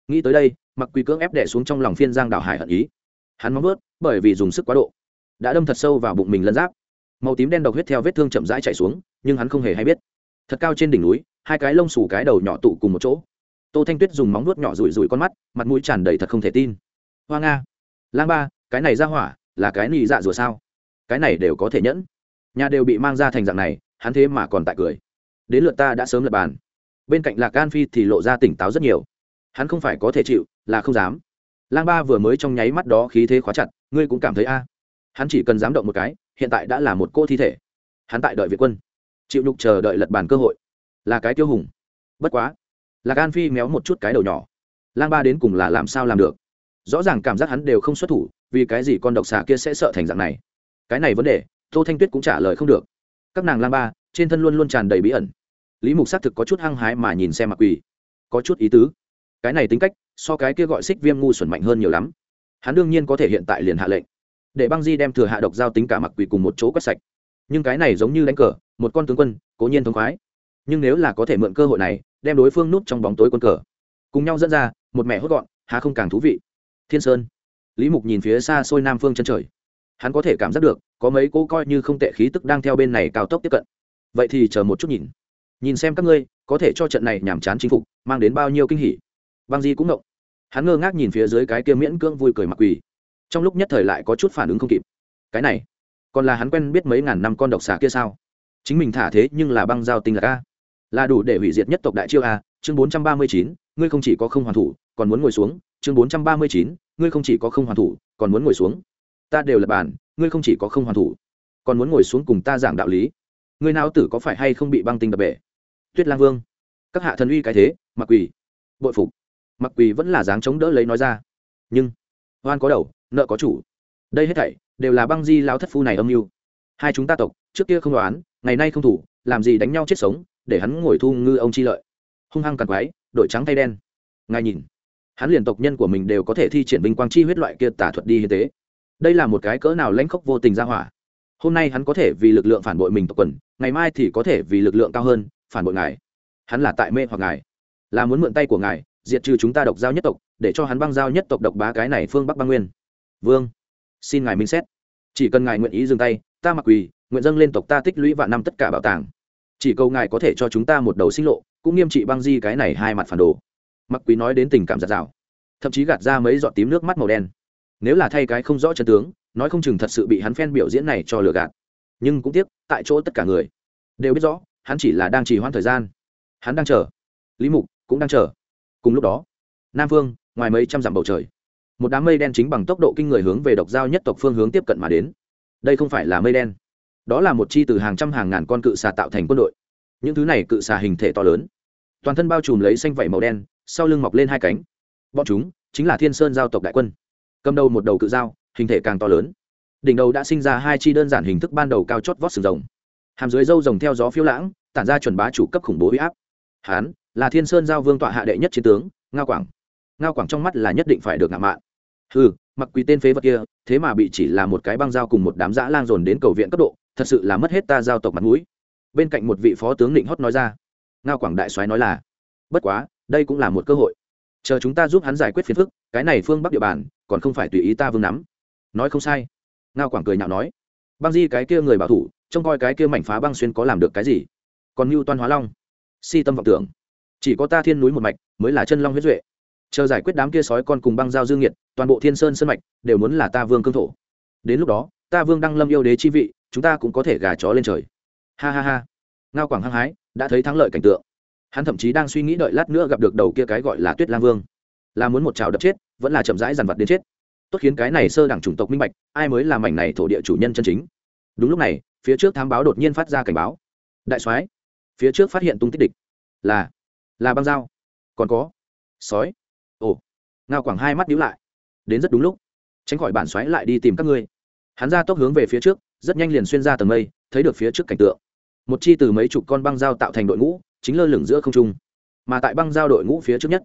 A: Nghĩ tới đây mặc quỳ cưỡng ép đẻ xuống trong lòng phiên giang đảo hải hận ý. Hắn móng vớt, bởi vì dùng sức quá độ. Đã đâm thật sâu vào bụng mình lân giáp. Màu tím đen độc huyết theo vết thương chậm rãi chạy xuống, nhưng hắn không hề hay biết. Thật cao trên đỉnh núi, hai cái lông xù cái đầu nhỏ tụ cùng một chỗ. Tô thanh tuyết dùng móng nuốt nhỏ rủi rủi con mắt, mặt mũi tràn đầy thật không thể tin. Hoa nga, lang ba, cái này ra hỏa, là cái nị dạ rùa sao? Cái này đều có thể nhẫn. Nhà đều bị mang ra thành dạng này, hắn thế mà còn tại cười. Đến lượt ta đã sớm lập bàn bên cạnh lạc gan phi thì lộ ra tỉnh táo rất nhiều. Hắn không phải có thể chịu, là không dám. Lang ba vừa mới trong nháy mắt đó khí thế khóa chặt, ngươi cũng cảm thấy a? Hắn chỉ cần dám động một cái, hiện tại đã là một cô thi thể. Hắn tại đợi việt quân. Chịu nhục chờ đợi lật bàn cơ hội. Là cái tiêu hùng. Bất quá, lạc an phi méo một chút cái đầu nhỏ. Lang ba đến cùng là làm sao làm được? Rõ ràng cảm giác hắn đều không xuất thủ, vì cái gì con độc xà kia sẽ sợ thành dạng này? Cái này vấn đề, tô thanh tuyết cũng trả lời không được. Các nàng lang ba, trên thân luôn luôn tràn đầy bí ẩn lý mục xác thực có chút hăng hái mà nhìn xem mặc quỳ. Có chút ý tứ. Cái này tính cách, so cái kia gọi xích viêm ngu xuẩn mạnh hơn nhiều lắm. Hắn đương nhiên có thể hiện tại liền hạ lệnh. Để băng di đem thừa hạ độc giao tính cả mặc quỳ cùng một chỗ quét sạch. Nhưng cái này giống như đánh cờ, một con tướng quân, cố nhiên thống khoái. Nhưng nếu là có thể mượn cơ hội này, đem đối phương núp trong bóng tối quân cờ. Cùng nhau dẫn ra, một mẹ hốt gọn, há không càng thú vị. Thiên sơn. Lý mục nhìn phía xa xôi nam phương chân trời. Hắn có thể cảm giác được, có mấy cô coi như không tệ khí tức đang theo bên này cao tốc tiếp cận. Vậy thì chờ một chút nhìn nhìn xem các ngươi, có thể cho trận này nhàm chán chinh phục, mang đến bao nhiêu kinh hỉ. Băng di cũng ngộng. Hắn ngơ ngác nhìn phía dưới cái kia miễn cưỡng vui cười mặc quỳ trong lúc nhất thời lại có chút phản ứng không kịp. Cái này, còn là hắn quen biết mấy ngàn năm con độc xà kia sao? Chính mình thả thế nhưng là băng giao tinh là a là đủ để hủy diệt nhất tộc đại chiêu a, chương bốn trăm ba mươi chín, ngươi không chỉ có không hoàn thủ, còn muốn ngồi xuống. Chương bốn trăm ba mươi chín, ngươi không chỉ có không hoàn thủ, còn muốn ngồi xuống. Ta đều là bàn ngươi không chỉ có không hoàn thủ, còn muốn ngồi xuống cùng ta giảng đạo lý. Ngươi nào tử có phải hay không bị băng tinh đập bể? Tuyết lang vương. Các hạ thần uy cái thế mặc quỳ. Bội phục. Mặc quỳ vẫn là dáng chống đỡ lấy nói ra. Nhưng, oan có đầu, nợ có chủ. Đây hết thảy đều là băng di lao thất phu này âm mưu. Hai chúng ta tộc, trước kia không đoán, ngày nay không thủ, làm gì đánh nhau chết sống, để hắn ngồi thu ngư ông chi lợi. Hung hăng càng quái đội trắng tay đen. Ngài nhìn, hắn liền tộc nhân của mình đều có thể thi triển vinh quang chi huyết loại kia tả thuật đi hiến tế. Đây là một cái cỡ nào lãnh khốc vô tình ra hỏa. Hôm nay hắn có thể vì lực lượng phản bội mình tộc quần, ngày mai thì có thể vì lực lượng cao hơn phản bội ngài. Hắn là tại mê hoặc ngài, là muốn mượn tay của ngài, diệt trừ chúng ta độc giao nhất tộc, để cho hắn băng giao nhất tộc độc bá cái này phương bắc băng nguyên. Vương, xin ngài minh xét. Chỉ cần ngài nguyện ý dừng tay, ta mặc quỳ, nguyện dâng lên tộc ta tích lũy vạn năm tất cả bảo tàng. Chỉ cầu ngài có thể cho chúng ta một đầu sinh lộ, cũng nghiêm trị băng di cái này hai mặt phản đồ. Mặc quý nói đến tình cảm giặt rào, thậm chí gạt ra mấy giọt tím nước mắt màu đen. Nếu là thay cái không rõ chân tướng, nói không chừng thật sự bị hắn phen biểu diễn này cho lừa gạt. Nhưng cũng tiếc, tại chỗ tất cả người đều biết rõ hắn chỉ là đang trì hoãn thời gian. Hắn đang chờ. Lý mục cũng đang chờ. Cùng lúc đó, nam phương, ngoài mấy trăm dặm bầu trời, một đám mây đen chính bằng tốc độ kinh người hướng về độc giao nhất tộc phương hướng tiếp cận mà đến. Đây không phải là mây đen. Đó là một chi từ hàng trăm hàng ngàn con cự xà tạo thành quân đội. Những thứ này cự xà hình thể to lớn. Toàn thân bao trùm lấy xanh vảy màu đen, sau lưng mọc lên hai cánh. Bọn chúng chính là thiên sơn giao tộc đại quân. Cầm đầu một đầu cự dao hình thể càng to lớn. Đỉnh đầu đã sinh ra hai chi đơn giản hình thức ban đầu cao chót vót sừng rồng hàm dưới dâu rồng theo gió phiêu lãng, tản ra chuẩn bá chủ cấp khủng bố huy áp. Hán, là thiên sơn giao vương tọa hạ đệ nhất chiến tướng, ngao quảng. Ngao quảng trong mắt là nhất định phải được ngạo mạn. Ừ mặc quỳ tên phế vật kia, thế mà bị chỉ là một cái băng giao cùng một đám dã lang dồn đến cầu viện cấp độ, thật sự là mất hết ta giao tộc mặt mũi. Bên cạnh một vị phó tướng định hót nói ra, ngao quảng đại soái nói là, bất quá, đây cũng là một cơ hội. Chờ chúng ta giúp hắn giải quyết phiền phức, cái này phương bắc địa bàn, còn không phải tùy ý ta vương nắm. Nói không sai. Ngao quảng cười nhạo nói, băng di cái kia người bảo thủ trông coi cái kia mảnh phá băng xuyên có làm được cái gì. Còn mưu toan hóa long, si tâm vọng tưởng. Chỉ có ta thiên núi một mạch mới là chân long huyết duệ. Chờ giải quyết đám kia sói con cùng băng giao dương nhiệt toàn bộ thiên sơn sân mạch đều muốn là ta vương cương thổ. Đến lúc đó, ta vương đăng lâm yêu đế chi vị, chúng ta cũng có thể gà chó lên trời. Ha ha ha. Ngao quảng hăng hái, đã thấy thắng lợi cảnh tượng. Hắn thậm chí đang suy nghĩ đợi lát nữa gặp được đầu kia cái gọi là tuyết lang vương. Là muốn một trào đập chết, vẫn là chậm rãi dằn vặt đến chết. Tốt khiến cái này sơ đẳng chủng tộc minh bạch, ai mới là mảnh này thổ địa chủ nhân chân chính? Đúng lúc này, phía trước thám báo đột nhiên phát ra cảnh báo. Đại soái, phía trước phát hiện tung tích địch. Là là băng dao. Còn có, sói. Ồ, ngao quảng hai mắt nhíu lại. Đến rất đúng lúc. Tránh khỏi bản xoáy lại đi tìm các ngươi. Hắn ra tốc hướng về phía trước, rất nhanh liền xuyên ra tầng mây, thấy được phía trước cảnh tượng. Một chi từ mấy chục con băng dao tạo thành đội ngũ, chính lơ lửng giữa không trung. Mà tại băng giao đội ngũ phía trước nhất,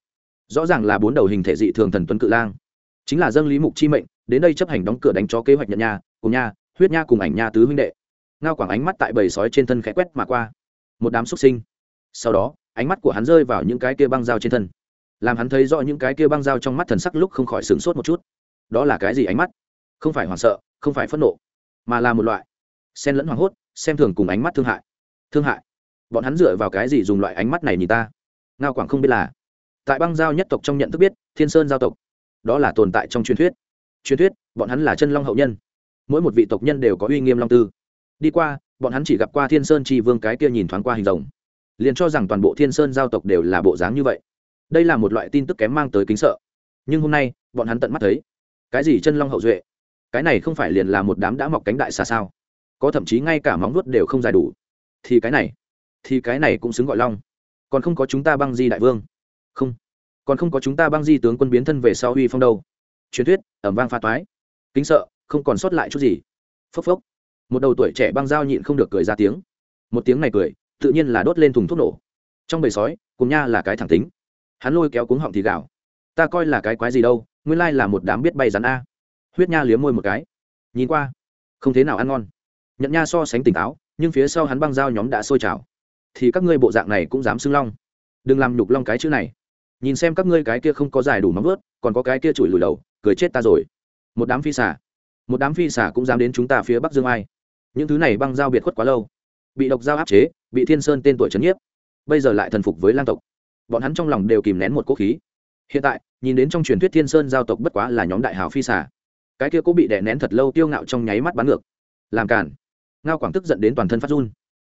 A: rõ ràng là bốn đầu hình thể dị thường thần tuấn cự lang. Chính là dâng lý mục chi mệnh, đến đây chấp hành đóng cửa đánh chó kế hoạch nhận nhà, cùng nha huyết nha cùng ảnh nha tứ huynh đệ. Ngao quảng ánh mắt tại bầy sói trên thân khẽ quét mà qua. Một đám xuất sinh. Sau đó, ánh mắt của hắn rơi vào những cái kia băng dao trên thân. Làm hắn thấy rõ những cái kia băng dao trong mắt thần sắc lúc không khỏi sửng sốt một chút. Đó là cái gì ánh mắt? Không phải hoảng sợ, không phải phẫn nộ, mà là một loại sen lẫn hoảng hốt, xem thường cùng ánh mắt thương hại. Thương hại? Bọn hắn dựa vào cái gì dùng loại ánh mắt này nhìn ta? Ngao quảng không biết là tại băng giao nhất tộc trong nhận thức biết, thiên sơn giao tộc. Đó là tồn tại trong truyền thuyết. Truyền thuyết, bọn hắn là chân long hậu nhân mỗi một vị tộc nhân đều có uy nghiêm long tư. Đi qua, bọn hắn chỉ gặp qua thiên sơn tri vương cái kia nhìn thoáng qua hình rồng. Liền cho rằng toàn bộ thiên sơn giao tộc đều là bộ dáng như vậy. Đây là một loại tin tức kém mang tới kính sợ. Nhưng hôm nay, bọn hắn tận mắt thấy, cái gì chân long hậu duệ? Cái này không phải liền là một đám đã mọc cánh đại xa sao? Có thậm chí ngay cả móng vuốt đều không dài đủ. Thì cái này, thì cái này cũng xứng gọi long. Còn không có chúng ta băng di đại vương. Không. Còn không có chúng ta băng di tướng quân biến thân về sau uy phong đâu. Truyền thuyết, ẩm vang pha toái. Kính sợ không còn sót lại chút gì. Phốc phốc. Một đầu tuổi trẻ băng dao nhịn không được cười ra tiếng. Một tiếng này cười, tự nhiên là đốt lên thùng thuốc nổ. Trong bầy sói, cùng nha là cái thẳng tính. Hắn lôi kéo cuống họng thì gạo ta coi là cái quái gì đâu, nguyên lai là một đám biết bay rắn a. Huyết nha liếm môi một cái. Nhìn qua, không thế nào ăn ngon. Nhận nha so sánh tỉnh táo, nhưng phía sau hắn băng dao nhóm đã sôi trào. Thì các ngươi bộ dạng này cũng dám xưng long. Đừng làm nhục long cái chữ này. Nhìn xem các ngươi cái kia không có dài đủ móng vớt còn có cái kia chùi lùi đầu, cười chết ta rồi. Một đám phi xả một đám phi xả cũng dám đến chúng ta phía bắc dương ai. Những thứ này băng giao biệt khuất quá lâu. Bị độc giao áp chế, bị thiên sơn tên tuổi trấn nhiếp. Bây giờ lại thần phục với lang tộc. Bọn hắn trong lòng đều kìm nén một cố khí. Hiện tại, nhìn đến trong truyền thuyết thiên sơn giao tộc bất quá là nhóm đại hào phi xả cái kia cũng bị đè nén thật lâu tiêu ngạo trong nháy mắt bắn ngược. Làm cản ngao quảng tức giận đến toàn thân phát run.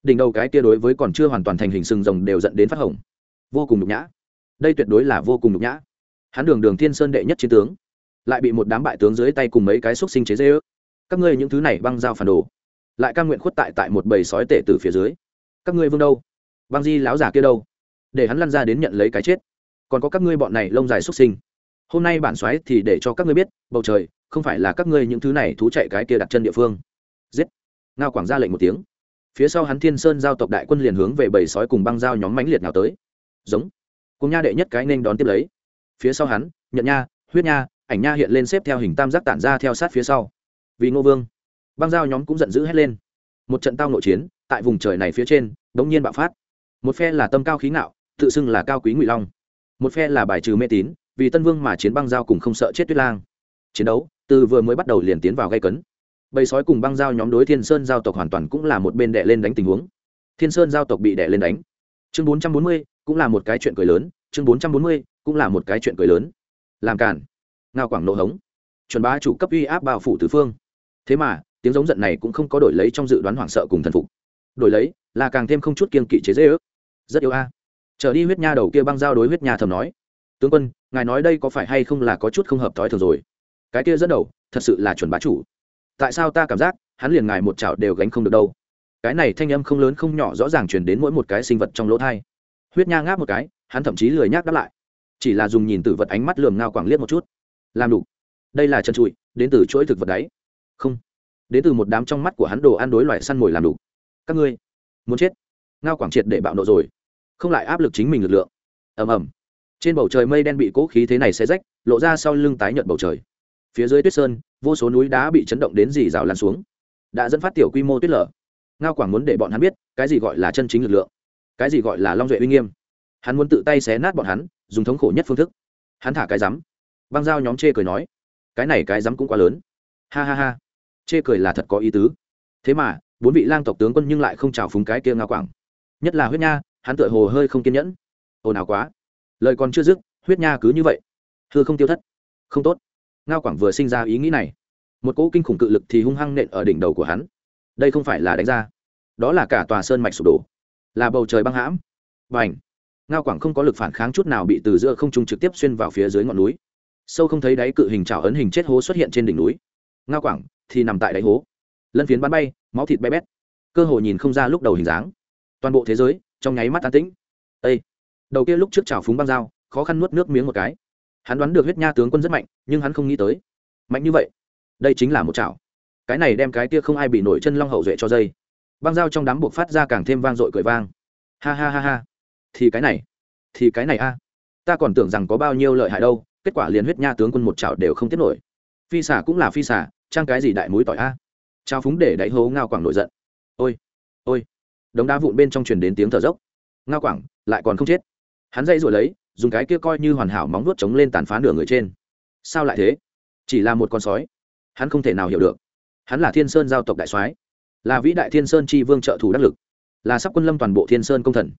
A: Đỉnh đầu cái kia đối với còn chưa hoàn toàn thành hình sừng rồng đều dẫn đến phát hồng. Vô cùng nhục nhã. Đây tuyệt đối là vô cùng nhục nhã. Hắn đường đường thiên sơn đệ nhất chiến tướng lại bị một đám bại tướng dưới tay cùng mấy cái xúc sinh chế dễ ước. Các ngươi những thứ này băng giao phản đồ, lại căn nguyện khuất tại tại một bầy sói tể từ phía dưới. Các ngươi vương đâu? Băng di láo giả kia đâu? Để hắn lăn ra đến nhận lấy cái chết. Còn có các ngươi bọn này lông dài xuất sinh. Hôm nay bản xoáy thì để cho các ngươi biết, bầu trời, không phải là các ngươi những thứ này thú chạy cái kia đặt chân địa phương. Giết! Ngao quảng ra lệnh một tiếng. Phía sau hắn thiên sơn giao tộc đại quân liền hướng về bầy sói cùng băng giao nhóm mãnh liệt nào tới. Giống! Cùng nha đệ nhất cái nên đón tiếp lấy. Phía sau hắn nhận nha, huyết nha ảnh nha hiện lên xếp theo hình tam giác tản ra theo sát phía sau. Vì ngô vương, băng giao nhóm cũng giận dữ hét lên. Một trận tao nội chiến, tại vùng trời này phía trên, đống nhiên bạo phát. Một phe là tâm cao khí ngạo, tự xưng là cao quý ngụy long. Một phe là bài trừ mê tín, vì tân vương mà chiến băng giao cùng không sợ chết tuyết lang. Chiến đấu, từ vừa mới bắt đầu liền tiến vào gây cấn. Bầy sói cùng băng giao nhóm đối thiên sơn giao tộc hoàn toàn cũng là một bên đệ lên đánh tình huống. Thiên sơn giao tộc bị đệ lên đánh. Chương bốn trăm bốn mươi cũng là một cái chuyện cười lớn, chương bốn trăm bốn mươi cũng là một cái chuyện cười lớn. Làm cản ngao quảng nộ hống. Chuẩn bá chủ cấp uy áp bao phủ tứ phương. Thế mà, tiếng giống giận này cũng không có đổi lấy trong dự đoán hoảng sợ cùng thần phục. Đổi lấy, là càng thêm không chút kiên kỵ chế dễ ước. Rất yêu a. Trở đi huyết nha đầu kia băng giao đối huyết nha thầm nói. Tướng quân, ngài nói đây có phải hay không là có chút không hợp thói thường rồi? Cái kia dẫn đầu, thật sự là chuẩn bá chủ. Tại sao ta cảm giác, hắn liền ngài một chảo đều gánh không được đâu? Cái này thanh âm không lớn không nhỏ rõ ràng truyền đến mỗi một cái sinh vật trong lỗ thai. Huyết nha ngáp một cái, hắn thậm chí lười nhác đáp lại. Chỉ là dùng nhìn tử vật ánh mắt lườm ngao quảng liếc một chút làm đủ. Đây là chân trụi, đến từ chuỗi thực vật đấy. Không. Đến từ một đám trong mắt của hắn đồ ăn đối loại săn mồi làm đủ. Các ngươi, muốn chết. Ngao quảng triệt để bạo nộ rồi. Không lại áp lực chính mình lực lượng. Ầm ầm. Trên bầu trời mây đen bị cố khí thế này xé rách, lộ ra sau lưng tái nhợt bầu trời. Phía dưới tuyết sơn, vô số núi đá bị chấn động đến dì rào lan xuống. Đã dẫn phát tiểu quy mô tuyết lở. Ngao quảng muốn để bọn hắn biết, cái gì gọi là chân chính lực lượng. Cái gì gọi là long duệ uy nghiêm. Hắn muốn tự tay xé nát bọn hắn, dùng thống khổ nhất phương thức. Hắn thả cái rắm băng dao nhóm chê cười nói, cái này cái dám cũng quá lớn. Ha ha ha. Chê cười là thật có ý tứ. Thế mà, bốn vị lang tộc tướng quân nhưng lại không trào phúng cái kia ngao quảng. Nhất là huyết nha, hắn tựa hồ hơi không kiên nhẫn. Ồn ào quá. Lời còn chưa dứt, huyết nha cứ như vậy. Thưa không tiêu thất. Không tốt. Ngao quảng vừa sinh ra ý nghĩ này. Một cỗ kinh khủng cự lực thì hung hăng nện ở đỉnh đầu của hắn. Đây không phải là đánh ra. Đó là cả tòa sơn mạch sụp đổ. Là bầu trời băng hãm. Và ảnh ngao quảng không có lực phản kháng chút nào bị từ giữa không trung trực tiếp xuyên vào phía dưới ngọn núi sâu không thấy đáy cự hình trào ấn hình chết hố xuất hiện trên đỉnh núi. Ngao quảng thì nằm tại đáy hố. Lân phiến bắn bay, máu thịt bé bét. Cơ hồ nhìn không ra lúc đầu hình dáng. Toàn bộ thế giới trong nháy mắt an tĩnh. Â đầu kia lúc trước trào phúng băng dao, khó khăn nuốt nước miếng một cái. Hắn đoán được huyết nha tướng quân rất mạnh, nhưng hắn không nghĩ tới. Mạnh như vậy, đây chính là một chảo cái này đem cái kia không ai bị nổi chân long hậu duệ cho dây. Băng dao trong đám buộc phát ra càng thêm vang dội cười vang. Ha ha ha ha. Thì cái này, thì cái này a. Ta còn tưởng rằng có bao nhiêu lợi hại đâu kết quả liền huyết nha tướng quân một chảo đều không tiết nổi. Phi xả cũng là phi xả trang cái gì đại mũi tỏi a? Trao phúng để đáy hố ngao quảng nổi giận. Ôi ôi. Đống đá vụn bên trong truyền đến tiếng thở dốc. Ngao quảng lại còn không chết. Hắn dây rồi lấy, dùng cái kia coi như hoàn hảo móng vuốt chống lên tàn phá nửa người trên. Sao lại thế? Chỉ là một con sói. Hắn không thể nào hiểu được. Hắn là thiên sơn giao tộc đại soái, là vĩ đại thiên sơn tri vương trợ thủ đắc lực, là sắp quân lâm toàn bộ thiên sơn công thần.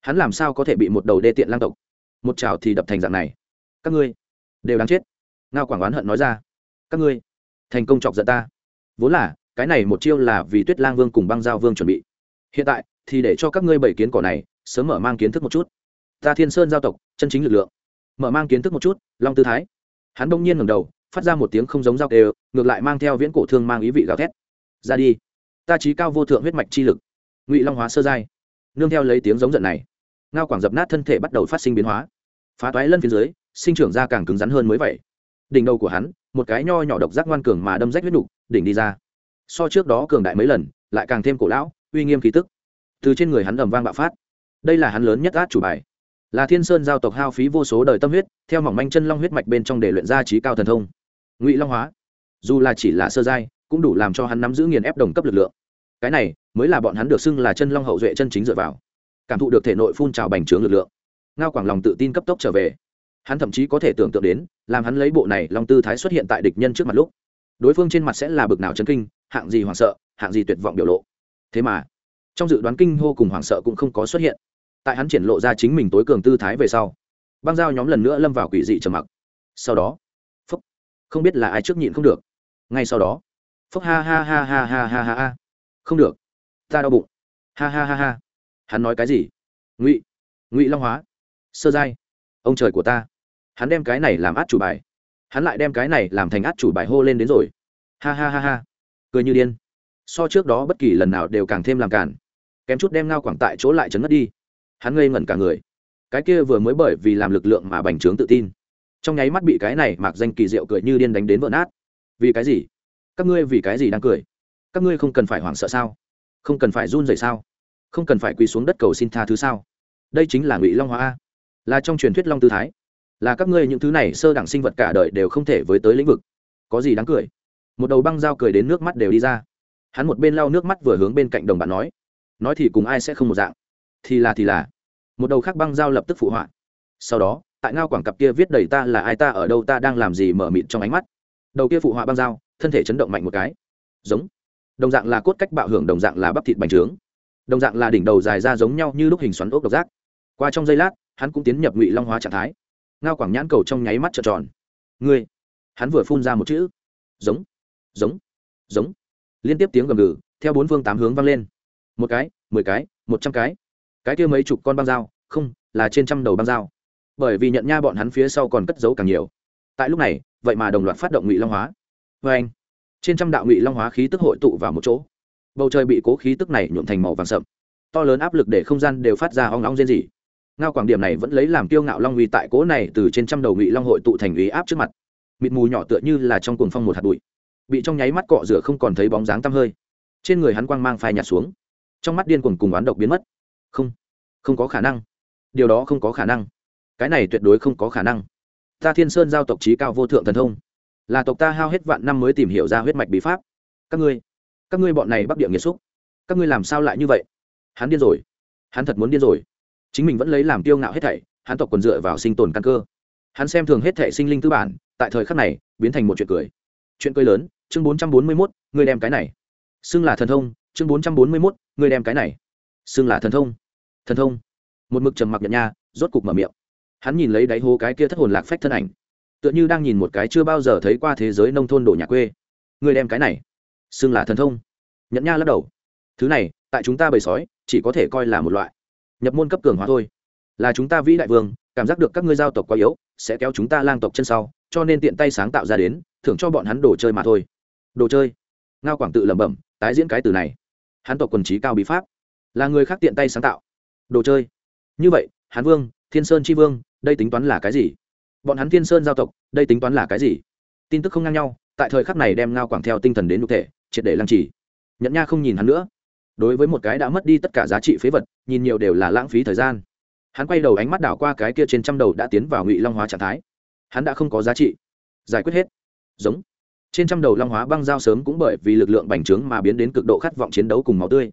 A: Hắn làm sao có thể bị một đầu đê tiện lang tộc? Một trào thì đập thành dạng này. Các ngươi đều đáng chết. Ngao quảng oán hận nói ra, các ngươi, thành công chọc giận ta. Vốn là, cái này một chiêu là vì tuyết lang vương cùng băng giao vương chuẩn bị. Hiện tại, thì để cho các ngươi bảy kiến cỏ này, sớm mở mang kiến thức một chút. Ta thiên sơn giao tộc, chân chính lực lượng. Mở mang kiến thức một chút, long tư thái. Hắn đông nhiên ngầm đầu, phát ra một tiếng không giống giao đều ngược lại mang theo viễn cổ thương mang ý vị gào thét. Ra đi, ta trí cao vô thượng huyết mạch chi lực, ngụy long hóa sơ giai. Nương theo lấy tiếng giống giận này, ngao quảng dập nát thân thể bắt đầu phát sinh biến hóa. Phá toái lân phía dưới sinh trưởng ra càng cứng rắn hơn mới vậy. Đỉnh đầu của hắn, một cái nho nhỏ độc giác ngoan cường mà đâm rách huyết nục, đỉnh đi ra. So trước đó cường đại mấy lần, lại càng thêm cổ lão, uy nghiêm khí tức. Từ trên người hắn ầm vang bạo phát. Đây là hắn lớn nhất át chủ bài. Là thiên sơn giao tộc hao phí vô số đời tâm huyết, theo mỏng manh chân long huyết mạch bên trong để luyện ra trí cao thần thông. Ngụy long hóa. Dù là chỉ là sơ giai, cũng đủ làm cho hắn nắm giữ nghiền ép đồng cấp lực lượng. Cái này, mới là bọn hắn được xưng là chân long hậu duệ chân chính dựa vào. Cảm thụ được thể nội phun trào bành trướng lực lượng. Ngao quảng lòng tự tin cấp tốc trở về hắn thậm chí có thể tưởng tượng đến, làm hắn lấy bộ này long tư thái xuất hiện tại địch nhân trước mặt lúc, đối phương trên mặt sẽ là bực nào chấn kinh, hạng gì hoảng sợ, hạng gì tuyệt vọng biểu lộ. Thế mà, trong dự đoán kinh hô cùng hoảng sợ cũng không có xuất hiện. Tại hắn triển lộ ra chính mình tối cường tư thái về sau, băng dao nhóm lần nữa lâm vào quỷ dị trầm mặc. Sau đó, phúc, không biết là ai trước nhịn không được. Ngay sau đó, phúc ha ha ha ha ha ha ha ha. Không được, ta đau bụng. Ha ha ha ha. Hắn nói cái gì? Ngụy ngụy long hóa. Sơ giai, ông trời của ta hắn đem cái này làm át chủ bài. Hắn lại đem cái này làm thành át chủ bài hô lên đến rồi. Ha ha ha ha. Cười như điên. So trước đó bất kỳ lần nào đều càng thêm làm cản kém chút đem ngao quảng tại chỗ lại chấn ngất đi. Hắn ngây ngẩn cả người. Cái kia vừa mới bởi vì làm lực lượng mà bành trướng tự tin. Trong nháy mắt bị cái này mặc danh kỳ diệu cười như điên đánh đến vỡ nát. Vì cái gì? Các ngươi vì cái gì đang cười? Các ngươi không cần phải hoảng sợ sao? Không cần phải run rẩy sao? Không cần phải quỳ xuống đất cầu xin tha thứ sao? Đây chính là ngụy long hóa a. Là trong truyền thuyết long tư thái là các ngươi những thứ này sơ đẳng sinh vật cả đời đều không thể với tới lĩnh vực. Có gì đáng cười? Một đầu băng dao cười đến nước mắt đều đi ra. Hắn một bên lau nước mắt vừa hướng bên cạnh đồng bạn nói nói thì cùng ai sẽ không một dạng? Thì là thì là. Một đầu khác băng dao lập tức phụ họa. Sau đó, tại ngao quảng cặp kia viết đầy ta là ai, ta ở đâu, ta đang làm gì mở mịt trong ánh mắt. Đầu kia phụ họa băng dao, thân thể chấn động mạnh một cái. Giống. Đồng dạng là cốt cách bạo hưởng, đồng dạng là bắp thịt bành trướng. Đồng dạng là đỉnh đầu dài ra giống nhau như lúc hình xoắn ốc độc giác. Qua trong giây lát, hắn cũng tiến nhập ngụy long hóa trạng thái ngao quảng nhãn cầu trong nháy mắt trợn tròn. Ngươi, hắn vừa phun ra một chữ. Giống giống giống. Liên tiếp tiếng gầm gừ, theo bốn phương tám hướng vang lên. Một cái, mười cái, một trăm cái. Cái kia mấy chục con băng dao, không, là trên trăm đầu băng dao. Bởi vì nhận nha bọn hắn phía sau còn cất giấu càng nhiều. Tại lúc này, vậy mà đồng loạt phát động ngụy long hóa. Vê anh. Trên trăm đạo ngụy long hóa khí tức hội tụ vào một chỗ. Bầu trời bị cố khí tức này nhuộm thành màu vàng sậm. To lớn áp lực để không gian đều phát ra hoang long rên rỉ ngao quảng điểm này vẫn lấy làm kiêu ngạo long uy tại cố này từ trên trăm đầu ngụy long hội tụ thành uy áp trước mặt. Mịt mù nhỏ tựa như là trong cuồng phong một hạt bụi. Bị trong nháy mắt cọ rửa không còn thấy bóng dáng tăm hơi. Trên người hắn quang mang phai nhạt xuống. Trong mắt điên cuồng cùng oán độc biến mất. Không không có khả năng. Điều đó không có khả năng. Cái này tuyệt đối không có khả năng. Ta thiên sơn giao tộc trí cao vô thượng thần thông. Là tộc ta hao hết vạn năm mới tìm hiểu ra huyết mạch bí pháp. Các ngươi các ngươi bọn này bắc địa nghiệt xúc. Các ngươi làm sao lại như vậy? Hắn điên rồi. Hắn thật muốn điên rồi chính mình vẫn lấy làm tiêu ngạo hết thảy, hắn tộc còn dựa vào sinh tồn căn cơ. Hắn xem thường hết thảy sinh linh tư bản, tại thời khắc này, biến thành một chuyện cười. Chuyện cười lớn, chương bốn trăm bốn mươi mốt, người đem cái này. Xưng là thần thông, chương bốn trăm bốn mươi mốt, người đem cái này. Xưng là thần thông. Thần thông. Một mực trầm mặc nhận nha, rốt cục mở miệng. Hắn nhìn lấy đáy hố cái kia thất hồn lạc phách thân ảnh. Tựa như đang nhìn một cái chưa bao giờ thấy qua thế giới nông thôn đổ nhà quê. Người đem cái này. Xưng là thần thông. Nhận nha lắc đầu. Thứ này, tại chúng ta bầy sói, chỉ có thể coi là một loại nhập môn cấp cường hóa thôi. Là chúng ta vĩ đại vương, cảm giác được các ngươi giao tộc quá yếu, sẽ kéo chúng ta lang tộc chân sau, cho nên tiện tay sáng tạo ra đến, thưởng cho bọn hắn đồ chơi mà thôi. Đồ chơi? Ngao quảng tự lẩm bẩm, tái diễn cái từ này. Hắn tộc quần trí cao bí pháp. Là người khác tiện tay sáng tạo. Đồ chơi? Như vậy, hán vương, thiên sơn tri vương, đây tính toán là cái gì? Bọn hắn thiên sơn giao tộc, đây tính toán là cái gì? Tin tức không ngang nhau, tại thời khắc này đem ngao quảng theo tinh thần đến nhục thể, triệt để lăng trì. Nhận nha không nhìn hắn nữa đối với một cái đã mất đi tất cả giá trị phế vật, nhìn nhiều đều là lãng phí thời gian. Hắn quay đầu ánh mắt đảo qua cái kia trên trăm đầu đã tiến vào ngụy long hóa trạng thái. Hắn đã không có giá trị. Giải quyết hết. Giống. Trên trăm đầu long hóa băng giao sớm cũng bởi vì lực lượng bành trướng mà biến đến cực độ khát vọng chiến đấu cùng máu tươi.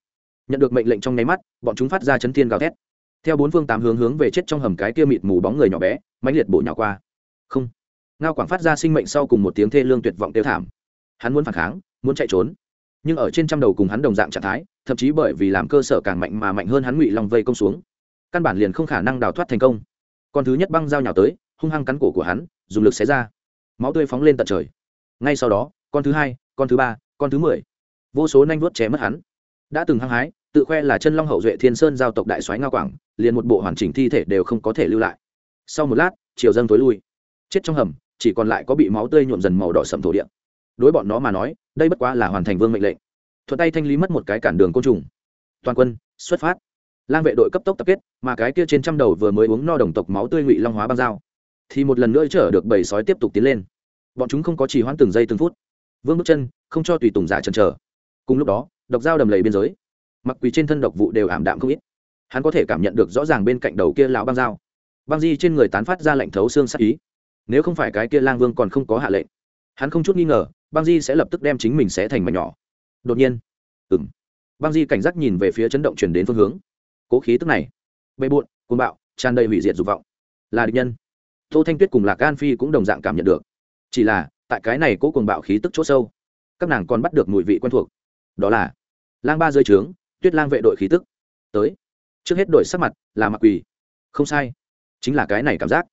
A: Nhận được mệnh lệnh trong nháy mắt, bọn chúng phát ra chấn thiên gào thét. Theo bốn phương tám hướng hướng về chết trong hầm cái kia mịt mù bóng người nhỏ bé, mãnh liệt bổ nhỏ qua. Không. Ngao quảng phát ra sinh mệnh sau cùng một tiếng thê lương tuyệt vọng tiêu thảm. Hắn muốn phản kháng, muốn chạy trốn. Nhưng ở trên trăm đầu cùng hắn đồng dạng trạng thái thậm chí bởi vì làm cơ sở càng mạnh mà mạnh hơn hắn ngụy long vây công xuống căn bản liền không khả năng đào thoát thành công con thứ nhất băng dao nhào tới hung hăng cắn cổ của hắn dùng lực xé ra máu tươi phóng lên tận trời ngay sau đó con thứ hai con thứ ba con thứ mười vô số nanh vuốt chém mất hắn đã từng hăng hái tự khoe là chân long hậu duệ thiên sơn giao tộc đại soái ngao quảng liền một bộ hoàn chỉnh thi thể đều không có thể lưu lại sau một lát chiều dâng tối lui chết trong hầm chỉ còn lại có bị máu tươi nhuộm dần màu đỏ sầm thổ địa đối bọn nó mà nói đây bất quá là hoàn thành vương mệnh lệnh thuận tay thanh lý mất một cái cản đường côn trùng. Toàn quân, xuất phát. Lang vệ đội cấp tốc tập kết, mà cái kia trên trăm đầu vừa mới uống no đồng tộc máu tươi ngụy long hóa băng dao. Thì một lần nữa chở được bầy sói tiếp tục tiến lên. Bọn chúng không có chỉ hoãn từng giây từng phút. Vương bước chân, không cho tùy tùng giả chần chờ. Cùng lúc đó, độc dao đầm lầy biên giới. Mặc quỳ trên thân độc vụ đều ảm đạm không ít. Hắn có thể cảm nhận được rõ ràng bên cạnh đầu kia lão băng dao. Băng di trên người tán phát ra lệnh thấu xương sắc ý. Nếu không phải cái kia lang vương còn không có hạ lệnh. Hắn không chút nghi ngờ, băng di sẽ lập tức đem chính mình sẽ thành mảnh nhỏ đột nhiên. Ừng băng di cảnh giác nhìn về phía chấn động chuyển đến phương hướng. Cố khí tức này. Bề bộn côn bạo, tràn đầy hủy diệt dục vọng. Là địch nhân. Tô thanh tuyết cùng lạc an phi cũng đồng dạng cảm nhận được. Chỉ là, tại cái này cố cuồng bạo khí tức chỗ sâu, các nàng còn bắt được mùi vị quen thuộc. Đó là lang ba rơi trướng, tuyết lang vệ đội khí tức. Tới. Trước hết đổi sắc mặt, là mặc quỳ. Không sai. Chính là cái này cảm giác.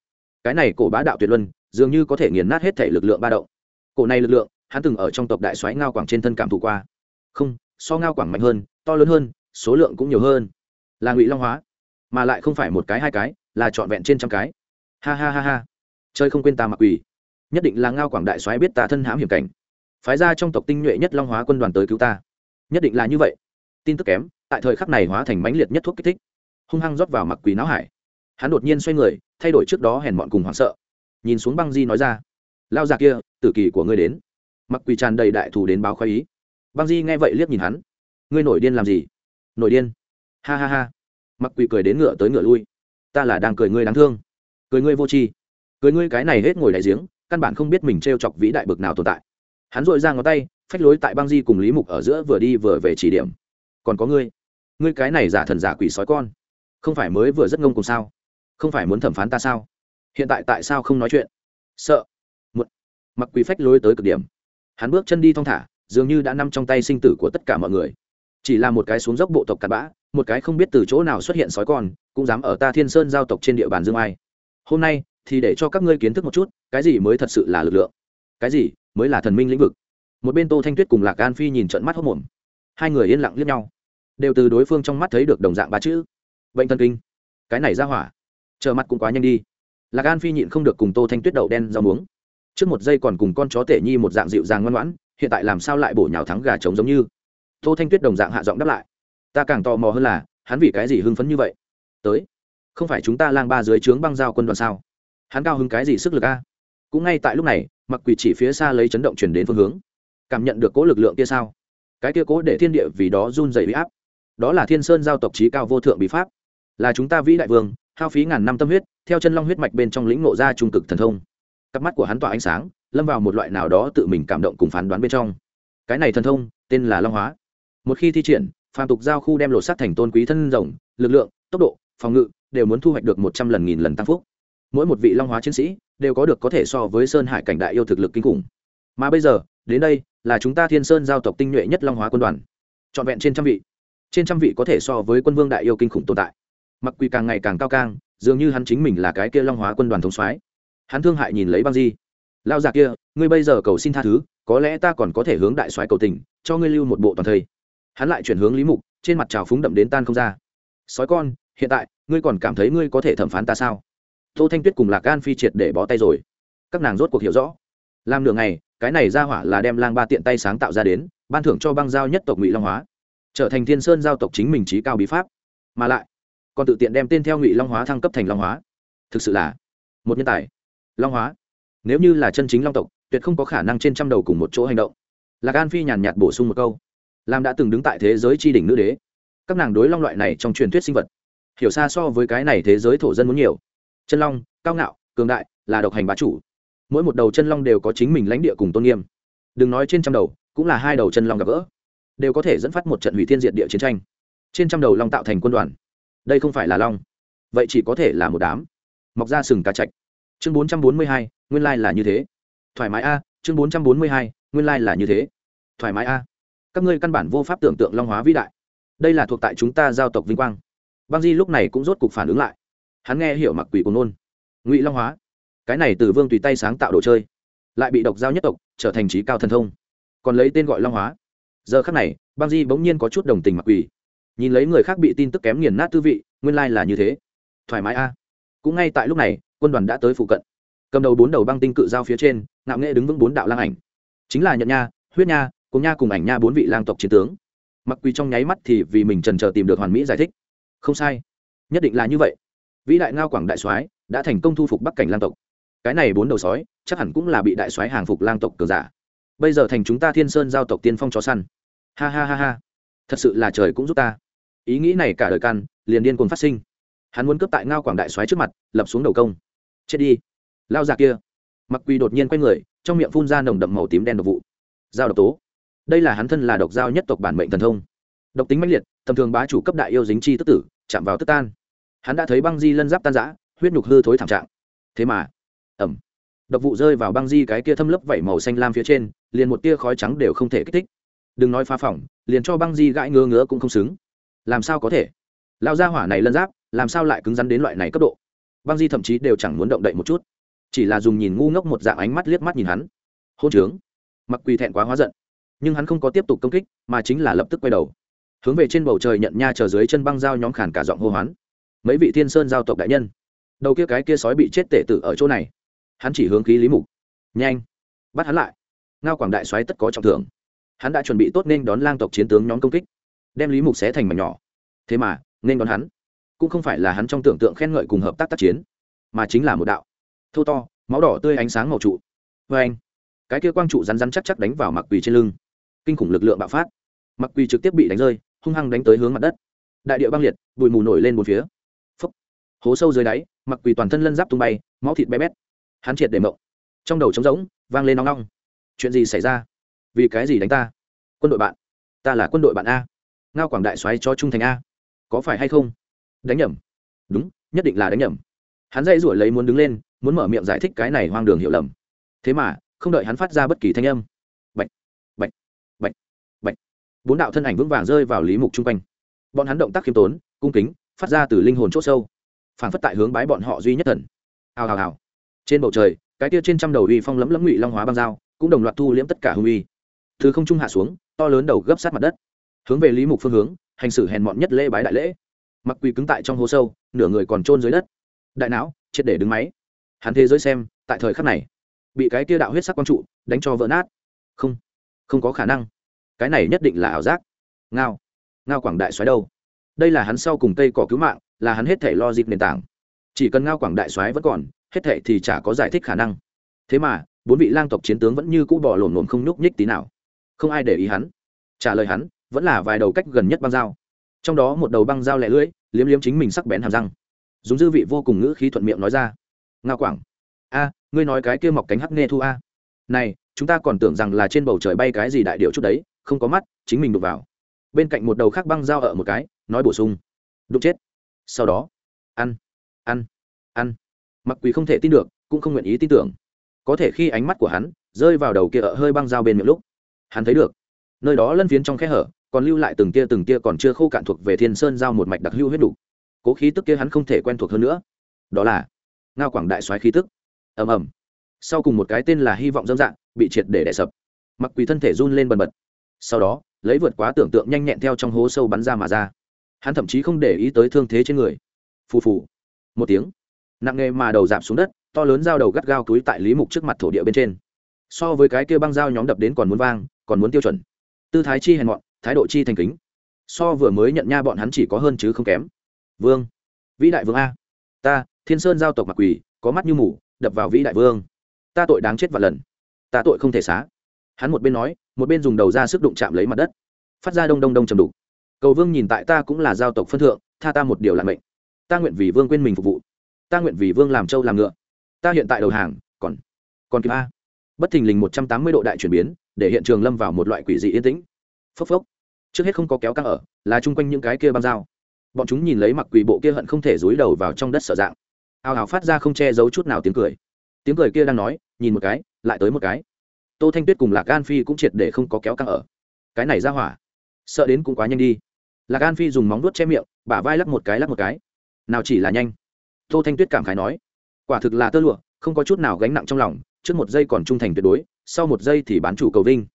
A: Cái này cổ bá đạo tuyệt luân, dường như có thể nghiền nát hết thể lực lượng ba động. Cổ này lực lượng, hắn từng ở trong tộc đại soái ngao quảng trên thân cảm thụ qua không, so ngao quảng mạnh hơn, to lớn hơn, số lượng cũng nhiều hơn. Là ngụy long hóa, mà lại không phải một cái, hai cái, là trọn vẹn trên trăm cái. Ha ha ha ha. Chơi không quên ta mặc quỷ. Nhất định là ngao quảng đại soái biết ta thân hãm hiểm cảnh. Phái ra trong tộc tinh nhuệ nhất long hóa quân đoàn tới cứu ta. Nhất định là như vậy. Tin tức kém, tại thời khắc này hóa thành mãnh liệt nhất thuốc kích thích. Hung hăng rót vào mặc quỷ não hải. Hắn đột nhiên xoay người, thay đổi trước đó hèn mọn cùng hoảng sợ. Nhìn xuống băng di nói ra. Lao già kia, tử kỳ của ngươi đến. Mặc quỷ tràn đầy đại thù đến báo khoái ý băng di nghe vậy liếc nhìn hắn. Ngươi nổi điên làm gì? Nổi điên? Ha ha ha. Mặc quỷ cười đến ngựa tới ngựa lui. Ta là đang cười ngươi đáng thương. Cười ngươi vô tri. Cười ngươi cái này hết ngồi đại giếng, căn bản không biết mình t r e o chọc vĩ đại bực nào tồn tại. Hắn dội ra ngón tay, phách lối tại băng di cùng lý mục ở giữa vừa đi vừa về chỉ điểm. Còn có ngươi. Ngươi cái này giả thần giả quỷ sói con. Không phải mới vừa rất ngông cùng sao? Không phải muốn thẩm phán ta sao? Hiện tại tại sao không nói chuyện? Sợ. Một. Mặc quỷ phách lối tới cực điểm. Hắn bước chân đi thong thả dường như đã nằm trong tay sinh tử của tất cả mọi người. Chỉ là một cái xuống dốc bộ tộc cặn bã, một cái không biết từ chỗ nào xuất hiện sói con, cũng dám ở ta thiên sơn giao tộc trên địa bàn dương ai. Hôm nay, thì để cho các ngươi kiến thức một chút, cái gì mới thật sự là lực lượng? Cái gì mới là thần minh lĩnh vực? Một bên tô thanh tuyết cùng lạc an phi nhìn trận mắt hốc mồm. Hai người yên lặng liếc nhau. Đều từ đối phương trong mắt thấy được đồng dạng ba chữ. Bệnh thần kinh. Cái này ra hỏa. Chờ mặt cũng quá nhanh đi. Lạc an phi nhịn không được cùng tô thanh tuyết đậu đen rau muống. Trước một giây còn cùng con chó tể nhi một dạng dịu dàng ngoan ngoãn hiện tại làm sao lại bổ nhào thắng gà trống giống như? Tô thanh tuyết đồng dạng hạ giọng đáp lại. Ta càng tò mò hơn là, hắn vì cái gì hưng phấn như vậy? Tới, không phải chúng ta lang ba dưới trướng băng giao quân đoàn sao? Hắn cao hứng cái gì sức lực a? Cũng ngay tại lúc này, mặc quỷ chỉ phía xa lấy chấn động chuyển đến phương hướng. Cảm nhận được cố lực lượng kia sao? Cái kia cố để thiên địa vì đó run dày bị áp. Đó là thiên sơn giao tộc trí cao vô thượng bí pháp. Là chúng ta vĩ đại vương, hao phí ngàn năm tâm huyết, theo chân long huyết mạch bên trong lĩnh ngộ ra trung cực thần thông. Cặp mắt của hắn tỏa ánh sáng lâm vào một loại nào đó tự mình cảm động cùng phán đoán bên trong. Cái này thần thông, tên là long hóa. Một khi thi triển, phàm tục giao khu đem lột sát thành tôn quý thân rồng, lực lượng, tốc độ, phòng ngự đều muốn thu hoạch được một trăm lần nghìn lần tăng phúc. Mỗi một vị long hóa chiến sĩ đều có được có thể so với sơn hải cảnh đại yêu thực lực kinh khủng. Mà bây giờ, đến đây là chúng ta thiên sơn giao tộc tinh nhuệ nhất long hóa quân đoàn. Trọn vẹn trên trăm vị. Trên trăm vị có thể so với quân vương đại yêu kinh khủng tồn tại. Mặc quỳ càng ngày càng cao càng dường như hắn chính mình là cái kia long hóa quân đoàn thống soái. Hắn thương hại nhìn lấy băng di lao già kia, ngươi bây giờ cầu xin tha thứ, có lẽ ta còn có thể hướng đại soái cầu tình, cho ngươi lưu một bộ toàn thây. Hắn lại chuyển hướng lý mục, trên mặt trào phúng đậm đến tan không ra. Sói con, hiện tại, ngươi còn cảm thấy ngươi có thể thẩm phán ta sao? Tô thanh tuyết cùng lạc gan phi triệt để bó tay rồi. Các nàng rốt cuộc hiểu rõ. Làm nửa ngày, cái này ra hỏa là đem lang ba tiện tay sáng tạo ra đến, ban thưởng cho băng giao nhất tộc ngụy long hóa. Trở thành thiên sơn giao tộc chính mình trí cao bí pháp. Mà lại, còn tự tiện đem tên theo ngụy long hóa thăng cấp thành long hóa. Thực sự là một nhân tài. Long hóa nếu như là chân chính long tộc, tuyệt không có khả năng trên trăm đầu cùng một chỗ hành động. Lạc an phi nhàn nhạt bổ sung một câu. Làm đã từng đứng tại thế giới tri đỉnh nữ đế. Các nàng đối long loại này trong truyền thuyết sinh vật, hiểu xa so với cái này thế giới thổ dân muốn nhiều. Chân long, cao ngạo, cường đại, là độc hành bá chủ. Mỗi một đầu chân long đều có chính mình lãnh địa cùng tôn nghiêm. Đừng nói trên trăm đầu, cũng là hai đầu chân long gặp gỡ. Đều có thể dẫn phát một trận hủy thiên diệt địa chiến tranh. Trên trăm đầu long tạo thành quân đoàn. Đây không phải là long. Vậy chỉ có thể là một đám. Mọc ra sừng cá chạch chương bốn trăm bốn mươi hai, nguyên lai là như thế. Thoải mái a, chương bốn trăm bốn mươi hai, nguyên lai là như thế. Thoải mái a. Các ngươi căn bản vô pháp tưởng tượng long hóa vĩ đại. Đây là thuộc tại chúng ta giao tộc vinh quang. Băng di lúc này cũng rốt cục phản ứng lại. Hắn nghe hiểu mặc quỷ của nôn. Ngụy long hóa. Cái này từ vương tùy tay sáng tạo đồ chơi, lại bị độc giao nhất tộc, trở thành trí cao thần thông. Còn lấy tên gọi long hóa. Giờ khắc này, băng di bỗng nhiên có chút đồng tình mặc quỷ. Nhìn lấy người khác bị tin tức kém nghiền nát tư vị, nguyên lai là như thế. Thoải mái a. Cũng ngay tại lúc này quân đoàn đã tới phụ cận. Cầm đầu bốn đầu băng tinh cự giao phía trên, ngạo nghệ đứng vững bốn đạo lang ảnh. Chính là nhận nha, huyết nha cùng nha cùng ảnh nha bốn vị lang tộc chiến tướng. Mặc quỳ trong nháy mắt thì vì mình trần trờ tìm được hoàn mỹ giải thích. Không sai. Nhất định là như vậy. Vĩ đại ngao quảng đại soái đã thành công thu phục bắc cảnh lang tộc. Cái này bốn đầu sói, chắc hẳn cũng là bị đại soái hàng phục lang tộc cường giả. Bây giờ thành chúng ta thiên sơn giao tộc tiên phong chó săn. Ha ha ha ha. Thật sự là trời cũng giúp ta. Ý nghĩ này cả đời căn, liền điên cuồng phát sinh. Hắn muốn cướp tại ngao quảng đại soái trước mặt, lập xuống đầu công chết đi. Lao già kia. Mặc quỳ đột nhiên quay người, trong miệng phun ra nồng đậm màu tím đen độc vụ. Giao độc tố. Đây là hắn thân là độc giao nhất tộc bản mệnh thần thông. Độc tính mãnh liệt, tầm thường bá chủ cấp đại yêu dính chi tức tử, chạm vào tức tan. Hắn đã thấy băng di lân giáp tan giã huyết nhục hư thối thảm trạng. Thế mà ẩm độc vụ rơi vào băng di cái kia thâm lớp vảy màu xanh lam phía trên, liền một tia khói trắng đều không thể kích thích. Đừng nói phá phỏng, liền cho băng di gãi ngứa ngứa cũng không xứng. Làm sao có thể? Lao ra hỏa này lân giáp, làm sao lại cứng rắn đến loại này cấp độ? Băng di thậm chí đều chẳng muốn động đậy một chút, chỉ là dùng nhìn ngu ngốc một dạng ánh mắt liếc mắt nhìn hắn. Hôn trướng. Mặc quỳ thẹn quá hóa giận, nhưng hắn không có tiếp tục công kích, mà chính là lập tức quay đầu, hướng về trên bầu trời nhận nha chờ dưới chân băng dao nhóm khản cả giọng hô hoán. Mấy vị thiên sơn giao tộc đại nhân, đầu kia cái kia sói bị chết tể tử ở chỗ này. Hắn chỉ hướng khí lý mục. Nhanh, bắt hắn lại. Ngao quảng đại xoáy tất có trọng thưởng. Hắn đã chuẩn bị tốt nên đón lang tộc chiến tướng nhóm công kích, đem lý mục xé thành mảnh nhỏ. Thế mà, nên đón hắn cũng không phải là hắn trong tưởng tượng khen ngợi cùng hợp tác tác chiến, mà chính là một đạo. Thô to, máu đỏ tươi ánh sáng màu trụ. Vê anh, cái kia quang trụ rắn rắn chắc chắc đánh vào mặc quỳ trên lưng. Kinh khủng lực lượng bạo phát. Mặc quỳ trực tiếp bị đánh rơi, hung hăng đánh tới hướng mặt đất. Đại địa băng liệt, bụi mù nổi lên một phía. Phấp hố sâu dưới đáy mặc quỳ toàn thân lân giáp tung bay, máu thịt bé bét. Hắn triệt để mộng. Trong đầu trống rỗng, vang lên nóng nóng chuyện gì xảy ra? Vì cái gì đánh ta? Quân đội bạn. Ta là quân đội bạn a. Ngao quảng đại xoáy cho trung thành a. Có phải hay không? Đánh nhầm. Đúng, nhất định là đánh nhầm. Hắn dây rủi lấy muốn đứng lên, muốn mở miệng giải thích cái này hoang đường hiểu lầm. Thế mà, không đợi hắn phát ra bất kỳ thanh âm. Bệnh bệnh bệnh bệnh bốn đạo thân ảnh vững vàng rơi vào lý mục chung quanh. Bọn hắn động tác khiêm tốn, cung kính, phát ra từ linh hồn c h ỗ sâu. Phản phất tại hướng bái bọn họ duy nhất thần. Hào hào hào. Trên bầu trời, cái tia trên trăm đầu uy phong lấm lấm ngụy long hóa băng dao, cũng đồng loạt thu liễm tất cả hung uy. Thứ không trung hạ xuống, to lớn đầu gấp sát mặt đất. Hướng về lý mục phương hướng, hành xử hèn mọn nhất lễ bái đại lễ mặc quỳ cứng tại trong hố sâu, nửa người còn trôn dưới đất. Đại não, triệt để đứng máy. Hắn thế giới xem, tại thời khắc này, bị cái kia đạo huyết sắc quang trụ, đánh cho vỡ nát. Không không có khả năng. Cái này nhất định là ảo giác. Ngao ngao quảng đại xoáy đâu? Đây là hắn sau cùng cây cỏ cứu mạng, là hắn hết thể lo dịp nền tảng. Chỉ cần ngao quảng đại xoáy vẫn còn, hết thể thì chả có giải thích khả năng. Thế mà, bốn vị lang tộc chiến tướng vẫn như cũ bỏ lổn lổn không nhúc nhích tí nào. Không ai để ý hắn. Trả lời hắn, vẫn là vài đầu cách gần nhất băng dao trong đó một đầu băng dao lẻ lưỡi, liếm liếm chính mình sắc bén hàm răng. Dùng dư vị vô cùng ngữ khí thuận miệng nói ra. Nga quảng, a, ngươi nói cái kia mọc cánh hắc nghe thu a. Này, chúng ta còn tưởng rằng là trên bầu trời bay cái gì đại điệu chút đấy, không có mắt, chính mình đục vào. Bên cạnh một đầu khác băng dao ở một cái, nói bổ sung. Đục chết. Sau đó, ăn ăn ăn. Mặc quỳ không thể tin được, cũng không nguyện ý tin tưởng. Có thể khi ánh mắt của hắn rơi vào đầu kia ở hơi băng dao bên miệng lúc, hắn thấy được, nơi đó lân phiến trong khe hở còn lưu lại từng tia từng tia còn chưa khô cạn thuộc về thiên sơn giao một mạch đặc lưu huyết đủ. Cố khí tức kia hắn không thể quen thuộc hơn nữa. Đó là ngao quảng đại soái khí tức. Ầm ầm. Sau cùng một cái tên là hy vọng dâm dạng, bị triệt để đè sập. Mặc quỳ thân thể run lên bần bật. Sau đó, lấy vượt quá tưởng tượng nhanh nhẹn theo trong hố sâu bắn ra mà ra. Hắn thậm chí không để ý tới thương thế trên người. Phù phù. Một tiếng. Nặng nề mà đầu dạp xuống đất, to lớn dao đầu gắt gao túi tại lý mục trước mặt thổ địa bên trên. So với cái kia băng dao nhóm đập đến còn muốn vang, còn muốn tiêu chuẩn. Tư thái chi hèn mọn thái độ chi thành kính. So vừa mới nhận nha bọn hắn chỉ có hơn chứ không kém. Vương. Vĩ đại vương a. Ta, thiên sơn giao tộc mặc quỳ có mắt như mủ đập vào vĩ đại vương. Ta tội đáng chết vạn lần. Ta tội không thể xá. Hắn một bên nói, một bên dùng đầu ra sức đụng chạm lấy mặt đất. Phát ra đông đông đông trầm đục. Cầu vương nhìn tại ta cũng là giao tộc phân thượng, tha ta một điều làm mệnh. Ta nguyện vì vương quên mình phục vụ. Ta nguyện vì vương làm trâu làm ngựa. Ta hiện tại đầu hàng, còn còn kịp a. Bất thình lình một trăm tám mươi độ đại chuyển biến, để hiện trường lâm vào một loại quỷ dị yên tĩnh. Phốc phốc trước hết không có kéo căng ở, là chung quanh những cái kia băng dao. Bọn chúng nhìn lấy mặc quỷ bộ kia hận không thể dúi đầu vào trong đất sợ dạng. Ao ào phát ra không che giấu chút nào tiếng cười. Tiếng cười kia đang nói, nhìn một cái, lại tới một cái. Tô thanh tuyết cùng lạc an phi cũng triệt để không có kéo căng ở. Cái này ra hỏa, sợ đến cũng quá nhanh đi. Lạc an phi dùng móng vuốt che miệng, bả vai lắc một cái lắc một cái. Nào chỉ là nhanh. Tô thanh tuyết cảm khái nói, quả thực là tơ lụa, không có chút nào gánh nặng trong lòng, trước một giây còn trung thành tuyệt đối, sau một giây thì bán chủ cầu vinh.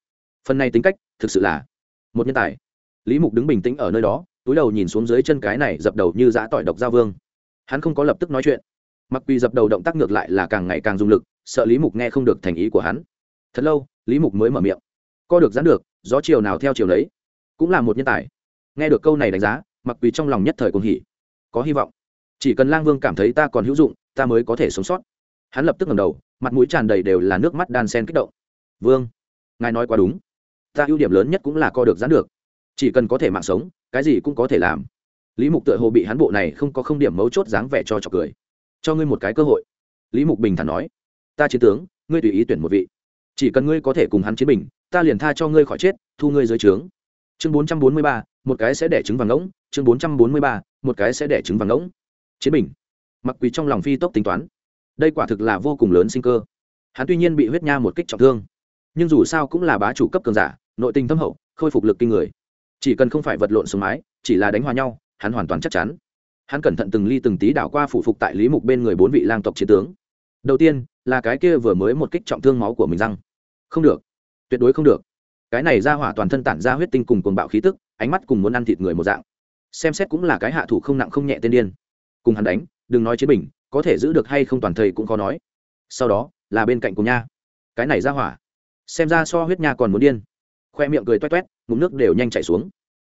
A: Phần này tính cách, thực sự là một nhân tài lý mục đứng bình tĩnh ở nơi đó, túi đầu nhìn xuống dưới chân cái này dập đầu như giã tỏi độc giao vương. Hắn không có lập tức nói chuyện. Mặc quỳ dập đầu động tác ngược lại là càng ngày càng dùng lực, sợ lý mục nghe không được thành ý của hắn. Thật lâu, lý mục mới mở miệng. Co được dán được, gió chiều nào theo chiều lấy cũng là một nhân tài. Nghe được câu này đánh giá, mặc quỳ trong lòng nhất thời cùng hỉ. Có hy vọng. Chỉ cần lang vương cảm thấy ta còn hữu dụng, ta mới có thể sống sót. Hắn lập tức ngầm đầu, mặt mũi tràn đầy đều là nước mắt đan sen kích động. Vương, ngài nói quá đúng. Ta ưu điểm lớn nhất cũng là co được dán được chỉ cần có thể mạng sống, cái gì cũng có thể làm. Lý mục tựa hồ bị hắn bộ này không có không điểm mấu chốt dáng vẻ cho trọc cười. Cho ngươi một cái cơ hội. Lý mục bình thản nói. Ta chiến tướng, ngươi tùy ý tuyển một vị. Chỉ cần ngươi có thể cùng hắn chiến bình, ta liền tha cho ngươi khỏi chết, thu ngươi dưới trướng. Chương bốn trăm bốn mươi ba, một cái sẽ đẻ trứng vàng ngỗng chương bốn trăm bốn mươi ba, một cái sẽ đẻ trứng vàng ngỗng chiến bình. Mặc quỳ trong lòng phi tốc tính toán. Đây quả thực là vô cùng lớn sinh cơ. Hắn tuy nhiên bị huyết nha một kích trọng thương, nhưng dù sao cũng là bá chủ cấp cường giả, nội tình thâm hậu, khôi phục lực kinh người chỉ cần không phải vật lộn xuống mái, chỉ là đánh hòa nhau, hắn hoàn toàn chắc chắn. Hắn cẩn thận từng ly từng tí đảo qua phủ phục tại lý mục bên người bốn vị lang tộc chiến tướng. Đầu tiên, là cái kia vừa mới một kích trọng thương máu của mình răng. Không được. Tuyệt đối không được. Cái này ra hỏa toàn thân tản ra huyết tinh cùng cuồng bạo khí tức, ánh mắt cùng muốn ăn thịt người một dạng. Xem xét cũng là cái hạ thủ không nặng không nhẹ tên điên. Cùng hắn đánh, đừng nói chiến bình, có thể giữ được hay không toàn thầy cũng khó nói. Sau đó, là bên cạnh cùng nha. Cái này ra hỏa. Xem ra so huyết nha còn muốn điên. Khoe miệng cười toét toét ngụm nước đều nhanh chảy xuống.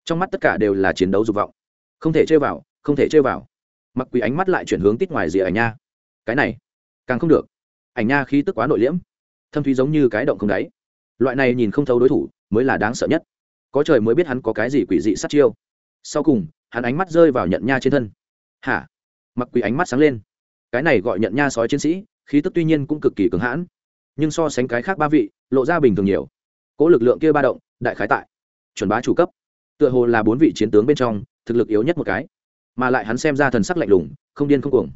A: Trong mắt tất cả đều là chiến đấu dục vọng. Không thể chơi vào, không thể chơi vào. Mặc quỷ ánh mắt lại chuyển hướng tít ngoài rìa ảnh nha. Cái này, càng không được. Ảnh nha khí tức quá nội liễm. Thâm thúy giống như cái động không đáy. Loại này nhìn không thấu đối thủ, mới là đáng sợ nhất. Có trời mới biết hắn có cái gì quỷ dị sát chiêu. Sau cùng, hắn ánh mắt rơi vào nhận nha trên thân. Hả? Mặc quỷ ánh mắt sáng lên. Cái này gọi nhận nha sói chiến sĩ, khí tức tuy nhiên cũng cực kỳ cứng hãn, nhưng so sánh cái khác ba vị, lộ ra bình thường nhiều. Cỗ lực lượng kia ba động, đại khái tại chuẩn bá chủ cấp. Tựa hồ là bốn vị chiến tướng bên trong thực lực yếu nhất một cái. Mà lại hắn xem ra thần sắc lạnh lùng không điên không cuồng.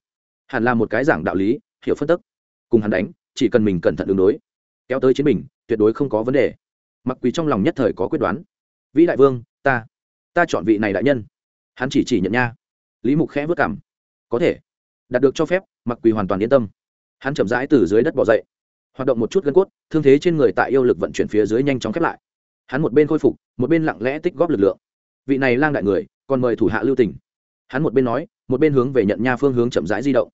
A: Hẳn là một cái giảng đạo lý hiểu phân tức. Cùng hắn đánh chỉ cần mình cẩn thận ứng đối. Kéo tới chiến mình, tuyệt đối không có vấn đề. Mặc quỳ trong lòng nhất thời có quyết đoán. Vĩ đại vương ta ta chọn vị này đại nhân. Hắn chỉ chỉ nhận nha. Lý mục khẽ vất cảm. Có thể. Đạt được cho phép mặc quỳ hoàn toàn yên tâm. Hắn chậm rãi từ dưới đất bỏ dậy. Hoạt động một chút gân cốt thương thế trên người tại yêu lực vận chuyển phía dưới nhanh chóng khép lại hắn một bên khôi phục, một bên lặng lẽ tích góp lực lượng. Vị này lang đại người, còn mời thủ hạ lưu tỉnh hắn một bên nói, một bên hướng về nhận nha phương hướng chậm rãi di động.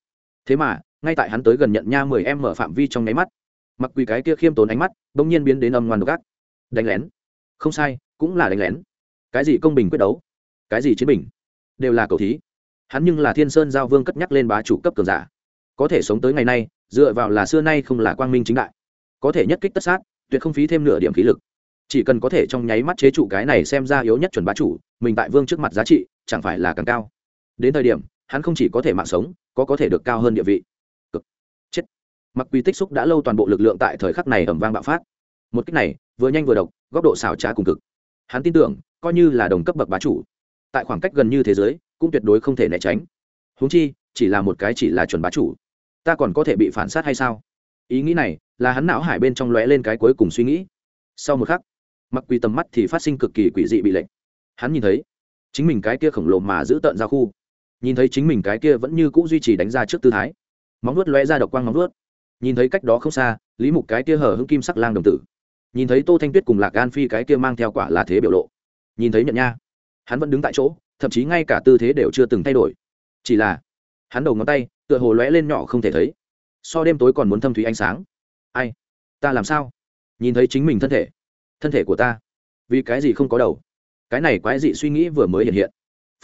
A: Thế mà, ngay tại hắn tới gần nhận nha mười em mở phạm vi trong nháy mắt, mặc quỳ cái kia khiêm tốn ánh mắt đ ỗ n g nhiên biến đến âm ngoan độc ác. Đánh lén. Không sai, cũng là đánh lén. Cái gì công bình quyết đấu? Cái gì chiến bình? Đều là cầu thí. Hắn nhưng là thiên sơn giao vương cất nhắc lên bá chủ cấp cường giả. Có thể sống tới ngày nay, dựa vào là xưa nay không là quang minh chính đại. Có thể nhất kích tất sát, tuyệt không phí thêm nửa điểm khí lực chỉ cần có thể trong nháy mắt chế trụ cái này xem ra yếu nhất chuẩn bá chủ, mình tại vương trước mặt giá trị chẳng phải là càng cao. Đến thời điểm, hắn không chỉ có thể mạng sống, có có thể được cao hơn địa vị. Cực. Chết. Mặc quy tích xúc đã lâu toàn bộ lực lượng tại thời khắc này ẩm vang bạo phát. Một cách này, vừa nhanh vừa độc, góc độ xảo trá cùng cực. Hắn tin tưởng, coi như là đồng cấp bậc bá chủ, tại khoảng cách gần như thế giới, cũng tuyệt đối không thể né tránh. Huống chi, chỉ là một cái chỉ là chuẩn bá chủ. Ta còn có thể bị phản sát hay sao? Ý nghĩ này, là hắn não hải bên trong lóe lên cái cuối cùng suy nghĩ. Sau một khắc mặc quỳ tầm mắt thì phát sinh cực kỳ quỷ dị bị lệnh. Hắn nhìn thấy, chính mình cái kia khổng lồ mà giữ tợn ra khu. Nhìn thấy chính mình cái kia vẫn như c ũ duy trì đánh ra trước tư thái. Móng nuốt lóe ra độc quang móng nuốt nhìn thấy cách đó không xa, lý mục cái kia hở hưng kim sắc lang đồng tử. Nhìn thấy tô thanh tuyết cùng lạc gan phi cái kia mang theo quả là thế biểu lộ. Nhìn thấy nhận nha, hắn vẫn đứng tại chỗ, thậm chí ngay cả tư thế đều chưa từng thay đổi. Chỉ là, hắn đầu ngón tay, tựa hồ lóe lên nhỏ không thể thấy. So đêm tối còn muốn thâm thúy ánh sáng. Ai? Ta làm sao? Nhìn thấy chính mình thân thể thân thể của ta. Vì cái gì không có đầu? Cái này quái dị suy nghĩ vừa mới hiện hiện.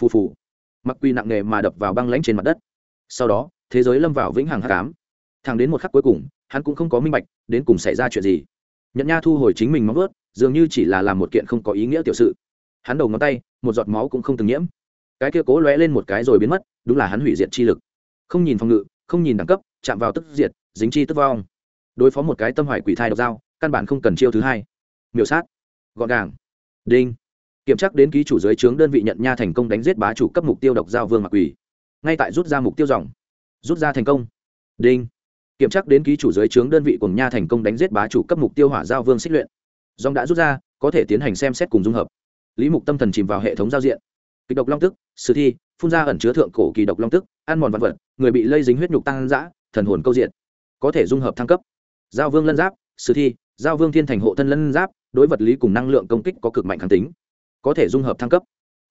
A: Phù phù. Mặc quy nặng nề mà đập vào băng lãnh trên mặt đất. Sau đó, thế giới lâm vào vĩnh hằng hát cám thẳng đến một khắc cuối cùng, hắn cũng không có minh bạch, đến cùng xảy ra chuyện gì. Nhận nha thu hồi chính mình móng vớt dường như chỉ là làm một kiện không có ý nghĩa tiểu sự. Hắn đầu ngón tay, một giọt máu cũng không từng nhiễm. Cái kia cố lóe lên một cái rồi biến mất, đúng là hắn hủy diệt chi lực. Không nhìn phòng ngự, không nhìn đẳng cấp, chạm vào tức diệt, dính chi tức vong. Đối phó một cái tâm hoài quỷ thai độc dao, căn bản không cần chiêu thứ hai miểu sát, gọn gàng. Đinh. Kiểm tra đến ký chủ dưới trướng đơn vị nhận nha thành công đánh giết bá chủ cấp mục tiêu độc giao vương mặc quỷ ngay tại rút ra mục tiêu dòng. Rút ra thành công. Đinh. Kiểm tra đến ký chủ dưới trướng đơn vị cùng nha thành công đánh giết bá chủ cấp mục tiêu hỏa giao vương xích luyện. Dòng đã rút ra, có thể tiến hành xem xét cùng dung hợp. Lý mục tâm thần chìm vào hệ thống giao diện. Kịch độc long tức, sử thi, phun ra ẩn chứa thượng cổ kỳ độc long tức, ăn mòn vật vật, người bị lây dính huyết nhục tăng dã thần hồn câu diện. Có thể dung hợp thăng cấp. Giao vương lân giáp, sử thi giao vương thiên thành hộ thân lân giáp, đối vật lý cùng năng lượng công kích có cực mạnh kháng tính, có thể dung hợp thăng cấp.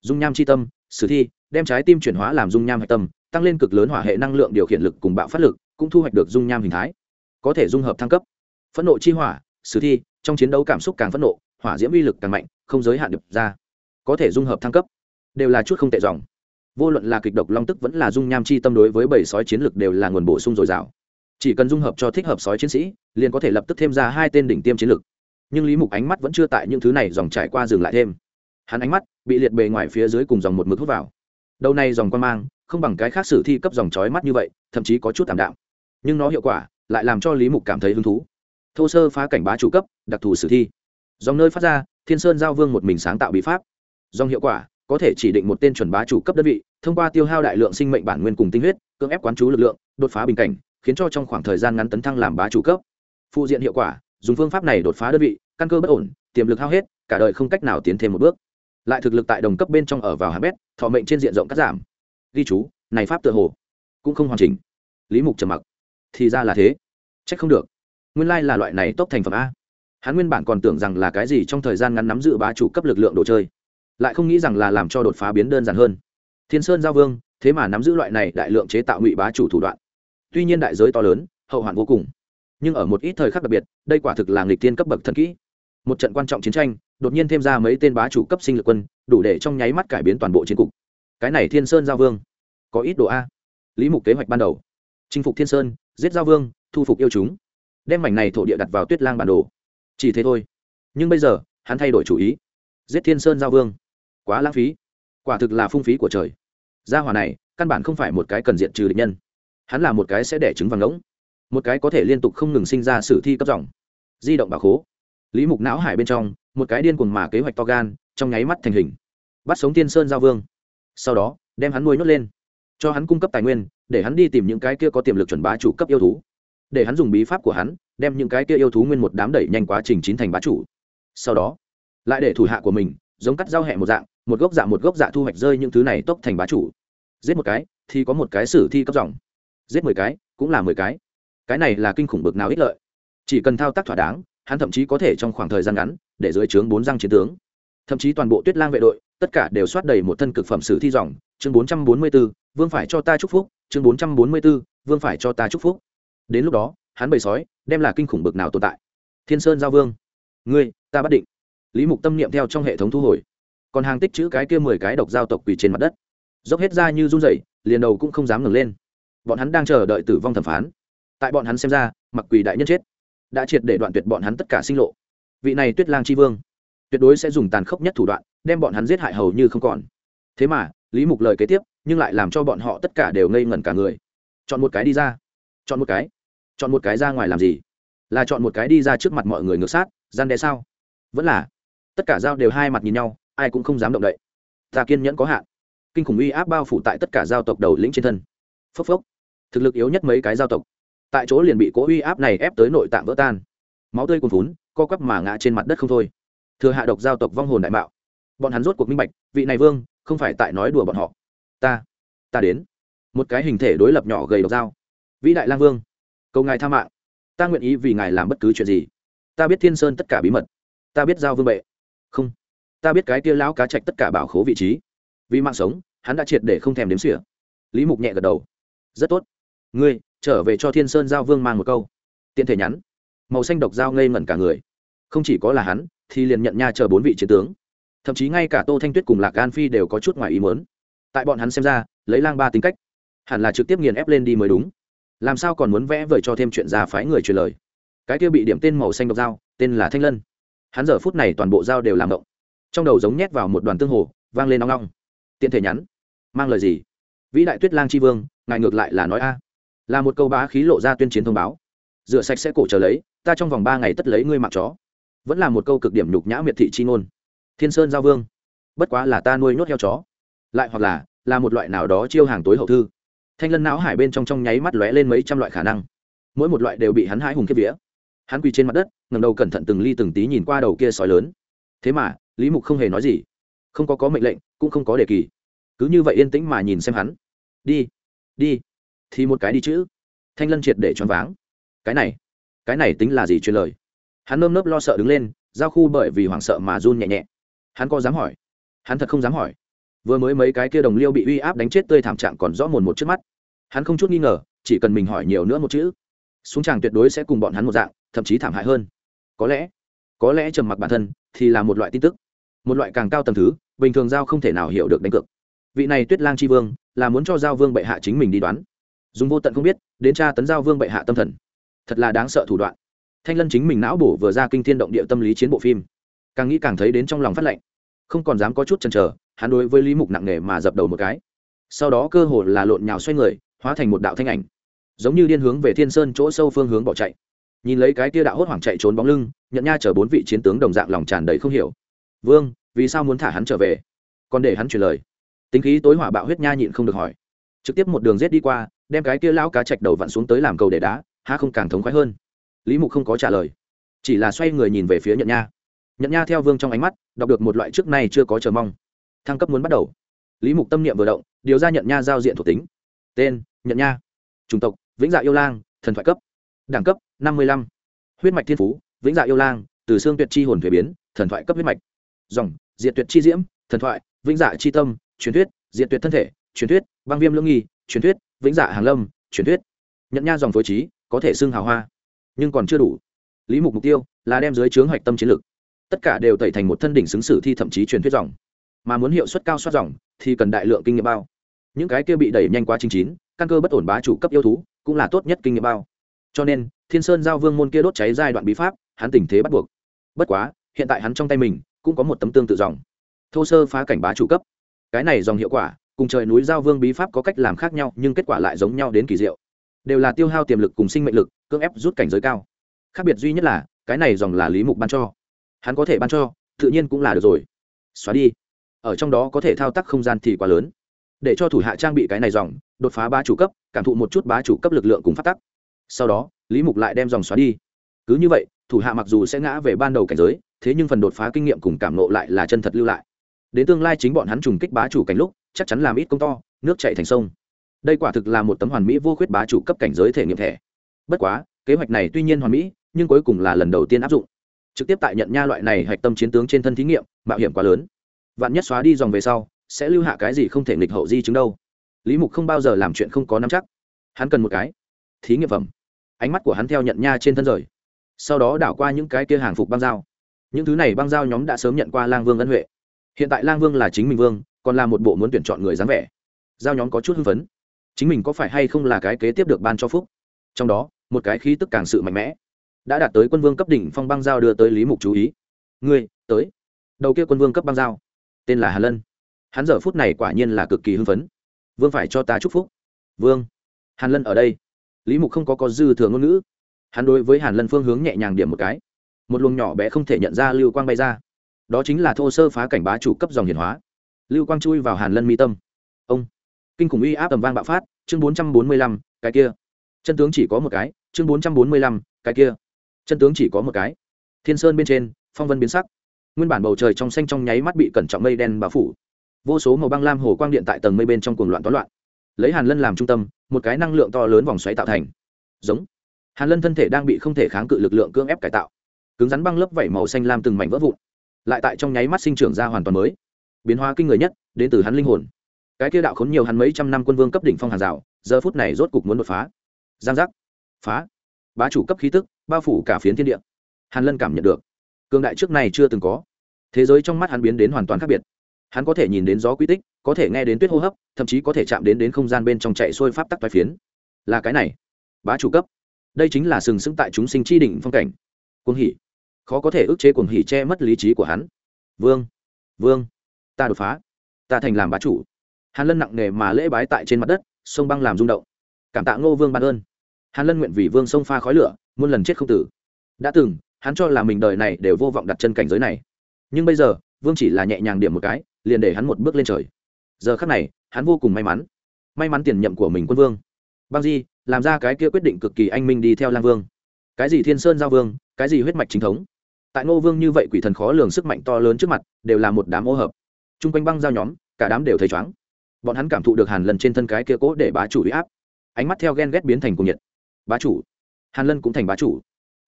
A: Dung nham c h i tâm, sử thi, đem trái tim chuyển hóa làm dung nham hạch tâm, tăng lên cực lớn hỏa hệ năng lượng điều khiển lực cùng bạo phát lực, cũng thu hoạch được dung nham hình thái, có thể dung hợp thăng cấp. Phẫn nộ chi hỏa, sử thi, trong chiến đấu cảm xúc càng phẫn nộ, hỏa diễm uy lực càng mạnh, không giới hạn được ra, có thể dung hợp thăng cấp, đều là chút không tệ dòng. Vô luận là kịch độc long tức vẫn là dung nham chi tâm đối với bảy sói chiến lực đều là nguồn bổ sung dồi dào chỉ cần dung hợp cho thích hợp sói chiến sĩ, liền có thể lập tức thêm ra hai tên đỉnh tiêm chiến lực. Nhưng lý mục ánh mắt vẫn chưa tại những thứ này, dòng trải qua dừng lại thêm. Hắn ánh mắt bị liệt bề ngoài phía dưới cùng dòng một mực hút vào. Đầu này dòng quan mang, không bằng cái khác sử thi cấp dòng trói mắt như vậy, thậm chí có chút tạm đạo nhưng nó hiệu quả lại làm cho lý mục cảm thấy hứng thú. Thô sơ phá cảnh bá chủ cấp, đặc thù sử thi. Dòng nơi phát ra, thiên sơn giao vương một mình sáng tạo bí pháp. Dòng hiệu quả có thể chỉ định một tên chuẩn bá chủ cấp đơn vị, thông qua tiêu hao đại lượng sinh mệnh bản nguyên cùng tinh huyết, cưỡng ép quán chú lực lượng, đột phá bình cảnh khiến cho trong khoảng thời gian ngắn tấn thăng làm bá chủ cấp. Phụ diện hiệu quả, dùng phương pháp này đột phá đơn vị, căn cơ bất ổn, tiềm lực hao hết, cả đời không cách nào tiến thêm một bước. Lại thực lực tại đồng cấp bên trong ở vào hạng bét, thọ mệnh trên diện rộng cắt giảm. Ghi chú, này pháp tựa hồ cũng không hoàn chỉnh. Lý mục trầm mặc. Thì ra là thế. Trách không được. Nguyên lai là loại này tốc thành phẩm a. Hắn nguyên bản còn tưởng rằng là cái gì trong thời gian ngắn nắm giữ bá chủ cấp lực lượng đồ chơi. Lại không nghĩ rằng là làm cho đột phá biến đơn giản hơn. Thiên sơn giao vương, thế mà nắm giữ loại này đại lượng chế tạo ngụy bá chủ thủ đoạn tuy nhiên đại giới to lớn, hậu hoạn vô cùng. Nhưng ở một ít thời khắc đặc biệt, đây quả thực là nghịch tiên cấp bậc thần kỹ. Một trận quan trọng chiến tranh, đột nhiên thêm ra mấy tên bá chủ cấp sinh lực quân, đủ để trong nháy mắt cải biến toàn bộ chiến cục. Cái này thiên sơn giao vương, có ít độ a. Lý mục kế hoạch ban đầu. Chinh phục thiên sơn, giết giao vương, thu phục yêu chúng. Đem mảnh này thổ địa đặt vào tuyết lang bản đồ. Chỉ thế thôi. Nhưng bây giờ, hắn thay đổi chủ ý. Giết thiên sơn giao vương. Quá lãng phí. Quả thực là phung phí của trời. Gia hỏa này, căn bản không phải một cái cần diện trừ địch nhân hắn là một cái sẽ đẻ trứng vàng ngỗng, một cái có thể liên tục không ngừng sinh ra sử thi cấp dòng. Di động bà khố. Lý mục não hải bên trong, một cái điên cuồng mà kế hoạch to gan, trong nháy mắt thành hình. Bắt sống tiên sơn giao vương. Sau đó, đem hắn nuôi nhốt lên. Cho hắn cung cấp tài nguyên, để hắn đi tìm những cái kia có tiềm lực chuẩn bá chủ cấp yêu thú. Để hắn dùng bí pháp của hắn, đem những cái kia yêu thú nguyên một đám đẩy nhanh quá trình chín thành bá chủ. Sau đó, lại để thủ hạ của mình, giống cắt giao hẹ một dạng, một gốc dạ một gốc dạ thu hoạch rơi những thứ này tốc thành bá chủ. Giết một cái, thì có một cái sử thi cấp dòng giết mười cái, cũng là mười cái. Cái này là kinh khủng bực nào ích lợi. Chỉ cần thao tác thỏa đáng, hắn thậm chí có thể trong khoảng thời gian ngắn, để dưới trướng bốn răng chiến tướng. Thậm chí toàn bộ tuyết lang vệ đội, tất cả đều soát đầy một thân cực phẩm sử thi dòng. Chương bốn trăm bốn mươi b ố vương phải cho ta chúc phúc. Chương bốn trăm bốn mươi b ố vương phải cho ta chúc phúc. Đến lúc đó, hắn bầy sói, đem là kinh khủng bực nào tồn tại. Thiên sơn giao vương, ngươi, ta bắt định. Lý mục tâm niệm theo trong hệ thống thu hồi. Còn hàng tích chữ cái kia mười cái độc giao tộc quỳ trên mặt đất. Dốc hết ra như run rẩy, liền đầu cũng không dám ngừng lên bọn hắn đang chờ đợi tử vong thẩm phán. Tại bọn hắn xem ra, mặc quỳ đại nhân chết, đã triệt để đoạn tuyệt bọn hắn tất cả sinh lộ. Vị này tuyết lang tri vương, tuyệt đối sẽ dùng tàn khốc nhất thủ đoạn, đem bọn hắn giết hại hầu như không còn. Thế mà, lý mục lời kế tiếp, nhưng lại làm cho bọn họ tất cả đều ngây ngẩn cả người. Chọn một cái đi ra. Chọn một cái. Chọn một cái ra ngoài làm gì? Là chọn một cái đi ra trước mặt mọi người ngược sát, gian đe sao? Vẫn là, tất cả dao đều hai mặt nhìn nhau, ai cũng không dám động đậy. Ta kiên nhẫn có hạn. Kinh khủng uy áp bao phủ tại tất cả giao tộc đầu lĩnh trên thân phốc phốc. Thực lực yếu nhất mấy cái giao tộc. Tại chỗ liền bị cố uy áp này ép tới nội tạng vỡ tan. Máu tươi cuồn vún co quắp mà ngã trên mặt đất không thôi. Thừa hạ độc giao tộc vong hồn đại mạo. Bọn hắn rốt cuộc minh bạch, vị này vương, không phải tại nói đùa bọn họ. Ta ta đến. Một cái hình thể đối lập nhỏ gầy độc dao vĩ đại lang vương, cầu ngài tha mạng. Ta nguyện ý vì ngài làm bất cứ chuyện gì. Ta biết thiên sơn tất cả bí mật. Ta biết giao vương bệ. Không. Ta biết cái kia lão cá trạch tất cả bảo khố vị trí. Vì mạng sống, hắn đã triệt để không thèm đếm xỉa. Lý mục nhẹ gật đầu rất tốt. Ngươi, trở về cho thiên sơn giao vương mang một câu. Tiện thể nhắn. Màu xanh độc giao ngây ngẩn cả người. Không chỉ có là hắn, thì liền nhận nha chờ bốn vị chiến tướng. Thậm chí ngay cả tô thanh tuyết cùng lạc an phi đều có chút ngoài ý mớn tại bọn hắn xem ra, lấy lang ba tính cách, hẳn là trực tiếp nghiền ép lên đi mới đúng. Làm sao còn muốn vẽ vời cho thêm chuyện ra phái người truyền lời? Cái kia bị điểm tên màu xanh độc dao, tên là thanh lân. Hắn giờ phút này toàn bộ dao đều làm động trong đầu giống nhét vào một đoàn tương hồ, vang lên nóng nóng tiện thể nhắn. Mang lời gì? Vĩ đại tuyết lang tri vương ngài ngược lại là nói a. Là một câu bá khí lộ ra tuyên chiến thông báo. Rửa sạch sẽ cổ trở lấy, ta trong vòng ba ngày tất lấy ngươi mặc chó. Vẫn là một câu cực điểm nhục nhã miệt thị chi ngôn. Thiên sơn giao vương, bất quá là ta nuôi nhốt heo chó. Lại hoặc là là một loại nào đó chiêu hàng tối hậu thư. Thanh lân não hải bên trong trong nháy mắt lóe lên mấy trăm loại khả năng. Mỗi một loại đều bị hắn hãi hùng kiếp vía. Hắn quỳ trên mặt đất ngầm đầu cẩn thận từng ly từng tí nhìn qua đầu kia sói lớn. Thế mà, lý mục không hề nói gì. Không có có mệnh lệnh, cũng không có đề kỳ. Cứ như vậy yên tĩnh mà nhìn xem hắn. Đi đi. Thì một cái đi chữ thanh lân triệt để choáng váng. Cái này cái này tính là gì truyền lời? Hắn nơm nớp lo sợ đứng lên, giao khu bởi vì hoảng sợ mà run nhẹ nhẹ. Hắn có dám hỏi? Hắn thật không dám hỏi. Vừa mới mấy cái kia đồng liêu bị uy áp đánh chết tươi thảm trạng còn rõ mồn một trước mắt. Hắn không chút nghi ngờ, chỉ cần mình hỏi nhiều nữa một chữ, xuống tràng tuyệt đối sẽ cùng bọn hắn một dạng, thậm chí thảm hại hơn. Có lẽ có lẽ trầm mặc bản thân thì là một loại tin tức. Một loại càng cao tầm thứ, bình thường giao không thể nào hiểu được đánh cược vị này tuyết lang c h i vương là muốn cho giao vương bệ hạ chính mình đi đoán. Dùng vô tận không biết, đến tra tấn giao vương bệ hạ tâm thần. Thật là đáng sợ thủ đoạn. Thanh lân chính mình não bổ vừa ra kinh thiên động địa tâm lý chiến bộ phim. Càng nghĩ càng thấy đến trong lòng phát lệnh. Không còn dám có chút chần chờ, hắn đối với lý mục nặng nề mà dập đầu một cái. Sau đó cơ hồ là lộn nhào xoay người, hóa thành một đạo thanh ảnh. Giống như điên hướng về thiên sơn chỗ sâu phương hướng bỏ chạy. Nhìn lấy cái tia đạo hốt hoảng chạy trốn bóng lưng, nhận nha chở bốn vị chiến tướng đồng dạng lòng tràn đầy không hiểu. Vương, vì sao muốn thả hắn trở về? Còn để hắn truyền lời tính khí tối hỏa bạo huyết nha nhịn không được hỏi. Trực tiếp một đường rết đi qua, đem cái kia lão cá chạch đầu vặn xuống tới làm cầu để đá ha không càng thống khoái hơn. Lý mục không có trả lời, chỉ là xoay người nhìn về phía nhận nha. Nhận nha theo vương trong ánh mắt, đọc được một loại trước này chưa có chờ mong. Thăng cấp muốn bắt đầu. Lý mục tâm niệm vừa động, điều ra nhận nha giao diện thuộc tính. Tên nhận nha. Chủng tộc, vĩnh dạ yêu lang, thần thoại cấp. Đẳng cấp, năm mươi lăm. Huyết mạch thiên phú, vĩnh dạ yêu lang, từ xương tuyệt chi hồn thuế biến, thần thoại cấp huyết mạch. Dòng, diệt tuyệt chi diễm, thần thoại, vĩnh dạ chi tâm truyền thuyết diện tuyệt thân thể, truyền thuyết, băng viêm lưỡng nghi, truyền thuyết, vĩnh dạ hàng lâm, truyền thuyết. Nhận nha dòng phối trí, có thể xưng hào hoa. Nhưng còn chưa đủ. Lý mục mục tiêu là đem dưới chướng hoạch tâm chiến lược tất cả đều tẩy thành một thân đỉnh xứng sử thi thậm chí truyền thuyết dòng. Mà muốn hiệu suất cao soát dòng, thì cần đại lượng kinh nghiệm bao. Những cái kia bị đẩy nhanh quá trình chín, căn cơ bất ổn bá chủ cấp yêu thú, cũng là tốt nhất kinh nghiệm bao. Cho nên, thiên sơn giao vương môn kia đốt cháy giai đoạn bí pháp, hắn tình thế bắt buộc. Bất quá, hiện tại hắn trong tay mình, cũng có một tấm tương tự dòng. Thô sơ phá cảnh bá chủ cấp cái này dòng hiệu quả, cùng trời núi giao vương bí pháp có cách làm khác nhau, nhưng kết quả lại giống nhau đến kỳ diệu. Đều là tiêu hao tiềm lực cùng sinh mệnh lực, cưỡng ép rút cảnh giới cao. Khác biệt duy nhất là, cái này dòng là lý mục ban cho. Hắn có thể ban cho, tự nhiên cũng là được rồi. Xóa đi. Ở trong đó có thể thao tác không gian thì quá lớn. Để cho thủ hạ trang bị cái này dòng, đột phá bá chủ cấp, cảm thụ một chút bá chủ cấp lực lượng cùng phát tắc sau đó, lý mục lại đem dòng xóa đi. Cứ như vậy, thủ hạ mặc dù sẽ ngã về ban đầu cảnh giới, thế nhưng phần đột phá kinh nghiệm cùng cảm nộ lại là chân thật lưu lại đến tương lai chính bọn hắn trùng kích bá chủ cảnh lúc, chắc chắn làm ít công to, nước chạy thành sông. Đây quả thực là một tấm hoàn mỹ vô khuyết bá chủ cấp cảnh giới thể nghiệm thẻ. Bất quá, kế hoạch này tuy nhiên hoàn mỹ, nhưng cuối cùng là lần đầu tiên áp dụng. Trực tiếp tại nhận nha loại này hạch tâm chiến tướng trên thân thí nghiệm, mạo hiểm quá lớn. Vạn nhất xóa đi dòng về sau, sẽ lưu hạ cái gì không thể nghịch hậu di chứng đâu. Lý mục không bao giờ làm chuyện không có nắm chắc. Hắn cần một cái thí nghiệm phẩm. Ánh mắt của hắn theo nhận nha trên thân rời. Sau đó đảo qua những cái kia hàng phục băng dao. Những thứ này băng dao nhóm đã sớm nhận qua lang vương ân huệ hiện tại lang vương là chính mình vương, còn là một bộ muốn tuyển chọn người dáng vẻ. Giao nhóm có chút hưng phấn. Chính mình có phải hay không là cái kế tiếp được ban cho phúc? Trong đó, một cái khí tức càng sự mạnh mẽ. Đã đạt tới quân vương cấp đỉnh phong băng giao đưa tới lý mục chú ý. Ngươi, tới. Đầu kia quân vương cấp băng giao. Tên là hà lân. Hắn giờ phút này quả nhiên là cực kỳ hưng phấn. Vương phải cho ta chúc phúc. Vương. Hàn lân ở đây. Lý mục không có có dư thừa ngôn ngữ. Hắn đối với hàn lân phương hướng nhẹ nhàng điểm một cái. Một luồng nhỏ bé không thể nhận ra lưu quang bay ra đó chính là thô sơ phá cảnh bá chủ cấp dòng hiển hóa. Lưu quang chui vào hàn lân mi tâm. Ông, kinh khủng uy áp tầm vang bạo phát, chương bốn trăm bốn mươi lăm, cái kia. Chân tướng chỉ có một cái, chương bốn trăm bốn mươi lăm, cái kia. Chân tướng chỉ có một cái. Thiên sơn bên trên, phong vân biến sắc. Nguyên bản bầu trời trong xanh trong nháy mắt bị cẩn trọng mây đen bao phủ. Vô số màu băng lam hồ quang điện tại tầng mây bên trong cuồng loạn toán loạn. Lấy hàn lân làm trung tâm, một cái năng lượng to lớn vòng xoáy tạo thành. Giống. Hàn lân thân thể đang bị không thể kháng cự lực lượng cưỡng ép cải tạo. Cứng rắn băng lớp vảy màu xanh lam từng mảnh vỡ vụn lại tại trong nháy mắt sinh trưởng ra hoàn toàn mới. Biến hóa kinh người nhất, đến từ hắn linh hồn. Cái kia đạo khốn nhiều hắn mấy trăm năm quân vương cấp đỉnh phong hàng rào, giờ phút này rốt cục muốn đột phá. Giang giác. Phá. Bá chủ cấp khí tức, bao phủ cả phiến thiên địa. Hàn lân cảm nhận được cương đại trước này chưa từng có. Thế giới trong mắt hắn biến đến hoàn toàn khác biệt. Hắn có thể nhìn đến gió quy tích, có thể nghe đến tuyết hô hấp, thậm chí có thể chạm đến đến không gian bên trong chạy xuôi pháp tắc toái phiến. Là cái này. Bá chủ cấp. Đây chính là sừng sững tại chúng sinh chi đỉnh phong cảnh. Cuồng hỉ khó có thể ức chế cuồng hỉ che mất lý trí của hắn. Vương vương, ta đột phá. Ta thành làm bá chủ. Hàn lân nặng nề mà lễ bái tại trên mặt đất, sông băng làm rung động. Cảm tạ ngô vương ban ơn. Hàn lân nguyện vì vương sông pha khói lửa, muôn lần chết không tử. Đã từng, hắn cho là mình đời này đều vô vọng đặt chân cảnh giới này. Nhưng bây giờ, vương chỉ là nhẹ nhàng điểm một cái, liền để hắn một bước lên trời. Giờ khắc này, hắn vô cùng may mắn. May mắn tiền nhậm của mình quân vương. Băng di, làm ra cái kia quyết định cực kỳ anh minh đi theo lang vương. Cái gì thiên sơn giao vương, cái gì huyết mạch chính thống tại ngô vương như vậy quỷ thần khó lường sức mạnh to lớn trước mặt, đều là một đám ô hợp. T r u n g quanh băng giao nhóm, cả đám đều thấy chóng bọn hắn cảm thụ được hàn lần trên thân cái kia cố để bá chủ huy áp. Ánh mắt theo ghen ghét biến thành cuồng nhiệt. Bá chủ. Hàn lân cũng thành bá chủ.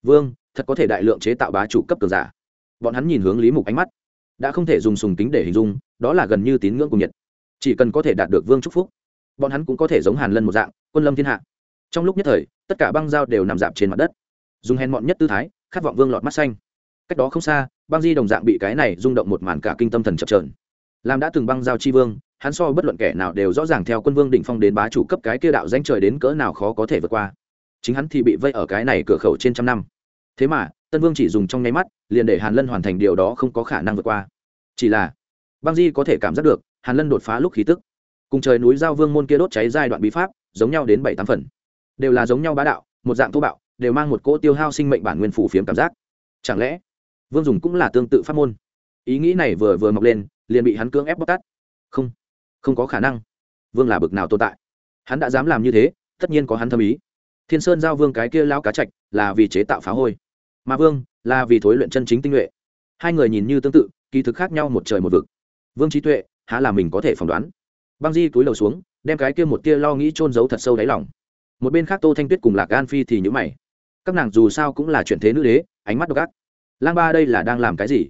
A: Vương, thật có thể đại lượng chế tạo bá chủ cấp cường giả. Bọn hắn nhìn hướng lý mục ánh mắt. Đã không thể dùng sùng kính để hình dung, đó là gần như tín ngưỡng cuồng nhiệt. Chỉ cần có thể đạt được vương chúc phúc, bọn hắn cũng có thể giống hàn lân một dạng, quân lâm thiên hạ. Trong lúc nhất thời, tất cả băng dao đều nằm dạp trên mặt đất. Dùng hèn mọn nhất tư thái, khát vọng vương lọt mắt xanh cách đó không xa, băng di đồng dạng bị cái này rung động một màn cả kinh tâm thần chập trờn làm đã từng băng giao chi vương, hắn so bất luận kẻ nào đều rõ ràng theo quân vương đỉnh phong đến bá chủ cấp cái kia đạo danh trời đến cỡ nào khó có thể vượt qua. Chính hắn thì bị vây ở cái này cửa khẩu trên trăm năm. Thế mà, tân vương chỉ dùng trong nháy mắt, liền để hàn lân hoàn thành điều đó không có khả năng vượt qua. Chỉ là, băng di có thể cảm giác được, hàn lân đột phá lúc khí tức. Cùng trời núi giao vương môn kia đốt cháy giai đoạn bí pháp, giống nhau đến bảy tám phần. Đều là giống nhau bá đạo, một dạng thô bạo, đều mang một cỗ tiêu hao sinh mệnh bản nguyên phủ phiếm cảm giác. Chẳng lẽ vương dùng cũng là tương tự pháp môn. Ý nghĩ này vừa vừa mọc lên, liền bị hắn cưỡng ép bóc tát. Không không có khả năng. Vương là bực nào tồn tại? Hắn đã dám làm như thế, tất nhiên có hắn thâm ý. Thiên sơn giao vương cái kia lao cá chạch là vì chế tạo phá hôi. Mà vương là vì thối luyện chân chính tinh nhuệ. Hai người nhìn như tương tự, kỳ thực khác nhau một trời một vực. Vương trí tuệ, há là mình có thể phỏng đoán. Băng di túi lầu xuống, đem cái kia một tia lo nghĩ trôn giấu thật sâu đáy lòng. Một bên khác tô thanh tuyết cùng lạc gan phi thì nhữ mày. Các nàng dù sao cũng là chuyển thế nữ đế, ánh mắt độc ác lang ba đây là đang làm cái gì?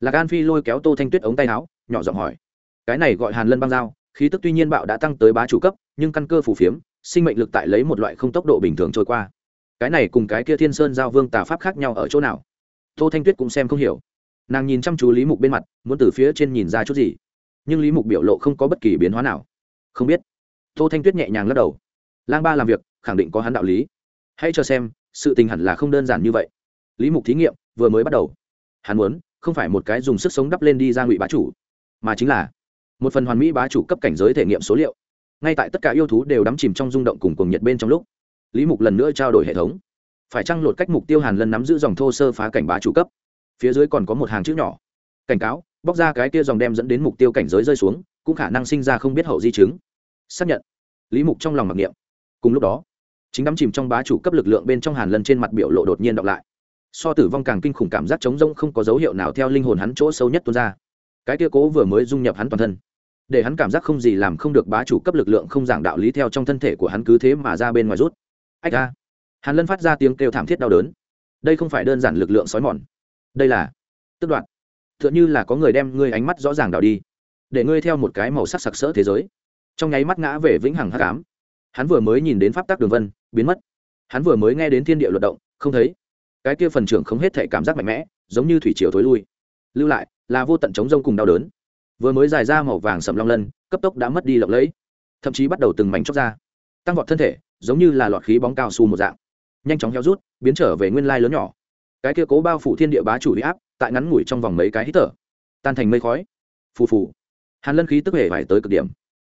A: Lạc gan phi lôi kéo tô thanh tuyết ống tay áo nhỏ giọng hỏi. Cái này gọi hàn lân băng dao, khí tức tuy nhiên bạo đã tăng tới bá chủ cấp nhưng căn cơ phủ phiếm sinh mệnh lực tại lấy một loại không tốc độ bình thường trôi qua. Cái này cùng cái kia thiên sơn giao vương tà pháp khác nhau ở chỗ nào? Tô thanh tuyết cũng xem không hiểu. Nàng nhìn chăm chú lý mục bên mặt muốn từ phía trên nhìn ra chút gì. Nhưng lý mục biểu lộ không có bất kỳ biến hóa nào. Không biết. Tô thanh tuyết nhẹ nhàng lắc đầu. Lang ba làm việc khẳng định có hắn đạo lý. Hãy cho xem sự tình hẳn là không đơn giản như vậy. Lý mục thí nghiệm vừa mới bắt đầu. Hắn muốn, không phải một cái dùng sức sống đắp lên đi ra ngụy bá chủ, mà chính là một phần hoàn mỹ bá chủ cấp cảnh giới thể nghiệm số liệu. Ngay tại tất cả yêu thú đều đắm chìm trong rung động cùng cuồng nhiệt bên trong lúc, lý mục lần nữa trao đổi hệ thống. Phải chăng lột cách mục tiêu hàn lần nắm giữ dòng thô sơ phá cảnh bá chủ cấp? Phía dưới còn có một hàng chữ nhỏ. Cảnh cáo, bóc ra cái kia dòng đem dẫn đến mục tiêu cảnh giới rơi xuống, cũng khả năng sinh ra không biết hậu di chứng. Xác nhận. Lý mục trong lòng mặc niệm. Cùng lúc đó, chính đắm chìm trong bá chủ cấp lực lượng bên trong hàn lân trên mặt biểu lộ đột nhiên đọc lại so tử vong càng kinh khủng cảm giác trống rỗng không có dấu hiệu nào theo linh hồn hắn chỗ sâu nhất tuôn ra. Cái kia cố vừa mới dung nhập hắn toàn thân, để hắn cảm giác không gì làm không được bá chủ cấp lực lượng không giảng đạo lý theo trong thân thể của hắn cứ thế mà ra bên ngoài rút. Ách ra hàn lân phát ra tiếng kêu thảm thiết đau đớn. Đây không phải đơn giản lực lượng sói mòn. Đây là tức đoạn. T h ư ợ n h ư là có người đem ngươi ánh mắt rõ ràng đảo đi, để ngươi theo một cái màu sắc sặc sỡ thế giới. Trong nháy mắt ngã về vĩnh hằng hát cám hắn vừa mới nhìn đến pháp tắc đường vân, biến mất. Hắn vừa mới nghe đến thiên địa luật động, không thấy cái kia phần trưởng không hết thể cảm giác mạnh mẽ, giống như thủy chiều thối lui. Lưu lại, là vô tận chống rông cùng đau đớn. Vừa mới dài ra màu vàng sầm long lân, cấp tốc đã mất đi lộng lẫy, thậm chí bắt đầu từng mảnh chóc ra. Tăng vọt thân thể, giống như là lọt khí bóng cao su một dạng. Nhanh chóng heo rút, biến trở về nguyên lai lớn nhỏ. Cái kia cố bao phủ thiên địa bá chủ huy áp, tại ngắn ngủi trong vòng mấy cái hít thở, tan thành mây khói. Phù phù. Hàn lân khí tức hề phải tới cực điểm.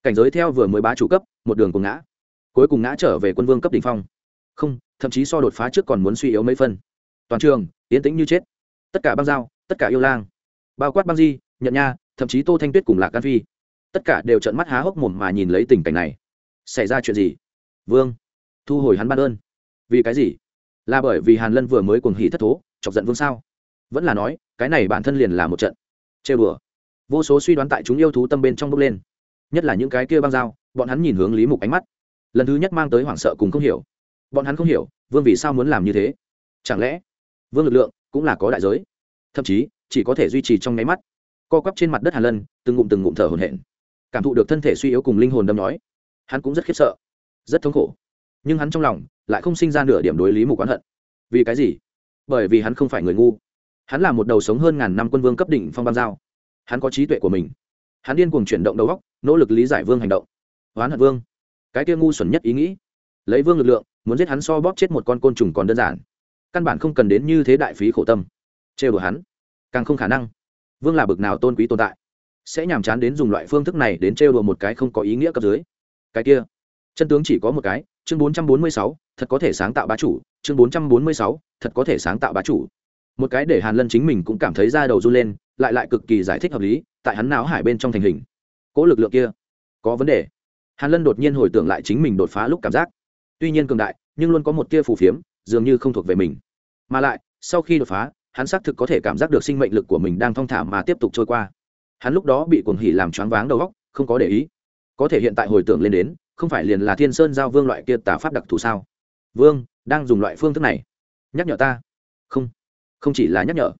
A: Cảnh giới theo vừa mới bá chủ cấp, một đường cùng ngã. Cuối cùng ngã trở về quân vương cấp đ ỉ n h phong. Không, thậm chí so đột phá trước còn muốn suy yếu mấy phân toàn trường yến tĩnh như chết. Tất cả băng giao tất cả yêu lang, bao quát băng di, nhận nha, thậm chí tô thanh tuyết cùng lạc can phi, tất cả đều trận mắt há hốc mồm mà nhìn lấy tình cảnh này. Xảy ra chuyện gì? Vương, thu hồi hắn ban ơn. Vì cái gì? Là bởi vì hàn lân vừa mới cuồng hỉ thất thố, chọc giận vương sao? Vẫn là nói, cái này bản thân liền là một trận. Chê bừa vô số suy đoán tại chúng yêu thú tâm bên trong bốc lên. Nhất là những cái kia băng dao, bọn hắn nhìn hướng lý mục ánh mắt. Lần thứ nhất mang tới hoảng sợ cùng không hiểu. Bọn hắn không hiểu, vương vì sao muốn làm như thế? Chẳng lẽ vương lực lượng cũng là có đại giới. Thậm chí, chỉ có thể duy trì trong nháy mắt. Co quắp trên mặt đất hàn lân, từng ngụm từng ngụm thở hồn hển. Cảm thụ được thân thể suy yếu cùng linh hồn đâm nói hắn cũng rất khiếp sợ, rất thống khổ. Nhưng hắn trong lòng lại không sinh ra nửa điểm đối lý mục oán hận. Vì cái gì? Bởi vì hắn không phải người ngu. Hắn là một đầu sống hơn ngàn năm quân vương cấp định phong băng giao. Hắn có trí tuệ của mình. Hắn điên cuồng chuyển động đầu góc nỗ lực lý giải vương hành động. Oán hận vương. Cái kia ngu xuẩn nhất ý nghĩ. Lấy vương lực lượng, muốn giết hắn so bóp chết một con côn trùng còn đơn giản căn bản không cần đến như thế đại phí khổ tâm. Trêu đùa hắn càng không khả năng. Vương là bực nào tôn quý tồn tại sẽ nhàm chán đến dùng loại phương thức này đến trêu đùa một cái không có ý nghĩa cấp dưới. Cái kia chân tướng chỉ có một cái chương 446, thật có thể sáng tạo bá chủ chương 446, thật có thể sáng tạo bá chủ. Một cái để hàn lân chính mình cũng cảm thấy da đầu run lên lại lại cực kỳ giải thích hợp lý tại hắn não hải bên trong thành hình. Cỗ lực lượng kia có vấn đề. Hàn lân đột nhiên hồi tưởng lại chính mình đột phá lúc cảm giác. Tuy nhiên cường đại nhưng luôn có một tia phù phiếm dường như không thuộc về mình. Mà lại, sau khi đột phá, hắn xác thực có thể cảm giác được sinh mệnh lực của mình đang thong thả mà tiếp tục trôi qua. Hắn lúc đó bị cuồng hỉ làm choáng váng đầu óc, không có để ý. Có thể hiện tại hồi tưởng lên đến, không phải liền là thiên sơn giao vương loại kia tả pháp đặc thù sao? Vương, đang dùng loại phương thức này. Nhắc nhở ta. Không. Không chỉ là nhắc nhở.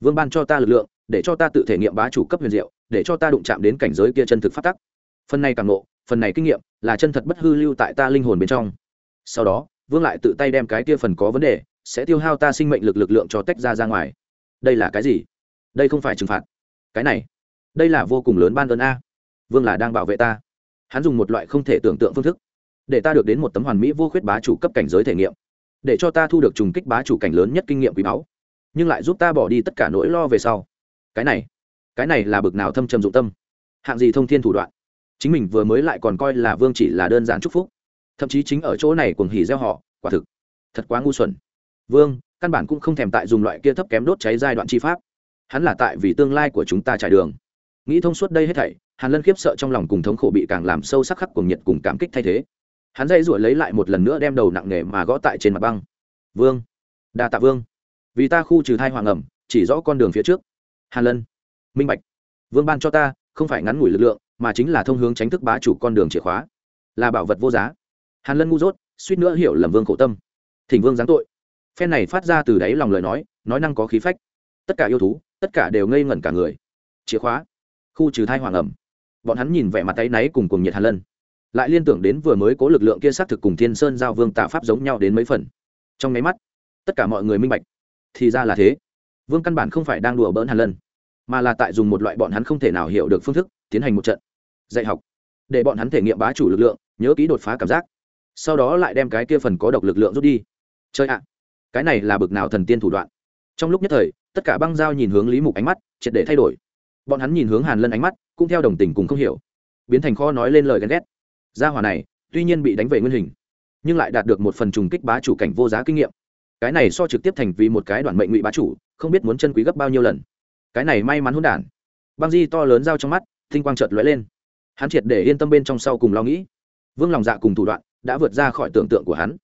A: Vương ban cho ta lực lượng, để cho ta tự thể nghiệm bá chủ cấp huyền diệu, để cho ta đụng chạm đến cảnh giới kia chân thực phát tắc. Phần này càng ngộ, phần này kinh nghiệm là chân thật bất hư lưu tại ta linh hồn bên trong. Sau đó vương lại tự tay đem cái kia phần có vấn đề, sẽ tiêu hao ta sinh mệnh lực lực lượng cho tách ra ra ngoài. Đây là cái gì? Đây không phải trừng phạt. Cái này, đây là vô cùng lớn ban ơn a. Vương là đang bảo vệ ta. Hắn dùng một loại không thể tưởng tượng phương thức, để ta được đến một tấm hoàn mỹ vô khuyết bá chủ cấp cảnh giới thể nghiệm, để cho ta thu được trùng kích bá chủ cảnh lớn nhất kinh nghiệm quý báu, nhưng lại giúp ta bỏ đi tất cả nỗi lo về sau. Cái này cái này là bực nào thâm trầm dụng tâm. Hạng gì thông thiên thủ đoạn? Chính mình vừa mới lại còn coi là vương chỉ là đơn giản chúc phúc thậm chí chính ở chỗ này cuồng hỉ gieo họ, quả thực, thật quá ngu xuẩn. Vương, căn bản cũng không thèm tại dùng loại kia thấp kém đốt cháy giai đoạn chi pháp. Hắn là tại vì tương lai của chúng ta trải đường. Nghĩ thông suốt đây hết thảy, hàn lân khiếp sợ trong lòng cùng thống khổ bị càng làm sâu sắc khắc cùng nhiệt cùng cảm kích thay thế. Hắn dây ruổi lấy lại một lần nữa đem đầu nặng nề mà gõ tại trên mặt băng. Vương, đa tạ vương. Vì ta khu trừ thai hoàng ẩm, chỉ rõ con đường phía trước. Hàn lân, minh bạch. Vương ban cho ta, không phải ngắn ngủi lực lượng, mà chính là thông hướng tránh thức bá chủ con đường chìa khóa. Là bảo vật vô giá hàn lân ngu dốt, suýt nữa hiểu lầm vương khổ tâm. Thỉnh vương giáng tội. Phen này phát ra từ đáy lòng lời nói nói năng có khí phách. Tất cả yêu thú, tất cả đều ngây ngẩn cả người. Chìa khóa. Khu trừ thai hoàng ẩm. Bọn hắn nhìn vẻ mặt tay náy cùng cùng nhiệt hàn lân. Lại liên tưởng đến vừa mới cố lực lượng kia xác thực cùng thiên sơn giao vương tạ pháp giống nhau đến mấy phần. Trong máy mắt, tất cả mọi người minh bạch. Thì ra là thế. Vương căn bản không phải đang đùa bỡn hàn lân, mà là tại dùng một loại bọn hắn không thể nào hiểu được phương thức, tiến hành một trận dạy học. Để bọn hắn thể nghiệm bá chủ lực lượng, nhớ kỹ đột phá cảm giác sau đó lại đem cái kia phần có độc lực lượng rút đi. Chơi ạ, cái này là bực nào thần tiên thủ đoạn. Trong lúc nhất thời, tất cả băng giao nhìn hướng lý mục ánh mắt, triệt để thay đổi. Bọn hắn nhìn hướng hàn lân ánh mắt, cũng theo đồng tình cùng không hiểu. Biến thành kho nói lên lời ghen ghét. Gia hỏa này, tuy nhiên bị đánh về nguyên hình, nhưng lại đạt được một phần trùng kích bá chủ cảnh vô giá kinh nghiệm. Cái này so trực tiếp thành vì một cái đoạn mệnh ngụy bá chủ, không biết muốn chân quý gấp bao nhiêu lần. Cái này may mắn hôn đản. Băng di to lớn giao trong mắt, tinh quang chợt lóe lên. Hắn triệt để yên tâm bên trong sau cùng lo nghĩ. Vương lòng dạ cùng thủ đoạn đã vượt ra khỏi tưởng tượng của hắn.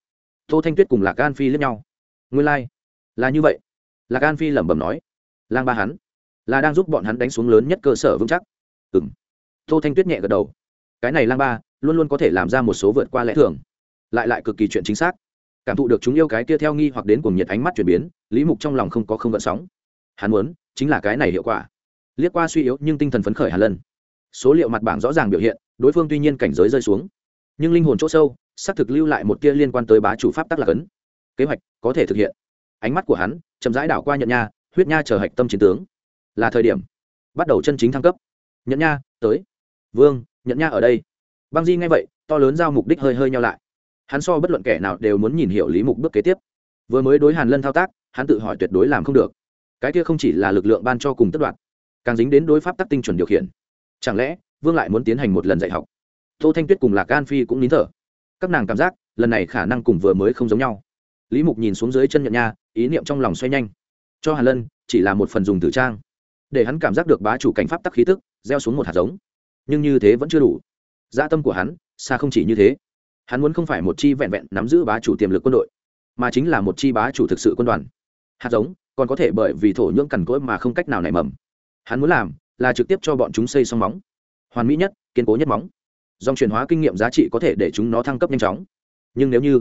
A: Tô thanh tuyết cùng lạc an phi lẫn nhau. Nguyên lai、like. là như vậy. Lạc an phi lẩm bẩm nói, lang ba hắn, là đang giúp bọn hắn đánh xuống lớn nhất cơ sở vững chắc. Ừ m tô thanh tuyết nhẹ gật đầu. Cái này lang ba luôn luôn có thể làm ra một số vượt qua lẽ thường, lại lại cực kỳ chuyện chính xác. Cảm thụ được chúng yêu cái kia theo nghi hoặc đến cùng nhiệt ánh mắt chuyển biến, lý mục trong lòng không có không gợn sóng. Hắn muốn, chính là cái này hiệu quả. Liếc qua suy yếu nhưng tinh thần phấn khởi hàn lân. Số liệu mặt bảng rõ ràng biểu hiện, đối phương tuy nhiên cảnh giới rơi xuống, nhưng linh hồn chỗ sâu xác thực lưu lại một tia liên quan tới bá chủ pháp tắc lạc ấn kế hoạch có thể thực hiện. Ánh mắt của hắn chậm rãi đảo qua nhận nha, huyết nha chờ hạch tâm chiến tướng. Là thời điểm bắt đầu chân chính thăng cấp. Nhận nha, tới. Vương nhận nha ở đây. Băng di nghe vậy, to lớn giao mục đích hơi hơi nhau lại. Hắn so bất luận kẻ nào đều muốn nhìn hiểu lý mục bước kế tiếp. Vừa mới đối hàn lân thao tác, hắn tự hỏi tuyệt đối làm không được. Cái kia không chỉ là lực lượng ban cho cùng tất đoạn, càng dính đến đối pháp tắc tinh chuẩn điều khiển. Chẳng lẽ vương lại muốn tiến hành một lần dạy học? Tô thanh tuyết cùng lạc an phi cũng nín thở các nàng cảm giác lần này khả năng cùng vừa mới không giống nhau. Lý mục nhìn xuống dưới chân nhận nha, ý niệm trong lòng xoay nhanh. Cho hàn lân, chỉ là một phần dùng tử trang. Để hắn cảm giác được bá chủ cảnh pháp tắc khí tức, gieo xuống một hạt giống. Nhưng như thế vẫn chưa đủ. Dã tâm của hắn, xa không chỉ như thế. Hắn muốn không phải một chi vẹn vẹn nắm giữ bá chủ tiềm lực quân đội, mà chính là một chi bá chủ thực sự quân đoàn. Hạt giống, còn có thể bởi vì thổ nhưỡng cằn cỗi mà không cách nào nảy mầm. Hắn muốn làm là trực tiếp cho bọn chúng xây xong móng. Hoàn mỹ nhất, kiên cố nhất móng dòng chuyển hóa kinh nghiệm giá trị có thể để chúng nó thăng cấp nhanh chóng. Nhưng nếu như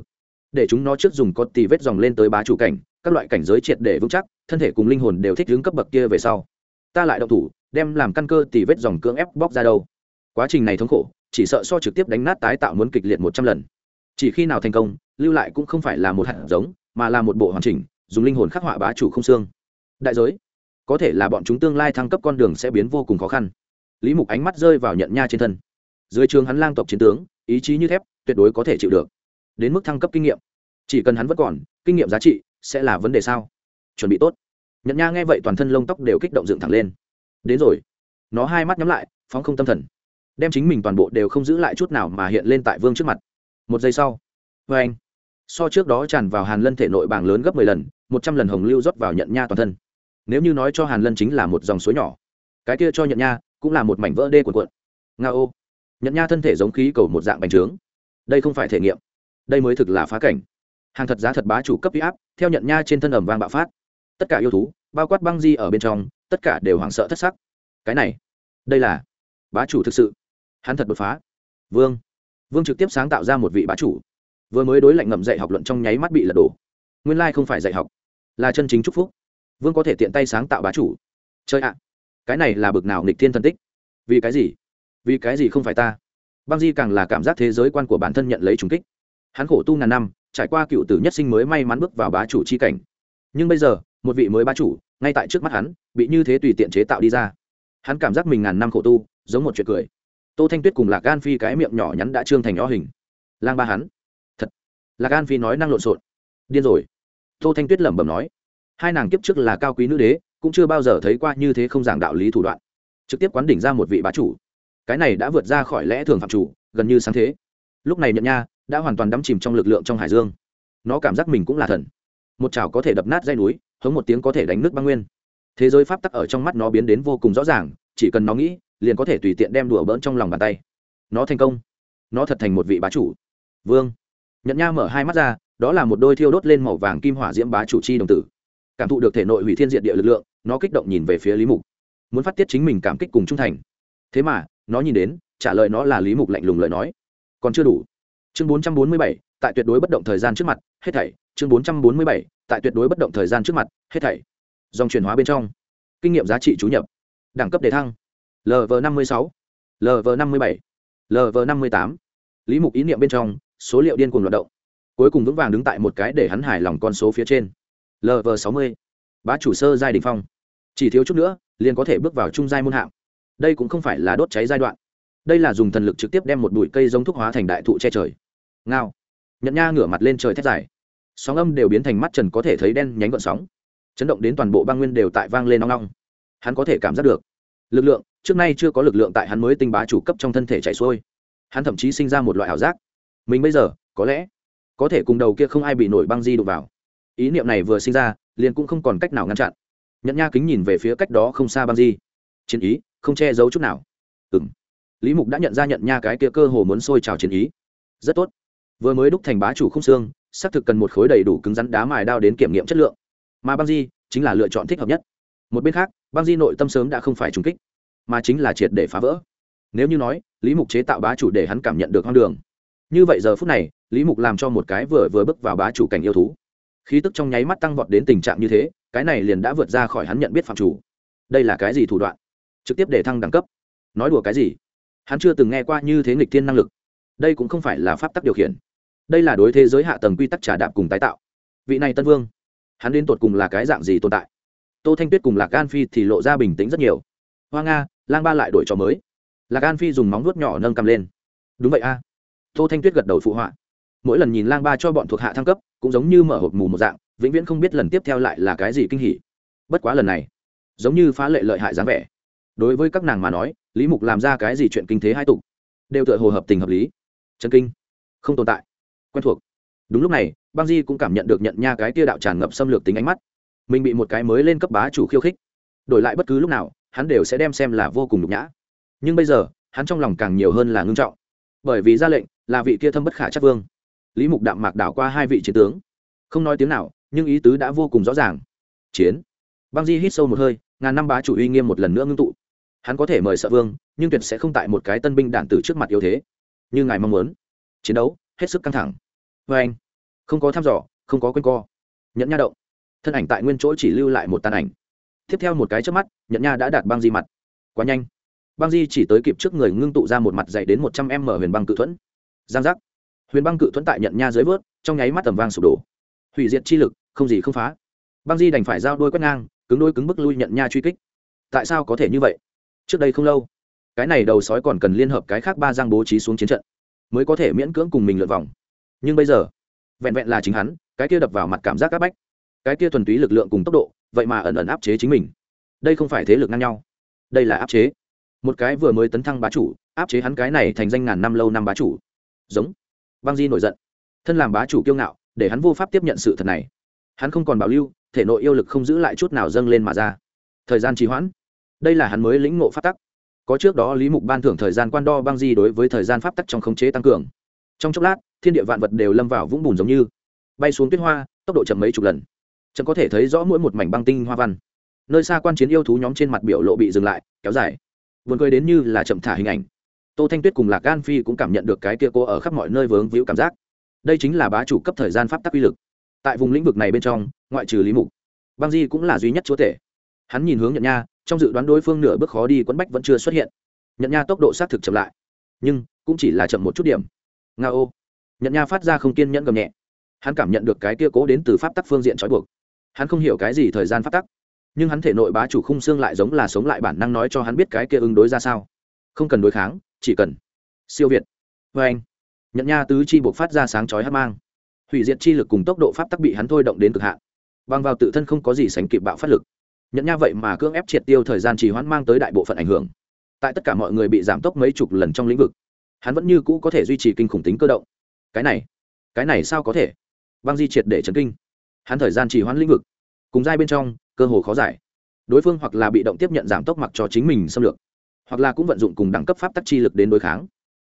A: để chúng nó trước dùng có tì vết dòng lên tới bá chủ cảnh, các loại cảnh giới triệt để vững chắc, thân thể cùng linh hồn đều thích hướng cấp bậc kia về sau. Ta lại động thủ, đem làm căn cơ tì vết dòng cưỡng ép bóc ra đâu. Quá trình này thống khổ, chỉ sợ so trực tiếp đánh nát tái tạo muốn kịch liệt một trăm lần. Chỉ khi nào thành công, lưu lại cũng không phải là một hạt giống, mà là một bộ hoàn chỉnh, dùng linh hồn khắc họa bá chủ không xương. Đại giới, có thể là bọn chúng tương lai thăng cấp con đường sẽ biến vô cùng khó khăn. Lý mục ánh mắt rơi vào nhận nha trên thân dưới trường hắn lang tộc chiến tướng, ý chí như thép, tuyệt đối có thể chịu được. Đến mức thăng cấp kinh nghiệm. Chỉ cần hắn vẫn còn, kinh nghiệm giá trị sẽ là vấn đề sao? Chuẩn bị tốt. Nhận nha nghe vậy toàn thân lông tóc đều kích động dựng thẳng lên. Đến rồi. Nó hai mắt nhắm lại, phóng không tâm thần. Đem chính mình toàn bộ đều không giữ lại chút nào mà hiện lên tại vương trước mặt. Một giây sau. Vê anh. So trước đó tràn vào hàn lân thể nội bảng lớn gấp mười lần, một trăm lần hồng lưu rót vào nhận nha toàn thân. Nếu như nói cho hàn lân chính là một dòng suối nhỏ, cái kia cho nhận nha cũng là một mảnh vỡ đê cuộn cuộn. Nga ô nhận nha thân thể giống khí cầu một dạng bành trướng. Đây không phải thể nghiệm. Đây mới thực là phá cảnh. Hàng thật giá thật bá chủ cấp huy áp, theo nhận nha trên thân ẩm vang bạo phát. Tất cả yêu thú, bao quát băng di ở bên trong, tất cả đều hoảng sợ thất sắc. Cái này, đây là bá chủ thực sự. Hắn thật đột phá. Vương. Vương trực tiếp sáng tạo ra một vị bá chủ. Vừa mới đối lạnh ngầm dạy học luận trong nháy mắt bị lật đổ. Nguyên lai không phải dạy học, là chân chính chúc phúc. Vương có thể tiện tay sáng tạo bá chủ. Chơi ạ. Cái này là bực nào nghịch thiên thân tích? Vì cái gì? Vì cái gì không phải ta? Băng di càng là cảm giác thế giới quan của bản thân nhận lấy trùng kích. Hắn khổ tu ngàn năm, trải qua cựu tử nhất sinh mới may mắn bước vào bá chủ c h i cảnh. Nhưng bây giờ, một vị mới bá chủ, ngay tại trước mắt hắn, bị như thế tùy tiện chế tạo đi ra. Hắn cảm giác mình ngàn năm khổ tu, giống một chuyện cười. Tô thanh tuyết cùng lạc gan phi cái miệng nhỏ nhắn đã trương thành nhỏ hình. Lang ba hắn. Thật. Lạc gan phi nói năng lộn xộn. Điên rồi. Tô thanh tuyết lẩm bẩm nói. Hai nàng kiếp trước là cao quý nữ đế, cũng chưa bao giờ thấy qua như thế không giảng đạo lý thủ đoạn. Trực tiếp quán đỉnh ra một vị bá chủ cái này đã vượt ra khỏi lẽ thường phạm chủ, gần như sáng thế. Lúc này nhận nha đã hoàn toàn đắm chìm trong lực lượng trong hải dương. Nó cảm giác mình cũng là thần. Một chảo có thể đập nát dây núi hống một tiếng có thể đánh nước băng nguyên. Thế giới pháp tắc ở trong mắt nó biến đến vô cùng rõ ràng, chỉ cần nó nghĩ, liền có thể tùy tiện đem đùa bỡn trong lòng bàn tay. Nó thành công. Nó thật thành một vị bá chủ. Vương. Nhận nha mở hai mắt ra, đó là một đôi thiêu đốt lên màu vàng kim hỏa diễm bá chủ chi đồng tử. Cảm thụ được thể nội hủy thiên diện địa lực lượng, nó kích động nhìn về phía lý mục. Muốn phát tiết chính mình cảm kích cùng trung thành. Thế mà nó nhìn đến, trả lời nó là lý mục lạnh lùng lời nói. Còn chưa đủ. Chương bốn trăm bốn mươi bảy, tại tuyệt đối bất động thời gian trước mặt, hết thảy. Chương bốn trăm bốn mươi bảy, tại tuyệt đối bất động thời gian trước mặt, hết thảy. Dòng chuyển hóa bên trong. Kinh nghiệm giá trị chú nhập. Đẳng cấp đề thăng. Lv năm mươi sáu. Lv năm mươi bảy. Lv năm mươi tám. Lý mục ý niệm bên trong, số liệu điên cuồng loạt động. Cuối cùng vững vàng đứng tại một cái để hắn hài lòng con số phía trên. Lv sáu mươi. Bá chủ sơ giai đình phong. Chỉ thiếu chút nữa, liền có thể bước vào trung giai môn hạng đây cũng không phải là đốt cháy giai đoạn. Đây là dùng thần lực trực tiếp đem một bụi cây giống thuốc hóa thành đại thụ che trời. Ngao. Nhận nha ngửa mặt lên trời thét dài. Sóng âm đều biến thành mắt trần có thể thấy đen nhánh gọn sóng. Chấn động đến toàn bộ băng nguyên đều tại vang lên nong nong hắn có thể cảm giác được. Lực lượng, trước nay chưa có lực lượng tại hắn mới tinh bá chủ cấp trong thân thể chảy xuôi. Hắn thậm chí sinh ra một loại ảo giác. Mình bây giờ, có lẽ, có thể cùng đầu kia không ai bị nổi băng di đụng vào. Ý niệm này vừa sinh ra, liền cũng không còn cách nào ngăn chặn. Nhận nha kính nhìn về phía cách đó không xa băng di. Chiến ý không che giấu chút nào. Ừng lý mục đã nhận ra nhận nha cái kia cơ hồ muốn sôi trào chiến ý. Rất tốt. Vừa mới đúc thành bá chủ không xương, xác thực cần một khối đầy đủ cứng rắn đá mài đao đến kiểm nghiệm chất lượng. Mà băng di chính là lựa chọn thích hợp nhất. Một bên khác, băng di nội tâm sớm đã không phải trùng kích, mà chính là triệt để phá vỡ. Nếu như nói, lý mục chế tạo bá chủ để hắn cảm nhận được hoang đường. Như vậy giờ phút này, lý mục làm cho một cái vừa vừa bước vào bá chủ cảnh yêu thú. Khí tức trong nháy mắt tăng vọt đến tình trạng như thế, cái này liền đã vượt ra khỏi hắn nhận biết phạm chủ. Đây là cái gì thủ đoạn? Trực tiếp để thăng đẳng cấp. Nói đùa cái gì? Hắn chưa từng nghe qua như thế nghịch thiên năng lực. Đây cũng không phải là pháp tắc điều khiển. Đây là đối thế giới hạ tầng quy tắc trà đạp cùng tái tạo. Vị này tân vương, hắn đến tột cùng là cái dạng gì tồn tại? Tô thanh tuyết cùng lạc an phi thì lộ ra bình tĩnh rất nhiều. Hoa nga, lang ba lại đổi trò mới. Lạc an phi dùng móng vuốt nhỏ nâng cầm lên. Đúng vậy a. Tô thanh tuyết gật đầu phụ họa. Mỗi lần nhìn lang ba cho bọn thuộc hạ thăng cấp, cũng giống như mở hộp mù một dạng, vĩnh viễn không biết lần tiếp theo lại là cái gì kinh hỉ. Bất quá lần này, giống như phá lệ lợi hại dáng vẻ đối với các nàng mà nói, lý mục làm ra cái gì chuyện kinh thế hai tục, đều tựa hồ hợp tình hợp lý. Chân kinh, không tồn tại, quen thuộc. Đúng lúc này, băng di cũng cảm nhận được nhận nha cái tia đạo tràn ngập xâm lược tính ánh mắt. Mình bị một cái mới lên cấp bá chủ khiêu khích. Đổi lại bất cứ lúc nào, hắn đều sẽ đem xem là vô cùng nhục nhã. Nhưng bây giờ, hắn trong lòng càng nhiều hơn là ngưng trọng. Bởi vì ra lệnh, là vị kia thâm bất khả chắc vương. Lý mục đạm mạc đảo qua hai vị chiến tướng. Không nói tiếng nào, nhưng ý tứ đã vô cùng rõ ràng. Chiến. Băng di hít sâu một hơi, ngàn năm bá chủ uy nghiêm một lần nữa ngưng tụ hắn có thể mời sợ vương, nhưng tuyệt sẽ không tại một cái tân binh đạn tử trước mặt yếu thế. Như ngài mong muốn. Chiến đấu, hết sức căng thẳng. Vê anh, không có thăm dò, không có quên co. Nhận nha động. Thân ảnh tại nguyên chỗ chỉ lưu lại một tàn ảnh. Tiếp theo một cái trước mắt nhận nha đã đạt băng di mặt. Quá nhanh. Băng di chỉ tới kịp trước người ngưng tụ ra một mặt dày đến một trăm m huyền băng cự thuẫn. Giang giác. Huyền băng cự thuẫn tại nhận nha dưới vớt, trong nháy mắt tầm vang sụp đổ. Hủy diệt chi lực, không gì không phá. Băng di đành phải giao đôi quét ngang, cứng đôi cứng bức lui nhận nha truy kích. Tại sao có thể như vậy? Trước đây không lâu, cái này đầu sói còn cần liên hợp cái khác ba giang bố trí xuống chiến trận, mới có thể miễn cưỡng cùng mình lượt vòng. Nhưng bây giờ, vẹn vẹn là chính hắn, cái kia đập vào mặt cảm giác áp bách, cái kia thuần túy lực lượng cùng tốc độ, vậy mà ẩn ẩn áp chế chính mình. Đây không phải thế lực ngang nhau, đây là áp chế. Một cái vừa mới tấn thăng bá chủ, áp chế hắn cái này thành danh ngàn năm lâu năm bá chủ. Giống. Băng di nổi giận. Thân làm bá chủ kiêu ngạo, để hắn vô pháp tiếp nhận sự thật này. Hắn không còn bảo lưu, thể nội yêu lực không giữ lại chút nào dâng lên mà ra. Thời gian trì hoãn đây là hắn mới lĩnh ngộ pháp tắc. Có trước đó lý mục ban thưởng thời gian quan đo băng di đối với thời gian pháp tắc trong khống chế tăng cường. Trong chốc lát, thiên địa vạn vật đều lâm vào vũng bùn giống như bay xuống tuyết hoa, tốc độ chậm mấy chục lần. Chậm có thể thấy rõ mỗi một mảnh băng tinh hoa văn. Nơi xa quan chiến yêu thú nhóm trên mặt biểu lộ bị dừng lại, kéo dài. Vườn cười đến như là chậm thả hình ảnh. Tô thanh tuyết cùng lạc gan phi cũng cảm nhận được cái kia cô ở khắp mọi nơi vướng víu cảm giác. Đây chính là bá chủ cấp thời gian pháp tắc uy lực. Tại vùng lĩnh vực này bên trong, ngoại trừ lý mục, băng di cũng là duy nhất chúa tể. Hắn nhìn hướng nhận nha trong dự đoán đối phương nửa bước khó đi quẫn bách vẫn chưa xuất hiện. Nhận nha tốc độ xác thực chậm lại, nhưng cũng chỉ là chậm một chút điểm. Nga ô. Nhận nha phát ra không kiên nhẫn gầm nhẹ. Hắn cảm nhận được cái kia cố đến từ pháp tắc phương diện trói buộc. Hắn không hiểu cái gì thời gian pháp tắc, nhưng hắn thể nội bá chủ khung xương lại giống là sống lại bản năng nói cho hắn biết cái kia ứng đối ra sao. Không cần đối kháng, chỉ cần siêu việt. Vê anh nhận nha tứ chi buộc phát ra sáng chói hát mang. Hủy diệt chi lực cùng tốc độ pháp tắc bị hắn thôi động đến cực hạn. Bằng vào tự thân không có gì sánh kịp bạo phát lực nhận nha vậy mà cưỡng ép triệt tiêu thời gian trì hoãn mang tới đại bộ phận ảnh hưởng. Tại tất cả mọi người bị giảm tốc mấy chục lần trong lĩnh vực, hắn vẫn như cũ có thể duy trì kinh khủng tính cơ động. Cái này cái này sao có thể? Băng di triệt để chấn kinh. Hắn thời gian trì hoãn lĩnh vực, cùng giai bên trong, cơ hồ khó giải. Đối phương hoặc là bị động tiếp nhận giảm tốc mặc cho chính mình xâm lược, hoặc là cũng vận dụng cùng đẳng cấp pháp tắc chi lực đến đối kháng.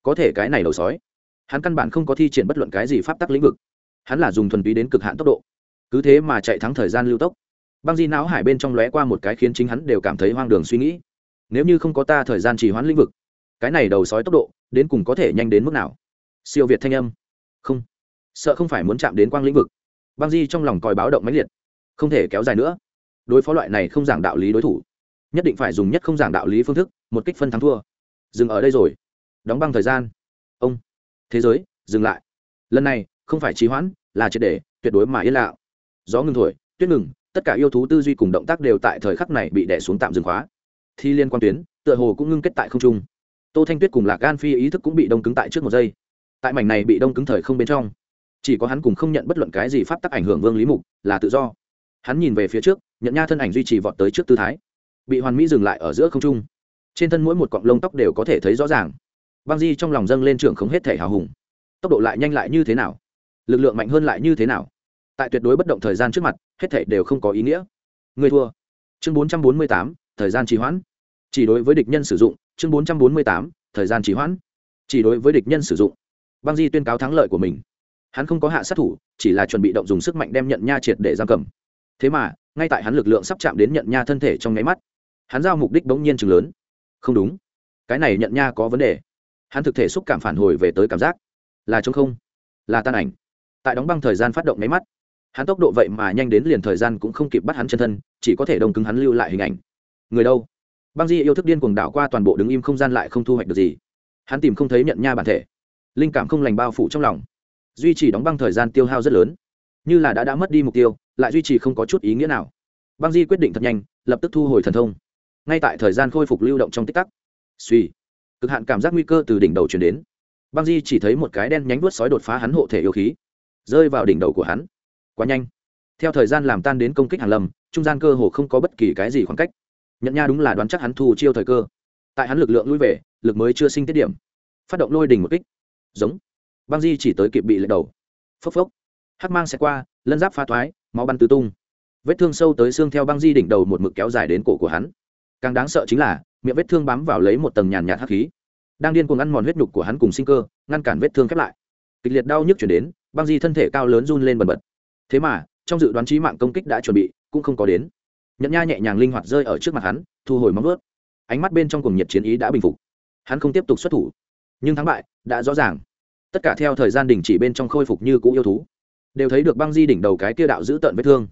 A: Có thể cái này đầu sói, hắn căn bản không có thi triển bất luận cái gì pháp tắc lĩnh vực. Hắn là dùng thuần túy đến cực hạn tốc độ. Cứ thế mà chạy thắng thời gian lưu tốc băng di não hải bên trong lóe qua một cái khiến chính hắn đều cảm thấy hoang đường suy nghĩ. Nếu như không có ta thời gian trì hoãn lĩnh vực, cái này đầu sói tốc độ, đến cùng có thể nhanh đến mức nào? Siêu việt thanh âm. Không. Sợ không phải muốn chạm đến quang lĩnh vực. Băng di trong lòng còi báo động mãnh liệt. Không thể kéo dài nữa. Đối phó loại này không giảng đạo lý đối thủ, nhất định phải dùng nhất không giảng đạo lý phương thức, một kích phân thắng thua. Dừng ở đây rồi. Đóng băng thời gian. Ông. Thế giới, dừng lại. Lần này, không phải trì hoãn, là triệt để, tuyệt đối mà yên lạo gió ngừng thổi, tuyết ngừng tất cả yêu thú tư duy cùng động tác đều tại thời khắc này bị đẻ xuống tạm dừng khóa. Thi liên quan tuyến, tựa hồ cũng ngưng kết tại không trung. Tô thanh tuyết cùng lạc gan phi ý thức cũng bị đông cứng tại trước một giây. Tại mảnh này bị đông cứng thời không bên trong, chỉ có hắn cùng không nhận bất luận cái gì pháp tắc ảnh hưởng vương lý mục, là tự do. Hắn nhìn về phía trước, nhận nha thân ảnh duy trì vọt tới trước tư thái. Bị hoàn mỹ dừng lại ở giữa không trung. Trên thân mỗi một cọng lông tóc đều có thể thấy rõ ràng. Băng di trong lòng dâng lên trường không hết thể hào hùng. Tốc độ lại nhanh lại như thế nào? Lực lượng mạnh hơn lại như thế nào? Tại tuyệt đối bất động thời gian trước mặt, hết thể đều không có ý nghĩa. Người thua. Chương bốn trăm bốn mươi tám, thời gian trì hoãn. Chỉ đối với địch nhân sử dụng, chương bốn trăm bốn mươi tám, thời gian trì hoãn. Chỉ đối với địch nhân sử dụng. Băng di tuyên cáo thắng lợi của mình. Hắn không có hạ sát thủ, chỉ là chuẩn bị động dùng sức mạnh đem nhận nha triệt để giam cầm. Thế mà, ngay tại hắn lực lượng sắp chạm đến nhận nha thân thể trong nháy mắt, hắn giao mục đích bỗng nhiên chừng lớn. Không đúng. Cái này nhận nha có vấn đề. Hắn thực thể xúc cảm phản hồi về tới cảm giác. Là chống không. Là tan ảnh. Tại đóng băng thời gian phát động nháy mắt hắn tốc độ vậy mà nhanh đến liền thời gian cũng không kịp bắt hắn chân thân, chỉ có thể đông cứng hắn lưu lại hình ảnh. Người đâu? Băng di yêu thức điên cuồng đảo qua toàn bộ đứng im không gian lại không thu hoạch được gì. Hắn tìm không thấy nhận nha bản thể. Linh cảm không lành bao phủ trong lòng. Duy trì đóng băng thời gian tiêu hao rất lớn. Như là đã đã mất đi mục tiêu, lại duy trì không có chút ý nghĩa nào. Băng di quyết định thật nhanh, lập tức thu hồi thần thông. Ngay tại thời gian khôi phục lưu động trong tích tắc, suy, cực hạn cảm giác nguy cơ từ đỉnh đầu chuyển đến. Băng di chỉ thấy một cái đen nhánh vuốt sói đột phá hắn hộ thể yêu khí, rơi vào đỉnh đầu của hắn quá nhanh. Theo thời gian làm tan đến công kích hàn lâm, trung gian cơ hồ không có bất kỳ cái gì khoảng cách. Nhận nha đúng là đoán chắc hắn thu chiêu thời cơ. Tại hắn lực lượng lui về, lực mới chưa sinh tiết điểm. Phát động lôi đình một kích. Giống. Băng di chỉ tới kịp bị lệch đầu. Phốc phốc. Hắc mang sẽ qua, lân giáp phá thoái, máu bắn tứ tung. Vết thương sâu tới xương theo băng di đỉnh đầu một mực kéo dài đến cổ của hắn. Càng đáng sợ chính là, miệng vết thương bám vào lấy một tầng nhàn nhạt hắc khí. Đang điên cuồng ăn mòn huyết nhục của hắn cùng sinh cơ, ngăn cản vết thương khép lại. Kịch liệt đau nhức chuyển đến, băng di thân thể cao lớn run lên bần bật thế mà, trong dự đoán trí mạng công kích đã chuẩn bị, cũng không có đến. Nhận nha nhẹ nhàng linh hoạt rơi ở trước mặt hắn, thu hồi móng ướt ánh mắt bên trong cùng nhiệt chiến ý đã bình phục. Hắn không tiếp tục xuất thủ, nhưng thắng bại đã rõ ràng. Tất cả theo thời gian đình chỉ bên trong khôi phục như cũ yêu thú. Đều thấy được băng di đỉnh đầu cái kia đạo giữ tận vết thương.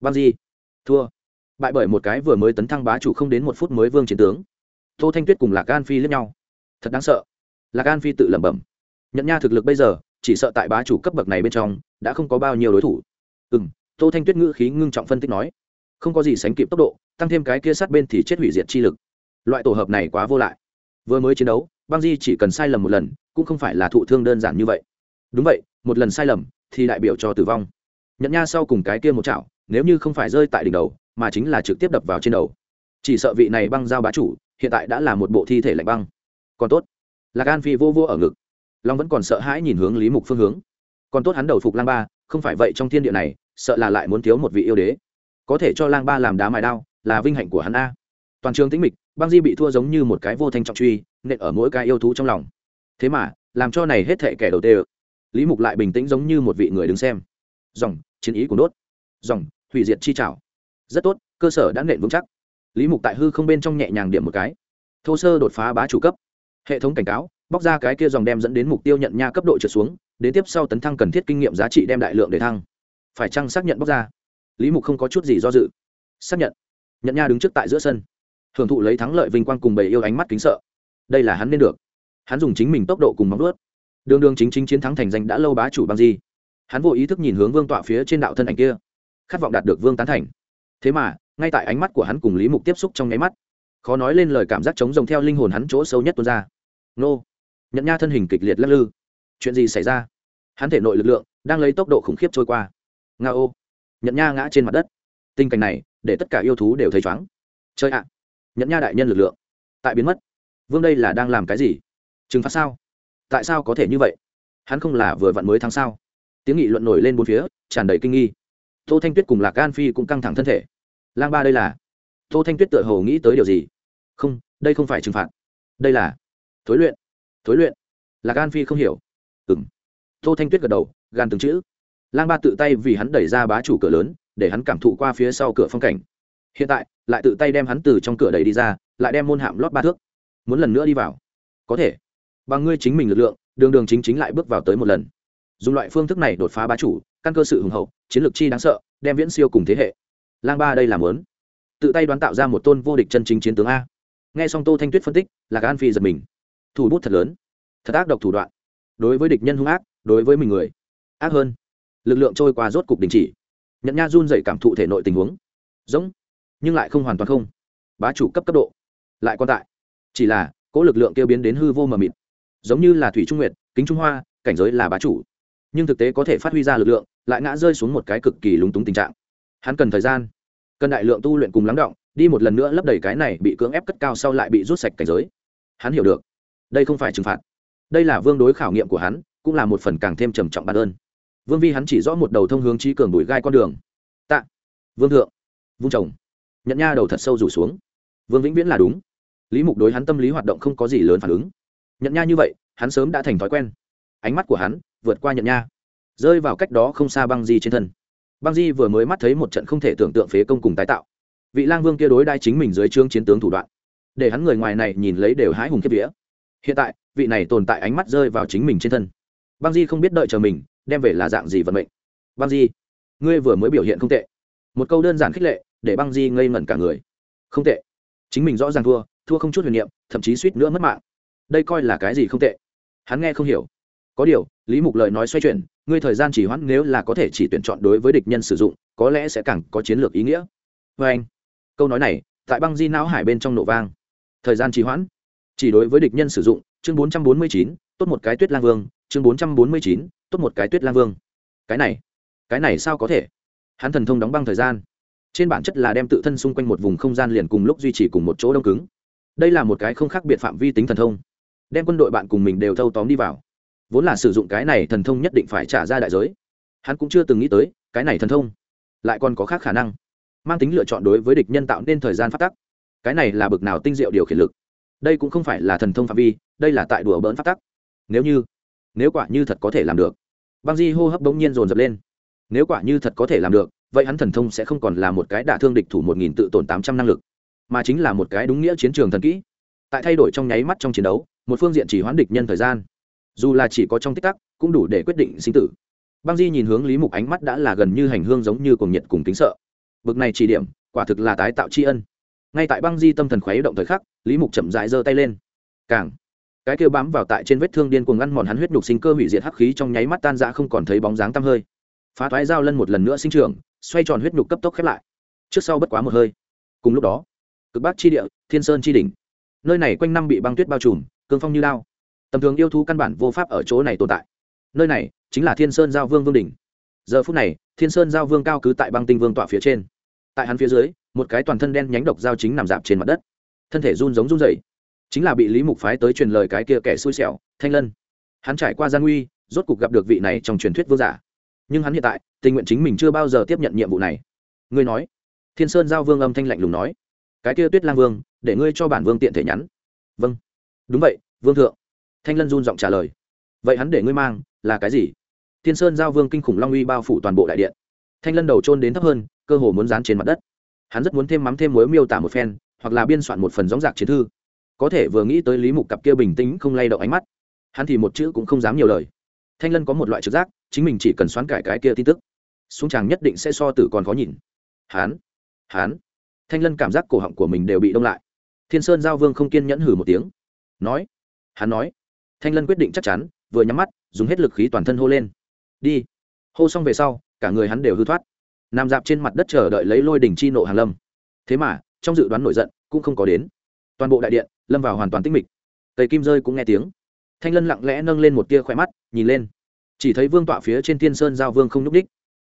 A: Băng di, thua. Bại bởi một cái vừa mới tấn thăng bá chủ không đến một phút mới vương chiến tướng. Tô thanh tuyết cùng lạc an phi lướt nhau. Thật đáng sợ. Lạc an phi tự lẩm bẩm. Nhận nha thực lực bây giờ, chỉ sợ tại bá chủ cấp bậc này bên trong, đã không có bao nhiêu đối thủ ừ m tô thanh tuyết ngữ khí ngưng trọng phân tích nói, không có gì sánh kịp tốc độ, tăng thêm cái kia sát bên thì chết hủy diệt chi lực. Loại tổ hợp này quá vô lại. Vừa mới chiến đấu, băng di chỉ cần sai lầm một lần, cũng không phải là thụ thương đơn giản như vậy. Đúng vậy, một lần sai lầm thì đại biểu cho tử vong. Nhận nha sau cùng cái kia một chảo, nếu như không phải rơi tại đỉnh đầu, mà chính là trực tiếp đập vào trên đầu. Chỉ sợ vị này băng giao bá chủ, hiện tại đã là một bộ thi thể lạnh băng. Còn tốt là gan phi vô vô ở ngực. Long vẫn còn sợ hãi nhìn hướng lý mục phương hướng. Còn tốt hắn đầu phục lang ba, không phải vậy trong thiên địa này sợ là lại muốn thiếu một vị yêu đế. Có thể cho lang ba làm đá mài đao, là vinh hạnh của hắn a. Toàn trường tĩnh mịch, băng di bị thua giống như một cái vô thanh trọng truy, nện ở mỗi cái yêu thú trong lòng. Thế mà, làm cho này hết thệ kẻ đầu tê lý mục lại bình tĩnh giống như một vị người đứng xem. Dòng, chiến ý của đốt. Dòng, hủy diệt chi trảo. Rất tốt, cơ sở đã nện vững chắc. Lý mục tại hư không bên trong nhẹ nhàng điểm một cái. Thô sơ đột phá bá chủ cấp. Hệ thống cảnh cáo, bóc ra cái kia dòng đem dẫn đến mục tiêu nhận nha cấp độ trượt xuống, đến tiếp sau tấn thăng cần thiết kinh nghiệm giá trị đem đại lượng để thăng phải chăng xác nhận bóc ra? Lý mục không có chút gì do dự. Xác nhận. Nhận nha đứng trước tại giữa sân. Hưởng thụ lấy thắng lợi vinh quang cùng bầy yêu ánh mắt kính sợ. Đây là hắn nên được. Hắn dùng chính mình tốc độ cùng móng ướt đường đường chính chính chiến thắng thành danh đã lâu bá chủ băng di. Hắn vô ý thức nhìn hướng vương tọa phía trên đạo thân ảnh kia. Khát vọng đạt được vương tán thành. Thế mà, ngay tại ánh mắt của hắn cùng lý mục tiếp xúc trong nháy mắt, khó nói lên lời cảm giác chống rồng theo linh hồn hắn chỗ sâu nhất tuôn ra. Nô. Nhận nha thân hình kịch liệt lắc lư. Chuyện gì xảy ra? Hắn thể nội lực lượng đang lấy tốc độ khủng khiếp trôi qua nga ô. Nhận nha ngã trên mặt đất. Tình cảnh này, để tất cả yêu thú đều thấy chóng chơi ạ. Nhận nha đại nhân lực lượng. Tại biến mất. Vương đây là đang làm cái gì? Trừng phạt sao? Tại sao có thể như vậy? Hắn không là vừa vặn mới tháng sao? Tiếng nghị luận nổi lên bốn phía, tràn đầy kinh nghi. Tô thanh tuyết cùng lạc an phi cũng căng thẳng thân thể. Lang ba đây là? Tô thanh tuyết tự hồ nghĩ tới điều gì? Không, đây không phải trừng phạt. Đây là? Thối luyện. Thối luyện. Lạc an phi không hiểu. Ừng tô thanh tuyết gật đầu, gan từng chữ lang ba tự tay vì hắn đẩy ra bá chủ cửa lớn, để hắn cảm thụ qua phía sau cửa phong cảnh. Hiện tại, lại tự tay đem hắn từ trong cửa đẩy đi ra, lại đem môn hạm lót ba thước. Muốn lần nữa đi vào? Có thể. Bằng ngươi chính mình lực lượng, đường đường chính chính lại bước vào tới một lần. Dùng loại phương thức này đột phá bá chủ, căn cơ sự hùng hậu, chiến lược chi đáng sợ, đem viễn siêu cùng thế hệ. Lang ba đây làm lớn tự tay đoán tạo ra một tôn vô địch chân chính chiến tướng a. Nghe xong tô thanh tuyết phân tích là gan phi giật mình. Thủ bút thật lớn. Thật ác độc thủ đoạn. Đối với địch nhân hung ác, đối với mình người, ác hơn lực lượng trôi qua rốt cục đình chỉ. Nhận nha run dậy cảm thụ thể nội tình huống. Giống, nhưng lại không hoàn toàn không. Bá chủ cấp cấp độ, lại còn tại. Chỉ là cỗ lực lượng kêu biến đến hư vô mờ mịt. Giống như là thủy trung nguyệt, kính trung hoa, cảnh giới là bá chủ. Nhưng thực tế có thể phát huy ra lực lượng, lại ngã rơi xuống một cái cực kỳ lúng túng tình trạng. Hắn cần thời gian, cần đại lượng tu luyện cùng lắng động, đi một lần nữa lấp đầy cái này bị cưỡng ép cất cao sau lại bị rút sạch cảnh giới. Hắn hiểu được, đây không phải trừng phạt. Đây là vương đối khảo nghiệm của hắn, cũng là một phần càng thêm trầm trọng bản ơn vương vi hắn chỉ rõ một đầu thông hướng trí cường đùi gai con đường. Tạ. Vương thượng. Vung chồng. Nhận nha đầu thật sâu rủ xuống. Vương vĩnh viễn là đúng. Lý mục đối hắn tâm lý hoạt động không có gì lớn phản ứng. Nhận nha như vậy, hắn sớm đã thành thói quen. Ánh mắt của hắn vượt qua nhận nha. Rơi vào cách đó không xa băng di trên thân. Băng di vừa mới mắt thấy một trận không thể tưởng tượng phế công cùng tái tạo. Vị lang vương kia đối đai chính mình dưới trương chiến tướng thủ đoạn. Để hắn người ngoài này nhìn lấy đều hái hùng kiếp vía. Hiện tại, vị này tồn tại ánh mắt rơi vào chính mình trên thân. Băng di không biết đợi chờ mình đem về là dạng gì vận mệnh? Băng di, ngươi vừa mới biểu hiện không tệ. Một câu đơn giản khích lệ, để băng di ngây ngẩn cả người. Không tệ. Chính mình rõ ràng thua thua không chút huyền niệm, thậm chí suýt nữa mất mạng. Đây coi là cái gì không tệ? Hắn nghe không hiểu. Có điều, lý mục lời nói xoay chuyển, ngươi thời gian chỉ hoãn nếu là có thể chỉ tuyển chọn đối với địch nhân sử dụng, có lẽ sẽ càng có chiến lược ý nghĩa. Vê anh, câu nói này, tại băng di não hải bên trong nổ vang. Thời gian trì hoãn. Chỉ đối với địch nhân sử dụng, chương bốn trăm bốn mươi chín, tốt một cái tuyết lang vương chương bốn trăm bốn mươi chín, tốt một cái tuyết lang vương. Cái này cái này sao có thể? Hắn thần thông đóng băng thời gian. Trên bản chất là đem tự thân xung quanh một vùng không gian liền cùng lúc duy trì cùng một chỗ đông cứng. Đây là một cái không khác biệt phạm vi tính thần thông. Đem quân đội bạn cùng mình đều thâu tóm đi vào. Vốn là sử dụng cái này thần thông nhất định phải trả ra đại giới. Hắn cũng chưa từng nghĩ tới, cái này thần thông lại còn có khác khả năng. Mang tính lựa chọn đối với địch nhân tạo nên thời gian phát tắc. Cái này là bực nào tinh diệu điều khiển lực. Đây cũng không phải là thần thông phạm vi, đây là tại đùa bỡn phát tắc. Nếu như nếu quả như thật có thể làm được. Băng di hô hấp bỗng nhiên dồn dập lên. Nếu quả như thật có thể làm được, vậy hắn thần thông sẽ không còn là một cái đả thương địch thủ một nghìn tự tổn tám trăm năng lực, mà chính là một cái đúng nghĩa chiến trường thần kỹ. Tại thay đổi trong nháy mắt trong chiến đấu, một phương diện chỉ hoán địch nhân thời gian. Dù là chỉ có trong tích tắc, cũng đủ để quyết định sinh tử. Băng di nhìn hướng lý mục ánh mắt đã là gần như hành hương giống như cuồng nhiệt cùng kính sợ. Bực này chỉ điểm, quả thực là tái tạo tri ân. Ngay tại băng di tâm thần khuấy động thời khắc, lý mục chậm dại giơ tay lên. Càng cái kêu bám vào tại trên vết thương điên cuồng ngăn mòn hắn huyết nhục sinh cơ hủy diệt hắc khí trong nháy mắt tan ra không còn thấy bóng dáng tăm hơi. Phá thoái dao lân một lần nữa sinh trưởng, xoay tròn huyết nhục cấp tốc khép lại. Trước sau bất quá một hơi. Cùng lúc đó, cực bắc chi địa, thiên sơn chi đỉnh. Nơi này quanh năm bị băng tuyết bao trùm, cương phong như lao. Tầm thường yêu thú căn bản vô pháp ở chỗ này tồn tại. Nơi này chính là thiên sơn giao vương vương đỉnh. Giờ phút này, thiên sơn giao vương cao cứ tại băng tinh vương tọa phía trên. Tại hắn phía dưới, một cái toàn thân đen nhánh độc dao chính nằm dạp trên mặt đất. Thân thể run giống run dày chính là bị lý mục phái tới truyền lời cái kia kẻ xui xẻo, thanh lân. Hắn trải qua gian nguy, rốt cục gặp được vị này trong truyền thuyết vương giả. Nhưng hắn hiện tại, tình nguyện chính mình chưa bao giờ tiếp nhận nhiệm vụ này. Ngươi nói. Thiên sơn giao vương âm thanh lạnh lùng nói. Cái kia tuyết lang vương, để ngươi cho bản vương tiện thể nhắn. Vâng. Đúng vậy, vương thượng. Thanh lân run giọng trả lời. Vậy hắn để ngươi mang, là cái gì? Thiên sơn giao vương kinh khủng long uy bao phủ toàn bộ đại điện. Thanh lân đầu trôn đến thấp hơn, cơ hồ muốn dán trên mặt đất. Hắn rất muốn thêm mắm thêm muối miêu tả một phen, hoặc là biên soạn một phần gióng giạc chiến thư có thể vừa nghĩ tới lý mục cặp kia bình tĩnh không lay động ánh mắt. Hắn thì một chữ cũng không dám nhiều lời. Thanh lân có một loại trực giác, chính mình chỉ cần xoán cải cái kia tin tức, xuống tràng nhất định sẽ so tử còn khó nhìn. Hán hán thanh lân cảm giác cổ họng của mình đều bị đông lại. Thiên sơn giao vương không kiên nhẫn hử một tiếng. Nói, hắn nói. Thanh lân quyết định chắc chắn, vừa nhắm mắt, dùng hết lực khí toàn thân hô lên. Đi. Hô xong về sau, cả người hắn đều hư thoát. Nằm dạp trên mặt đất chờ đợi lấy lôi đỉnh chi nộ hàn lâm. Thế mà, trong dự đoán nổi giận, cũng không có đến. Toàn bộ đại điện lâm vào hoàn toàn tĩnh mịch. Tây kim rơi cũng nghe tiếng. Thanh lân lặng lẽ nâng lên một tia khỏe mắt, nhìn lên. Chỉ thấy vương tọa phía trên thiên sơn giao vương không nhúc đích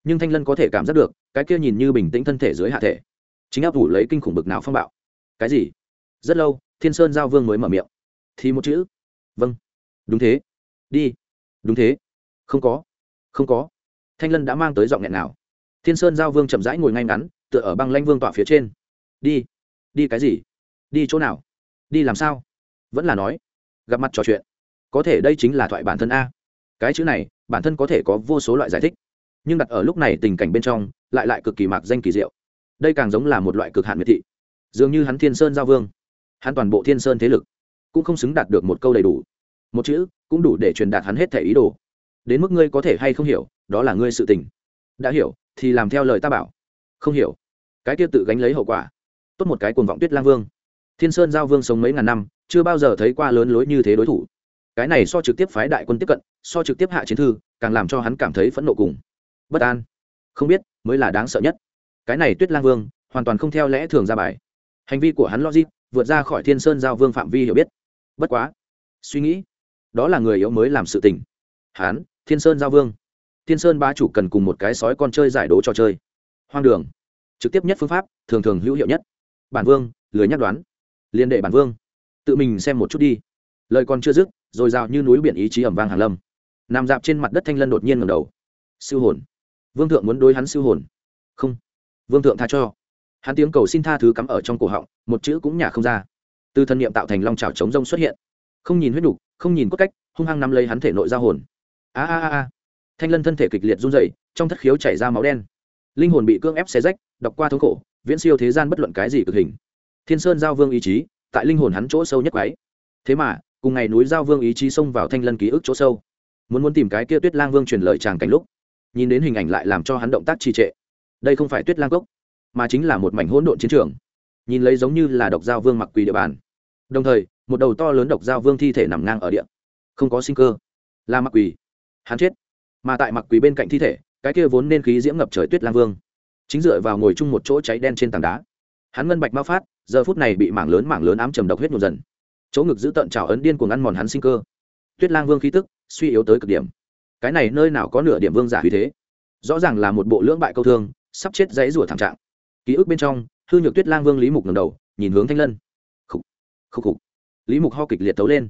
A: nhưng thanh lân có thể cảm giác được, cái kia nhìn như bình tĩnh thân thể dưới hạ thể. Chính áp thủ lấy kinh khủng bực nào phong bạo. Cái gì? Rất lâu, thiên sơn giao vương mới mở miệng. Thì một chữ. Vâng. Đúng thế. Đi. Đúng thế. Không có. Không có. Thanh lân đã mang tới giọng nghẹn nào. Thiên sơn giao vương chậm rãi ngồi ngay ngắn, tựa ở băng lanh vương tọa phía trên. Đi. Đi cái gì? Đi chỗ nào? Đi làm sao? Vẫn là nói, gặp mặt trò chuyện. Có thể đây chính là thoại bản thân a. Cái chữ này, bản thân có thể có vô số loại giải thích. Nhưng đặt ở lúc này tình cảnh bên trong, lại lại cực kỳ mạc danh kỳ diệu. Đây càng giống là một loại cực hạn miệt thị. Dường như hắn thiên sơn giao vương. Hắn toàn bộ thiên sơn thế lực cũng không xứng đạt được một câu đầy đủ. Một chữ cũng đủ để truyền đạt hắn hết thể ý đồ. Đến mức ngươi có thể hay không hiểu, đó là ngươi sự tình. Đã hiểu, thì làm theo lời ta bảo. Không hiểu. Cái kia tự gánh lấy hậu quả. Tốt một cái cuồng vọng tuyết lang vương thiên sơn giao vương sống mấy ngàn năm, chưa bao giờ thấy qua lớn lối như thế đối thủ. Cái này so trực tiếp phái đại quân tiếp cận, so trực tiếp hạ chiến thư, càng làm cho hắn cảm thấy phẫn nộ cùng bất an. Không biết, mới là đáng sợ nhất. Cái này tuyết lang vương, hoàn toàn không theo lẽ thường ra bài. Hành vi của hắn logic, vượt ra khỏi thiên sơn giao vương phạm vi hiểu biết. Bất quá, suy nghĩ, đó là người yếu mới làm sự tình. Hán thiên sơn giao vương. Thiên sơn ba chủ cần cùng một cái sói con chơi giải đố trò chơi. Hoang đường, trực tiếp nhất phương pháp, thường thường hữu hiệu nhất. Bản vương, lười nhắc đoán liên đệ bản vương tự mình xem một chút đi. Lời còn chưa dứt, rồi rào như núi biển ý chí ẩm vang hàn lâm. Nằm dạp trên mặt đất thanh lân đột nhiên ngầm đầu. Siêu hồn. Vương thượng muốn đối hắn siêu hồn. Không. Vương thượng tha cho. Hắn tiếng cầu xin tha thứ cắm ở trong cổ họng, một chữ cũng nhả không ra. Từ thân nhiệm tạo thành long trào chống rông xuất hiện. Không nhìn huyết đục không nhìn cốt cách, hung hăng nắm lấy hắn thể nội ra hồn. A a a thanh lân thân thể kịch liệt run dậy trong thất khiếu chảy ra máu đen. Linh hồn bị cưỡng ép xé rách, đọc qua thống khổ, viễn siêu thế gian bất luận cái gì cực hình thiên sơn giao vương ý chí, tại linh hồn hắn chỗ sâu nhất quái thế mà, cùng ngày núi giao vương ý chí xông vào thanh lân ký ức chỗ sâu. Muốn muốn tìm cái kia tuyết lang vương truyền lời tràng cảnh lúc, nhìn đến hình ảnh lại làm cho hắn động tác trì trệ. Đây không phải tuyết lang cốc, mà chính là một mảnh hỗn độn chiến trường. Nhìn lấy giống như là độc giao vương mặc quỳ địa bàn. Đồng thời, một đầu to lớn độc giao vương thi thể nằm ngang ở địa. Không có sinh cơ, là mặc quỳ hắn chết, mà tại mặc quỳ bên cạnh thi thể, cái kia vốn nên khí diễm ngập trời tuyết lang vương. Chính dựa vào ngồi chung một chỗ cháy đen trên tảng đá. Hắn ngân bạch mau phát giờ phút này bị mảng lớn mảng lớn ám trầm độc huyết nhuộm dần. Chỗ ngực giữ tận trào ấn điên cuồng ăn mòn hắn sinh cơ. Tuyết lang vương khí tức suy yếu tới cực điểm. Cái này nơi nào có nửa điểm vương giả uy thế? Rõ ràng là một bộ lưỡng bại câu thương, sắp chết dãy rủa thảm trạng. Ký ức bên trong, hư nhược tuyết lang vương lý mục ngầm đầu, nhìn hướng thanh lân. Khục khúc khục. Lý mục ho kịch liệt tấu lên.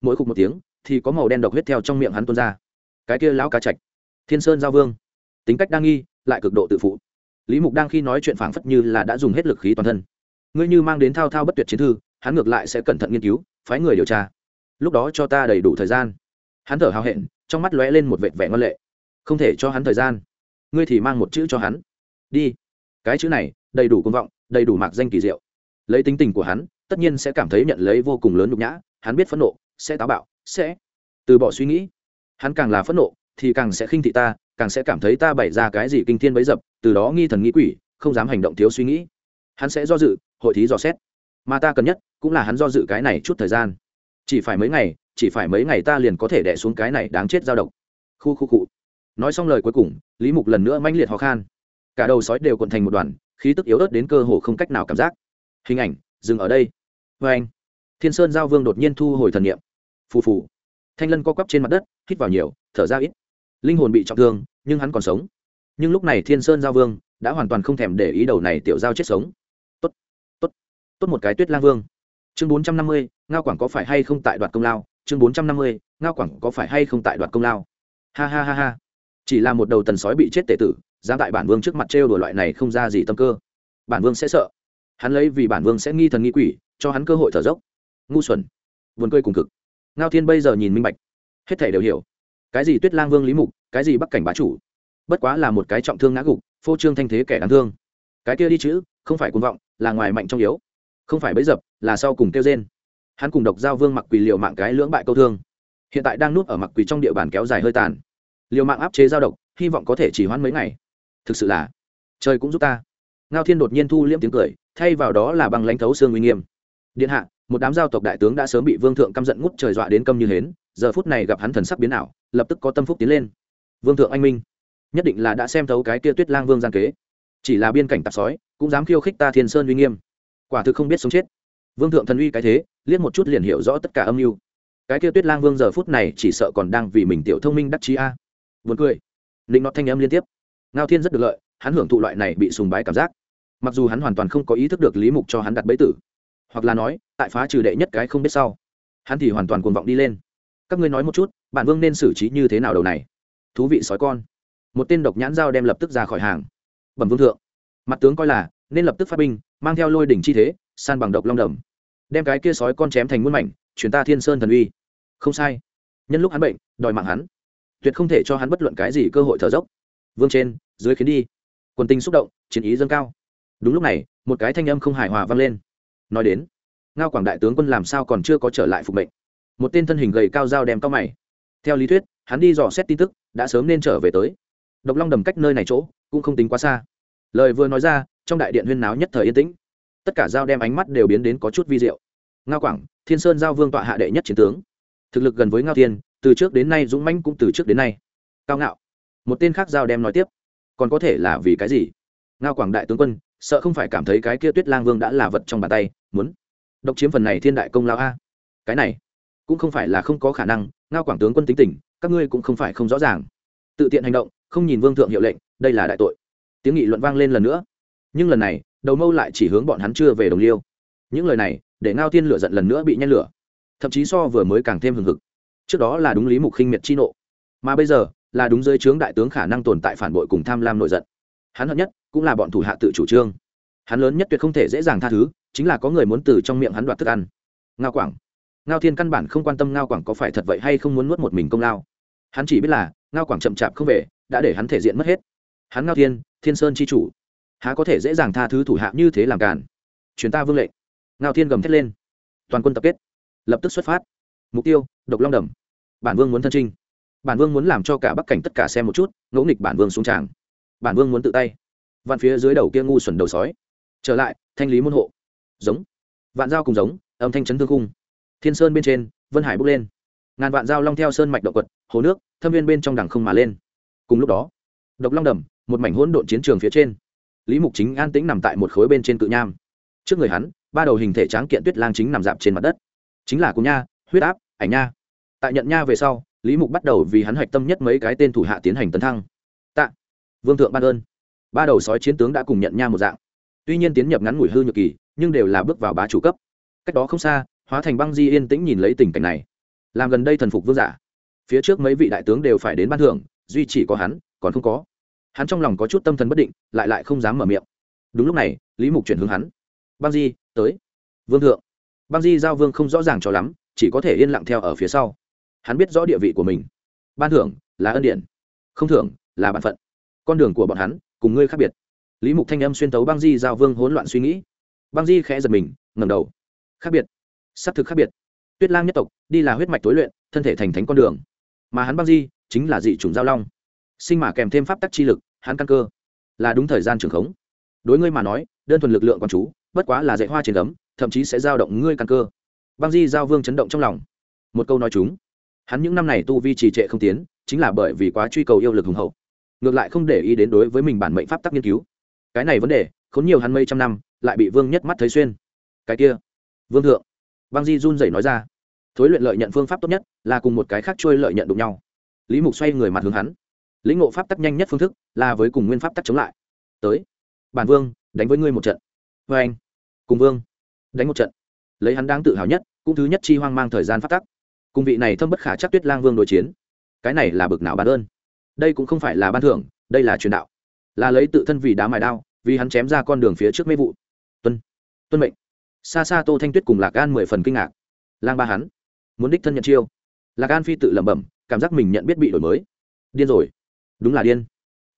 A: Mỗi khúc một tiếng, thì có màu đen độc huyết theo trong miệng hắn tuôn ra. Cái kia lão cá trạch, thiên sơn giao vương. Tính cách đa nghi, lại cực độ tự phụ. Lý mục đang khi nói chuyện phảng phất như là đã dùng hết lực khí toàn thân ngươi như mang đến thao thao bất tuyệt chiến thư, hắn ngược lại sẽ cẩn thận nghiên cứu, phái người điều tra. Lúc đó cho ta đầy đủ thời gian. Hắn thở hào hẹn, trong mắt lóe lên một vệt vẻ ngân lệ. Không thể cho hắn thời gian. Ngươi thì mang một chữ cho hắn. Đi. Cái chữ này, đầy đủ công vọng, đầy đủ mạc danh kỳ diệu. Lấy tính tình của hắn, tất nhiên sẽ cảm thấy nhận lấy vô cùng lớn nhục nhã, hắn biết phẫn nộ, sẽ táo bạo, sẽ từ bỏ suy nghĩ. Hắn càng là phẫn nộ, thì càng sẽ khinh thị ta, càng sẽ cảm thấy ta bày ra cái gì kinh thiên bấy dập, từ đó nghi thần nghĩ quỷ, không dám hành động thiếu suy nghĩ. Hắn sẽ do dự hội thí dò xét. Mà ta cần nhất cũng là hắn do dự cái này chút thời gian. Chỉ phải mấy ngày, chỉ phải mấy ngày ta liền có thể đẻ xuống cái này đáng chết giao động khu khu cụ nói xong lời cuối cùng, lý mục lần nữa manh liệt ho khan. Cả đầu sói đều quận thành một đoàn, khí tức yếu ớt đến cơ hồ không cách nào cảm giác. Hình ảnh, dừng ở đây. Vê anh. Thiên sơn giao vương đột nhiên thu hồi thần niệm. Phù phù. Thanh lân co quắp trên mặt đất, hít vào nhiều, thở ra ít. Linh hồn bị trọng thương, nhưng hắn còn sống. Nhưng lúc này thiên sơn giao vương đã hoàn toàn không thèm để ý đầu này tiểu giao chết sống tốt một cái tuyết lang vương. Chương bốn trăm năm mươi, ngao quảng có phải hay không tại đoạt công lao? Chương bốn trăm năm mươi, ngao quảng có phải hay không tại đoạt công lao? Ha ha ha ha. Chỉ là một đầu tần sói bị chết tệ tử, dám tại bản vương trước mặt trêu đùa loại này không ra gì tâm cơ. Bản vương sẽ sợ. Hắn lấy vì bản vương sẽ nghi thần nghi quỷ, cho hắn cơ hội thở dốc. Ngu xuẩn. Vườn cười cùng cực. Ngao thiên bây giờ nhìn minh bạch. Hết thể đều hiểu. Cái gì tuyết lang vương lý mục, cái gì bắc cảnh bá chủ? Bất quá là một cái trọng thương ngã gục, phô trương thanh thế kẻ đáng thương. Cái kia đi chữ không phải cuồng vọng, là ngoài mạnh trong yếu không phải bấy dập, là sau cùng kêu trên hắn cùng độc giao vương mặc quỳ liệu mạng cái lưỡng bại câu thương. Hiện tại đang nuốt ở mặc quỳ trong địa bàn kéo dài hơi tàn. Liều mạng áp chế giao độc, hy vọng có thể chỉ hoãn mấy ngày. Thực sự là, trời cũng giúp ta. Ngao thiên đột nhiên thu liễm tiếng cười, thay vào đó là bằng lãnh thấu xương uy nghiêm. Điện hạ, một đám giao tộc đại tướng đã sớm bị vương thượng căm giận ngút trời dọa đến câm như hến, giờ phút này gặp hắn thần sắc biến ảo, lập tức có tâm phúc tiến lên. Vương thượng anh minh, nhất định là đã xem thấu cái kia tuyết lang vương gian kế. Chỉ là biên cảnh tạp sói, cũng dám khiêu khích ta thiên sơn uy nghiêm quả thực không biết sống chết. Vương thượng thần uy cái thế, liếc một chút liền hiểu rõ tất cả âm mưu. Cái kia tuyết lang vương giờ phút này chỉ sợ còn đang vì mình tiểu thông minh đắc chí a. Buồn cười. Định nọt thanh âm liên tiếp. Ngao thiên rất được lợi, hắn hưởng thụ loại này bị sùng bái cảm giác. Mặc dù hắn hoàn toàn không có ý thức được lý mục cho hắn đặt bẫy tử, hoặc là nói, tại phá trừ đệ nhất cái không biết sau, hắn thì hoàn toàn cuồng vọng đi lên. Các ngươi nói một chút, bản vương nên xử trí như thế nào đầu này? Thú vị sói con. Một tên độc nhãn dao đem lập tức ra khỏi hàng. Bẩm vương thượng, mặt tướng coi là, nên lập tức phát binh mang theo lôi đỉnh chi thế, san bằng độc long đầm. Đem cái kia sói con chém thành muôn mảnh chuyển ta thiên sơn thần uy. Không sai. Nhân lúc hắn bệnh, đòi mạng hắn. Tuyệt không thể cho hắn bất luận cái gì cơ hội thở dốc. Vương trên, dưới khiến đi. Quân tinh xúc động, chiến ý dâng cao. Đúng lúc này, một cái thanh âm không hài hòa vang lên. Nói đến, ngao quảng đại tướng quân làm sao còn chưa có trở lại phục mệnh? Một tên thân hình gầy cao dao đem cao mày. Theo lý thuyết, hắn đi dò xét tin tức, đã sớm nên trở về tới. Độc long đầm cách nơi này chỗ, cũng không tính quá xa. Lời vừa nói ra trong đại điện huyên náo nhất thời yên tĩnh. Tất cả dao đem ánh mắt đều biến đến có chút vi diệu. Ngao quảng, thiên sơn giao vương tọa hạ đệ nhất chiến tướng. Thực lực gần với ngao thiên, từ trước đến nay dũng mãnh cũng từ trước đến nay. Cao ngạo. Một tên khác giao đem nói tiếp. Còn có thể là vì cái gì? Ngao quảng đại tướng quân, sợ không phải cảm thấy cái kia tuyết lang vương đã là vật trong bàn tay, muốn độc chiếm phần này thiên đại công lao a. Cái này cũng không phải là không có khả năng, ngao quảng tướng quân tính tình, các ngươi cũng không phải không rõ ràng. Tự tiện hành động, không nhìn vương thượng hiệu lệnh, đây là đại tội. Tiếng nghị luận vang lên lần nữa nhưng lần này, đầu mâu lại chỉ hướng bọn hắn chưa về đồng liêu. Những lời này, để ngao tiên lửa giận lần nữa bị nhen lửa. Thậm chí so vừa mới càng thêm hừng hực. Trước đó là đúng lý mục khinh miệt chi nộ. Mà bây giờ, là đúng dưới trướng đại tướng khả năng tồn tại phản bội cùng tham lam nội giận. Hắn hận nhất, cũng là bọn thủ hạ tự chủ trương. Hắn lớn nhất tuyệt không thể dễ dàng tha thứ, chính là có người muốn từ trong miệng hắn đoạt thức ăn. Ngao quảng. Ngao thiên căn bản không quan tâm ngao quảng có phải thật vậy hay không muốn nuốt một mình công lao. Hắn chỉ biết là, ngao quảng chậm chạp không về, đã để hắn thể diện mất hết. Hắn ngao thiên thiên sơn c h i chủ há có thể dễ dàng tha thứ thủ hạ như thế làm cản chuyến ta vương lệnh. Ngao thiên gầm thét lên. Toàn quân tập kết. Lập tức xuất phát. Mục tiêu, độc long đầm. Bản vương muốn thân trinh bản vương muốn làm cho cả bắc cảnh tất cả xem một chút ngẫu nghịch bản vương xuống tràng. Bản vương muốn tự tay. Vạn phía dưới đầu kia ngu xuẩn đầu sói. Trở lại, thanh lý môn hộ. Giống. Vạn dao cùng giống, âm thanh chấn thương cung thiên sơn bên trên, vân hải bốc lên. Ngàn vạn dao long theo sơn mạch động quật, hồ nước, thâm viên bên trong đằng không mà lên. Cùng lúc đó, độc long đầm, một mảnh hỗn độn chiến trường phía trên lý mục chính an tĩnh nằm tại một khối bên trên cự nham. Trước người hắn, ba đầu hình thể tráng kiện tuyết lang chính nằm dạp trên mặt đất. Chính là cú nha, huyết áp, ảnh nha. Tại nhận nha về sau, lý mục bắt đầu vì hắn hạch tâm nhất mấy cái tên thủ hạ tiến hành tấn thăng. Tạ. Vương thượng ban ơn. Ba đầu sói chiến tướng đã cùng nhận nha một dạng. Tuy nhiên tiến nhập ngắn ngủi hư nhược kỳ, nhưng đều là bước vào bá chủ cấp. Cách đó không xa, hóa thành băng di yên tĩnh nhìn lấy tình cảnh này. Làm gần đây thần phục vương giả. Phía trước mấy vị đại tướng đều phải đến ban thưởng, duy chỉ có hắn, còn không có hắn trong lòng có chút tâm thần bất định, lại lại không dám mở miệng. Đúng lúc này, lý mục chuyển hướng hắn. Băng di, tới. Vương thượng. Băng di giao vương không rõ ràng cho lắm, chỉ có thể yên lặng theo ở phía sau. Hắn biết rõ địa vị của mình. Ban thưởng là ân điển, không thưởng là bản phận. Con đường của bọn hắn cùng ngươi khác biệt. Lý mục thanh âm xuyên tấu băng di giao vương hỗn loạn suy nghĩ. Băng di khẽ giật mình ngầm đầu. Khác biệt s ắ c thực khác biệt. Tuyết lang nhất tộc đi là huyết mạch tối luyện, thân thể thành thánh con đường. Mà hắn băng di chính là dị chủng giao long sinh mà kèm thêm pháp tắc chi lực hắn căn cơ. Là đúng thời gian trường khống. Đối ngươi mà nói đơn thuần lực lượng con chú bất quá là dạy hoa trên gấm, thậm chí sẽ giao động ngươi căn cơ. Băng di giao vương chấn động trong lòng. Một câu nói chúng. Hắn những năm này tu vi trì trệ không tiến chính là bởi vì quá truy cầu yêu lực hùng hậu. Ngược lại không để ý đến đối với mình bản mệnh pháp tắc nghiên cứu. Cái này vấn đề khốn nhiều hắn mấy trăm năm lại bị vương nhất mắt thấy xuyên. Cái kia vương thượng. Băng di run rẩy nói ra. Thối luyện lợi nhận phương pháp tốt nhất là cùng một cái khác trôi lợi nhận đụng nhau. Lý mục xoay người mặt hướng hắn lĩnh ngộ pháp tắc nhanh nhất phương thức là với cùng nguyên pháp tắc chống lại. Tới. Bản vương, đánh với ngươi một trận. Vê anh. Cùng vương. Đánh một trận. Lấy hắn đang tự hào nhất, cũng thứ nhất chi hoang mang thời gian pháp tắc. Cùng vị này thâm bất khả chắc tuyết lang vương đối chiến. Cái này là bực nào ban ơn. Đây cũng không phải là ban thưởng, đây là truyền đạo. Là lấy tự thân vì đá mài đao, vì hắn chém ra con đường phía trước mê vụ. Tuân. Tuân mệnh. Xa xa tô thanh tuyết cùng lạc an mười phần kinh ngạc. Lang ba hắn. Muốn đích thân nhận chiêu. Lạc an phi tự lẩm bẩm, cảm giác mình nhận biết bị đổi mới. Điên rồi đúng là điên.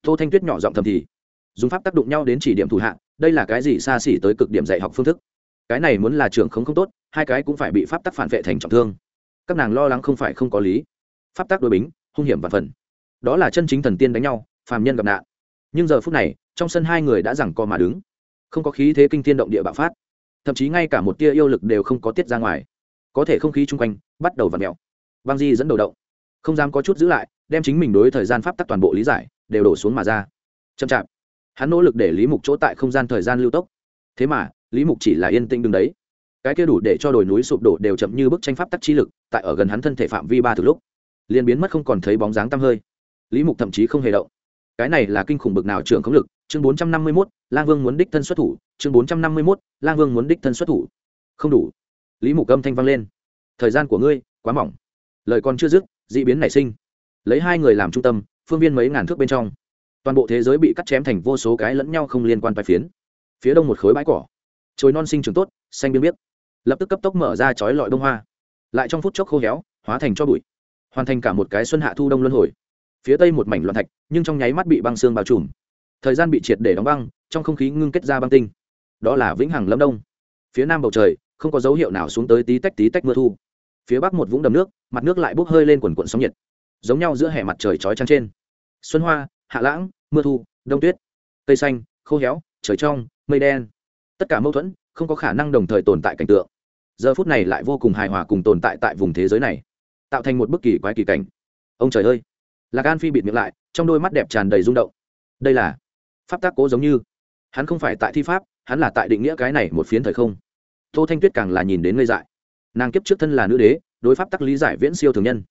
A: Tô thanh tuyết nhỏ giọng thầm thì, dùng pháp tác động nhau đến chỉ điểm thủ hạ, đây là cái gì xa xỉ tới cực điểm dạy học phương thức? Cái này muốn là trường không không tốt, hai cái cũng phải bị pháp tắc phản vệ thành trọng thương. Các nàng lo lắng không phải không có lý. Pháp tắc đối bính, hung hiểm và phần. Đó là chân chính thần tiên đánh nhau, phàm nhân gặp nạn. Nhưng giờ phút này, trong sân hai người đã rằng co mà đứng. Không có khí thế kinh tiên động địa bạo phát. Thậm chí ngay cả một tia yêu lực đều không có tiết ra ngoài. Có thể không khí chung quanh bắt đầu v ặ mẹo băng di dẫn đầu động không dám có chút giữ lại, đem chính mình đối thời gian pháp tắc toàn bộ lý giải, đều đổ xuống mà ra. Chậm chạp. Hắn nỗ lực để lý mục chỗ tại không gian thời gian lưu tốc. Thế mà, lý mục chỉ là yên tĩnh đứng đấy. Cái kia đủ để cho đồi núi sụp đổ đều chậm như bức tranh pháp tắc chi lực, tại ở gần hắn thân thể phạm vi ba từ lúc, liền biến mất không còn thấy bóng dáng tăm hơi. Lý mục thậm chí không hề động. Cái này là kinh khủng bực nào trưởng khống lực, chương bốn trăm năm mươi mốt, lang vương muốn đích thân xuất thủ, chương bốn trăm năm mươi mốt, lang vương muốn đích thân xuất thủ. Không đủ. Lý mục âm thanh vang lên. Thời gian của ngươi quá mỏng. Lời còn chưa dứt d ị biến nảy sinh. Lấy hai người làm trung tâm, phương viên mấy ngàn thước bên trong. Toàn bộ thế giới bị cắt chém thành vô số cái lẫn nhau không liên quan bài phiến. Phía đông một khối bãi cỏ. Trồi non sinh trường tốt, xanh biên biết lập tức cấp tốc mở ra chói lọi bông hoa. Lại trong phút chốc khô héo, hóa thành cho bụi. Hoàn thành cả một cái xuân hạ thu đông luân hồi. Phía tây một mảnh loạn thạch, nhưng trong nháy mắt bị băng xương bao trùm. Thời gian bị triệt để đóng băng, trong không khí ngưng kết ra băng tinh. Đó là vĩnh hằng lâm đông. Phía nam bầu trời, không có dấu hiệu nào xuống tới tí tách tí tách mưa thu phía bắc một vũng đầm nước, mặt nước lại bốc hơi lên quần quận sóng nhiệt, giống nhau giữa hè mặt trời trói trăng trên. Xuân hoa, hạ lãng, mưa thu, đông tuyết, cây xanh, khô héo, trời trong, mây đen. Tất cả mâu thuẫn không có khả năng đồng thời tồn tại cảnh tượng. Giờ phút này lại vô cùng hài hòa cùng tồn tại tại vùng thế giới này, tạo thành một bức kỳ quái kỳ cảnh. Ông trời ơi! Lạc an phi bịt miệng lại, trong đôi mắt đẹp tràn đầy rung động. Đây là pháp tác cố giống như. Hắn không phải tại thi pháp, hắn là tại định nghĩa cái này một phiến thời không. Tô thanh tuyết càng là nhìn đến ngây dại nàng kiếp trước thân là nữ đế, đối pháp tắc lý giải viễn siêu thường nhân.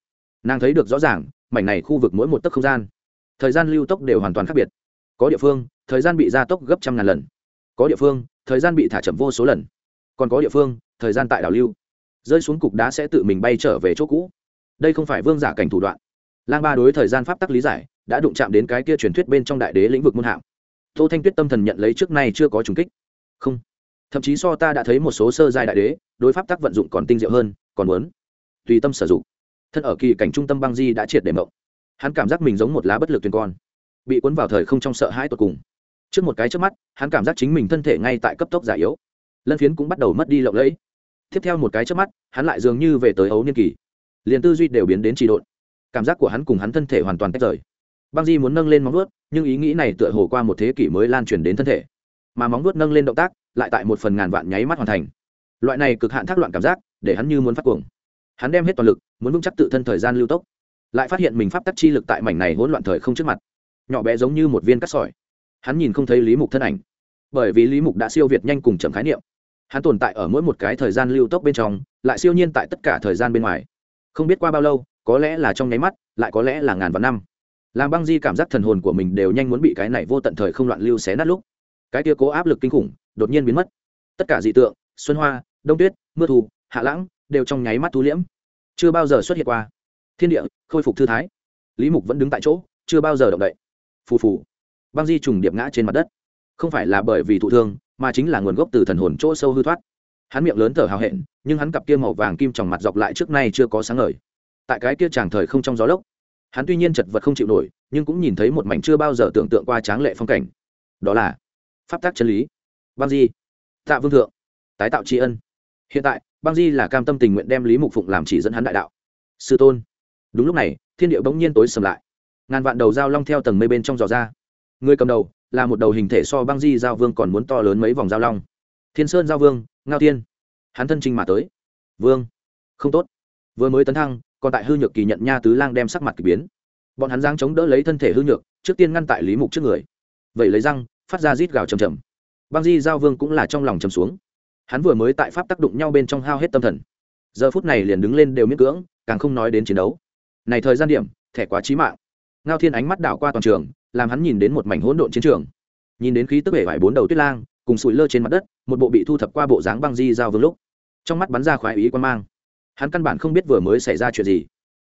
A: Nàng thấy được rõ ràng, mảnh này khu vực mỗi một tấc không gian, thời gian lưu tốc đều hoàn toàn khác biệt. Có địa phương, thời gian bị gia tốc gấp trăm ngàn lần. Có địa phương, thời gian bị thả chậm vô số lần. Còn có địa phương, thời gian tại đảo lưu. Rơi xuống cục đá sẽ tự mình bay trở về chỗ cũ. Đây không phải vương giả cảnh thủ đoạn. Lang ba đối thời gian pháp tắc lý giải, đã đụng chạm đến cái kia truyền thuyết bên trong đại đế lĩnh vực môn hạng. Tô thanh tuyết tâm thần nhận lấy trước nay chưa có trùng kích. Không thậm chí so ta đã thấy một số sơ giai đại đế, đối pháp tắc vận dụng còn tinh diệu hơn, còn muốn tùy tâm sử dụng. Thân ở kỳ cảnh trung tâm băng di đã triệt để mộng. Hắn cảm giác mình giống một lá bất lực thuyền con, bị cuốn vào thời không trong sợ hãi tột cùng. Trước một cái trước mắt, hắn cảm giác chính mình thân thể ngay tại cấp tốc già yếu. Lân phiến cũng bắt đầu mất đi lộng lẫy. Tiếp theo một cái trước mắt, hắn lại dường như về tới ấu niên kỳ. Liền tư duy đều biến đến trị độn. Cảm giác của hắn cùng hắn thân thể hoàn toàn tách rời. Băng di muốn nâng lên móng ướt nhưng ý nghĩ này tựa hồ qua một thế kỷ mới lan truyền đến thân thể mà móng vuốt nâng lên động tác, lại tại một phần ngàn vạn nháy mắt hoàn thành. Loại này cực hạn thác loạn cảm giác, để hắn như muốn phát cuồng. Hắn đem hết toàn lực, muốn vững chắc tự thân thời gian lưu tốc. Lại phát hiện mình pháp tắc chi lực tại mảnh này hỗn loạn thời không trước mặt. Nhỏ bé giống như một viên cắt sỏi. Hắn nhìn không thấy lý mục thân ảnh. Bởi vì lý mục đã siêu việt nhanh cùng chậm khái niệm. Hắn tồn tại ở mỗi một cái thời gian lưu tốc bên trong, lại siêu nhiên tại tất cả thời gian bên ngoài. Không biết qua bao lâu, có lẽ là trong nháy mắt, lại có lẽ là ngàn vạn năm. Làm băng di cảm giác thần hồn của mình đều nhanh muốn bị cái này vô tận thời không loạn lưu xé nát lúc cái kia cố áp lực kinh khủng đột nhiên biến mất. Tất cả dị tượng, xuân hoa, đông tuyết, mưa thu, hạ lãng đều trong nháy mắt thu liễm. Chưa bao giờ xuất hiện qua. Thiên địa khôi phục thư thái. Lý mục vẫn đứng tại chỗ, chưa bao giờ động đậy. Phù phù. Băng di trùng điệp ngã trên mặt đất. Không phải là bởi vì thụ thương, mà chính là nguồn gốc từ thần hồn chỗ sâu hư thoát. Hắn miệng lớn thở hào hẹn, nhưng hắn cặp kia màu vàng kim tròng mặt dọc lại trước nay chưa có sáng ngời. Tại cái kia tràng thời không trong gió lốc, hắn tuy nhiên chật vật không chịu nổi, nhưng cũng nhìn thấy một mảnh chưa bao giờ tưởng tượng qua tráng lệ phong cảnh. Đó là pháp tác chân lý. Băng di. Tạ vương thượng. Tái tạo tri ân. Hiện tại, băng di là cam tâm tình nguyện đem lý mục phụng làm chỉ dẫn hắn đại đạo. Sư tôn. Đúng lúc này, thiên địa bỗng nhiên tối sầm lại. Ngàn vạn đầu dao long theo tầng mây bên trong giò ra. Người cầm đầu là một đầu hình thể so băng di giao vương còn muốn to lớn mấy vòng giao long. Thiên sơn giao vương, ngao tiên hắn thân trinh mà tới. Vương. Không tốt. Vừa mới tấn thăng, còn tại hư nhược kỳ nhận nha tứ lang đem sắc mặt k ỳ biến. Bọn hắn giang chống đỡ lấy thân thể hư nhược, trước tiên ngăn tại lý mục trước người. Vậy lấy răng phát ra rít gào chầm chầm băng di giao vương cũng là trong lòng chầm xuống. Hắn vừa mới tại pháp tác động nhau bên trong hao hết tâm thần. Giờ phút này liền đứng lên đều miễn cưỡng, càng không nói đến chiến đấu. Này thời gian điểm, thẻ quá trí mạng. Ngao thiên ánh mắt đảo qua toàn trường, làm hắn nhìn đến một mảnh hỗn độn chiến trường. Nhìn đến khí tức vẻ vải bốn đầu tuyết lang, cùng sủi lơ trên mặt đất, một bộ bị thu thập qua bộ dáng băng di giao vương lúc, trong mắt bắn ra khoái ý quan mang. Hắn căn bản không biết vừa mới xảy ra chuyện gì.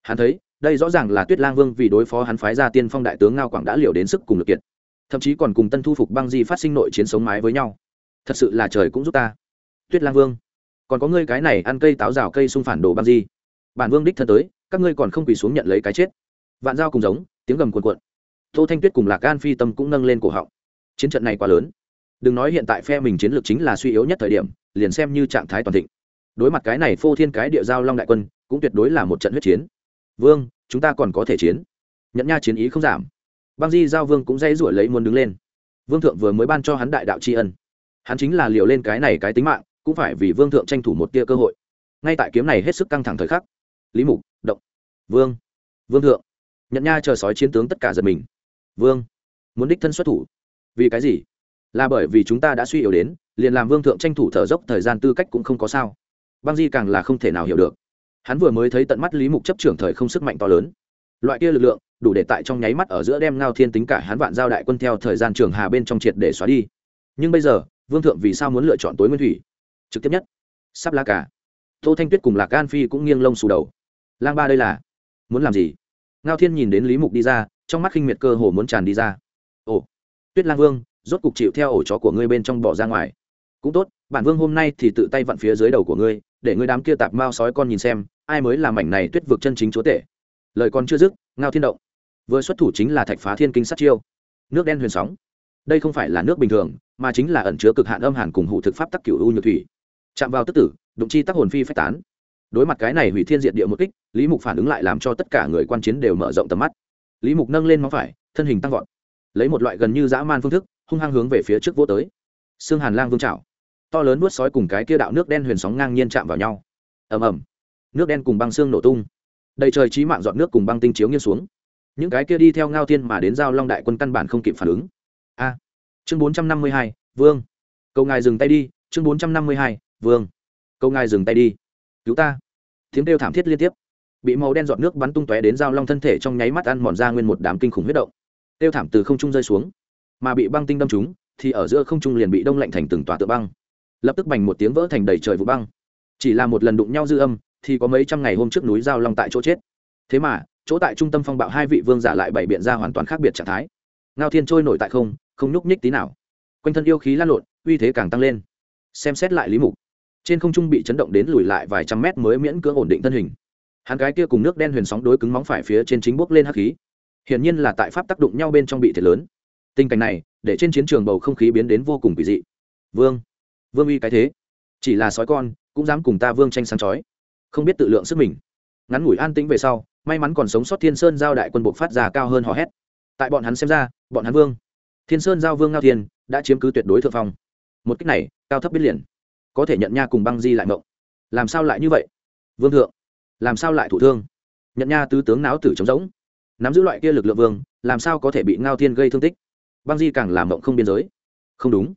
A: Hắn thấy, đây rõ ràng là tuyết lang vương vì đối phó hắn phái ra tiên phong đại tướng ngao quảng đã liều đến sức cùng lực kiệt thậm chí còn cùng tân thu phục băng di phát sinh nội chiến sống mái với nhau. Thật sự là trời cũng giúp ta. Tuyết lang vương, còn có ngươi cái này ăn cây táo rào cây xung phản đồ băng di. Bản vương đích thân tới, các ngươi còn không quỳ xuống nhận lấy cái chết. Vạn dao cùng giống, tiếng gầm cuồn cuộn. Tô thanh tuyết cùng lạc gan phi tâm cũng nâng lên cổ họng. Chiến trận này quá lớn. Đừng nói hiện tại phe mình chiến lược chính là suy yếu nhất thời điểm, liền xem như trạng thái toàn thịnh. Đối mặt cái này phô thiên cái địa giao long đại quân, cũng tuyệt đối là một trận huyết chiến. Vương, chúng ta còn có thể chiến. Nhận nha chiến ý không giảm băng di giao vương cũng dây rủi lấy muốn đứng lên. Vương thượng vừa mới ban cho hắn đại đạo tri ân. Hắn chính là liều lên cái này cái tính mạng, cũng phải vì vương thượng tranh thủ một tia cơ hội. Ngay tại kiếm này hết sức căng thẳng thời khắc, lý mục, động. Vương vương thượng. Nhận nha chờ sói chiến tướng tất cả giật mình. Vương, muốn đích thân xuất thủ. Vì cái gì? Là bởi vì chúng ta đã suy yếu đến, liền làm vương thượng tranh thủ thở dốc thời gian tư cách cũng không có sao. Băng di càng là không thể nào hiểu được. Hắn vừa mới thấy tận mắt lý mục chấp trưởng thời không sức mạnh to lớn. Loại kia lực lượng đủ để tại trong nháy mắt ở giữa đem ngao thiên tính cả hắn vạn giao đại quân theo thời gian trường hà bên trong triệt để xóa đi. Nhưng bây giờ, vương thượng vì sao muốn lựa chọn tối nguyên thủy? Trực tiếp nhất sắp lá cả tô thanh tuyết cùng lạc an phi cũng nghiêng lông xù đầu. Lang ba đây là? Muốn làm gì? Ngao thiên nhìn đến lý mục đi ra, trong mắt khinh miệt cơ hồ muốn tràn đi ra. Ồ, tuyết lang vương, rốt cục chịu theo ổ chó của ngươi bên trong bỏ ra ngoài. Cũng tốt, bản vương hôm nay thì tự tay vặn phía dưới đầu của ngươi, để ngươi đám kia tạp mao sói con nhìn xem, ai mới làm mảnh này tuyết vực chân chính chúa tể. Lời còn chưa dứt, ngao thiên động vừa xuất thủ chính là thạch phá thiên kinh sát chiêu. Nước đen huyền sóng. Đây không phải là nước bình thường, mà chính là ẩn chứa cực hạn âm hàn cùng hủ thực pháp tắc cửu u nhược thủy. Chạm vào tức tử, đụng chi tắc hồn phi phách tán. Đối mặt cái này hủy thiên diện địa một kích, lý mục phản ứng lại làm cho tất cả người quan chiến đều mở rộng tầm mắt. Lý mục nâng lên móng phải, thân hình tăng vọt. Lấy một loại gần như dã man phương thức, hung hăng hướng về phía trước vô tới. Xương hàn lang vương trào to lớn nuốt sói cùng cái kia đạo nước đen huyền sóng ngang nhiên chạm vào nhau. Ầm ầm. Nước đen cùng băng xương nổ tung. Đầy trời trí mạng dọn nước cùng băng tinh chiếu nghiêng xuống những cái kia đi theo ngao thiên mà đến giao long đại quân căn bản không kịp phản ứng. A, chương bốn trăm năm mươi hai, vương. Câu ngài dừng tay đi, chương bốn trăm năm mươi hai, vương. Câu ngài dừng tay đi. Cứu ta. Tiếng kêu thảm thiết liên tiếp. Bị màu đen dọn nước bắn tung tóe đến giao long thân thể trong nháy mắt ăn mòn ra nguyên một đám kinh khủng huyết động. Kêu thảm từ không trung rơi xuống. Mà bị băng tinh đâm trúng, thì ở giữa không trung liền bị đông lạnh thành từng tòa tựa băng. Lập tức bành một tiếng vỡ thành đầy trời vụ băng. Chỉ là một lần đụng nhau dư âm, thì có mấy trăm ngày hôm trước núi giao long tại chỗ chết. Thế mà chỗ tại trung tâm phong bạo hai vị vương giả lại bày biện ra hoàn toàn khác biệt trạng thái. Ngao thiên trôi nổi tại không không nhúc nhích tí nào. Quanh thân yêu khí lan lộn, uy thế càng tăng lên. Xem xét lại lý mục, trên không trung bị chấn động đến lùi lại vài trăm mét mới miễn cưỡng ổn định thân hình. Hắn cái kia cùng nước đen huyền sóng đối cứng móng phải phía trên chính bốc lên hắc khí. Hiển nhiên là tại pháp tác động nhau bên trong bị thiệt lớn. Tình cảnh này, để trên chiến trường bầu không khí biến đến vô cùng kỳ dị. Vương vương uy cái thế. Chỉ là sói con, cũng dám cùng ta vương tranh sáng chói. Không biết tự lượng sức mình. Ngắn ngủi an tĩnh về sau may mắn còn sống sót thiên sơn giao đại quân buộc phát ra cao hơn họ hét tại bọn hắn xem ra bọn hắn vương thiên sơn giao vương ngao thiên đã chiếm cứ tuyệt đối thượng phong một cách này cao thấp biết liền có thể nhận nha cùng băng di lại mộng làm sao lại như vậy vương thượng làm sao lại thủ thương nhận nha tứ tướng não tử trống rỗng nắm giữ loại kia lực lượng vương làm sao có thể bị ngao thiên gây thương tích băng di càng làm mộng không biên giới không đúng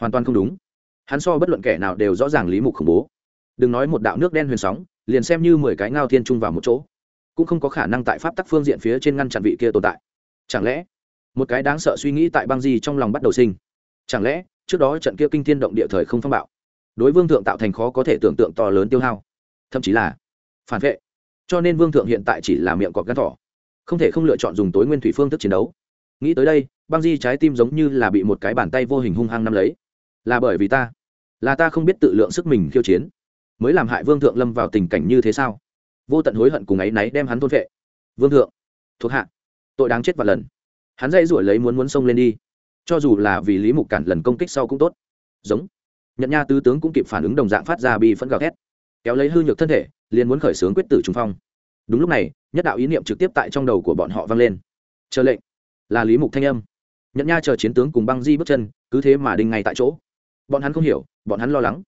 A: hoàn toàn không đúng hắn so bất luận kẻ nào đều rõ ràng lý mục khủng bố đừng nói một đạo nước đen huyền sóng liền xem như mười cái ngao thiên chung vào một chỗ cũng không có khả năng tại pháp tắc phương diện phía trên ngăn chặn vị kia tồn tại. Chẳng lẽ, một cái đáng sợ suy nghĩ tại băng di trong lòng bắt đầu sinh? Chẳng lẽ, trước đó trận kia kinh thiên động địa thời không phong bạo, đối vương thượng tạo thành khó có thể tưởng tượng to lớn tiêu hao. Thậm chí là phản vệ. Cho nên vương thượng hiện tại chỉ là miệng cọp gắn thỏ, không thể không lựa chọn dùng tối nguyên thủy phương thức chiến đấu. Nghĩ tới đây, băng di trái tim giống như là bị một cái bàn tay vô hình hung hăng nắm lấy. Là bởi vì ta, là ta không biết tự lượng sức mình khiêu chiến, mới làm hại vương thượng lâm vào tình cảnh như thế sao? Vô tận hối hận cùng ấy náy đem hắn thôn vệ vương thượng, thuộc hạ, tội đáng chết và lần. Hắn dây ruổi lấy muốn muốn xông lên đi. Cho dù là vì lý mục cản lần công kích sau cũng tốt. Giống. Nhận nha tứ tướng cũng kịp phản ứng đồng dạng phát ra bi phẫn gào thét. Kéo lấy hư nhược thân thể, liền muốn khởi xướng quyết tử trung phong. Đúng lúc này, nhất đạo ý niệm trực tiếp tại trong đầu của bọn họ vang lên. Chờ lệnh. Là lý mục thanh âm. Nhận nha chờ chiến tướng cùng băng di bước chân, cứ thế mà đinh ngay tại chỗ. Bọn hắn không hiểu, bọn hắn lo lắng.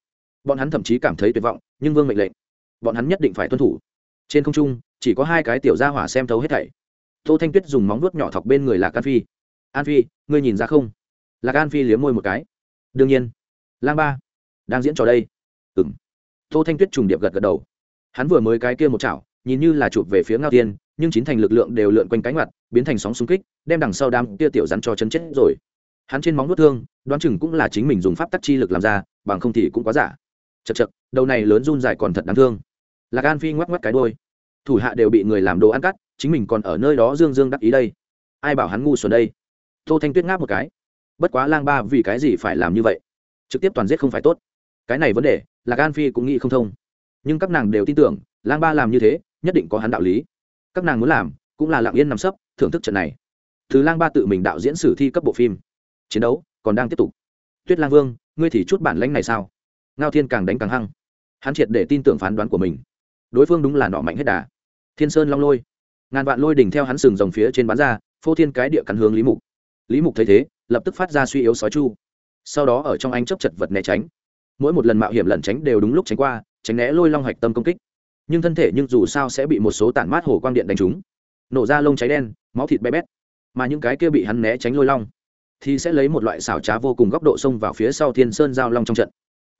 A: Bọn hắn thậm chí cảm thấy tuyệt vọng, nhưng vương mệnh lệnh. Bọn hắn nhất định phải tuân thủ trên không trung, chỉ có hai cái tiểu gia hỏa xem thấu hết thảy. Tô thanh tuyết dùng móng vuốt nhỏ thọc bên người lạc an phi. An phi, ngươi nhìn ra không? Lạc an phi liếm môi một cái. Đương nhiên. Lang ba, đang diễn trò đây. Ừ m tô thanh tuyết trùng điệp gật gật đầu. Hắn vừa mới cái kia một chảo, nhìn như là chụp về phía ngao tiên, nhưng chín thành lực lượng đều lượn quanh cánh mặt, biến thành sóng xung kích, đem đằng sau đám kia tiểu rắn cho chân chết rồi. Hắn trên móng nuốt thương, đoán chừng cũng là chính mình dùng pháp tắc chi lực làm ra, bằng không thì cũng quá giả. Chật chật đầu này lớn run dài còn thật đáng thương lạc an phi ngoắc ngoắc cái đôi thủ hạ đều bị người làm đồ ăn cắt, chính mình còn ở nơi đó dương dương đắc ý đây. Ai bảo hắn ngu xuẩn đây? Tô thanh tuyết ngáp một cái. Bất quá lang ba vì cái gì phải làm như vậy? Trực tiếp toàn giết không phải tốt. Cái này vấn đề, lạc an phi cũng nghĩ không thông. Nhưng các nàng đều tin tưởng, lang ba làm như thế, nhất định có hắn đạo lý. Các nàng muốn làm, cũng là lặng yên nằm sấp, thưởng thức trận này. Thứ lang ba tự mình đạo diễn sử thi cấp bộ phim. Chiến đấu, còn đang tiếp tục. Tuyết lang vương, ngươi thì chút bản lãnh này sao? Ngao thiên càng đánh càng hăng. Hắn triệt để tin tưởng phán đoán của mình đối phương đúng là nọ mạnh hết đà. Thiên sơn long lôi. Ngàn vạn lôi đỉnh theo hắn sừng rồng phía trên bán ra, phô thiên cái địa cắn hướng lý mục. Lý mục thấy thế, lập tức phát ra suy yếu sói chu. Sau đó ở trong anh chấp chật vật né tránh. Mỗi một lần mạo hiểm lẩn tránh đều đúng lúc tránh qua, tránh né lôi long hạch tâm công kích. Nhưng thân thể nhưng dù sao sẽ bị một số tản mát hồ quang điện đánh trúng. Nổ ra lông cháy đen, máu thịt bé bét. Mà những cái kia bị hắn né tránh lôi long thì sẽ lấy một loại xảo trá vô cùng góc độ xông vào phía sau thiên sơn giao long trong trận.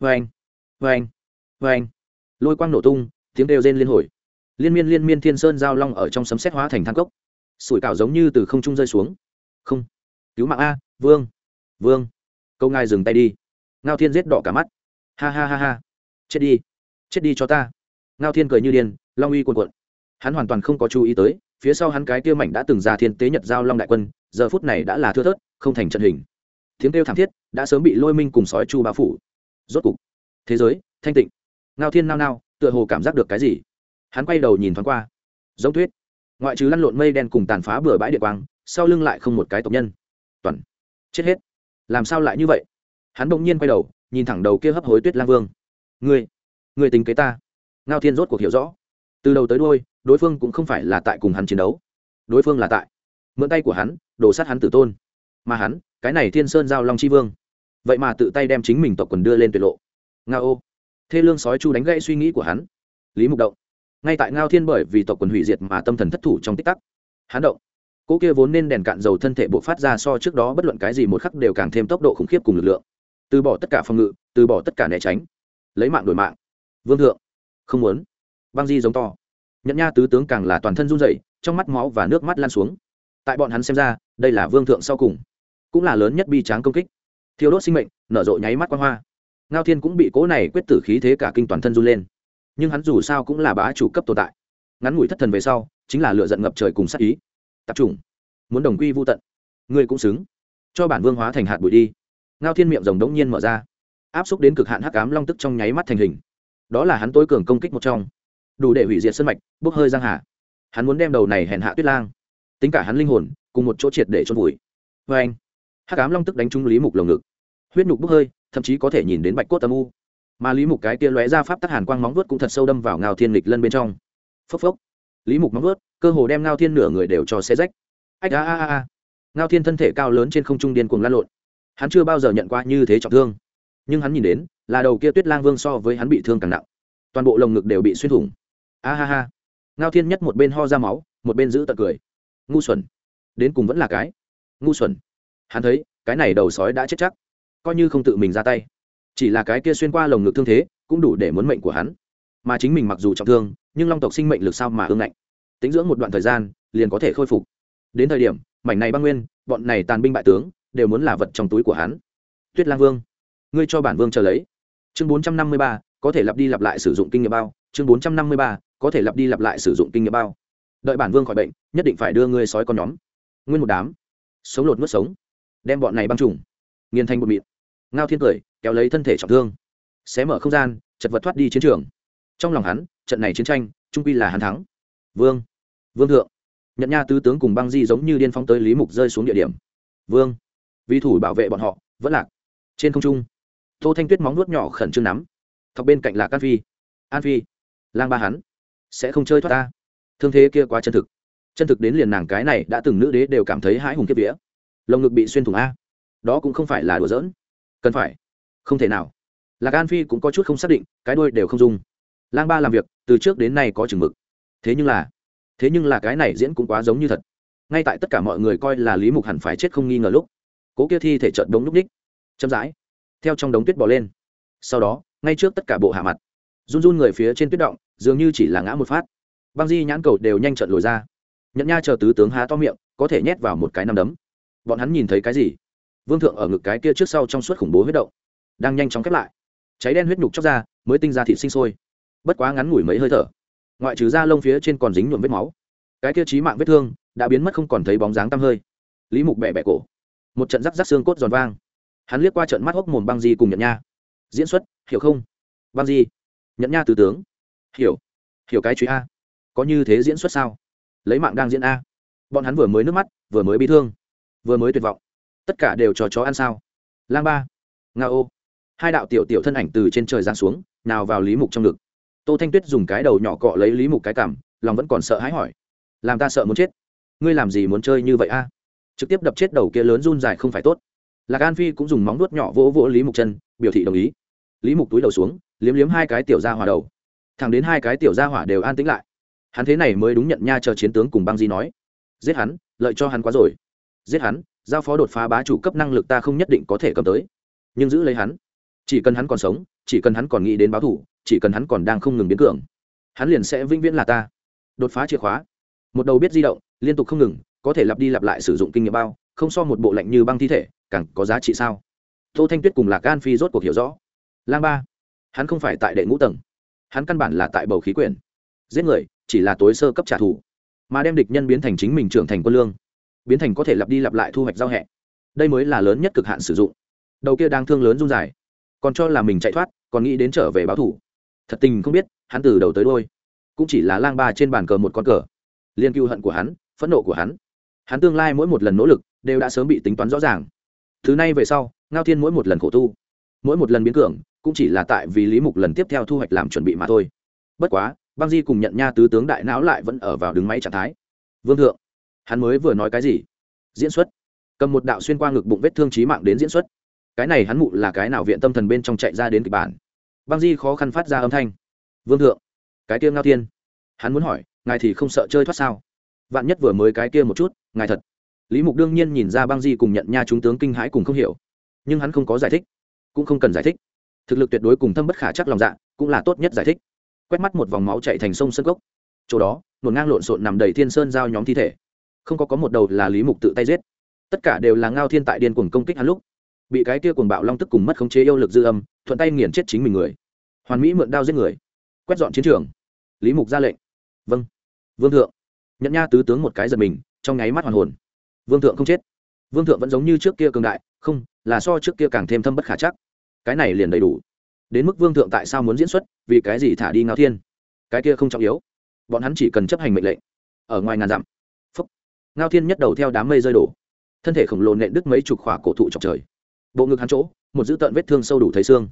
A: Vê anh vê anh vê anh lôi quang nổ tung tiếng đều rên liên hồi. Liên miên liên miên thiên sơn giao long ở trong sấm xét hóa thành thang cốc. Sủi cảo giống như từ không trung rơi xuống. Không. Cứu mạng a, vương. Vương. Câu ngài dừng tay đi. Ngao thiên giết đỏ cả mắt. Ha ha ha ha. Chết đi. Chết đi cho ta. Ngao thiên cười như điên, long uy cuồn cuộn. Hắn hoàn toàn không có chú ý tới, phía sau hắn cái tiêu mảnh đã từng ra thiên tế nhật giao long đại quân, giờ phút này đã là thưa thớt, không thành trận hình. Tiếng kêu thảm thiết, đã sớm bị lôi minh cùng sói chu bao phủ. Rốt cục, thế giới, thanh tịnh. Ngao thiên nao nao tựa hồ cảm giác được cái gì. Hắn quay đầu nhìn thoáng qua. Giống tuyết. Ngoại trừ lăn lộn mây đen cùng tàn phá bừa bãi địa quang, sau lưng lại không một cái tộc nhân. Toàn. Chết hết. Làm sao lại như vậy? Hắn bỗng nhiên quay đầu, nhìn thẳng đầu kia hấp hối tuyết lang vương. Ngươi ngươi tính kế ta. Ngao thiên rốt cuộc hiểu rõ. Từ đầu tới đôi đối phương cũng không phải là tại cùng hắn chiến đấu. Đối phương là tại. Mượn tay của hắn, đổ sát hắn tử tôn. Mà hắn, cái này thiên sơn giao long c h i vương. Vậy mà tự tay đem chính mình tộc quần đưa lên tuyệt lộ. Nga ô thê lương sói chu đánh gãy suy nghĩ của hắn. Lý mục động. Ngay tại ngao thiên bởi vì tộc quần hủy diệt mà tâm thần thất thủ trong tích tắc, hắn động. Cỗ kia vốn nên đèn cạn dầu thân thể buộc phát ra so trước đó bất luận cái gì một khắc đều càng thêm tốc độ khủng khiếp cùng lực lượng. Từ bỏ tất cả phòng ngự, từ bỏ tất cả né tránh. Lấy mạng đổi mạng. Vương thượng. Không muốn. Băng di giống to. Nhận nha tứ tướng càng là toàn thân run rẩy, trong mắt máu và nước mắt lan xuống. Tại bọn hắn xem ra, đây là vương thượng sau cùng, cũng là lớn nhất bi tráng công kích. Thiêu đốt sinh mệnh, nở rộ nháy mắt quan hoa ngao thiên cũng bị cố này quyết tử khí thế cả kinh toàn thân run lên. Nhưng hắn dù sao cũng là bá chủ cấp tồn tại. Ngắn ngủi thất thần về sau, chính là lựa giận ngập trời cùng sát ý. Tập trung. Muốn đồng quy vô tận. Ngươi cũng xứng. Cho bản vương hóa thành hạt bụi đi. Ngao thiên miệng rồng đống nhiên mở ra. Áp xúc đến cực hạn hắc ám long tức trong nháy mắt thành hình. Đó là hắn tối cường công kích một trong. Đủ để hủy diệt sân mạch, bốc hơi giang hà. Hắn muốn đem đầu này hèn hạ tuyết lang. Tính cả hắn linh hồn, cùng một chỗ triệt để chôn vùi. Vê anh hắc ám long tức đánh trúng lý mục lồng ngực. Huyết nhục bốc hơi thậm chí có thể nhìn đến bạch cốt âm u. Mà lý mục cái kia lóe ra pháp tắc hàn quang móng vuốt cũng thật sâu đâm vào ngao thiên lịch lân bên trong. Phốc phốc. Lý mục móng vuốt, cơ hồ đem ngao thiên nửa người đều cho xe rách. Ách a a a ngao thiên thân thể cao lớn trên không trung điên cuồng lăn lộn. Hắn chưa bao giờ nhận qua như thế trọng thương. Nhưng hắn nhìn đến, là đầu kia tuyết lang vương so với hắn bị thương càng nặng. Toàn bộ lồng ngực đều bị xuyên thủng. A ha ha. Ngao thiên nhất một bên ho ra máu, một bên giữ tật cười. Ngu xuẩn. Đến cùng vẫn là cái. Ngu xuẩn. Hắn thấy, cái này đầu sói đã chết chắc coi như không tự mình ra tay. Chỉ là cái kia xuyên qua lồng ngực thương thế, cũng đủ để muốn mệnh của hắn. Mà chính mình mặc dù trọng thương, nhưng long tộc sinh mệnh lực sao mà ương ngạnh? Tính dưỡng một đoạn thời gian, liền có thể khôi phục. Đến thời điểm, mảnh này băng nguyên, bọn này tàn binh bại tướng, đều muốn là vật trong túi của hắn. Tuyết lang vương, ngươi cho bản vương chờ lấy. Chương bốn trăm năm mươi ba, có thể lặp đi lặp lại sử dụng kinh nghiệm bao. Chương bốn trăm năm mươi ba, có thể lặp đi lặp lại sử dụng kinh nghiệm bao. Đợi bản vương khỏi bệnh, nhất định phải đưa ngươi sói con nhóm. Nguyên một đám, sống lột nuốt sống. Đem bọn này băng trùng, nghiền thành bột mịn ngao thiên cười, kéo lấy thân thể trọng thương. Xé mở không gian, chật vật thoát đi chiến trường. Trong lòng hắn, trận này chiến tranh, trung quy là hắn thắng. Vương vương thượng. Nhận nha tứ tướng cùng băng di giống như điên phóng tới lý mục rơi xuống địa điểm. Vương vì thủ bảo vệ bọn họ, vẫn lạc. Trên không trung, tô thanh tuyết móng nuốt nhỏ khẩn trương nắm. Thọc bên cạnh là can phi. An phi, lang ba hắn. Sẽ không chơi thoát ta. Thương thế kia quá chân thực. Chân thực đến liền nàng cái này đã từng nữ đế đều cảm thấy hãi hùng kiếp vía. Lồng ngực bị xuyên thủng a. Đó cũng không phải là đùa giỡn cần phải. Không thể nào. Lạc an phi cũng có chút không xác định, cái đuôi đều không dung. Lang ba làm việc, từ trước đến nay có chừng mực. Thế nhưng là, thế nhưng là cái này diễn cũng quá giống như thật. Ngay tại tất cả mọi người coi là lý mục hẳn phải chết không nghi ngờ lúc, cố kia thi thể trợn đống núp ních, chậm rãi, theo trong đống tuyết bỏ lên. Sau đó, ngay trước tất cả bộ hạ mặt, run run người phía trên tuyết động, dường như chỉ là ngã một phát. Băng di nhãn cầu đều nhanh trận lồi ra. Nhận nha chờ tứ tướng há to miệng, có thể nhét vào một cái nằm đấm. Bọn hắn nhìn thấy cái gì? Vương thượng ở ngực cái kia trước sau trong suốt khủng bố huyết động, đang nhanh chóng khép lại. Cháy đen huyết nhục chóc ra, mới tinh ra thịt sinh sôi. Bất quá ngắn ngủi mấy hơi thở, ngoại trừ da lông phía trên còn dính nhuộm vết máu. Cái kia trí mạng vết thương đã biến mất không còn thấy bóng dáng tăm hơi. Lý mục bẹ bẹ cổ. Một trận rắc rắc xương cốt giòn vang. Hắn liếc qua trận mắt hốc mồm băng di cùng nhận nha. Diễn xuất, hiểu không? Băng di. Nhận nha từ tướng. Hiểu. Hiểu cái truy a. Có như thế diễn xuất sao? Lấy mạng đang diễn a. Bọn hắn vừa mới nước mắt, vừa mới bị thương, vừa mới tuyệt vọng tất cả đều cho chó ăn sao? Lang ba, nga ô. Hai đạo tiểu tiểu thân ảnh từ trên trời giáng xuống, nào vào lý mục trong ngực. Tô thanh tuyết dùng cái đầu nhỏ cọ lấy lý mục cái cảm lòng vẫn còn sợ hãi hỏi. Làm ta sợ muốn chết. Ngươi làm gì muốn chơi như vậy a? Trực tiếp đập chết đầu kia lớn run dài không phải tốt. Lạc an phi cũng dùng móng nuốt nhỏ vỗ vỗ lý mục chân, biểu thị đồng ý. Lý mục túi đầu xuống, liếm liếm hai cái tiểu ra hỏa đầu. Thẳng đến hai cái tiểu ra hỏa đều an tĩnh lại. Hắn thế này mới đúng nhận nha chờ chiến tướng cùng băng di nói. Giết hắn, lợi cho hắn quá rồi. Giết hắn giao phó đột phá bá chủ cấp năng lực ta không nhất định có thể cầm tới. Nhưng giữ lấy hắn. Chỉ cần hắn còn sống, chỉ cần hắn còn nghĩ đến báo thủ, chỉ cần hắn còn đang không ngừng biến cường, hắn liền sẽ vĩnh viễn là ta. Đột phá chìa khóa. Một đầu biết di động, liên tục không ngừng, có thể lặp đi lặp lại sử dụng kinh nghiệm bao, không so một bộ lạnh như băng thi thể, càng có giá trị sao? Tô thanh tuyết cùng lạc gan phi rốt cuộc hiểu rõ. Lang ba, hắn không phải tại đệ ngũ tầng. Hắn căn bản là tại bầu khí quyển. Giết người, chỉ là tối sơ cấp trả thù. Mà đem địch nhân biến thành chính mình trưởng thành quân lương biến thành có thể lặp đi lặp lại thu hoạch giao hẹ. Đây mới là lớn nhất cực hạn sử dụng. Đầu kia đang thương lớn run dài. Còn cho là mình chạy thoát, còn nghĩ đến trở về báo thủ. Thật tình không biết, hắn từ đầu tới đôi cũng chỉ là lang ba trên bàn cờ một con cờ. Liên cưu hận của hắn, phẫn nộ của hắn. Hắn tương lai mỗi một lần nỗ lực, đều đã sớm bị tính toán rõ ràng. Thứ này về sau, ngao thiên mỗi một lần khổ tu, mỗi một lần biến cường, cũng chỉ là tại vì lý mục lần tiếp theo thu hoạch làm chuẩn bị mà thôi. Bất quá, băng di cùng nhận nha tứ tướng đại não lại vẫn ở vào đứng máy trạng thái. Vương thượng hắn mới vừa nói cái gì? Diễn xuất. Cầm một đạo xuyên qua ngực bụng vết thương trí mạng đến diễn xuất. Cái này hắn mụ là cái nào viện tâm thần bên trong chạy ra đến kịch bản? Băng di khó khăn phát ra âm thanh. Vương thượng, cái kia ngao tiên hắn muốn hỏi, ngài thì không sợ chơi thoát sao? Vạn nhất vừa mới cái kia một chút, ngài thật. Lý mục đương nhiên nhìn ra băng di cùng nhận nha chúng tướng kinh hãi cùng không hiểu. Nhưng hắn không có giải thích, cũng không cần giải thích. Thực lực tuyệt đối cùng thâm bất khả chắc lòng dạ cũng là tốt nhất giải thích. Quét mắt một vòng máu chạy thành sông sân cốc. Chỗ đó, một ngang lộn xộn nằm đầy thiên sơn giao nhóm thi thể không có có một đầu là lý mục tự tay giết. Tất cả đều là ngao thiên tại điên cuồng công kích hắn lúc. Bị cái kia cuồng bạo long tức cùng mất khống chế yêu lực dư âm, thuận tay nghiền chết chính mình người. Hoàn mỹ mượn đao giết người. Quét dọn chiến trường. Lý mục ra lệnh. Vâng. Vương thượng. Nhận nha tứ tướng một cái giật mình, trong nháy mắt hoàn hồn. Vương thượng không chết. Vương thượng vẫn giống như trước kia cường đại, không, là so trước kia càng thêm thâm bất khả chắc. Cái này liền đầy đủ. Đến mức vương thượng tại sao muốn diễn xuất, vì cái gì thả đi ngao thiên? Cái kia không trọng yếu. Bọn hắn chỉ cần chấp hành mệnh lệnh. Ở ngoài ngàn dặm ngao thiên nhất đầu theo đám mây rơi đổ. Thân thể khổng lồ nện đứt mấy chục khỏa cổ thụ chọc trời. Bộ ngực hắn chỗ, một dữ tợn vết thương sâu đủ thấy xương.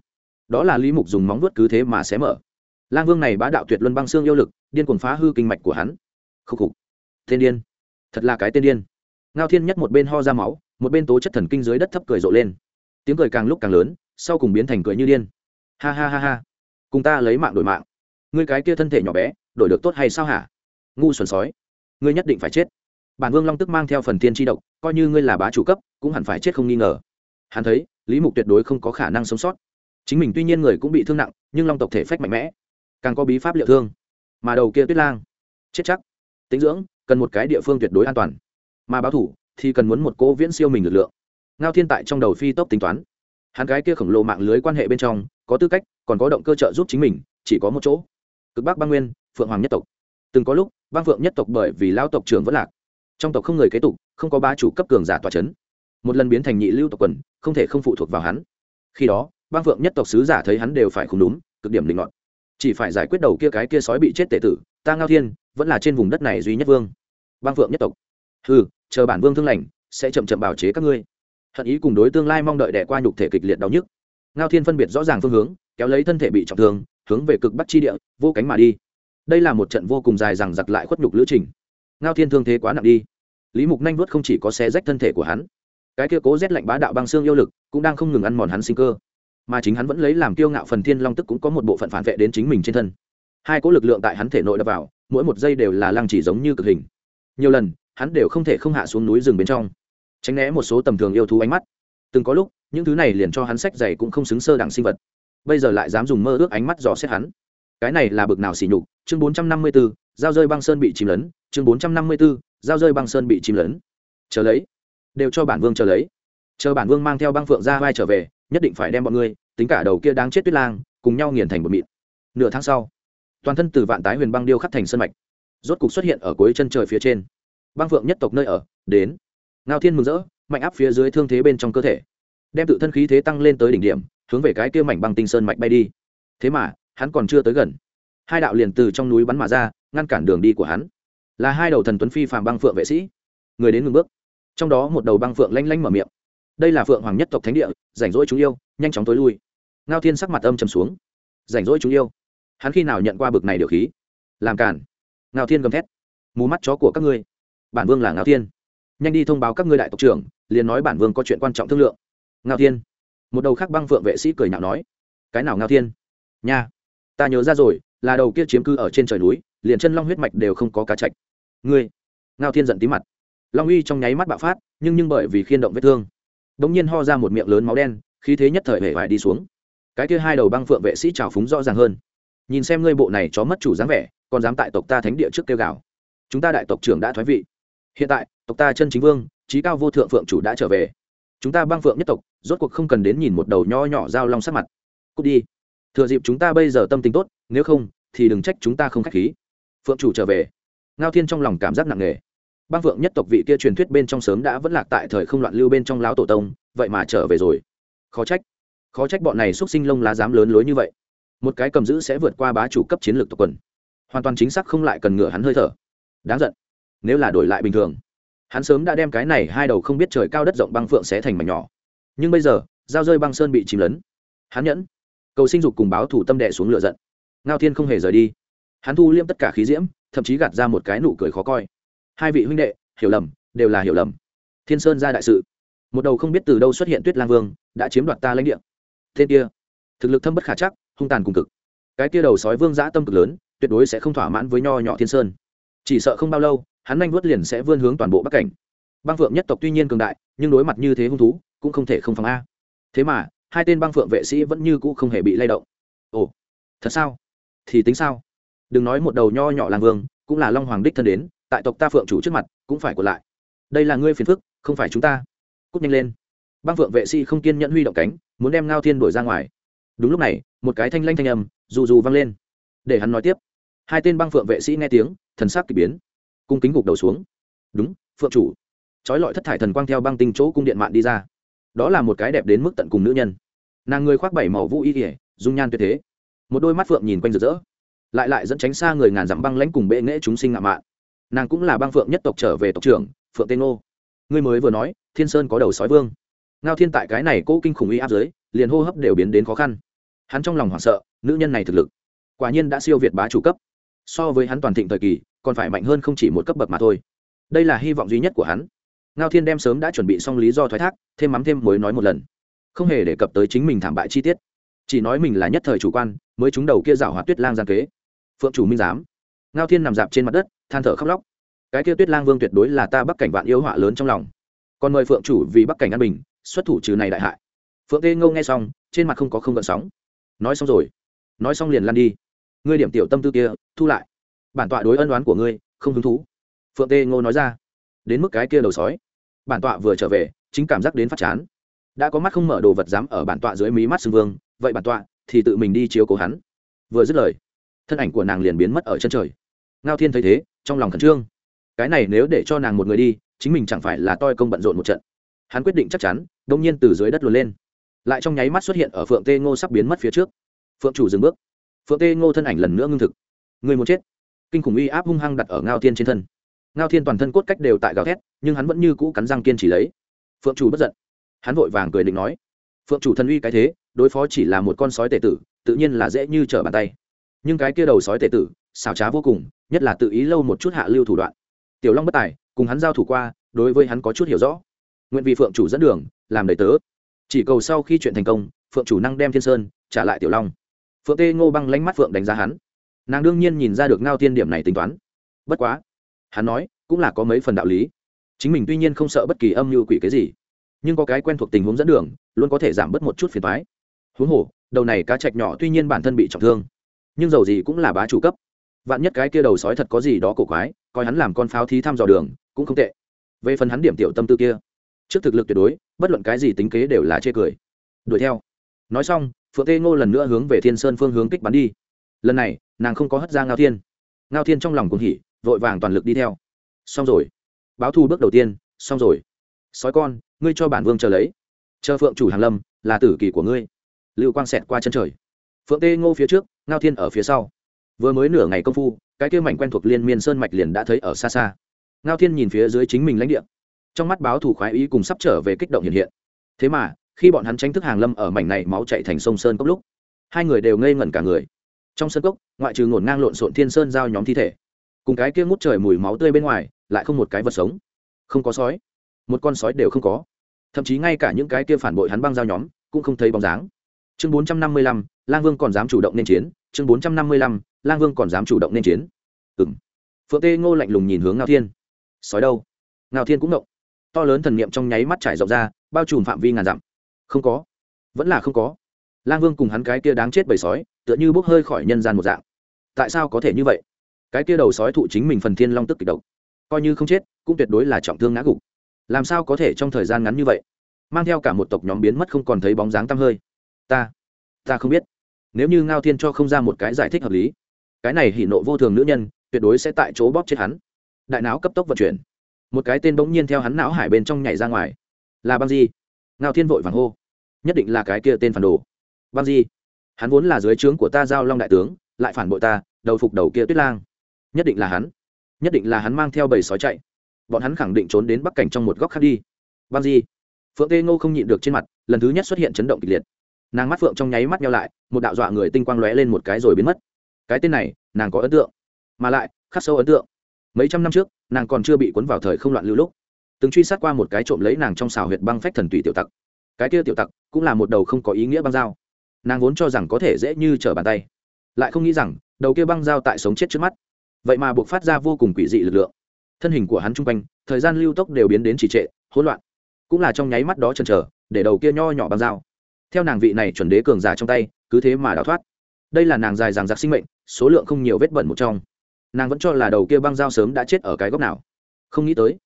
A: Đó là lý mục dùng móng vuốt cứ thế mà xé mở. Lang vương này bá đạo tuyệt luân băng xương yêu lực, điên cuồng phá hư kinh mạch của hắn. Khúc khục. Tên điên. Thật là cái tên điên. Ngao thiên nhất một bên ho ra máu, một bên tố chất thần kinh dưới đất thấp cười rộ lên. Tiếng cười càng lúc càng lớn, sau cùng biến thành cười như điên. Ha ha ha ha. Cùng ta lấy mạng đổi mạng. Ngươi cái kia thân thể nhỏ bé, đổi được tốt hay sao hả? Ngu xuẩn sói. Ngươi nhất định phải chết bản vương long tức mang theo phần tiên tri độc, coi như ngươi là bá chủ cấp, cũng hẳn phải chết không nghi ngờ. Hắn thấy, lý mục tuyệt đối không có khả năng sống sót. Chính mình tuy nhiên người cũng bị thương nặng, nhưng long tộc thể phách mạnh mẽ, càng có bí pháp liệu thương. Mà đầu kia tuyết lang, chết chắc. Tính dưỡng, cần một cái địa phương tuyệt đối an toàn. Mà báo thủ, thì cần muốn một cố viễn siêu mình lực lượng. Ngao thiên tại trong đầu phi tốc tính toán. Hắn gái kia khổng lồ mạng lưới quan hệ bên trong, có tư cách, còn có động cơ trợ giúp chính mình, chỉ có một chỗ. Cực bắc băng nguyên, phượng hoàng nhất tộc. Từng có lúc, băng phượng nhất tộc bởi vì lao tộc trưởng vẫn lạc trong tộc không người kế tục, không có ba chủ cấp cường giả tòa c h ấ n một lần biến thành nhị lưu tộc quần, không thể không phụ thuộc vào hắn. Khi đó băng phượng nhất tộc sứ giả thấy hắn đều phải không đúng cực điểm định luận chỉ phải giải quyết đầu kia cái kia sói bị chết tệ tử, ta ngao thiên vẫn là trên vùng đất này duy nhất vương. Băng phượng nhất tộc. Ừ chờ bản vương thương lành, sẽ chậm chậm bào chế các ngươi. Hận ý cùng đối tương lai mong đợi đẻ qua nhục thể kịch liệt đau nhức. Ngao thiên phân biệt rõ ràng phương hướng, kéo lấy thân thể bị trọng thương, hướng về cực bắc chi địa, vô cánh mà đi. Đây là một trận vô cùng dài rằng giặc lại khuất nhục lữ trình ngao thiên thương thế quá nặng đi. Lý mục nanh vuốt không chỉ có xé rách thân thể của hắn, cái kia cố rét lạnh bá đạo băng xương yêu lực cũng đang không ngừng ăn mòn hắn sinh cơ. Mà chính hắn vẫn lấy làm kiêu ngạo phần thiên long tức cũng có một bộ phận phản vệ đến chính mình trên thân. Hai cố lực lượng tại hắn thể nội đập vào, mỗi một giây đều là lăng chỉ giống như cực hình. Nhiều lần, hắn đều không thể không hạ xuống núi rừng bên trong, tránh né một số tầm thường yêu thú ánh mắt. Từng có lúc, những thứ này liền cho hắn sách dày cũng không xứng sơ đẳng sinh vật. Bây giờ lại dám dùng mơ ước ánh mắt dò xét hắn. Cái này là bực nào xỉ nhục. Chương bốn trăm năm mươi b ố giao rơi băng sơn bị chìm lấn chương bốn trăm năm mươi b ố giao rơi băng sơn bị chìm lấn. Chờ lấy. Đều cho bản vương chờ lấy. Chờ bản vương mang theo băng phượng ra vai trở về, nhất định phải đem bọn ngươi, tính cả đầu kia đáng chết tuyết lang, cùng nhau nghiền thành một mịn. Nửa tháng sau, toàn thân từ vạn tái huyền băng điêu khắc thành sân mạch. Rốt cục xuất hiện ở cuối chân trời phía trên. Băng phượng nhất tộc nơi ở, đến. Ngao thiên mừng rỡ, mạnh áp phía dưới thương thế bên trong cơ thể. Đem tự thân khí thế tăng lên tới đỉnh điểm, hướng về cái kia mảnh băng tinh sơn mạch bay đi. Thế mà, hắn còn chưa tới gần. Hai đạo liền từ trong núi bắn mà ra, ngăn cản đường đi của hắn là hai đầu thần tuấn phi phàm băng phượng vệ sĩ. Người đến ngừng bước. Trong đó một đầu băng phượng lanh lanh mở miệng. Đây là phượng hoàng nhất tộc thánh địa, rảnh rỗi chúng yêu, nhanh chóng tối lui. Ngao thiên sắc mặt âm trầm xuống. Rảnh rỗi chúng yêu. Hắn khi nào nhận qua bực này điều khí? Làm cản ngao thiên gầm thét. Mù mắt chó của các ngươi. Bản vương là ngao thiên. Nhanh đi thông báo các ngươi đại tộc trưởng, liền nói bản vương có chuyện quan trọng thương lượng. Ngao thiên. Một đầu khác băng phượng vệ sĩ cười nhạo nói. Cái nào ngao thiên? Nha. Ta nhớ ra rồi, là đầu kia chiếm cư ở trên trời núi, liền chân long huyết mạch đều không có cá chạch ngươi, ngao thiên giận tí mặt. Long uy trong nháy mắt bạo phát, nhưng nhưng bởi vì khiên động vết thương đ ỗ n g nhiên ho ra một miệng lớn máu đen, khí thế nhất thời hể vải đi xuống. Cái kia hai đầu băng phượng vệ sĩ trào phúng rõ ràng hơn. Nhìn xem ngươi bộ này chó mất chủ dáng vẻ, còn dám tại tộc ta thánh địa trước kêu gào. Chúng ta đại tộc trưởng đã thoái vị. Hiện tại, tộc ta chân chính vương trí cao vô thượng phượng chủ đã trở về. Chúng ta băng phượng nhất tộc, rốt cuộc không cần đến nhìn một đầu nho nhỏ dao long sắc mặt. Cút đi. Thừa dịp chúng ta bây giờ tâm tình tốt, nếu không, thì đừng trách chúng ta không k h á c h khí. Phượng chủ trở về ngao thiên trong lòng cảm giác nặng nề. Băng phượng nhất tộc vị kia truyền thuyết bên trong sớm đã vẫn lạc tại thời không loạn lưu bên trong lão tổ tông, vậy mà trở về rồi. Khó trách khó trách bọn này x u ấ t sinh lông lá dám lớn lối như vậy. Một cái cầm giữ sẽ vượt qua bá chủ cấp chiến lược tộc quần. Hoàn toàn chính xác không lại cần ngựa hắn hơi thở. Đáng giận. Nếu là đổi lại bình thường, hắn sớm đã đem cái này hai đầu không biết trời cao đất rộng băng phượng sẽ thành mảnh nhỏ. Nhưng bây giờ dao rơi băng sơn bị chìm lấn. Hắn nhẫn, cầu sinh dục cùng báo thủ tâm đệ xuống lửa giận. Ngao thiên không hề rời đi. Hắn thu liêm tất cả khí diễm thậm chí gạt ra một cái nụ cười khó coi. Hai vị huynh đệ, hiểu lầm, đều là hiểu lầm. Thiên sơn ra đại sự. Một đầu không biết từ đâu xuất hiện tuyết lang vương, đã chiếm đoạt ta lãnh địa. Tên kia, thực lực thâm bất khả chắc, hung tàn cùng cực. Cái kia đầu sói vương giã tâm cực lớn, tuyệt đối sẽ không thỏa mãn với nho nhỏ thiên sơn. Chỉ sợ không bao lâu, hắn nhanh vuốt liền sẽ vươn hướng toàn bộ bắc cảnh. Băng phượng nhất tộc tuy nhiên cường đại, nhưng đối mặt như thế hung thú, cũng không thể không phòng a. Thế mà, hai tên băng phượng vệ sĩ vẫn như cũ không hề bị lay động. Ồ, thật sao? Thì tính sao? Đừng nói một đầu nho nhỏ làng vương, cũng là long hoàng đích thân đến, tại tộc ta phượng chủ trước mặt, cũng phải của lại. Đây là ngươi phiền phức, không phải chúng ta. Cút nhanh lên. Băng phượng vệ sĩ không kiên nhẫn huy động cánh, muốn đem ngao thiên đuổi ra ngoài. Đúng lúc này, một cái thanh lanh thanh âm dù dù vang lên. Để hắn nói tiếp. Hai tên băng phượng vệ sĩ nghe tiếng, thần sắc k ỳ biến. Cung kính gục đầu xuống. Đúng, phượng chủ. Trói lọi thất thải thần quang theo băng tinh chỗ cung điện mạng đi ra. Đó là một cái đẹp đến mức tận cùng nữ nhân. Nàng người khoác bảy màu vũ y kỉa dung nhan tuyệt thế. Một đôi mắt phượng nhìn quanh rực rỡ lại lại dẫn tránh xa người ngàn dặm băng lãnh cùng bệ nghễ chúng sinh ngạo mạn. Nàng cũng là băng phượng nhất tộc trở về tộc trưởng, phượng tên ngô. Ngươi mới vừa nói, thiên sơn có đầu sói vương. Ngao thiên tại cái này cố kinh khủng uy áp dưới liền hô hấp đều biến đến khó khăn. Hắn trong lòng hoảng sợ, nữ nhân này thực lực, quả nhiên đã siêu việt bá chủ cấp. So với hắn toàn thịnh thời kỳ, còn phải mạnh hơn không chỉ một cấp bậc mà thôi. Đây là hy vọng duy nhất của hắn. Ngao thiên đem sớm đã chuẩn bị xong lý do thoái thác, thêm mắm thêm mới nói một lần. Không hề đề cập tới chính mình thảm bại chi tiết. Chỉ nói mình là nhất thời chủ quan, mới chúng đầu kia rảo hoạt tuyết lang gian kế phượng chủ minh giám. Ngao thiên nằm dạp trên mặt đất, than thở khóc lóc. Cái kia tuyết lang vương tuyệt đối là ta bắc cảnh vạn yêu họa lớn trong lòng. Còn mời phượng chủ vì bắc cảnh an bình, xuất thủ trừ này đại hại. Phượng tê ngâu nghe xong, trên mặt không có không gợn sóng. Nói xong rồi. Nói xong liền lăn đi. Ngươi điểm tiểu tâm tư kia, thu lại. Bản tọa đối ân đoán của ngươi, không hứng thú. Phượng tê ngô nói ra. Đến mức cái kia đầu sói. Bản tọa vừa trở về, chính cảm giác đến phát chán. Đã có mắt không mở đồ vật dám ở bản tọa dưới mí mắt xưng vương, vậy bản tọa thì tự mình đi chiếu cố hắn. Vừa dứt lời thân ảnh của nàng liền biến mất ở chân trời. Ngao thiên thấy thế, trong lòng khẩn trương. Cái này nếu để cho nàng một người đi, chính mình chẳng phải là toi công bận rộn một trận. Hắn quyết định chắc chắn đông nhiên từ dưới đất luồn lên. Lại trong nháy mắt xuất hiện ở phượng tê ngô sắp biến mất phía trước. Phượng chủ dừng bước. Phượng tê ngô thân ảnh lần nữa ngưng thực. Người muốn chết. Kinh khủng uy áp hung hăng đặt ở ngao thiên trên thân. Ngao thiên toàn thân cốt cách đều tại gào thét, nhưng hắn vẫn như cũ cắn răng kiên trì lấy. Phượng chủ bất giận. Hắn vội vàng cười định nói. Phượng chủ thần uy cái thế, đối phó chỉ là một con sói tệ tử, tự nhiên là dễ như trở bàn tay nhưng cái kia đầu sói tệ tử, xảo trá vô cùng, nhất là tự ý lâu một chút hạ lưu thủ đoạn. Tiểu long bất tài, cùng hắn giao thủ qua, đối với hắn có chút hiểu rõ. Nguyện vì phượng chủ dẫn đường, làm đầy tớ. Chỉ cầu sau khi chuyện thành công, phượng chủ năng đem thiên sơn, trả lại tiểu long. Phượng tê ngô băng lánh mắt phượng đánh giá hắn. Nàng đương nhiên nhìn ra được ngao tiên điểm này tính toán. Bất quá, hắn nói, cũng là có mấy phần đạo lý. Chính mình tuy nhiên không sợ bất kỳ âm mưu quỷ cái gì, nhưng có cái quen thuộc tình huống dẫn đường, luôn có thể giảm bớt một chút phiền thoái huống hồ, đầu này cá chạch nhỏ tuy nhiên bản thân bị trọng thương nhưng dầu gì cũng là bá chủ cấp. Vạn nhất cái kia đầu sói thật có gì đó cổ quái, coi hắn làm con pháo thí thăm dò đường, cũng không tệ. Về phần hắn điểm tiểu tâm tư kia, trước thực lực tuyệt đối, bất luận cái gì tính kế đều là chê cười. Đuổi theo. Nói xong, phượng tê ngô lần nữa hướng về thiên sơn phương hướng kích bắn đi. Lần này, nàng không có hất ra ngao thiên. Ngao thiên trong lòng cũng hỉ, vội vàng toàn lực đi theo. Xong rồi. Báo thù bước đầu tiên, xong rồi. Sói con, ngươi cho bản vương chờ lấy. Chờ phượng chủ hàn lâm, là tử kỳ của ngươi. Lưu quang xẹt qua chân trời phượng tê ngô phía trước, ngao thiên ở phía sau. Vừa mới nửa ngày công phu, cái kia mảnh quen thuộc liên miên sơn mạch liền đã thấy ở xa xa. Ngao thiên nhìn phía dưới chính mình lãnh địa. Trong mắt báo thủ khoái ý cùng sắp trở về kích động hiện hiện. Thế mà, khi bọn hắn tranh thức hàng lâm ở mảnh này máu chạy thành sông sơn cốc lúc, hai người đều ngây ngẩn cả người. Trong sân cốc, ngoại trừ ngổn ngang lộn xộn thiên sơn giao nhóm thi thể, cùng cái kia ngút trời mùi máu tươi bên ngoài, lại không một cái vật sống. Không có sói. Một con sói đều không có. Thậm chí ngay cả những cái kia phản bội hắn băng giao nhóm, cũng không thấy bóng dáng chương bốn trăm năm mươi lăm, lang vương còn dám chủ động nên chiến. Chương bốn trăm năm mươi lăm, lang vương còn dám chủ động nên chiến. Ừm. phượng tê ngô lạnh lùng nhìn hướng ngao thiên. Sói đâu? Ngao thiên cũng động. To lớn thần niệm trong nháy mắt trải rộng ra, bao trùm phạm vi ngàn dặm. Không có. Vẫn là không có. Lang vương cùng hắn cái kia đáng chết bầy sói, tựa như bốc hơi khỏi nhân gian một dạng. Tại sao có thể như vậy? Cái kia đầu sói thụ chính mình phần thiên long tức kịch độc. Coi như không chết, cũng tuyệt đối là trọng thương ngã gục. Làm sao có thể trong thời gian ngắn như vậy? Mang theo cả một tộc nhóm biến mất không còn thấy bóng dáng tăm hơi ta ta không biết. Nếu như ngao thiên cho không ra một cái giải thích hợp lý, cái này hỉ nộ vô thường nữ nhân, tuyệt đối sẽ tại chỗ bóp chết hắn. Đại não cấp tốc vận chuyển. Một cái tên bỗng nhiên theo hắn não hải bên trong nhảy ra ngoài. Là băng di. Ngao thiên vội vàng hô. Nhất định là cái kia tên phản đồ. Băng di, hắn vốn là dưới trướng của ta giao long đại tướng, lại phản bội ta, đầu phục đầu kia tuyết lang. Nhất định là hắn. Nhất định là hắn mang theo bầy sói chạy. Bọn hắn khẳng định trốn đến bắc cảnh trong một góc khác đi. Băng di, phượng tê ngô không nhịn được trên mặt, lần thứ nhất xuất hiện chấn động kịch liệt nàng mắt phượng trong nháy mắt nhau lại, một đạo dọa người tinh quang lóe lên một cái rồi biến mất. Cái tên này, nàng có ấn tượng, mà lại, khắc sâu ấn tượng. Mấy trăm năm trước, nàng còn chưa bị cuốn vào thời không loạn lưu lúc, từng truy sát qua một cái trộm lấy nàng trong xào huyệt băng phách thần tùy tiểu tặc. Cái kia tiểu tặc cũng là một đầu không có ý nghĩa băng dao. Nàng vốn cho rằng có thể dễ như trở bàn tay, lại không nghĩ rằng, đầu kia băng dao tại sống chết trước mắt. Vậy mà buộc phát ra vô cùng quỷ dị lực lượng. Thân hình của hắn chung quanh, thời gian lưu tốc đều biến đến trì trệ, hỗn loạn. Cũng là trong nháy mắt đó chần chờ, để đầu kia nho nhỏ băng dao theo nàng vị này chuẩn đế cường giả trong tay, cứ thế mà đào thoát. Đây là nàng dài dàng giặc sinh mệnh, số lượng không nhiều vết bẩn một trong. Nàng vẫn cho là đầu kia băng dao sớm đã chết ở cái góc nào. Không nghĩ tới,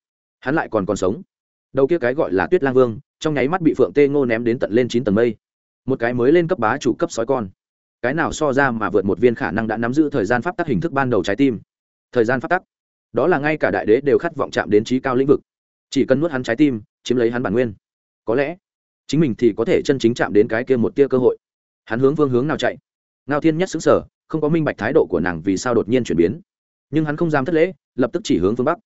A: hắn lại còn còn sống. Đầu kia cái gọi là tuyết lang vương, trong nháy mắt bị phượng tê ngô ném đến tận lên chín tầng mây. Một cái mới lên cấp bá chủ cấp sói con. Cái nào so ra mà vượt một viên khả năng đã nắm giữ thời gian pháp tắc hình thức ban đầu trái tim. Thời gian pháp tắc. Đó là ngay cả đại đế đều khát vọng chạm đến trí cao lĩnh vực. Chỉ cần nuốt hắn trái tim, chiếm lấy hắn bản nguyên. Có lẽ chính mình thì có thể chân chính chạm đến cái kia một tia cơ hội. Hắn hướng vương hướng nào chạy? Ngao thiên nhất xứng sở không có minh bạch thái độ của nàng vì sao đột nhiên chuyển biến. Nhưng hắn không dám thất lễ, lập tức chỉ hướng phương bắc.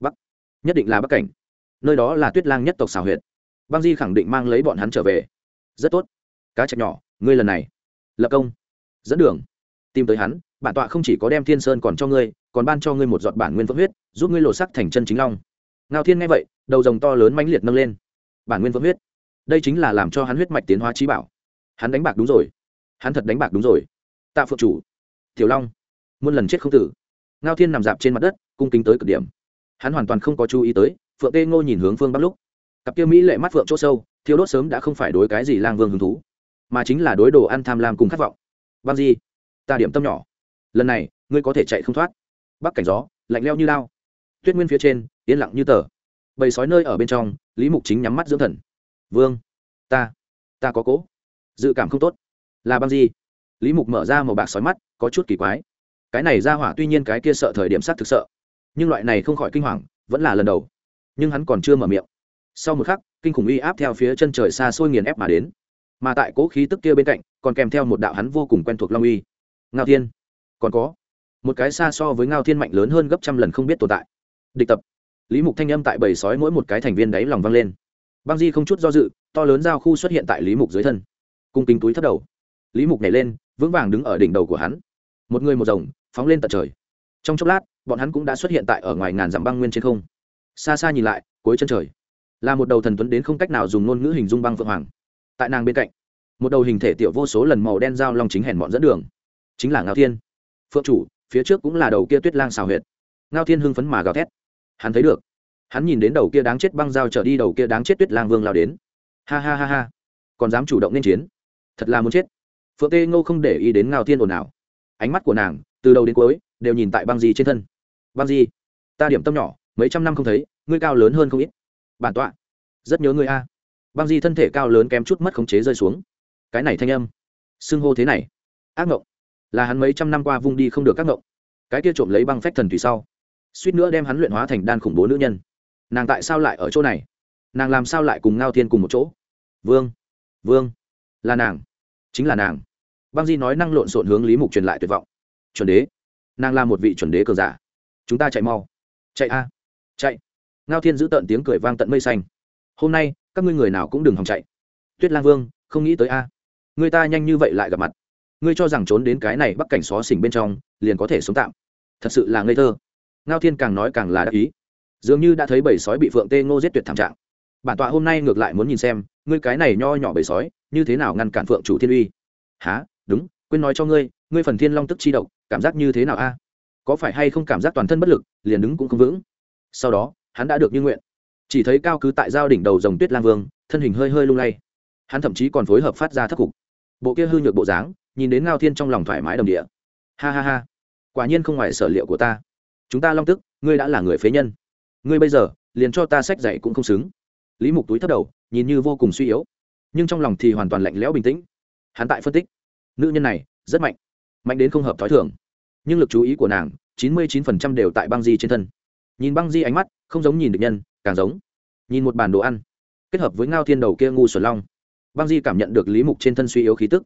A: Bắc? Nhất định là bắc cảnh. Nơi đó là tuyết lang nhất tộc xào huyệt. Băng di khẳng định mang lấy bọn hắn trở về. Rất tốt. Cá chạch nhỏ, ngươi lần này. Lập công. Dẫn đường. Tìm tới hắn, bản tọa không chỉ có đem thiên sơn còn cho ngươi, còn ban cho ngươi một giọt bản nguyên phượng huyết, giúp ngươi lột sắc thành chân chính long. Ngao thiên nghe vậy, đầu rồng to lớn mãnh liệt nâng lên. Bản nguyên phượng huyết đây chính là làm cho hắn huyết mạch tiến hóa trí bảo. Hắn đánh bạc đúng rồi. Hắn thật đánh bạc đúng rồi. Tạ phượng chủ, tiểu long, muôn lần chết không tử. Ngao thiên nằm dạp trên mặt đất, cung kính tới cực điểm. Hắn hoàn toàn không có chú ý tới, phượng tê ngô nhìn hướng phương bắc lúc. Cặp kia mỹ lệ mắt phượng chỗ sâu thiếu đốt sớm đã không phải đối cái gì lang vương hứng thú, mà chính là đối đồ ăn tham lam cùng khát vọng. Băng di, ta điểm tâm nhỏ. Lần này, ngươi có thể chạy không thoát. Bắc cảnh gió, lạnh leo như lao. Tuyết nguyên phía trên, yên lặng như tờ. Bầy sói nơi ở bên trong, lý mục chính nhắm mắt dưỡng thần vương, ta ta có cố. Dự cảm không tốt. Là băng gì lý mục mở ra một bạc sói mắt, có chút kỳ quái. Cái này ra hỏa tuy nhiên cái kia sợ thời điểm sát thực sợ, nhưng loại này không khỏi kinh hoàng, vẫn là lần đầu. Nhưng hắn còn chưa mở miệng. Sau một khắc, kinh khủng uy áp theo phía chân trời xa xôi nghiền ép mà đến. Mà tại cố khí tức kia bên cạnh, còn kèm theo một đạo hắn vô cùng quen thuộc long uy. Ngao thiên. Còn có. Một cái xa so với ngao thiên mạnh lớn hơn gấp trăm lần không biết tồn tại. Địch tập. Lý mục thanh âm tại bầy sói mỗi một cái thành viên đáy lòng vang lên băng di không chút do dự, to lớn giao khu xuất hiện tại lý mục dưới thân. Cung kính túi thất đầu. Lý mục nhảy lên, vững vàng đứng ở đỉnh đầu của hắn. Một người một rồng, phóng lên tận trời. Trong chốc lát, bọn hắn cũng đã xuất hiện tại ở ngoài ngàn dặm băng nguyên trên không. Xa xa nhìn lại, cuối chân trời. Là một đầu thần tuấn đến không cách nào dùng ngôn ngữ hình dung băng phượng hoàng. Tại nàng bên cạnh, một đầu hình thể tiểu vô số lần màu đen dao long chính hèn bọn dẫn đường. Chính là ngao thiên. Phượng chủ, phía trước cũng là đầu kia tuyết lang xào huyệt. Ngao thiên hưng phấn mà gào thét. Hắn thấy được hắn nhìn đến đầu kia đáng chết băng dao trở đi, đầu kia đáng chết tuyết lang vương lao đến. Ha ha ha ha. Còn dám chủ động nên chiến. Thật là muốn chết. Phượng tê ngô không để ý đến ngao thiên ồn ào. Ánh mắt của nàng, từ đầu đến cuối, đều nhìn tại băng di trên thân. Băng di, ta điểm tâm nhỏ, mấy trăm năm không thấy, ngươi cao lớn hơn không ít. Bản tọa, rất nhớ ngươi a. Băng di thân thể cao lớn kém chút mất khống chế rơi xuống. Cái này thanh âm, xưng hô thế này. Ác ngộng. Là hắn mấy trăm năm qua vung đi không được các ngộng. Cái kia trộm lấy băng phách thần thủy sau, suýt nữa đem hắn luyện hóa thành đan khủng bố nữ nhân nàng tại sao lại ở chỗ này? Nàng làm sao lại cùng ngao thiên cùng một chỗ? Vương vương, là nàng, chính là nàng. Băng di nói năng lộn xộn hướng lý mục truyền lại tuyệt vọng. Chuẩn đế, nàng là một vị chuẩn đế cường giả. Chúng ta chạy mau. Chạy a, chạy. Ngao thiên giữ tận tiếng cười vang tận mây xanh. Hôm nay, các ngươi người nào cũng đừng hòng chạy. Tuyết lang vương, không nghĩ tới a. Người ta nhanh như vậy lại gặp mặt. Ngươi cho rằng trốn đến cái này bắc cảnh xó xỉnh bên trong, liền có thể sống tạm. Thật sự là ngây thơ. Ngao thiên càng nói càng là đắc ý dường như đã thấy bầy sói bị phượng tê ngô giết tuyệt thảm trạng. Bản tọa hôm nay ngược lại muốn nhìn xem, ngươi cái này nho nhỏ bầy sói, như thế nào ngăn cản phượng chủ thiên uy? Há đúng, quên nói cho ngươi ngươi phần thiên long tức chi độc, cảm giác như thế nào a? Có phải hay không cảm giác toàn thân bất lực, liền đứng cũng không vững? Sau đó, hắn đã được như nguyện. Chỉ thấy cao cứ tại giao đỉnh đầu dòng tuyết lang vương, thân hình hơi hơi lung lay. Hắn thậm chí còn phối hợp phát ra thất cục. Bộ kia hư nhược bộ dáng, nhìn đến ngao thiên trong lòng thoải mái đồng địa. Ha ha ha. Quả nhiên không ngoài sở liệu của ta. Chúng ta long tức, ngươi đã là người phế nhân ngươi bây giờ, liền cho ta sách dạy cũng không xứng. Lý mục túi thất đầu, nhìn như vô cùng suy yếu, nhưng trong lòng thì hoàn toàn lạnh lẽo bình tĩnh. Hắn tại phân tích, nữ nhân này rất mạnh mạnh đến không hợp t h ó i thường, nhưng lực chú ý của nàng, chín mươi chín phần trăm đều tại băng di trên thân. Nhìn băng di ánh mắt, không giống nhìn được nhân, càng giống nhìn một bản đồ ăn, kết hợp với ngao thiên đầu kia ngu xuẩn long. Băng di cảm nhận được lý mục trên thân suy yếu khí tức,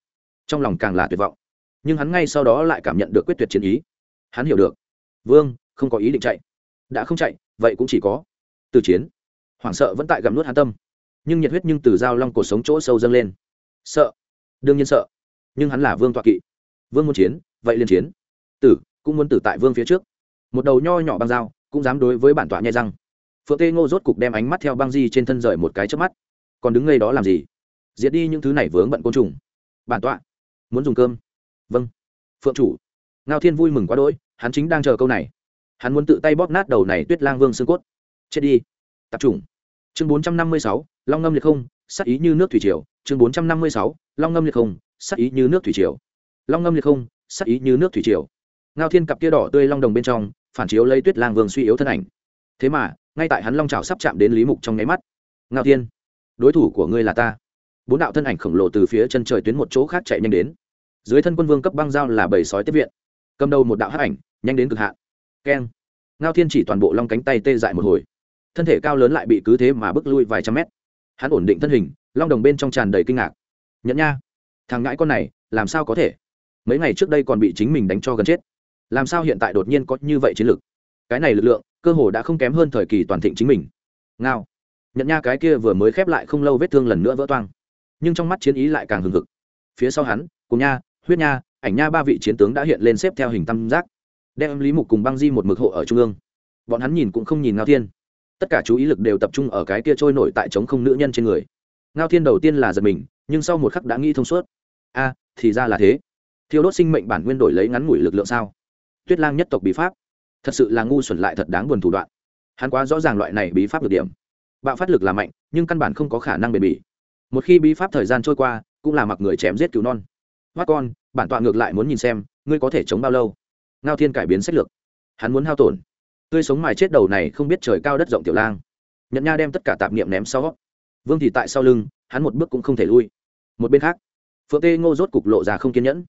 A: trong lòng càng là tuyệt vọng. Nhưng hắn ngay sau đó lại cảm nhận được quyết tuyệt chiến ý. Hắn hiểu được, vương, không có ý định chạy đã không chạy, vậy cũng chỉ có từ chiến. Hoảng sợ vẫn tại gặm nuốt hán tâm. Nhưng nhiệt huyết nhưng từ dao long cuộc sống chỗ sâu dâng lên. Sợ. Đương nhiên sợ. Nhưng hắn là vương toạ kỵ. Vương muốn chiến, vậy liền chiến. Tử, cũng muốn tử tại vương phía trước. Một đầu nho nhỏ băng dao, cũng dám đối với bản tọa nhai răng. Phượng tê ngô rốt cục đem ánh mắt theo băng di trên thân rời một cái trước mắt. Còn đứng ngay đó làm gì? Diệt đi những thứ này vướng bận côn trùng. Bản tọa, muốn dùng cơm. Vâng. Phượng chủ. Ngao thiên vui mừng quá đỗi, hắn chính đang chờ câu này hắn muốn tự tay bóp nát đầu này tuyết lang vương xương cốt. Chết đi. Tập trung chương bốn trăm năm mươi sáu, long ngâm liệt không sắc ý như nước thủy triều. Chương bốn trăm năm mươi sáu, long ngâm liệt không sắc ý như nước thủy triều. Long ngâm liệt không sắc ý như nước thủy triều. Ngao thiên cặp kia đỏ tươi long đồng bên trong, phản chiếu lấy tuyết lang vương suy yếu thân ảnh. Thế mà, ngay tại hắn long trào sắp chạm đến lý mục trong nháy mắt. Ngao thiên, đối thủ của ngươi là ta. Bốn đạo thân ảnh khổng lồ từ phía chân trời tuyến một chỗ khác chạy nhanh đến. Dưới thân quân vương cấp băng dao là bầy sói tiếp viện. Cầm đầu một đạo hắc ảnh, nhanh đến cực hạn keng. Ngao thiên chỉ toàn bộ long cánh tay tê dại một hồi. Thân thể cao lớn lại bị cứ thế mà bước lui vài trăm mét. Hắn ổn định thân hình, long đồng bên trong tràn đầy kinh ngạc. Nhẫn nha, thằng ngãi con này, làm sao có thể? Mấy ngày trước đây còn bị chính mình đánh cho gần chết. Làm sao hiện tại đột nhiên có như vậy chiến lược cái này lực lượng, cơ hồ đã không kém hơn thời kỳ toàn thịnh chính mình. Ngao. Nhận nha cái kia vừa mới khép lại không lâu vết thương lần nữa vỡ toang. Nhưng trong mắt chiến ý lại càng hừng hực. Phía sau hắn, cùng nha, huyết nha, ảnh nha ba vị chiến tướng đã hiện lên xếp theo hình tam giác đem lý mục cùng băng di một mực hộ ở trung ương. Bọn hắn nhìn cũng không nhìn ngao thiên. Tất cả chú ý lực đều tập trung ở cái kia trôi nổi tại trống không nữ nhân trên người. Ngao thiên đầu tiên là giật mình, nhưng sau một khắc đã nghĩ thông suốt. A, thì ra là thế. Thiêu đốt sinh mệnh bản nguyên đổi lấy ngắn ngủi lực lượng sao? Tuyết lang nhất tộc bí pháp. Thật sự là ngu xuẩn lại thật đáng buồn thủ đoạn. Hắn quá rõ ràng loại này bí pháp được điểm. Bạo phát lực là mạnh, nhưng căn bản không có khả năng bền bỉ. Một khi bí pháp thời gian trôi qua, cũng là mặc người chém giết cứu non. Hoát con, bản tọa ngược lại muốn nhìn xem, ngươi có thể chống bao lâu? Ngao thiên cải biến sách lược. Hắn muốn hao tổn. Tươi sống mài chết đầu này không biết trời cao đất rộng tiểu lang. Nhận nha đem tất cả tạp niệm ném sau. Vương thì tại sau lưng, hắn một bước cũng không thể lui. Một bên khác, phượng tê ngô rốt cục lộ ra không kiên nhẫn.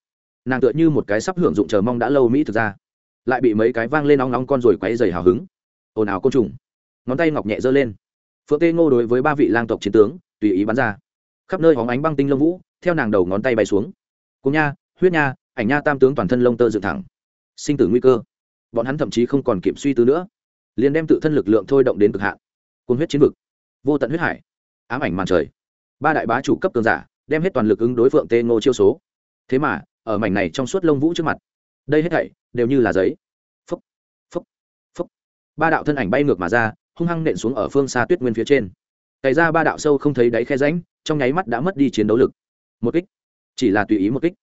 A: Nàng tựa như một cái sắp hưởng dụng chờ mong đã lâu mỹ thực ra, lại bị mấy cái vang lên nóng nóng con rồi quấy dày hào hứng. Ồn ào côn trùng. Ngón tay ngọc nhẹ giơ lên. Phượng tê ngô đối với ba vị lang tộc chiến tướng, tùy ý bắn ra. Khắp nơi hóng ánh băng tinh lông vũ, theo nàng đầu ngón tay bay xuống. Cùng nha, huyết nha, ảnh nha tam tướng toàn thân lông tơ dựng thẳng sinh tử nguy cơ. Bọn hắn thậm chí không còn kịp suy tư nữa, liền đem tự thân lực lượng thôi động đến cực hạn côn huyết chiến vực, vô tận huyết hải, ám ảnh màn trời. Ba đại bá chủ cấp cường giả đem hết toàn lực ứng đối phượng tê ngô chiêu số. Thế mà, ở mảnh này trong suốt lông vũ trước mặt, đây hết thảy đều như là giấy. Phúc phúc phúc. Ba đạo thân ảnh bay ngược mà ra, hung hăng nện xuống ở phương xa tuyết nguyên phía trên. Cày ra ba đạo sâu không thấy đáy khe ránh trong nháy mắt đã mất đi chiến đấu lực. Một kích, chỉ là tùy ý một kích.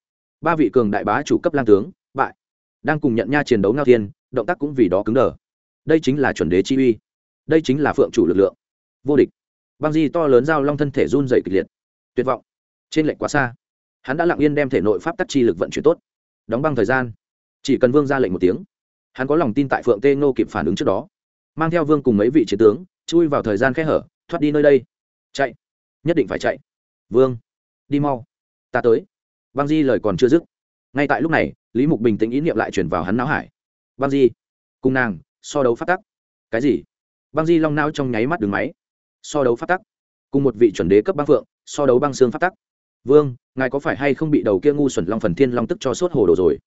A: Ba vị cường đại bá chủ cấp lang tướng, bại đang cùng nhận nha chiến đấu ngao thiên, động tác cũng vì đó cứng đờ. Đây chính là chuẩn đế chi uy. Đây chính là phượng chủ lực lượng. Vô địch. Băng di to lớn giao long thân thể run dày kịch liệt. Tuyệt vọng. Trên lệnh quá xa. Hắn đã lặng yên đem thể nội pháp tắc chi lực vận chuyển tốt. Đóng băng thời gian. Chỉ cần vương ra lệnh một tiếng. Hắn có lòng tin tại phượng tê ngô kịp phản ứng trước đó. Mang theo vương cùng mấy vị chiến tướng, chui vào thời gian khe hở, thoát đi nơi đây. Chạy. Nhất định phải chạy. Vương. Đi mau. Ta tới. Băng di lời còn chưa dứt. Ngay tại lúc này lý mục bình tĩnh ý niệm lại chuyển vào hắn não hải. Băng di, cùng nàng, so đấu phát tắc. Cái gì? Băng di long nao trong nháy mắt đường máy. So đấu phát tắc. Cùng một vị chuẩn đế cấp băng phượng, so đấu băng xương phát tắc. Vương, ngài có phải hay không bị đầu kia ngu xuẩn long phần thiên long tức cho sốt hồ đồ rồi?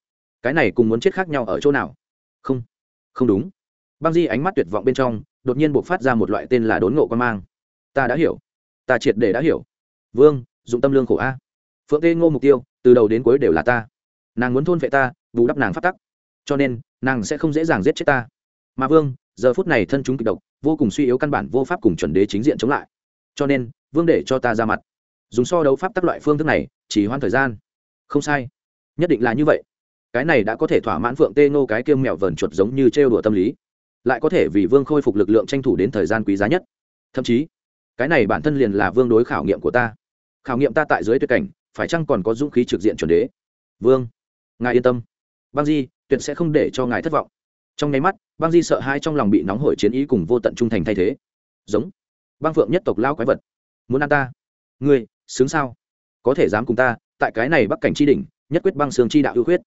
A: Cái này cùng muốn chết khác nhau ở chỗ nào? Không. Không đúng. Băng di ánh mắt tuyệt vọng bên trong, đột nhiên buộc phát ra một loại tên là đốn ngộ quan mang. Ta đã hiểu. Ta triệt để đã hiểu. Vương, dụng tâm lương khổ a. Phượng tê ngô mục tiêu, từ đầu đến cuối đều là ta nàng muốn thôn vệ ta, bù đắp nàng phát tắc. Cho nên, nàng sẽ không dễ dàng giết chết ta. Mà vương, giờ phút này thân chúng kịch độc, vô cùng suy yếu căn bản vô pháp cùng chuẩn đế chính diện chống lại. Cho nên, vương để cho ta ra mặt. Dùng so đấu pháp tắc loại phương thức này, chỉ hoãn thời gian. Không sai. Nhất định là như vậy. Cái này đã có thể thỏa mãn phượng tê ngô cái kiêm mẹo vờn chuột giống như trêu đùa tâm lý. Lại có thể vì vương khôi phục lực lượng tranh thủ đến thời gian quý giá nhất. Thậm chí, cái này bản thân liền là vương đối khảo nghiệm của ta. Khảo nghiệm ta tại dưới tuyệt cảnh, phải chăng còn có dũng khí trực diện chuẩn đế? Vương ngài yên tâm. Băng di, tuyệt sẽ không để cho ngài thất vọng. Trong nháy mắt băng di sợ hai trong lòng bị nóng hổi chiến ý cùng vô tận trung thành thay thế. Giống. Băng phượng nhất tộc lao quái vật. Muốn ăn ta? Ngươi xứng sao? Có thể dám cùng ta, tại cái này bắc cảnh tri đỉnh, nhất quyết băng sương chi đạo ưu khuyết.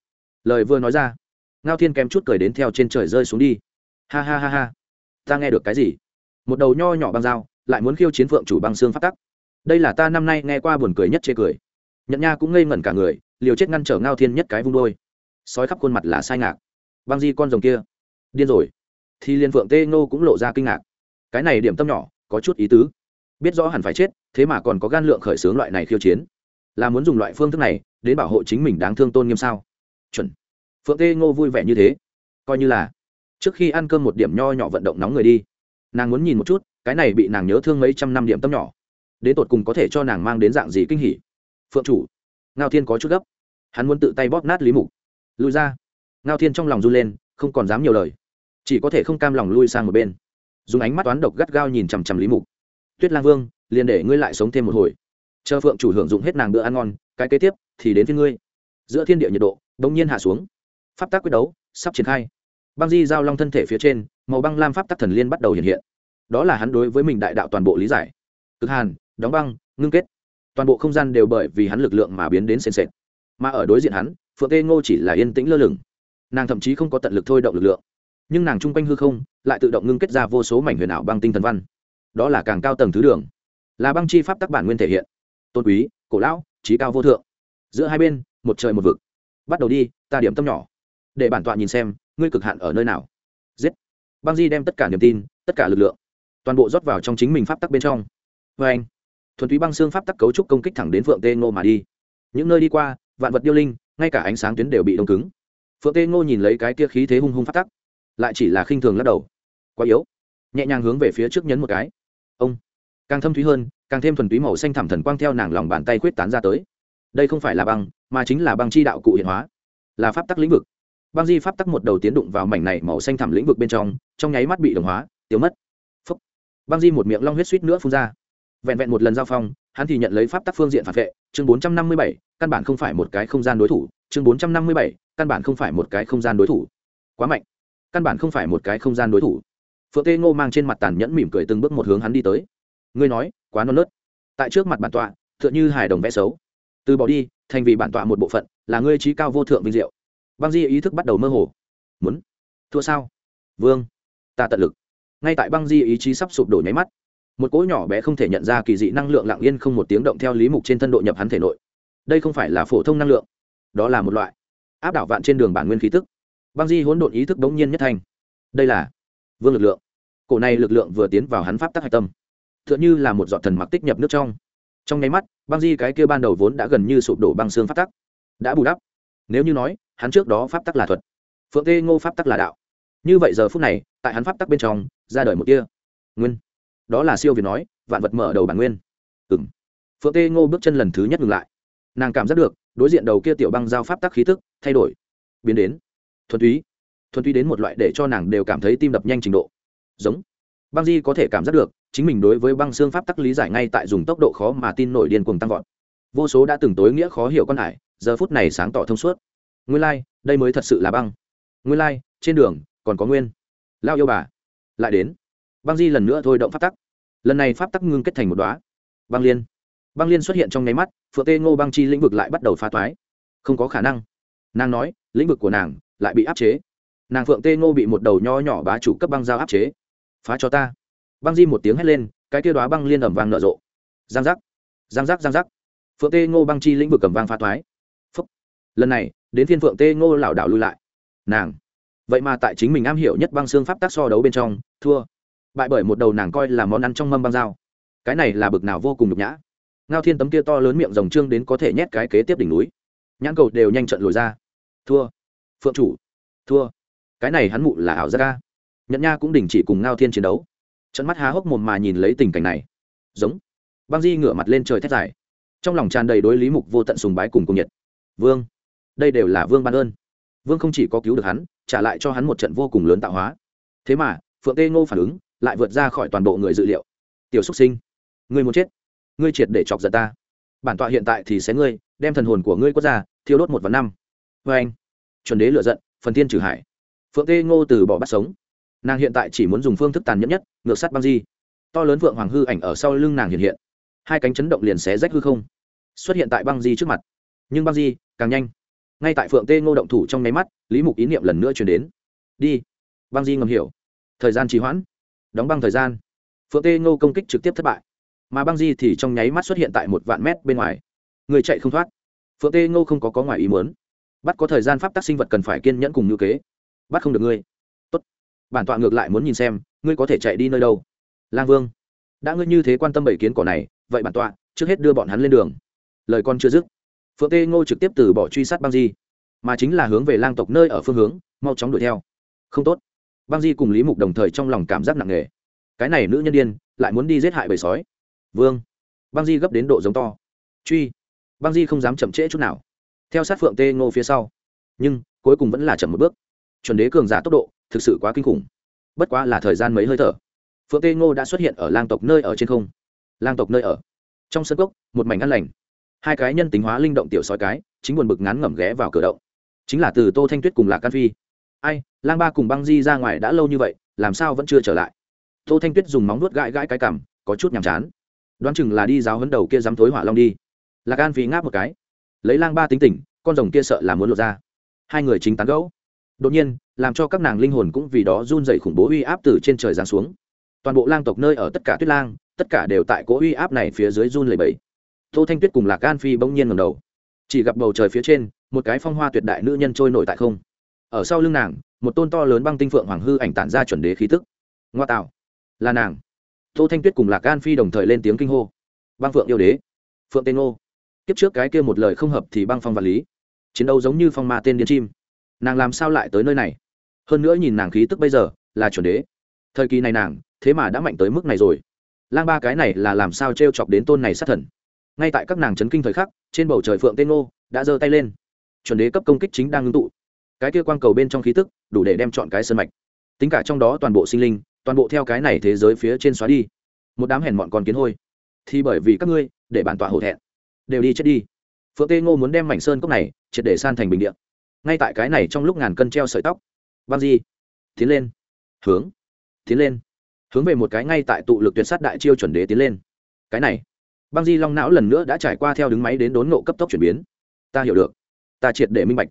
A: Lời vừa nói ra, ngao thiên kém chút cười đến theo trên trời rơi xuống đi. Ha ha ha ha. Ta nghe được cái gì? Một đầu nho nhỏ băng dao, lại muốn khiêu chiến phượng chủ băng xương phát tắc. Đây là ta năm nay nghe qua buồn cười nhất chê cười. Nhận nha cũng ngây ngẩn cả người liều chết ngăn trở ngao thiên nhất cái vung đôi. Sói khắp khuôn mặt là sai ngạc. Băng di con rồng kia. Điên rồi. Thì liên phượng tê ngô cũng lộ ra kinh ngạc. Cái này điểm tâm nhỏ, có chút ý tứ. Biết rõ hẳn phải chết, thế mà còn có gan lượng khởi xướng loại này khiêu chiến. Là muốn dùng loại phương thức này, đến bảo hộ chính mình đáng thương tôn nghiêm sao? Chuẩn. Phượng tê ngô vui vẻ như thế. Coi như là, trước khi ăn cơm một điểm nho nhỏ vận động nóng người đi. Nàng muốn nhìn một chút, cái này bị nàng nhớ thương mấy trăm năm điểm tâm nhỏ. Đến tột cùng có thể cho nàng mang đến dạng gì kinh hỉ? Phượng chủ, ngao thiên có chút gấp hắn muốn tự tay bóp nát lý mục. Lui ra. Ngao thiên trong lòng run lên, không còn dám nhiều lời. Chỉ có thể không cam lòng lui sang một bên. Dùng ánh mắt toán độc gắt gao nhìn chằm chằm lý mục. Tuyết lang vương, liền để ngươi lại sống thêm một hồi. Chờ phượng chủ hưởng dụng hết nàng bữa ăn ngon, cái kế tiếp thì đến phía ngươi. Giữa thiên địa nhiệt độ đ ỗ n g nhiên hạ xuống. Pháp tác quyết đấu, sắp triển khai. Băng di giao long thân thể phía trên, màu băng lam pháp tắc thần liên bắt đầu hiện hiện. Đó là hắn đối với mình đại đạo toàn bộ lý giải. Cực hàn, đóng băng, ngưng kết. Toàn bộ không gian đều bởi vì hắn lực lượng mà biến đến sền sệt mà ở đối diện hắn, phượng tê ngô chỉ là yên tĩnh lơ lửng. Nàng thậm chí không có tận lực thôi động lực lượng, nhưng nàng chung quanh hư không lại tự động ngưng kết ra vô số mảnh huyền ảo băng tinh thần văn. Đó là càng cao tầng thứ đường, là băng chi pháp tắc bản nguyên thể hiện. Tôn quý, cổ lão, trí cao vô thượng. Giữa hai bên, một trời một vực. Bắt đầu đi, ta điểm tâm nhỏ. Để bản tọa nhìn xem, ngươi cực hạn ở nơi nào. Giết. Băng di đem tất cả niềm tin, tất cả lực lượng, toàn bộ rót vào trong chính mình pháp tắc bên trong. Vê anh, thuần túy băng xương pháp tắc cấu trúc công kích thẳng đến phượng tê ngô mà đi. Những nơi đi qua vạn vật điêu linh, ngay cả ánh sáng tuyến đều bị đông cứng. Phượng tê ngô nhìn lấy cái kia khí thế hung hung phát tắc, lại chỉ là khinh thường lắc đầu. Quá yếu. Nhẹ nhàng hướng về phía trước nhấn một cái. Ông. Càng thâm thúy hơn, càng thêm thuần túy màu xanh thẳm thần quang theo nàng lòng bàn tay quyết tán ra tới. Đây không phải là băng, mà chính là băng chi đạo cụ hiện hóa. Là pháp tắc lĩnh vực. Băng di pháp tắc một đầu tiến đụng vào mảnh này màu xanh thẳm lĩnh vực bên trong trong nháy mắt bị đồng hóa, tiêu mất. Phúc. băng di một miệng long huyết suýt nữa phun ra. Vẹn vẹn một lần giao phong hắn thì nhận lấy pháp tắc phương diện phản vệ, chương bốn trăm năm mươi bảy, căn bản không phải một cái không gian đối thủ, chương bốn trăm năm mươi bảy, căn bản không phải một cái không gian đối thủ. Quá mạnh. Căn bản không phải một cái không gian đối thủ. Phượng tê ngô mang trên mặt tàn nhẫn mỉm cười từng bước một hướng hắn đi tới. Ngươi nói, quá non nớt. Tại trước mặt bản tọa, tựa như hài đồng vẽ xấu. Từ bỏ đi, thành vì bản tọa một bộ phận, là ngươi trí cao vô thượng vinh diệu. Băng di ý thức bắt đầu mơ hồ. Muốn. Thua sao? Vương. Ta tận lực. Ngay tại băng di ý chí sắp sụp đổ nháy mắt một cỗ nhỏ bé không thể nhận ra kỳ dị năng lượng lặng yên không một tiếng động theo lý mục trên thân độ nhập hắn thể nội. Đây không phải là phổ thông năng lượng, đó là một loại áp đảo vạn trên đường bản nguyên khí tức. Băng di hỗn độn ý thức đống nhiên nhất thành đây là vương lực lượng. Cổ này lực lượng vừa tiến vào hắn pháp tắc hạch tâm t h ư ợ n h ư là một giọt thần mặc tích nhập nước trong. Trong nháy mắt, băng di cái kia ban đầu vốn đã gần như sụp đổ băng xương pháp tắc, đã bù đắp. Nếu như nói, hắn trước đó pháp tắc là thuật, phượng tê ngô pháp tắc là đạo. Như vậy giờ phút này, tại hắn pháp tắc bên trong, ra đời một kia nguyên đó là siêu việt nói vạn vật mở đầu bản nguyên. Ừng phượng tê ngô bước chân lần thứ nhất ngừng lại. Nàng cảm giác được đối diện đầu kia tiểu băng giao pháp tắc khí tức thay đổi biến đến thuần túy. Thuần túy đến một loại để cho nàng đều cảm thấy tim đập nhanh trình độ. Giống. Băng di có thể cảm giác được chính mình đối với băng xương pháp tắc lý giải ngay tại dùng tốc độ khó mà tin nổi điên cuồng tăng vọt. Vô số đã từng tối nghĩa khó hiểu con hải giờ phút này sáng tỏ thông suốt. Nguyên lai、like, đây mới thật sự là băng. Nguyên lai、like, trên đường còn có nguyên. Lao yêu bà. Lại đến. Băng di lần nữa thôi động pháp tắc lần này pháp tắc ngưng kết thành một đoá băng liên. Băng liên xuất hiện trong nháy mắt, phượng tê ngô băng chi lĩnh vực lại bắt đầu phá toái. Không có khả năng. Nàng nói, lĩnh vực của nàng lại bị áp chế. Nàng phượng tê ngô bị một đầu nho nhỏ bá chủ cấp băng dao áp chế. Phá cho ta. Băng di một tiếng hét lên, cái kia đoá băng liên ẩm vàng nở rộ. Giang giác. Giang giác giang giác. Phượng tê ngô băng chi lĩnh vực cầm vang phá toái. Phúc. lần này, đến thiên phượng tê ngô lảo đảo lui lại. Nàng. Vậy mà tại chính mình am hiểu nhất băng xương pháp tác so đấu bên trong, thua bại bởi một đầu nàng coi là món ăn trong mâm băng dao. Cái này là bực nào vô cùng nhục nhã. Ngao thiên tấm kia to lớn miệng rồng trương đến có thể nhét cái kế tiếp đỉnh núi. Nhãn cầu đều nhanh trận lùi ra. Thua. Phượng chủ. Thua. Cái này hắn mụ là ảo gia ca nhẫn nha cũng đình chỉ cùng ngao thiên chiến đấu. Trận mắt há hốc mồm mà nhìn lấy tình cảnh này. Giống. Băng di ngửa mặt lên trời thét dài. Trong lòng tràn đầy đối lý mục vô tận sùng bái cùng cùng nhiệt. Vương. Đây đều là vương ban ơn. Vương không chỉ có cứu được hắn, trả lại cho hắn một trận vô cùng lớn tạo hóa. Thế mà, phượng tê ngô phản ứng lại vượt ra khỏi toàn bộ người dự liệu. Tiểu xúc sinh, ngươi muốn chết. Ngươi triệt để chọc giận ta. Bản tọa hiện tại thì sẽ ngươi, đem thần hồn của ngươi quất ra, thiêu đốt một và năm. Vê anh, chuẩn đế lựa giận, phần tiên trừ hải. Phượng tê ngô từ bỏ bắt sống. Nàng hiện tại chỉ muốn dùng phương thức tàn nhẫn nhất, ngược sát băng di. To lớn vượng hoàng hư ảnh ở sau lưng nàng hiện hiện. Hai cánh chấn động liền xé rách hư không. Xuất hiện tại băng di trước mặt. Nhưng băng di càng nhanh. Ngay tại phượng tê ngô động thủ trong nháy mắt, lý mục ý niệm lần nữa chuyển đến. Đi. Băng di ngầm hiểu. Thời gian trì hoãn đóng băng thời gian. Phượng tê ngô công kích trực tiếp thất bại, mà băng di thì trong nháy mắt xuất hiện tại một vạn mét bên ngoài. Người chạy không thoát. Phượng tê ngô không có có ngoài ý muốn. Bắt có thời gian pháp tác sinh vật cần phải kiên nhẫn cùng ngữ kế. Bắt không được ngươi. Tốt. Bản tọa ngược lại muốn nhìn xem, ngươi có thể chạy đi nơi đâu? Lang vương. Đã ngươi như thế quan tâm bảy kiến cỏ này, vậy bản tọa, trước hết đưa bọn hắn lên đường. Lời con chưa dứt, phượng tê ngô trực tiếp từ bỏ truy sát băng di, mà chính là hướng về lang tộc nơi ở phương hướng, mau chóng đuổi theo. Không tốt băng di cùng lý mục đồng thời trong lòng cảm giác nặng nề. Cái này nữ nhân điên, lại muốn đi giết hại bầy sói. Vương. Băng di gấp đến độ giống to. Truy. Băng di không dám chậm trễ chút nào. Theo sát phượng tê ngô phía sau. Nhưng, cuối cùng vẫn là chậm một bước. Chuẩn đế cường giả tốc độ, thực sự quá kinh khủng. Bất quá là thời gian mấy hơi thở. Phượng tê ngô đã xuất hiện ở lang tộc nơi ở trên không. Lang tộc nơi ở. Trong sân cốc, một mảnh ăn lành. Hai cái nhân tính hóa linh động tiểu sói cái, chính buồn bực ngắn ngẩm ghé vào cửa động. Chính là từ tô thanh tuyết cùng lạc can phi. Ai lang ba cùng băng di ra ngoài đã lâu như vậy làm sao vẫn chưa trở lại? Tô thanh tuyết dùng móng nuốt gãi gãi cái cảm, có chút nhàm chán. Đoán chừng là đi giáo hấn đầu kia dám thối hỏa long đi. Lạc an phí ngáp một cái. Lấy lang ba tính tỉnh con rồng kia sợ là muốn lột ra. Hai người chính tán gẫu. Đột nhiên làm cho các nàng linh hồn cũng vì đó run dậy khủng bố uy áp từ trên trời giáng xuống. Toàn bộ lang tộc nơi ở tất cả tuyết lang tất cả đều tại cỗ uy áp này phía dưới run lầy bẫy tô thanh tuyết cùng lạc an phi bỗng nhiên ngầm đầu. Chỉ gặp bầu trời phía trên một cái phong hoa tuyệt đại nữ nhân trôi nổi tại không ở sau lưng nàng, một tôn to lớn băng tinh phượng hoàng hư ảnh tản ra chuẩn đế khí tức. Ngoa tạo. Là nàng. Tô thanh tuyết cùng lạc gan phi đồng thời lên tiếng kinh hô. Băng phượng yêu đế. Phượng tên ngô. Tiếp trước cái kia một lời không hợp thì băng phong vật lý. Chiến đấu giống như phong ma tên điên chim. Nàng làm sao lại tới nơi này? Hơn nữa nhìn nàng khí tức bây giờ, là chuẩn đế. Thời kỳ này nàng, thế mà đã mạnh tới mức này rồi. Lang ba cái này là làm sao t r e o chọc đến tôn này sát thần? Ngay tại các nàng c h ấ n kinh thời khắc, trên bầu trời phượng tên ngô đã giơ tay lên. Chuẩn đế cấp công kích chính đang ngưng tụ cái kia quang cầu bên trong khí tức, đủ để đem chọn cái sân mạch. Tính cả trong đó toàn bộ sinh linh, toàn bộ theo cái này thế giới phía trên xóa đi. Một đám hèn mọn còn kiến hôi. Thì bởi vì các ngươi, để bản tọa hổ thẹn. Đều đi chết đi. Phượng tê ngô muốn đem mảnh sơn cốc này triệt để san thành bình điện ngay tại cái này trong lúc ngàn cân treo sợi tóc, băng di tiến lên. Hướng. Tiến lên. Hướng về một cái ngay tại tụ lực tuyệt sát đại chiêu chuẩn đế tiến lên. Cái này, băng di long não lần nữa đã trải qua theo đứng máy đến đốn nộ cấp tốc chuyển biến. Ta hiểu được. Ta triệt để minh bạch.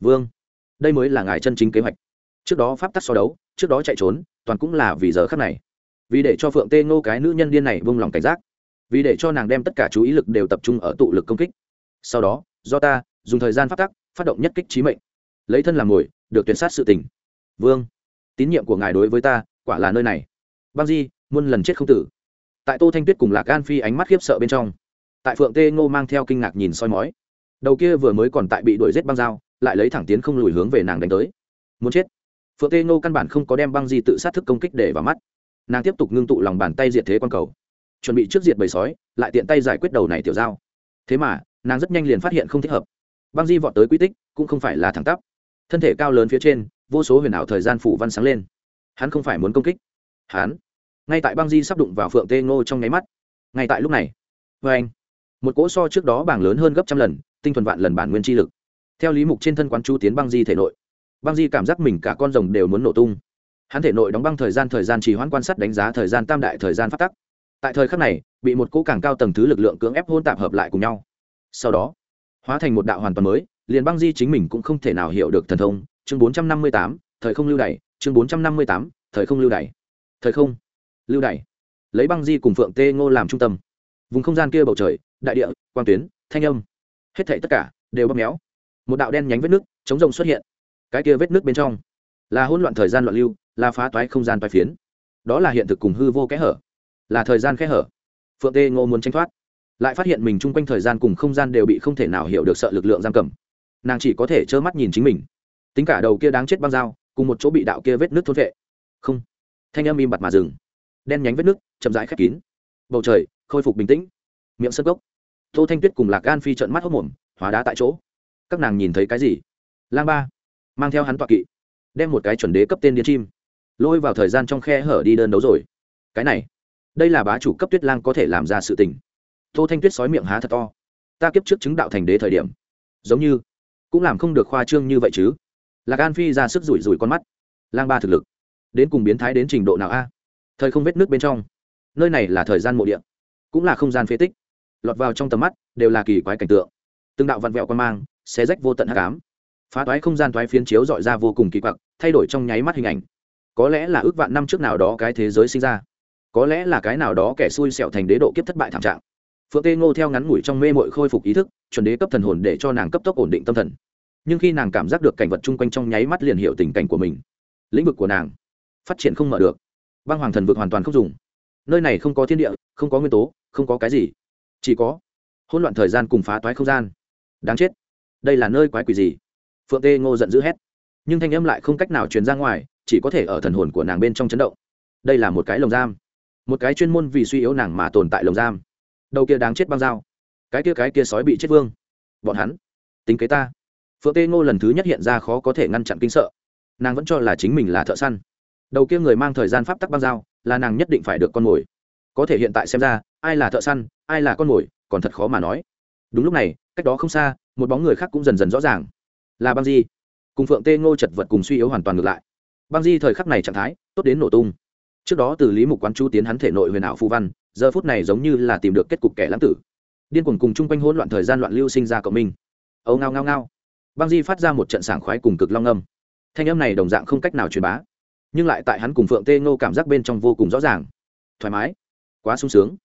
A: Vương đây mới là ngài chân chính kế hoạch. Trước đó pháp tắc so đấu, trước đó chạy trốn, toàn cũng là vì giờ khắc này. Vì để cho phượng tê ngô cái nữ nhân điên này vung lòng cảnh giác. Vì để cho nàng đem tất cả chú ý lực đều tập trung ở tụ lực công kích. Sau đó, do ta, dùng thời gian phát tắc, phát động nhất kích trí mệnh. Lấy thân làm ngồi, được tuyển sát sự tình. Vương, tín nhiệm của ngài đối với ta, quả là nơi này. Băng di, muôn lần chết không tử. Tại tô thanh tuyết cùng lạc gan phi ánh mắt khiếp sợ bên trong, tại phượng tê ngô mang theo kinh ngạc nhìn soi mói. Đầu kia vừa mới còn tại bị đuổi giết băng dao lại lấy thẳng tiến không lùi hướng về nàng đánh tới. Muốn chết. Phượng tê ngô căn bản không có đem băng di tự sát thức công kích để vào mắt. Nàng tiếp tục ngưng tụ lòng bàn tay diệt thế q u a n cầu. Chuẩn bị trước diệt bầy sói, lại tiện tay giải quyết đầu này tiểu giao. Thế mà, nàng rất nhanh liền phát hiện không thích hợp. Băng di vọt tới quy tích, cũng không phải là thẳng tắp. Thân thể cao lớn phía trên, vô số huyền ảo thời gian phủ văn sáng lên. Hắn không phải muốn công kích. Hắn, ngay tại băng di sắp đụng vào phượng tê ngô trong nháy mắt. Ngay tại lúc này vê anh một cỗ so trước đó bảng lớn hơn gấp trăm lần, tinh thuần vạn lần bản nguyên chi lực theo lý mục trên thân quán chu tiến băng di thể nội, băng di cảm giác mình cả con rồng đều muốn nổ tung. Hắn thể nội đóng băng thời gian thời gian trì hoãn quan sát đánh giá thời gian tam đại thời gian phát tắc. Tại thời khắc này, bị một cỗ càng cao tầng thứ lực lượng cưỡng ép hôn tạp hợp lại cùng nhau. Sau đó, hóa thành một đạo hoàn toàn mới, liền băng di chính mình cũng không thể nào hiểu được thần thông. Chương bốn trăm năm mươi tám, thời không lưu đày. Chương bốn trăm năm mươi tám, thời không lưu đày. Thời không lưu đày. Lấy băng di cùng phượng tê ngô làm trung tâm. Vùng không gian kia bầu trời, đại địa, quang tuyến, thanh âm, hết thảy tất cả đều bóp méo một đạo đen nhánh vết nước, chống rồng xuất hiện. Cái kia vết nước bên trong là hỗn loạn thời gian loạn lưu, là phá toái không gian toái phiến. Đó là hiện thực cùng hư vô kẽ hở, là thời gian kẽ hở. Phượng tê ngô muốn tranh thoát, lại phát hiện mình chung quanh thời gian cùng không gian đều bị không thể nào hiểu được sợ lực lượng giam cầm. Nàng chỉ có thể trơ mắt nhìn chính mình. Tính cả đầu kia đáng chết băng dao, cùng một chỗ bị đạo kia vết nước thốt vệ. Không. Thanh âm im bặt mà dừng. Đen nhánh vết nước chậm rãi khép kín. Bầu trời khôi phục bình tĩnh. Miệng sân gốc tô thanh tuyết cùng lạc gan phi trận mắt hốc mồm, hóa đá tại chỗ các nàng nhìn thấy cái gì? Lang ba, mang theo hắn tọa kỵ, đem một cái chuẩn đế cấp tên điên chim, lôi vào thời gian trong khe hở đi đơn đấu rồi. Cái này, đây là bá chủ cấp tuyết lang có thể làm ra sự tình. Tô thanh tuyết sói miệng há thật to. Ta kiếp trước chứng đạo thành đế thời điểm, giống như cũng làm không được khoa trương như vậy chứ. Lạc an phi ra sức rủi rủi con mắt. Lang ba thực lực, đến cùng biến thái đến trình độ nào a? Thời không vết nước bên trong, nơi này là thời gian mộ địa, cũng là không gian phế tích. Lọt vào trong tầm mắt, đều là kỳ quái cảnh tượng. Từng đạo vặn vẹo con mang xé rách vô tận hắc ám. Phá toái không gian toái phiến chiếu dọi ra vô cùng kỳ quặc, thay đổi trong nháy mắt hình ảnh. Có lẽ là ước vạn năm trước nào đó cái thế giới sinh ra. Có lẽ là cái nào đó kẻ xui xẹo thành đế độ kiếp thất bại thảm trạng. Phượng tê ngô theo ngắn ngủi trong mê mội khôi phục ý thức, chuẩn đế cấp thần hồn để cho nàng cấp tốc ổn định tâm thần. Nhưng khi nàng cảm giác được cảnh vật chung quanh trong nháy mắt liền hiểu tình cảnh của mình. Lĩnh vực của nàng phát triển không mở được. Băng hoàng thần vực hoàn toàn không dùng. Nơi này không có thiên địa, không có nguyên tố, không có cái gì. Chỉ có hỗn loạn thời gian cùng phá toái không gian. Đáng chết đây là nơi quái quỷ gì? Phượng tê ngô giận dữ hét. Nhưng thanh âm lại không cách nào truyền ra ngoài, chỉ có thể ở thần hồn của nàng bên trong chấn động. Đây là một cái lồng giam. Một cái chuyên môn vì suy yếu nàng mà tồn tại lồng giam. Đầu kia đáng chết băng dao. Cái kia cái kia sói bị chết vương. Bọn hắn. Tính kế ta. Phượng tê ngô lần thứ nhất hiện ra khó có thể ngăn chặn kinh sợ. Nàng vẫn cho là chính mình là thợ săn. Đầu kia người mang thời gian pháp tắc băng dao, là nàng nhất định phải được con mồi. Có thể hiện tại xem ra, ai là thợ săn, ai là con mồi, còn thật khó mà nói. Đúng lúc này, cách đó không xa một bóng người khác cũng dần dần rõ ràng. Là băng di. Cùng phượng tê, ngô chật vật cùng suy yếu hoàn toàn ngược lại. Băng di thời khắc này trạng thái tốt đến nổ tung. Trước đó từ lý mục quán chu tiến hắn thể nội huyền ảo phù văn, giờ phút này giống như là tìm được kết cục kẻ lãng tử. Điên cuồng cùng chung quanh hỗn loạn thời gian loạn lưu sinh ra cộng minh. Âu ngao ngao ngao. Băng di phát ra một trận sảng khoái cùng cực long âm. Thanh âm này đồng dạng không cách nào truyền bá, nhưng lại tại hắn cùng phượng tê, ngô cảm giác bên trong vô cùng rõ ràng. Thoải mái, quá sung sướng.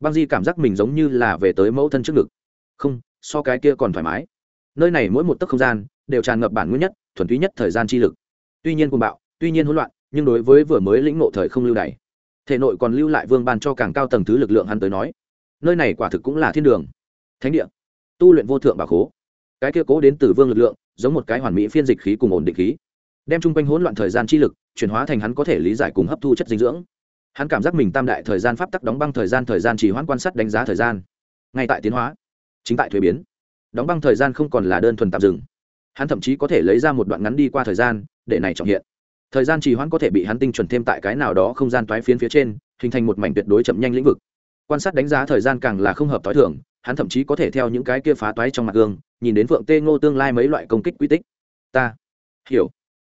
A: Băng di cảm giác mình giống như là về tới mẫu thân trước ngực. Không so cái kia còn thoải mái. Nơi này mỗi một tấc không gian đều tràn ngập bản nguyên nhất, thuần túy nhất thời gian chi lực. Tuy nhiên cuồng bạo, tuy nhiên hỗn loạn, nhưng đối với vừa mới lĩnh ngộ thời không lưu đày, thể nội còn lưu lại vương ban cho càng cao tầng thứ lực lượng hắn tới nói, nơi này quả thực cũng là thiên đường. Thánh địa, tu luyện vô thượng bà khố. Cái kia cố đến từ vương lực lượng, giống một cái hoàn mỹ phiên dịch khí cùng ổn định khí, đem chung quanh hỗn loạn thời gian chi lực chuyển hóa thành hắn có thể lý giải cùng hấp thu chất dinh dưỡng. Hắn cảm giác mình tam đại thời gian pháp tắc đóng băng thời gian thời gian chỉ hoãn quan sát đánh giá thời gian. Ngay tại tiến hóa chính tại thuế biến. Đóng băng thời gian không còn là đơn thuần tạm dừng. Hắn thậm chí có thể lấy ra một đoạn ngắn đi qua thời gian, để này trọng hiện. Thời gian trì hoãn có thể bị hắn tinh chuẩn thêm tại cái nào đó không gian toái phiến phía trên, hình thành một mảnh tuyệt đối chậm nhanh lĩnh vực. Quan sát đánh giá thời gian càng là không hợp t h i thường, hắn thậm chí có thể theo những cái kia phá toái trong mặt gương, nhìn đến phượng tê ngô tương lai mấy loại công kích quy tích. Ta hiểu.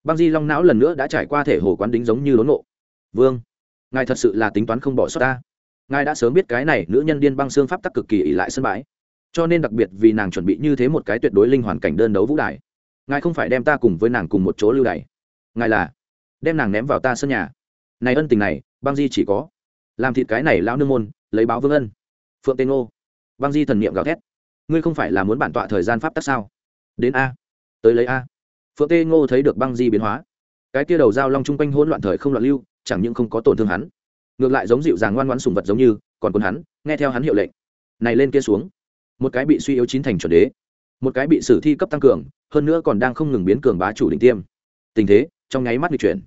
A: Băng di long não lần nữa đã trải qua thể hồ quán đính giống như lốn nộ. Vương, ngài thật sự là tính toán không bỏ sót ta. Ngài đã sớm biết cái này nữ nhân điên băng xương pháp tắc cực kỳ ỉ lại sân bãi cho nên đặc biệt vì nàng chuẩn bị như thế một cái tuyệt đối linh hoàn cảnh đơn đấu vũ đài, ngài không phải đem ta cùng với nàng cùng một chỗ lưu đày. Ngài là đem nàng ném vào ta sân nhà. Này ân tình này băng di chỉ có. Làm thịt cái này lão nương môn, lấy báo vương ân. Phượng tê ngô. Băng di thần niệm gào thét. Ngươi không phải là muốn bản tọa thời gian pháp tắc sao? Đến a. Tới lấy a. Phượng tê ngô thấy được băng di biến hóa. Cái kia đầu dao long chung quanh hỗn loạn thời không loạn lưu, chẳng những không có tổn thương hắn, ngược lại giống dịu dàng ngoan ngoãn sùng vật giống như, còn quân hắn, nghe theo hắn hiệu lệnh. Này lên kia xuống một cái bị suy yếu chín thành chuẩn đế, một cái bị sử thi cấp tăng cường, hơn nữa còn đang không ngừng biến cường bá chủ đỉnh tiêm. Tình thế, trong nháy mắt bị chuyển.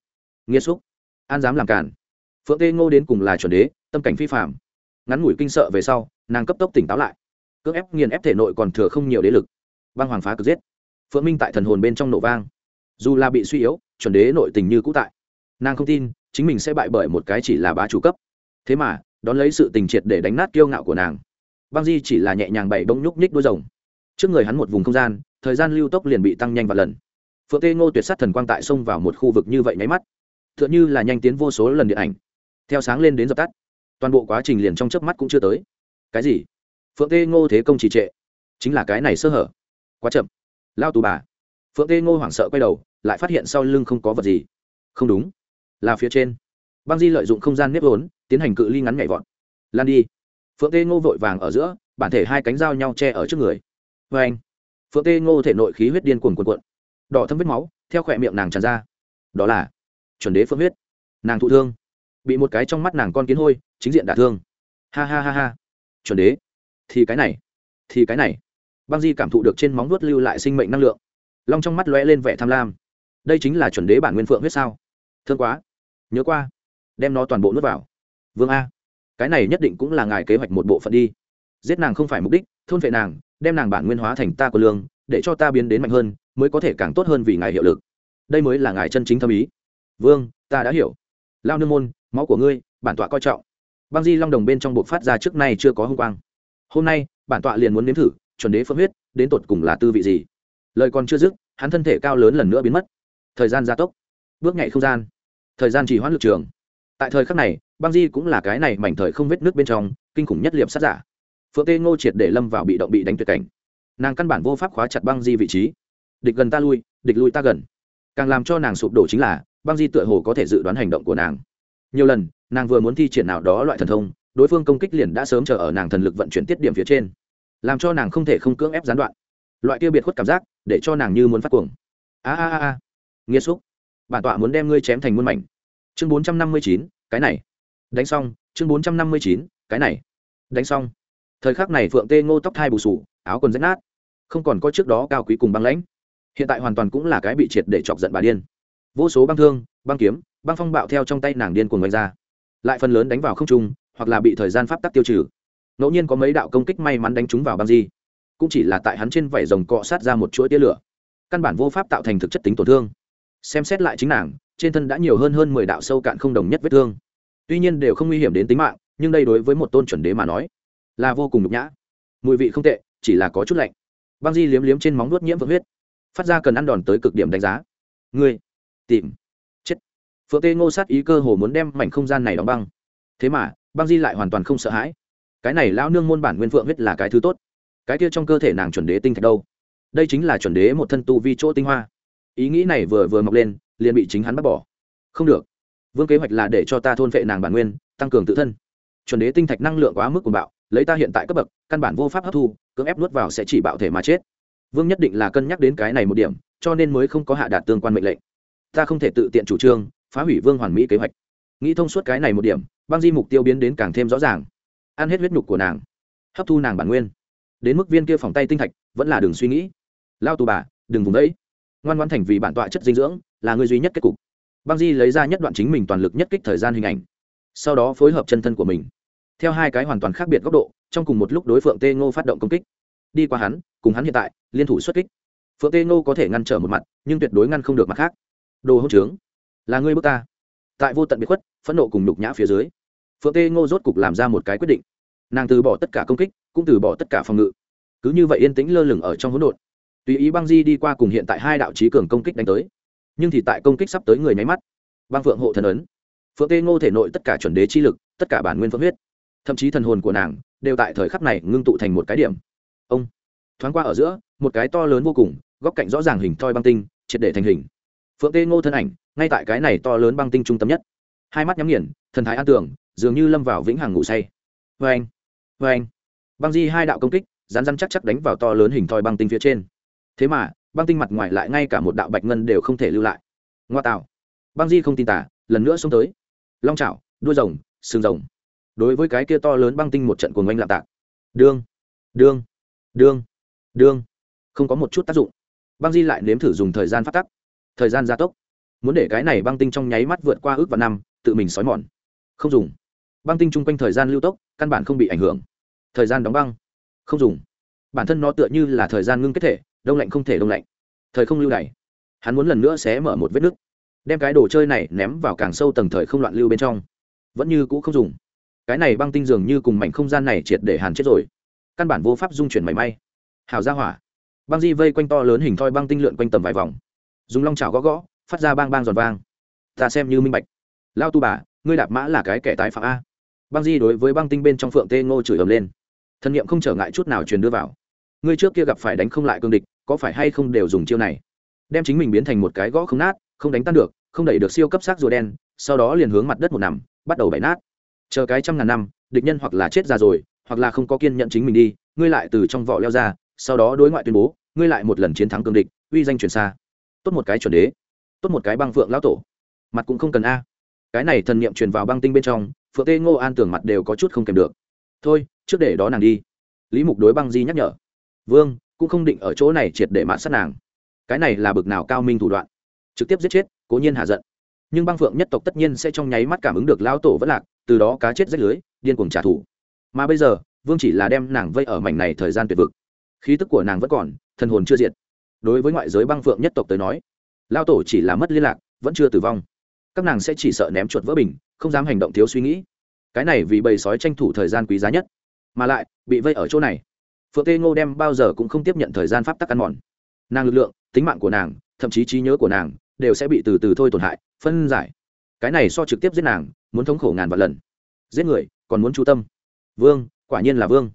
A: Nghĩa xúc, an dám làm cản phượng tê ngô đến cùng là chuẩn đế, tâm cảnh phi phạm ngắn ngủi kinh sợ về sau, nàng cấp tốc tỉnh táo lại. Cưỡng ép nghiền ép thể nội còn thừa không nhiều đế lực. Băng hoàng phá cực giết. Phượng minh tại thần hồn bên trong nổ vang. Dù là bị suy yếu, chuẩn đế nội tình như cũ tại. Nàng không tin, chính mình sẽ bại bởi một cái chỉ là bá chủ cấp. Thế mà, đón lấy sự tình triệt để đánh nát kiêu ngạo của nàng băng di chỉ là nhẹ nhàng bảy bông nhúc nhích đôi rồng. Trước người hắn một vùng không gian, thời gian lưu tốc liền bị tăng nhanh và lần. Phượng tê ngô tuyệt sát thần quang tại xông vào một khu vực như vậy nháy mắt t h ư ợ n h ư là nhanh tiến vô số lần điện ảnh. Theo sáng lên đến dập tắt, toàn bộ quá trình liền trong chớp mắt cũng chưa tới. Cái gì? Phượng tê ngô thế công trì trệ. Chính là cái này sơ hở. Quá chậm. Lao tù bà. Phượng tê ngô hoảng sợ quay đầu, lại phát hiện sau lưng không có vật gì. Không đúng. Là phía trên. Băng di lợi dụng không gian nếp vốn, tiến hành cự ly ngắn nhảy vọt. Lan đi phượng tê ngô vội vàng ở giữa, bản thể hai cánh dao nhau che ở trước người. Vê anh, phượng tê ngô thể nội khí huyết điên cuồn cuồn cuộn, đỏ thâm vết máu, theo khỏe miệng nàng tràn ra. Đó là chuẩn đế phượng huyết. Nàng thụ thương. Bị một cái trong mắt nàng con kiến hôi, chính diện đả thương. Ha ha ha ha. Chuẩn đế. Thì cái này, thì cái này. Băng di cảm thụ được trên móng vuốt lưu lại sinh mệnh năng lượng. Long trong mắt lóe lên vẻ tham lam. Đây chính là chuẩn đế bản nguyên phượng huyết sao? Thương quá. Nhớ qua. Đem nó toàn bộ nuốt vào. Vương a cái này nhất định cũng là ngài kế hoạch một bộ phận đi. Giết nàng không phải mục đích, thôn vệ nàng, đem nàng bản nguyên hóa thành ta của lương, để cho ta biến đến mạnh hơn, mới có thể càng tốt hơn vì ngài hiệu lực. Đây mới là ngài chân chính thâm ý. Vương, ta đã hiểu. Lao nương môn, máu của ngươi, bản tọa coi trọng. Băng di long đồng bên trong buộc phát ra trước nay chưa có hôm quang. Hôm nay, bản tọa liền muốn nếm thử, chuẩn đế phân huyết, đến tột cùng là tư vị gì. Lời còn chưa dứt, hắn thân thể cao lớn lần nữa biến mất. Thời gian gia tốc. Bước nhảy không gian. Thời gian chỉ hoãn lực trường. Tại thời khắc này băng di cũng là cái này mảnh thời không vết nước bên trong, kinh khủng nhất liệp sát giả. Phượng tê ngô triệt để lâm vào bị động bị đánh tuyệt cảnh. Nàng căn bản vô pháp khóa chặt băng di vị trí. Địch gần ta lui, địch lui ta gần. Càng làm cho nàng sụp đổ chính là, băng di tựa hồ có thể dự đoán hành động của nàng. Nhiều lần, nàng vừa muốn thi triển nào đó loại thần thông, đối phương công kích liền đã sớm chờ ở nàng thần lực vận chuyển tiết điểm phía trên. Làm cho nàng không thể không cưỡng ép gián đoạn. Loại kia biệt khuất cảm giác, để cho nàng như muốn phát cuồng. A a a a. Nghĩa xúc bản tọa muốn đem ngươi chém thành muôn mảnh. Chương bốn trăm năm mươi chín, cái này đánh xong, chương bốn trăm năm mươi chín, cái này. Đánh xong. Thời khắc này phượng tê ngô tóc thai bù sù, áo quần rách nát. Không còn có trước đó cao quý cùng băng lãnh. Hiện tại hoàn toàn cũng là cái bị triệt để chọc giận bà điên. Vô số băng thương, băng kiếm, băng phong bạo theo trong tay nàng điên cuồng đánh ra. Lại phần lớn đánh vào không trung, hoặc là bị thời gian pháp tắc tiêu trừ. Ngẫu nhiên có mấy đạo công kích may mắn đánh trúng vào băng di. Cũng chỉ là tại hắn trên vảy rồng cọ sát ra một chuỗi tia lửa. Căn bản vô pháp tạo thành thực chất tính tổn thương. Xem xét lại chính nàng, trên thân đã nhiều hơn hơn mười đạo sâu cạn không đồng nhất vết thương tuy nhiên đều không nguy hiểm đến tính mạng, nhưng đây đối với một tôn chuẩn đế mà nói, là vô cùng nhục nhã. Mùi vị không tệ, chỉ là có chút lạnh. Băng di liếm liếm trên móng nuốt nhiễm vỡ huyết, phát ra cần ăn đòn tới cực điểm đánh giá. Ngươi, tìm, chết. Phượng tê ngô sát ý cơ hồ muốn đem mảnh không gian này đóng băng. Thế mà, băng di lại hoàn toàn không sợ hãi. Cái này lão nương môn bản nguyên phượng huyết là cái thứ tốt. Cái kia trong cơ thể nàng chuẩn đế tinh thạch đâu? Đây chính là chuẩn đế một thân tu vi chỗ tinh hoa. Ý nghĩ này vừa vừa mọc lên, liền bị chính hắn bắt bỏ. Không được vương kế hoạch là để cho ta thôn vệ nàng bản nguyên, tăng cường tự thân. Chuẩn đế tinh thạch năng lượng quá mức của bạo, lấy ta hiện tại cấp bậc, căn bản vô pháp hấp thu, cưỡng ép nuốt vào sẽ chỉ bạo thể mà chết. Vương nhất định là cân nhắc đến cái này một điểm, cho nên mới không có hạ đạt tương quan mệnh lệnh. Ta không thể tự tiện chủ trương, phá hủy vương hoàn mỹ kế hoạch. Nghĩ thông suốt cái này một điểm, băng di mục tiêu biến đến càng thêm rõ ràng. Ăn hết huyết nhục của nàng, hấp thu nàng bản nguyên. Đến mức viên kia phòng tay tinh thạch, vẫn là đừng suy nghĩ. Lao tù bà, đừng vùng đấy ngoan ngoan thành vì bản tọa chất dinh dưỡng, là người duy nhất kết cục băng di lấy ra nhất đoạn chính mình toàn lực nhất kích thời gian hình ảnh, sau đó phối hợp chân thân của mình. Theo hai cái hoàn toàn khác biệt góc độ, trong cùng một lúc đối phượng tê ngô phát động công kích. Đi qua hắn, cùng hắn hiện tại, liên thủ xuất kích. Phượng tê ngô có thể ngăn trở một mặt, nhưng tuyệt đối ngăn không được mặt khác. Đồ hỗn trướng, là ngươi bước ta. Tại vô tận bị khuất, phẫn nộ cùng nhục nhã phía dưới, phượng tê ngô rốt cục làm ra một cái quyết định. Nàng từ bỏ tất cả công kích, cũng từ bỏ tất cả phòng ngự. Cứ như vậy yên tĩnh lơ lửng ở trong hỗn độn. Tùy ý băng di đi qua cùng hiện tại hai đạo trí cường công kích đánh tới nhưng thì tại công kích sắp tới người nháy mắt. Băng phượng hộ thần ấn. Phượng tê ngô thể nội tất cả chuẩn đế chi lực, tất cả bản nguyên phượng huyết, thậm chí thần hồn của nàng đều tại thời khắc này ngưng tụ thành một cái điểm. Ông, thoáng qua ở giữa, một cái to lớn vô cùng, góc cạnh rõ ràng hình thoi băng tinh, triệt để thành hình. Phượng tê ngô thân ảnh, ngay tại cái này to lớn băng tinh trung tâm nhất. Hai mắt nhắm nghiền, thần thái an tưởng dường như lâm vào vĩnh hằng ngủ say. Vê anh vê anh băng di hai đạo công kích rán rán chắc chắc đánh vào to lớn hình thoi băng tinh phía trên. Thế mà băng tinh mặt ngoài lại ngay cả một đạo bạch ngân đều không thể lưu lại. Ngoa tạo. Băng di không tin tả lần nữa xông tới. Long trào đuôi rồng sừng rồng. Đối với cái kia to lớn băng tinh một trận cuồng oanh lạm tạc. Đương đương đương đương. Không có một chút tác dụng. Băng di lại nếm thử dùng thời gian phát tắc. Thời gian gia tốc. Muốn để cái này băng tinh trong nháy mắt vượt qua ước và năm, tự mình xói mòn. Không dùng. Băng tinh chung quanh thời gian lưu tốc, căn bản không bị ảnh hưởng. Thời gian đóng băng. Không dùng. Bản thân nó tựa như là thời gian ngưng kết thể đông lạnh không thể đông lạnh. Thời không lưu đày. Hắn muốn lần nữa xé mở một vết nứt. Đem cái đồ chơi này ném vào càng sâu tầng thời không loạn lưu bên trong. Vẫn như cũ không dùng. Cái này băng tinh dường như cùng mảnh không gian này triệt để hàn chết rồi. Căn bản vô pháp dung chuyển mảy may. Hào ra hỏa. Băng di vây quanh to lớn hình thoi băng tinh lượn quanh tầm vài vòng. Dùng long trào gõ gõ, phát ra bang bang giòn vang. Ta xem như minh bạch. Lao tu bà, ngươi đạp mã là cái kẻ tái phạm a. Băng di đối với băng tinh bên trong phượng tê ngô chửi ầm lên. Thân nhiệm không trở ngại chút nào truyền đưa vào. Ngươi trước kia gặp phải đánh không lại cương địch có phải hay không đều dùng chiêu này? Đem chính mình biến thành một cái gõ không nát, không đánh tan được, không đẩy được siêu cấp xác rùa đen, sau đó liền hướng mặt đất một nằm, bắt đầu bày nát. Chờ cái trăm ngàn năm, địch nhân hoặc là chết ra rồi, hoặc là không có kiên nhận chính mình đi, ngươi lại từ trong vỏ leo ra, sau đó đối ngoại tuyên bố, ngươi lại một lần chiến thắng cương địch, uy danh truyền xa. Tốt một cái chuẩn đế, tốt một cái băng phượng lão tổ. Mặt cũng không cần a. Cái này thần niệm truyền vào băng tinh bên trong, phượng tê ngô an tưởng mặt đều có chút không kèm được. Thôi, trước để đó nàng đi. Lý mục đối băng di nhắc nhở. Vương cũng không định ở chỗ này triệt để mạn sát nàng. Cái này là bực nào cao minh thủ đoạn. Trực tiếp giết chết, cố nhiên hạ giận. Nhưng băng phượng nhất tộc tất nhiên sẽ trong nháy mắt cảm ứng được lão tổ vẫn lạc, từ đó cá chết rách lưới, điên cuồng trả thù. Mà bây giờ, vương chỉ là đem nàng vây ở mảnh này thời gian tuyệt vực. Khí tức của nàng vẫn còn, thần hồn chưa diệt. Đối với ngoại giới băng phượng nhất tộc tới nói lao tổ chỉ là mất liên lạc, vẫn chưa tử vong. Các nàng sẽ chỉ sợ ném chuột vỡ bình, không dám hành động thiếu suy nghĩ. Cái này vì bầy sói tranh thủ thời gian quý giá nhất. Mà lại, bị vây ở chỗ này phượng tê ngô đem bao giờ cũng không tiếp nhận thời gian pháp tắc ăn mòn. Nàng lực lượng, tính mạng của nàng, thậm chí trí nhớ của nàng, đều sẽ bị từ từ thôi tổn hại, phân giải. Cái này so trực tiếp giết nàng, muốn thống khổ ngàn vạn lần. Giết người, còn muốn chú tâm. Vương, quả nhiên là vương.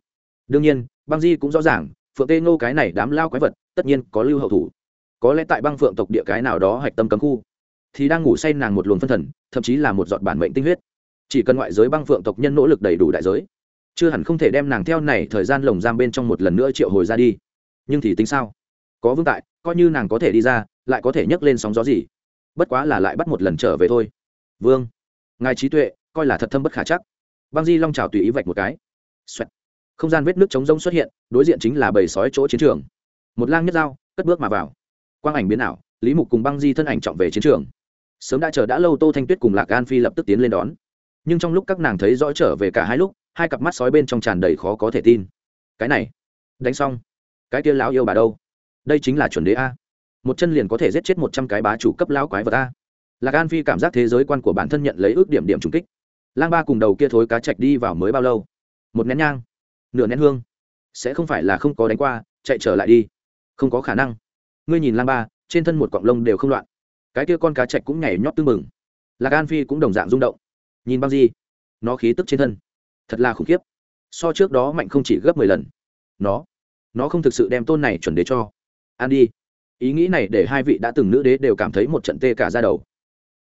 A: Đương nhiên, băng di cũng rõ ràng, phượng tê ngô cái này đám lao quái vật, tất nhiên có lưu hậu thủ. Có lẽ tại băng phượng tộc địa cái nào đó hạch tâm cấm khu, thì đang ngủ say nàng một luồng phân thần, thậm chí là một giọt bản mệnh tinh huyết. Chỉ cần ngoại giới băng phượng tộc nhân nỗ lực đầy đủ đại giới chưa hẳn không thể đem nàng theo này thời gian lồng giam bên trong một lần nữa triệu hồi ra đi. Nhưng thì tính sao? Có vương tại, coi như nàng có thể đi ra, lại có thể nhấc lên sóng gió gì? Bất quá là lại bắt một lần trở về thôi. Vương, ngài trí tuệ, coi là thật thâm bất khả chắc. Băng di long trào tùy ý vạch một cái、Xoẹt. Không gian vết nước chống rông xuất hiện, đối diện chính là bầy sói chỗ chiến trường. Một lang nhất dao, cất bước mà vào. Quang ảnh biến ảo, lý mục cùng băng di thân ảnh trọng về chiến trường. Sớm đã chờ đã lâu tô thanh tuyết cùng lạc an phi lập tức tiến lên đón. Nhưng trong lúc các nàng thấy rõ trở về cả hai lúc hai cặp mắt sói bên trong tràn đầy khó có thể tin. Cái này, đánh xong. Cái kia lão yêu bà đâu? Đây chính là chuẩn đế a. Một chân liền có thể giết chết một trăm cái bá chủ cấp lão quái vật a. Lạc an phi cảm giác thế giới quan của bản thân nhận lấy ước điểm điểm trùng kích. Lang ba cùng đầu kia thối cá chạch đi vào mới bao lâu? Một nén nhang, nửa nén hương. Sẽ không phải là không có đánh qua, chạy trở lại đi. Không có khả năng. Ngươi nhìn lang ba, trên thân một cọng lông đều không loạn. Cái kia con cá chạch cũng nhảy nhót tư mừng lạc an phi cũng đồng dạng rung động. Nhìn băng di, nó khí tức trên thân thật là khủng khiếp. So trước đó mạnh không chỉ gấp mười lần. Nó nó không thực sự đem tôn này chuẩn đế cho. An đi. Ý nghĩ này để hai vị đã từng nữ đế đều cảm thấy một trận tê cả ra đầu.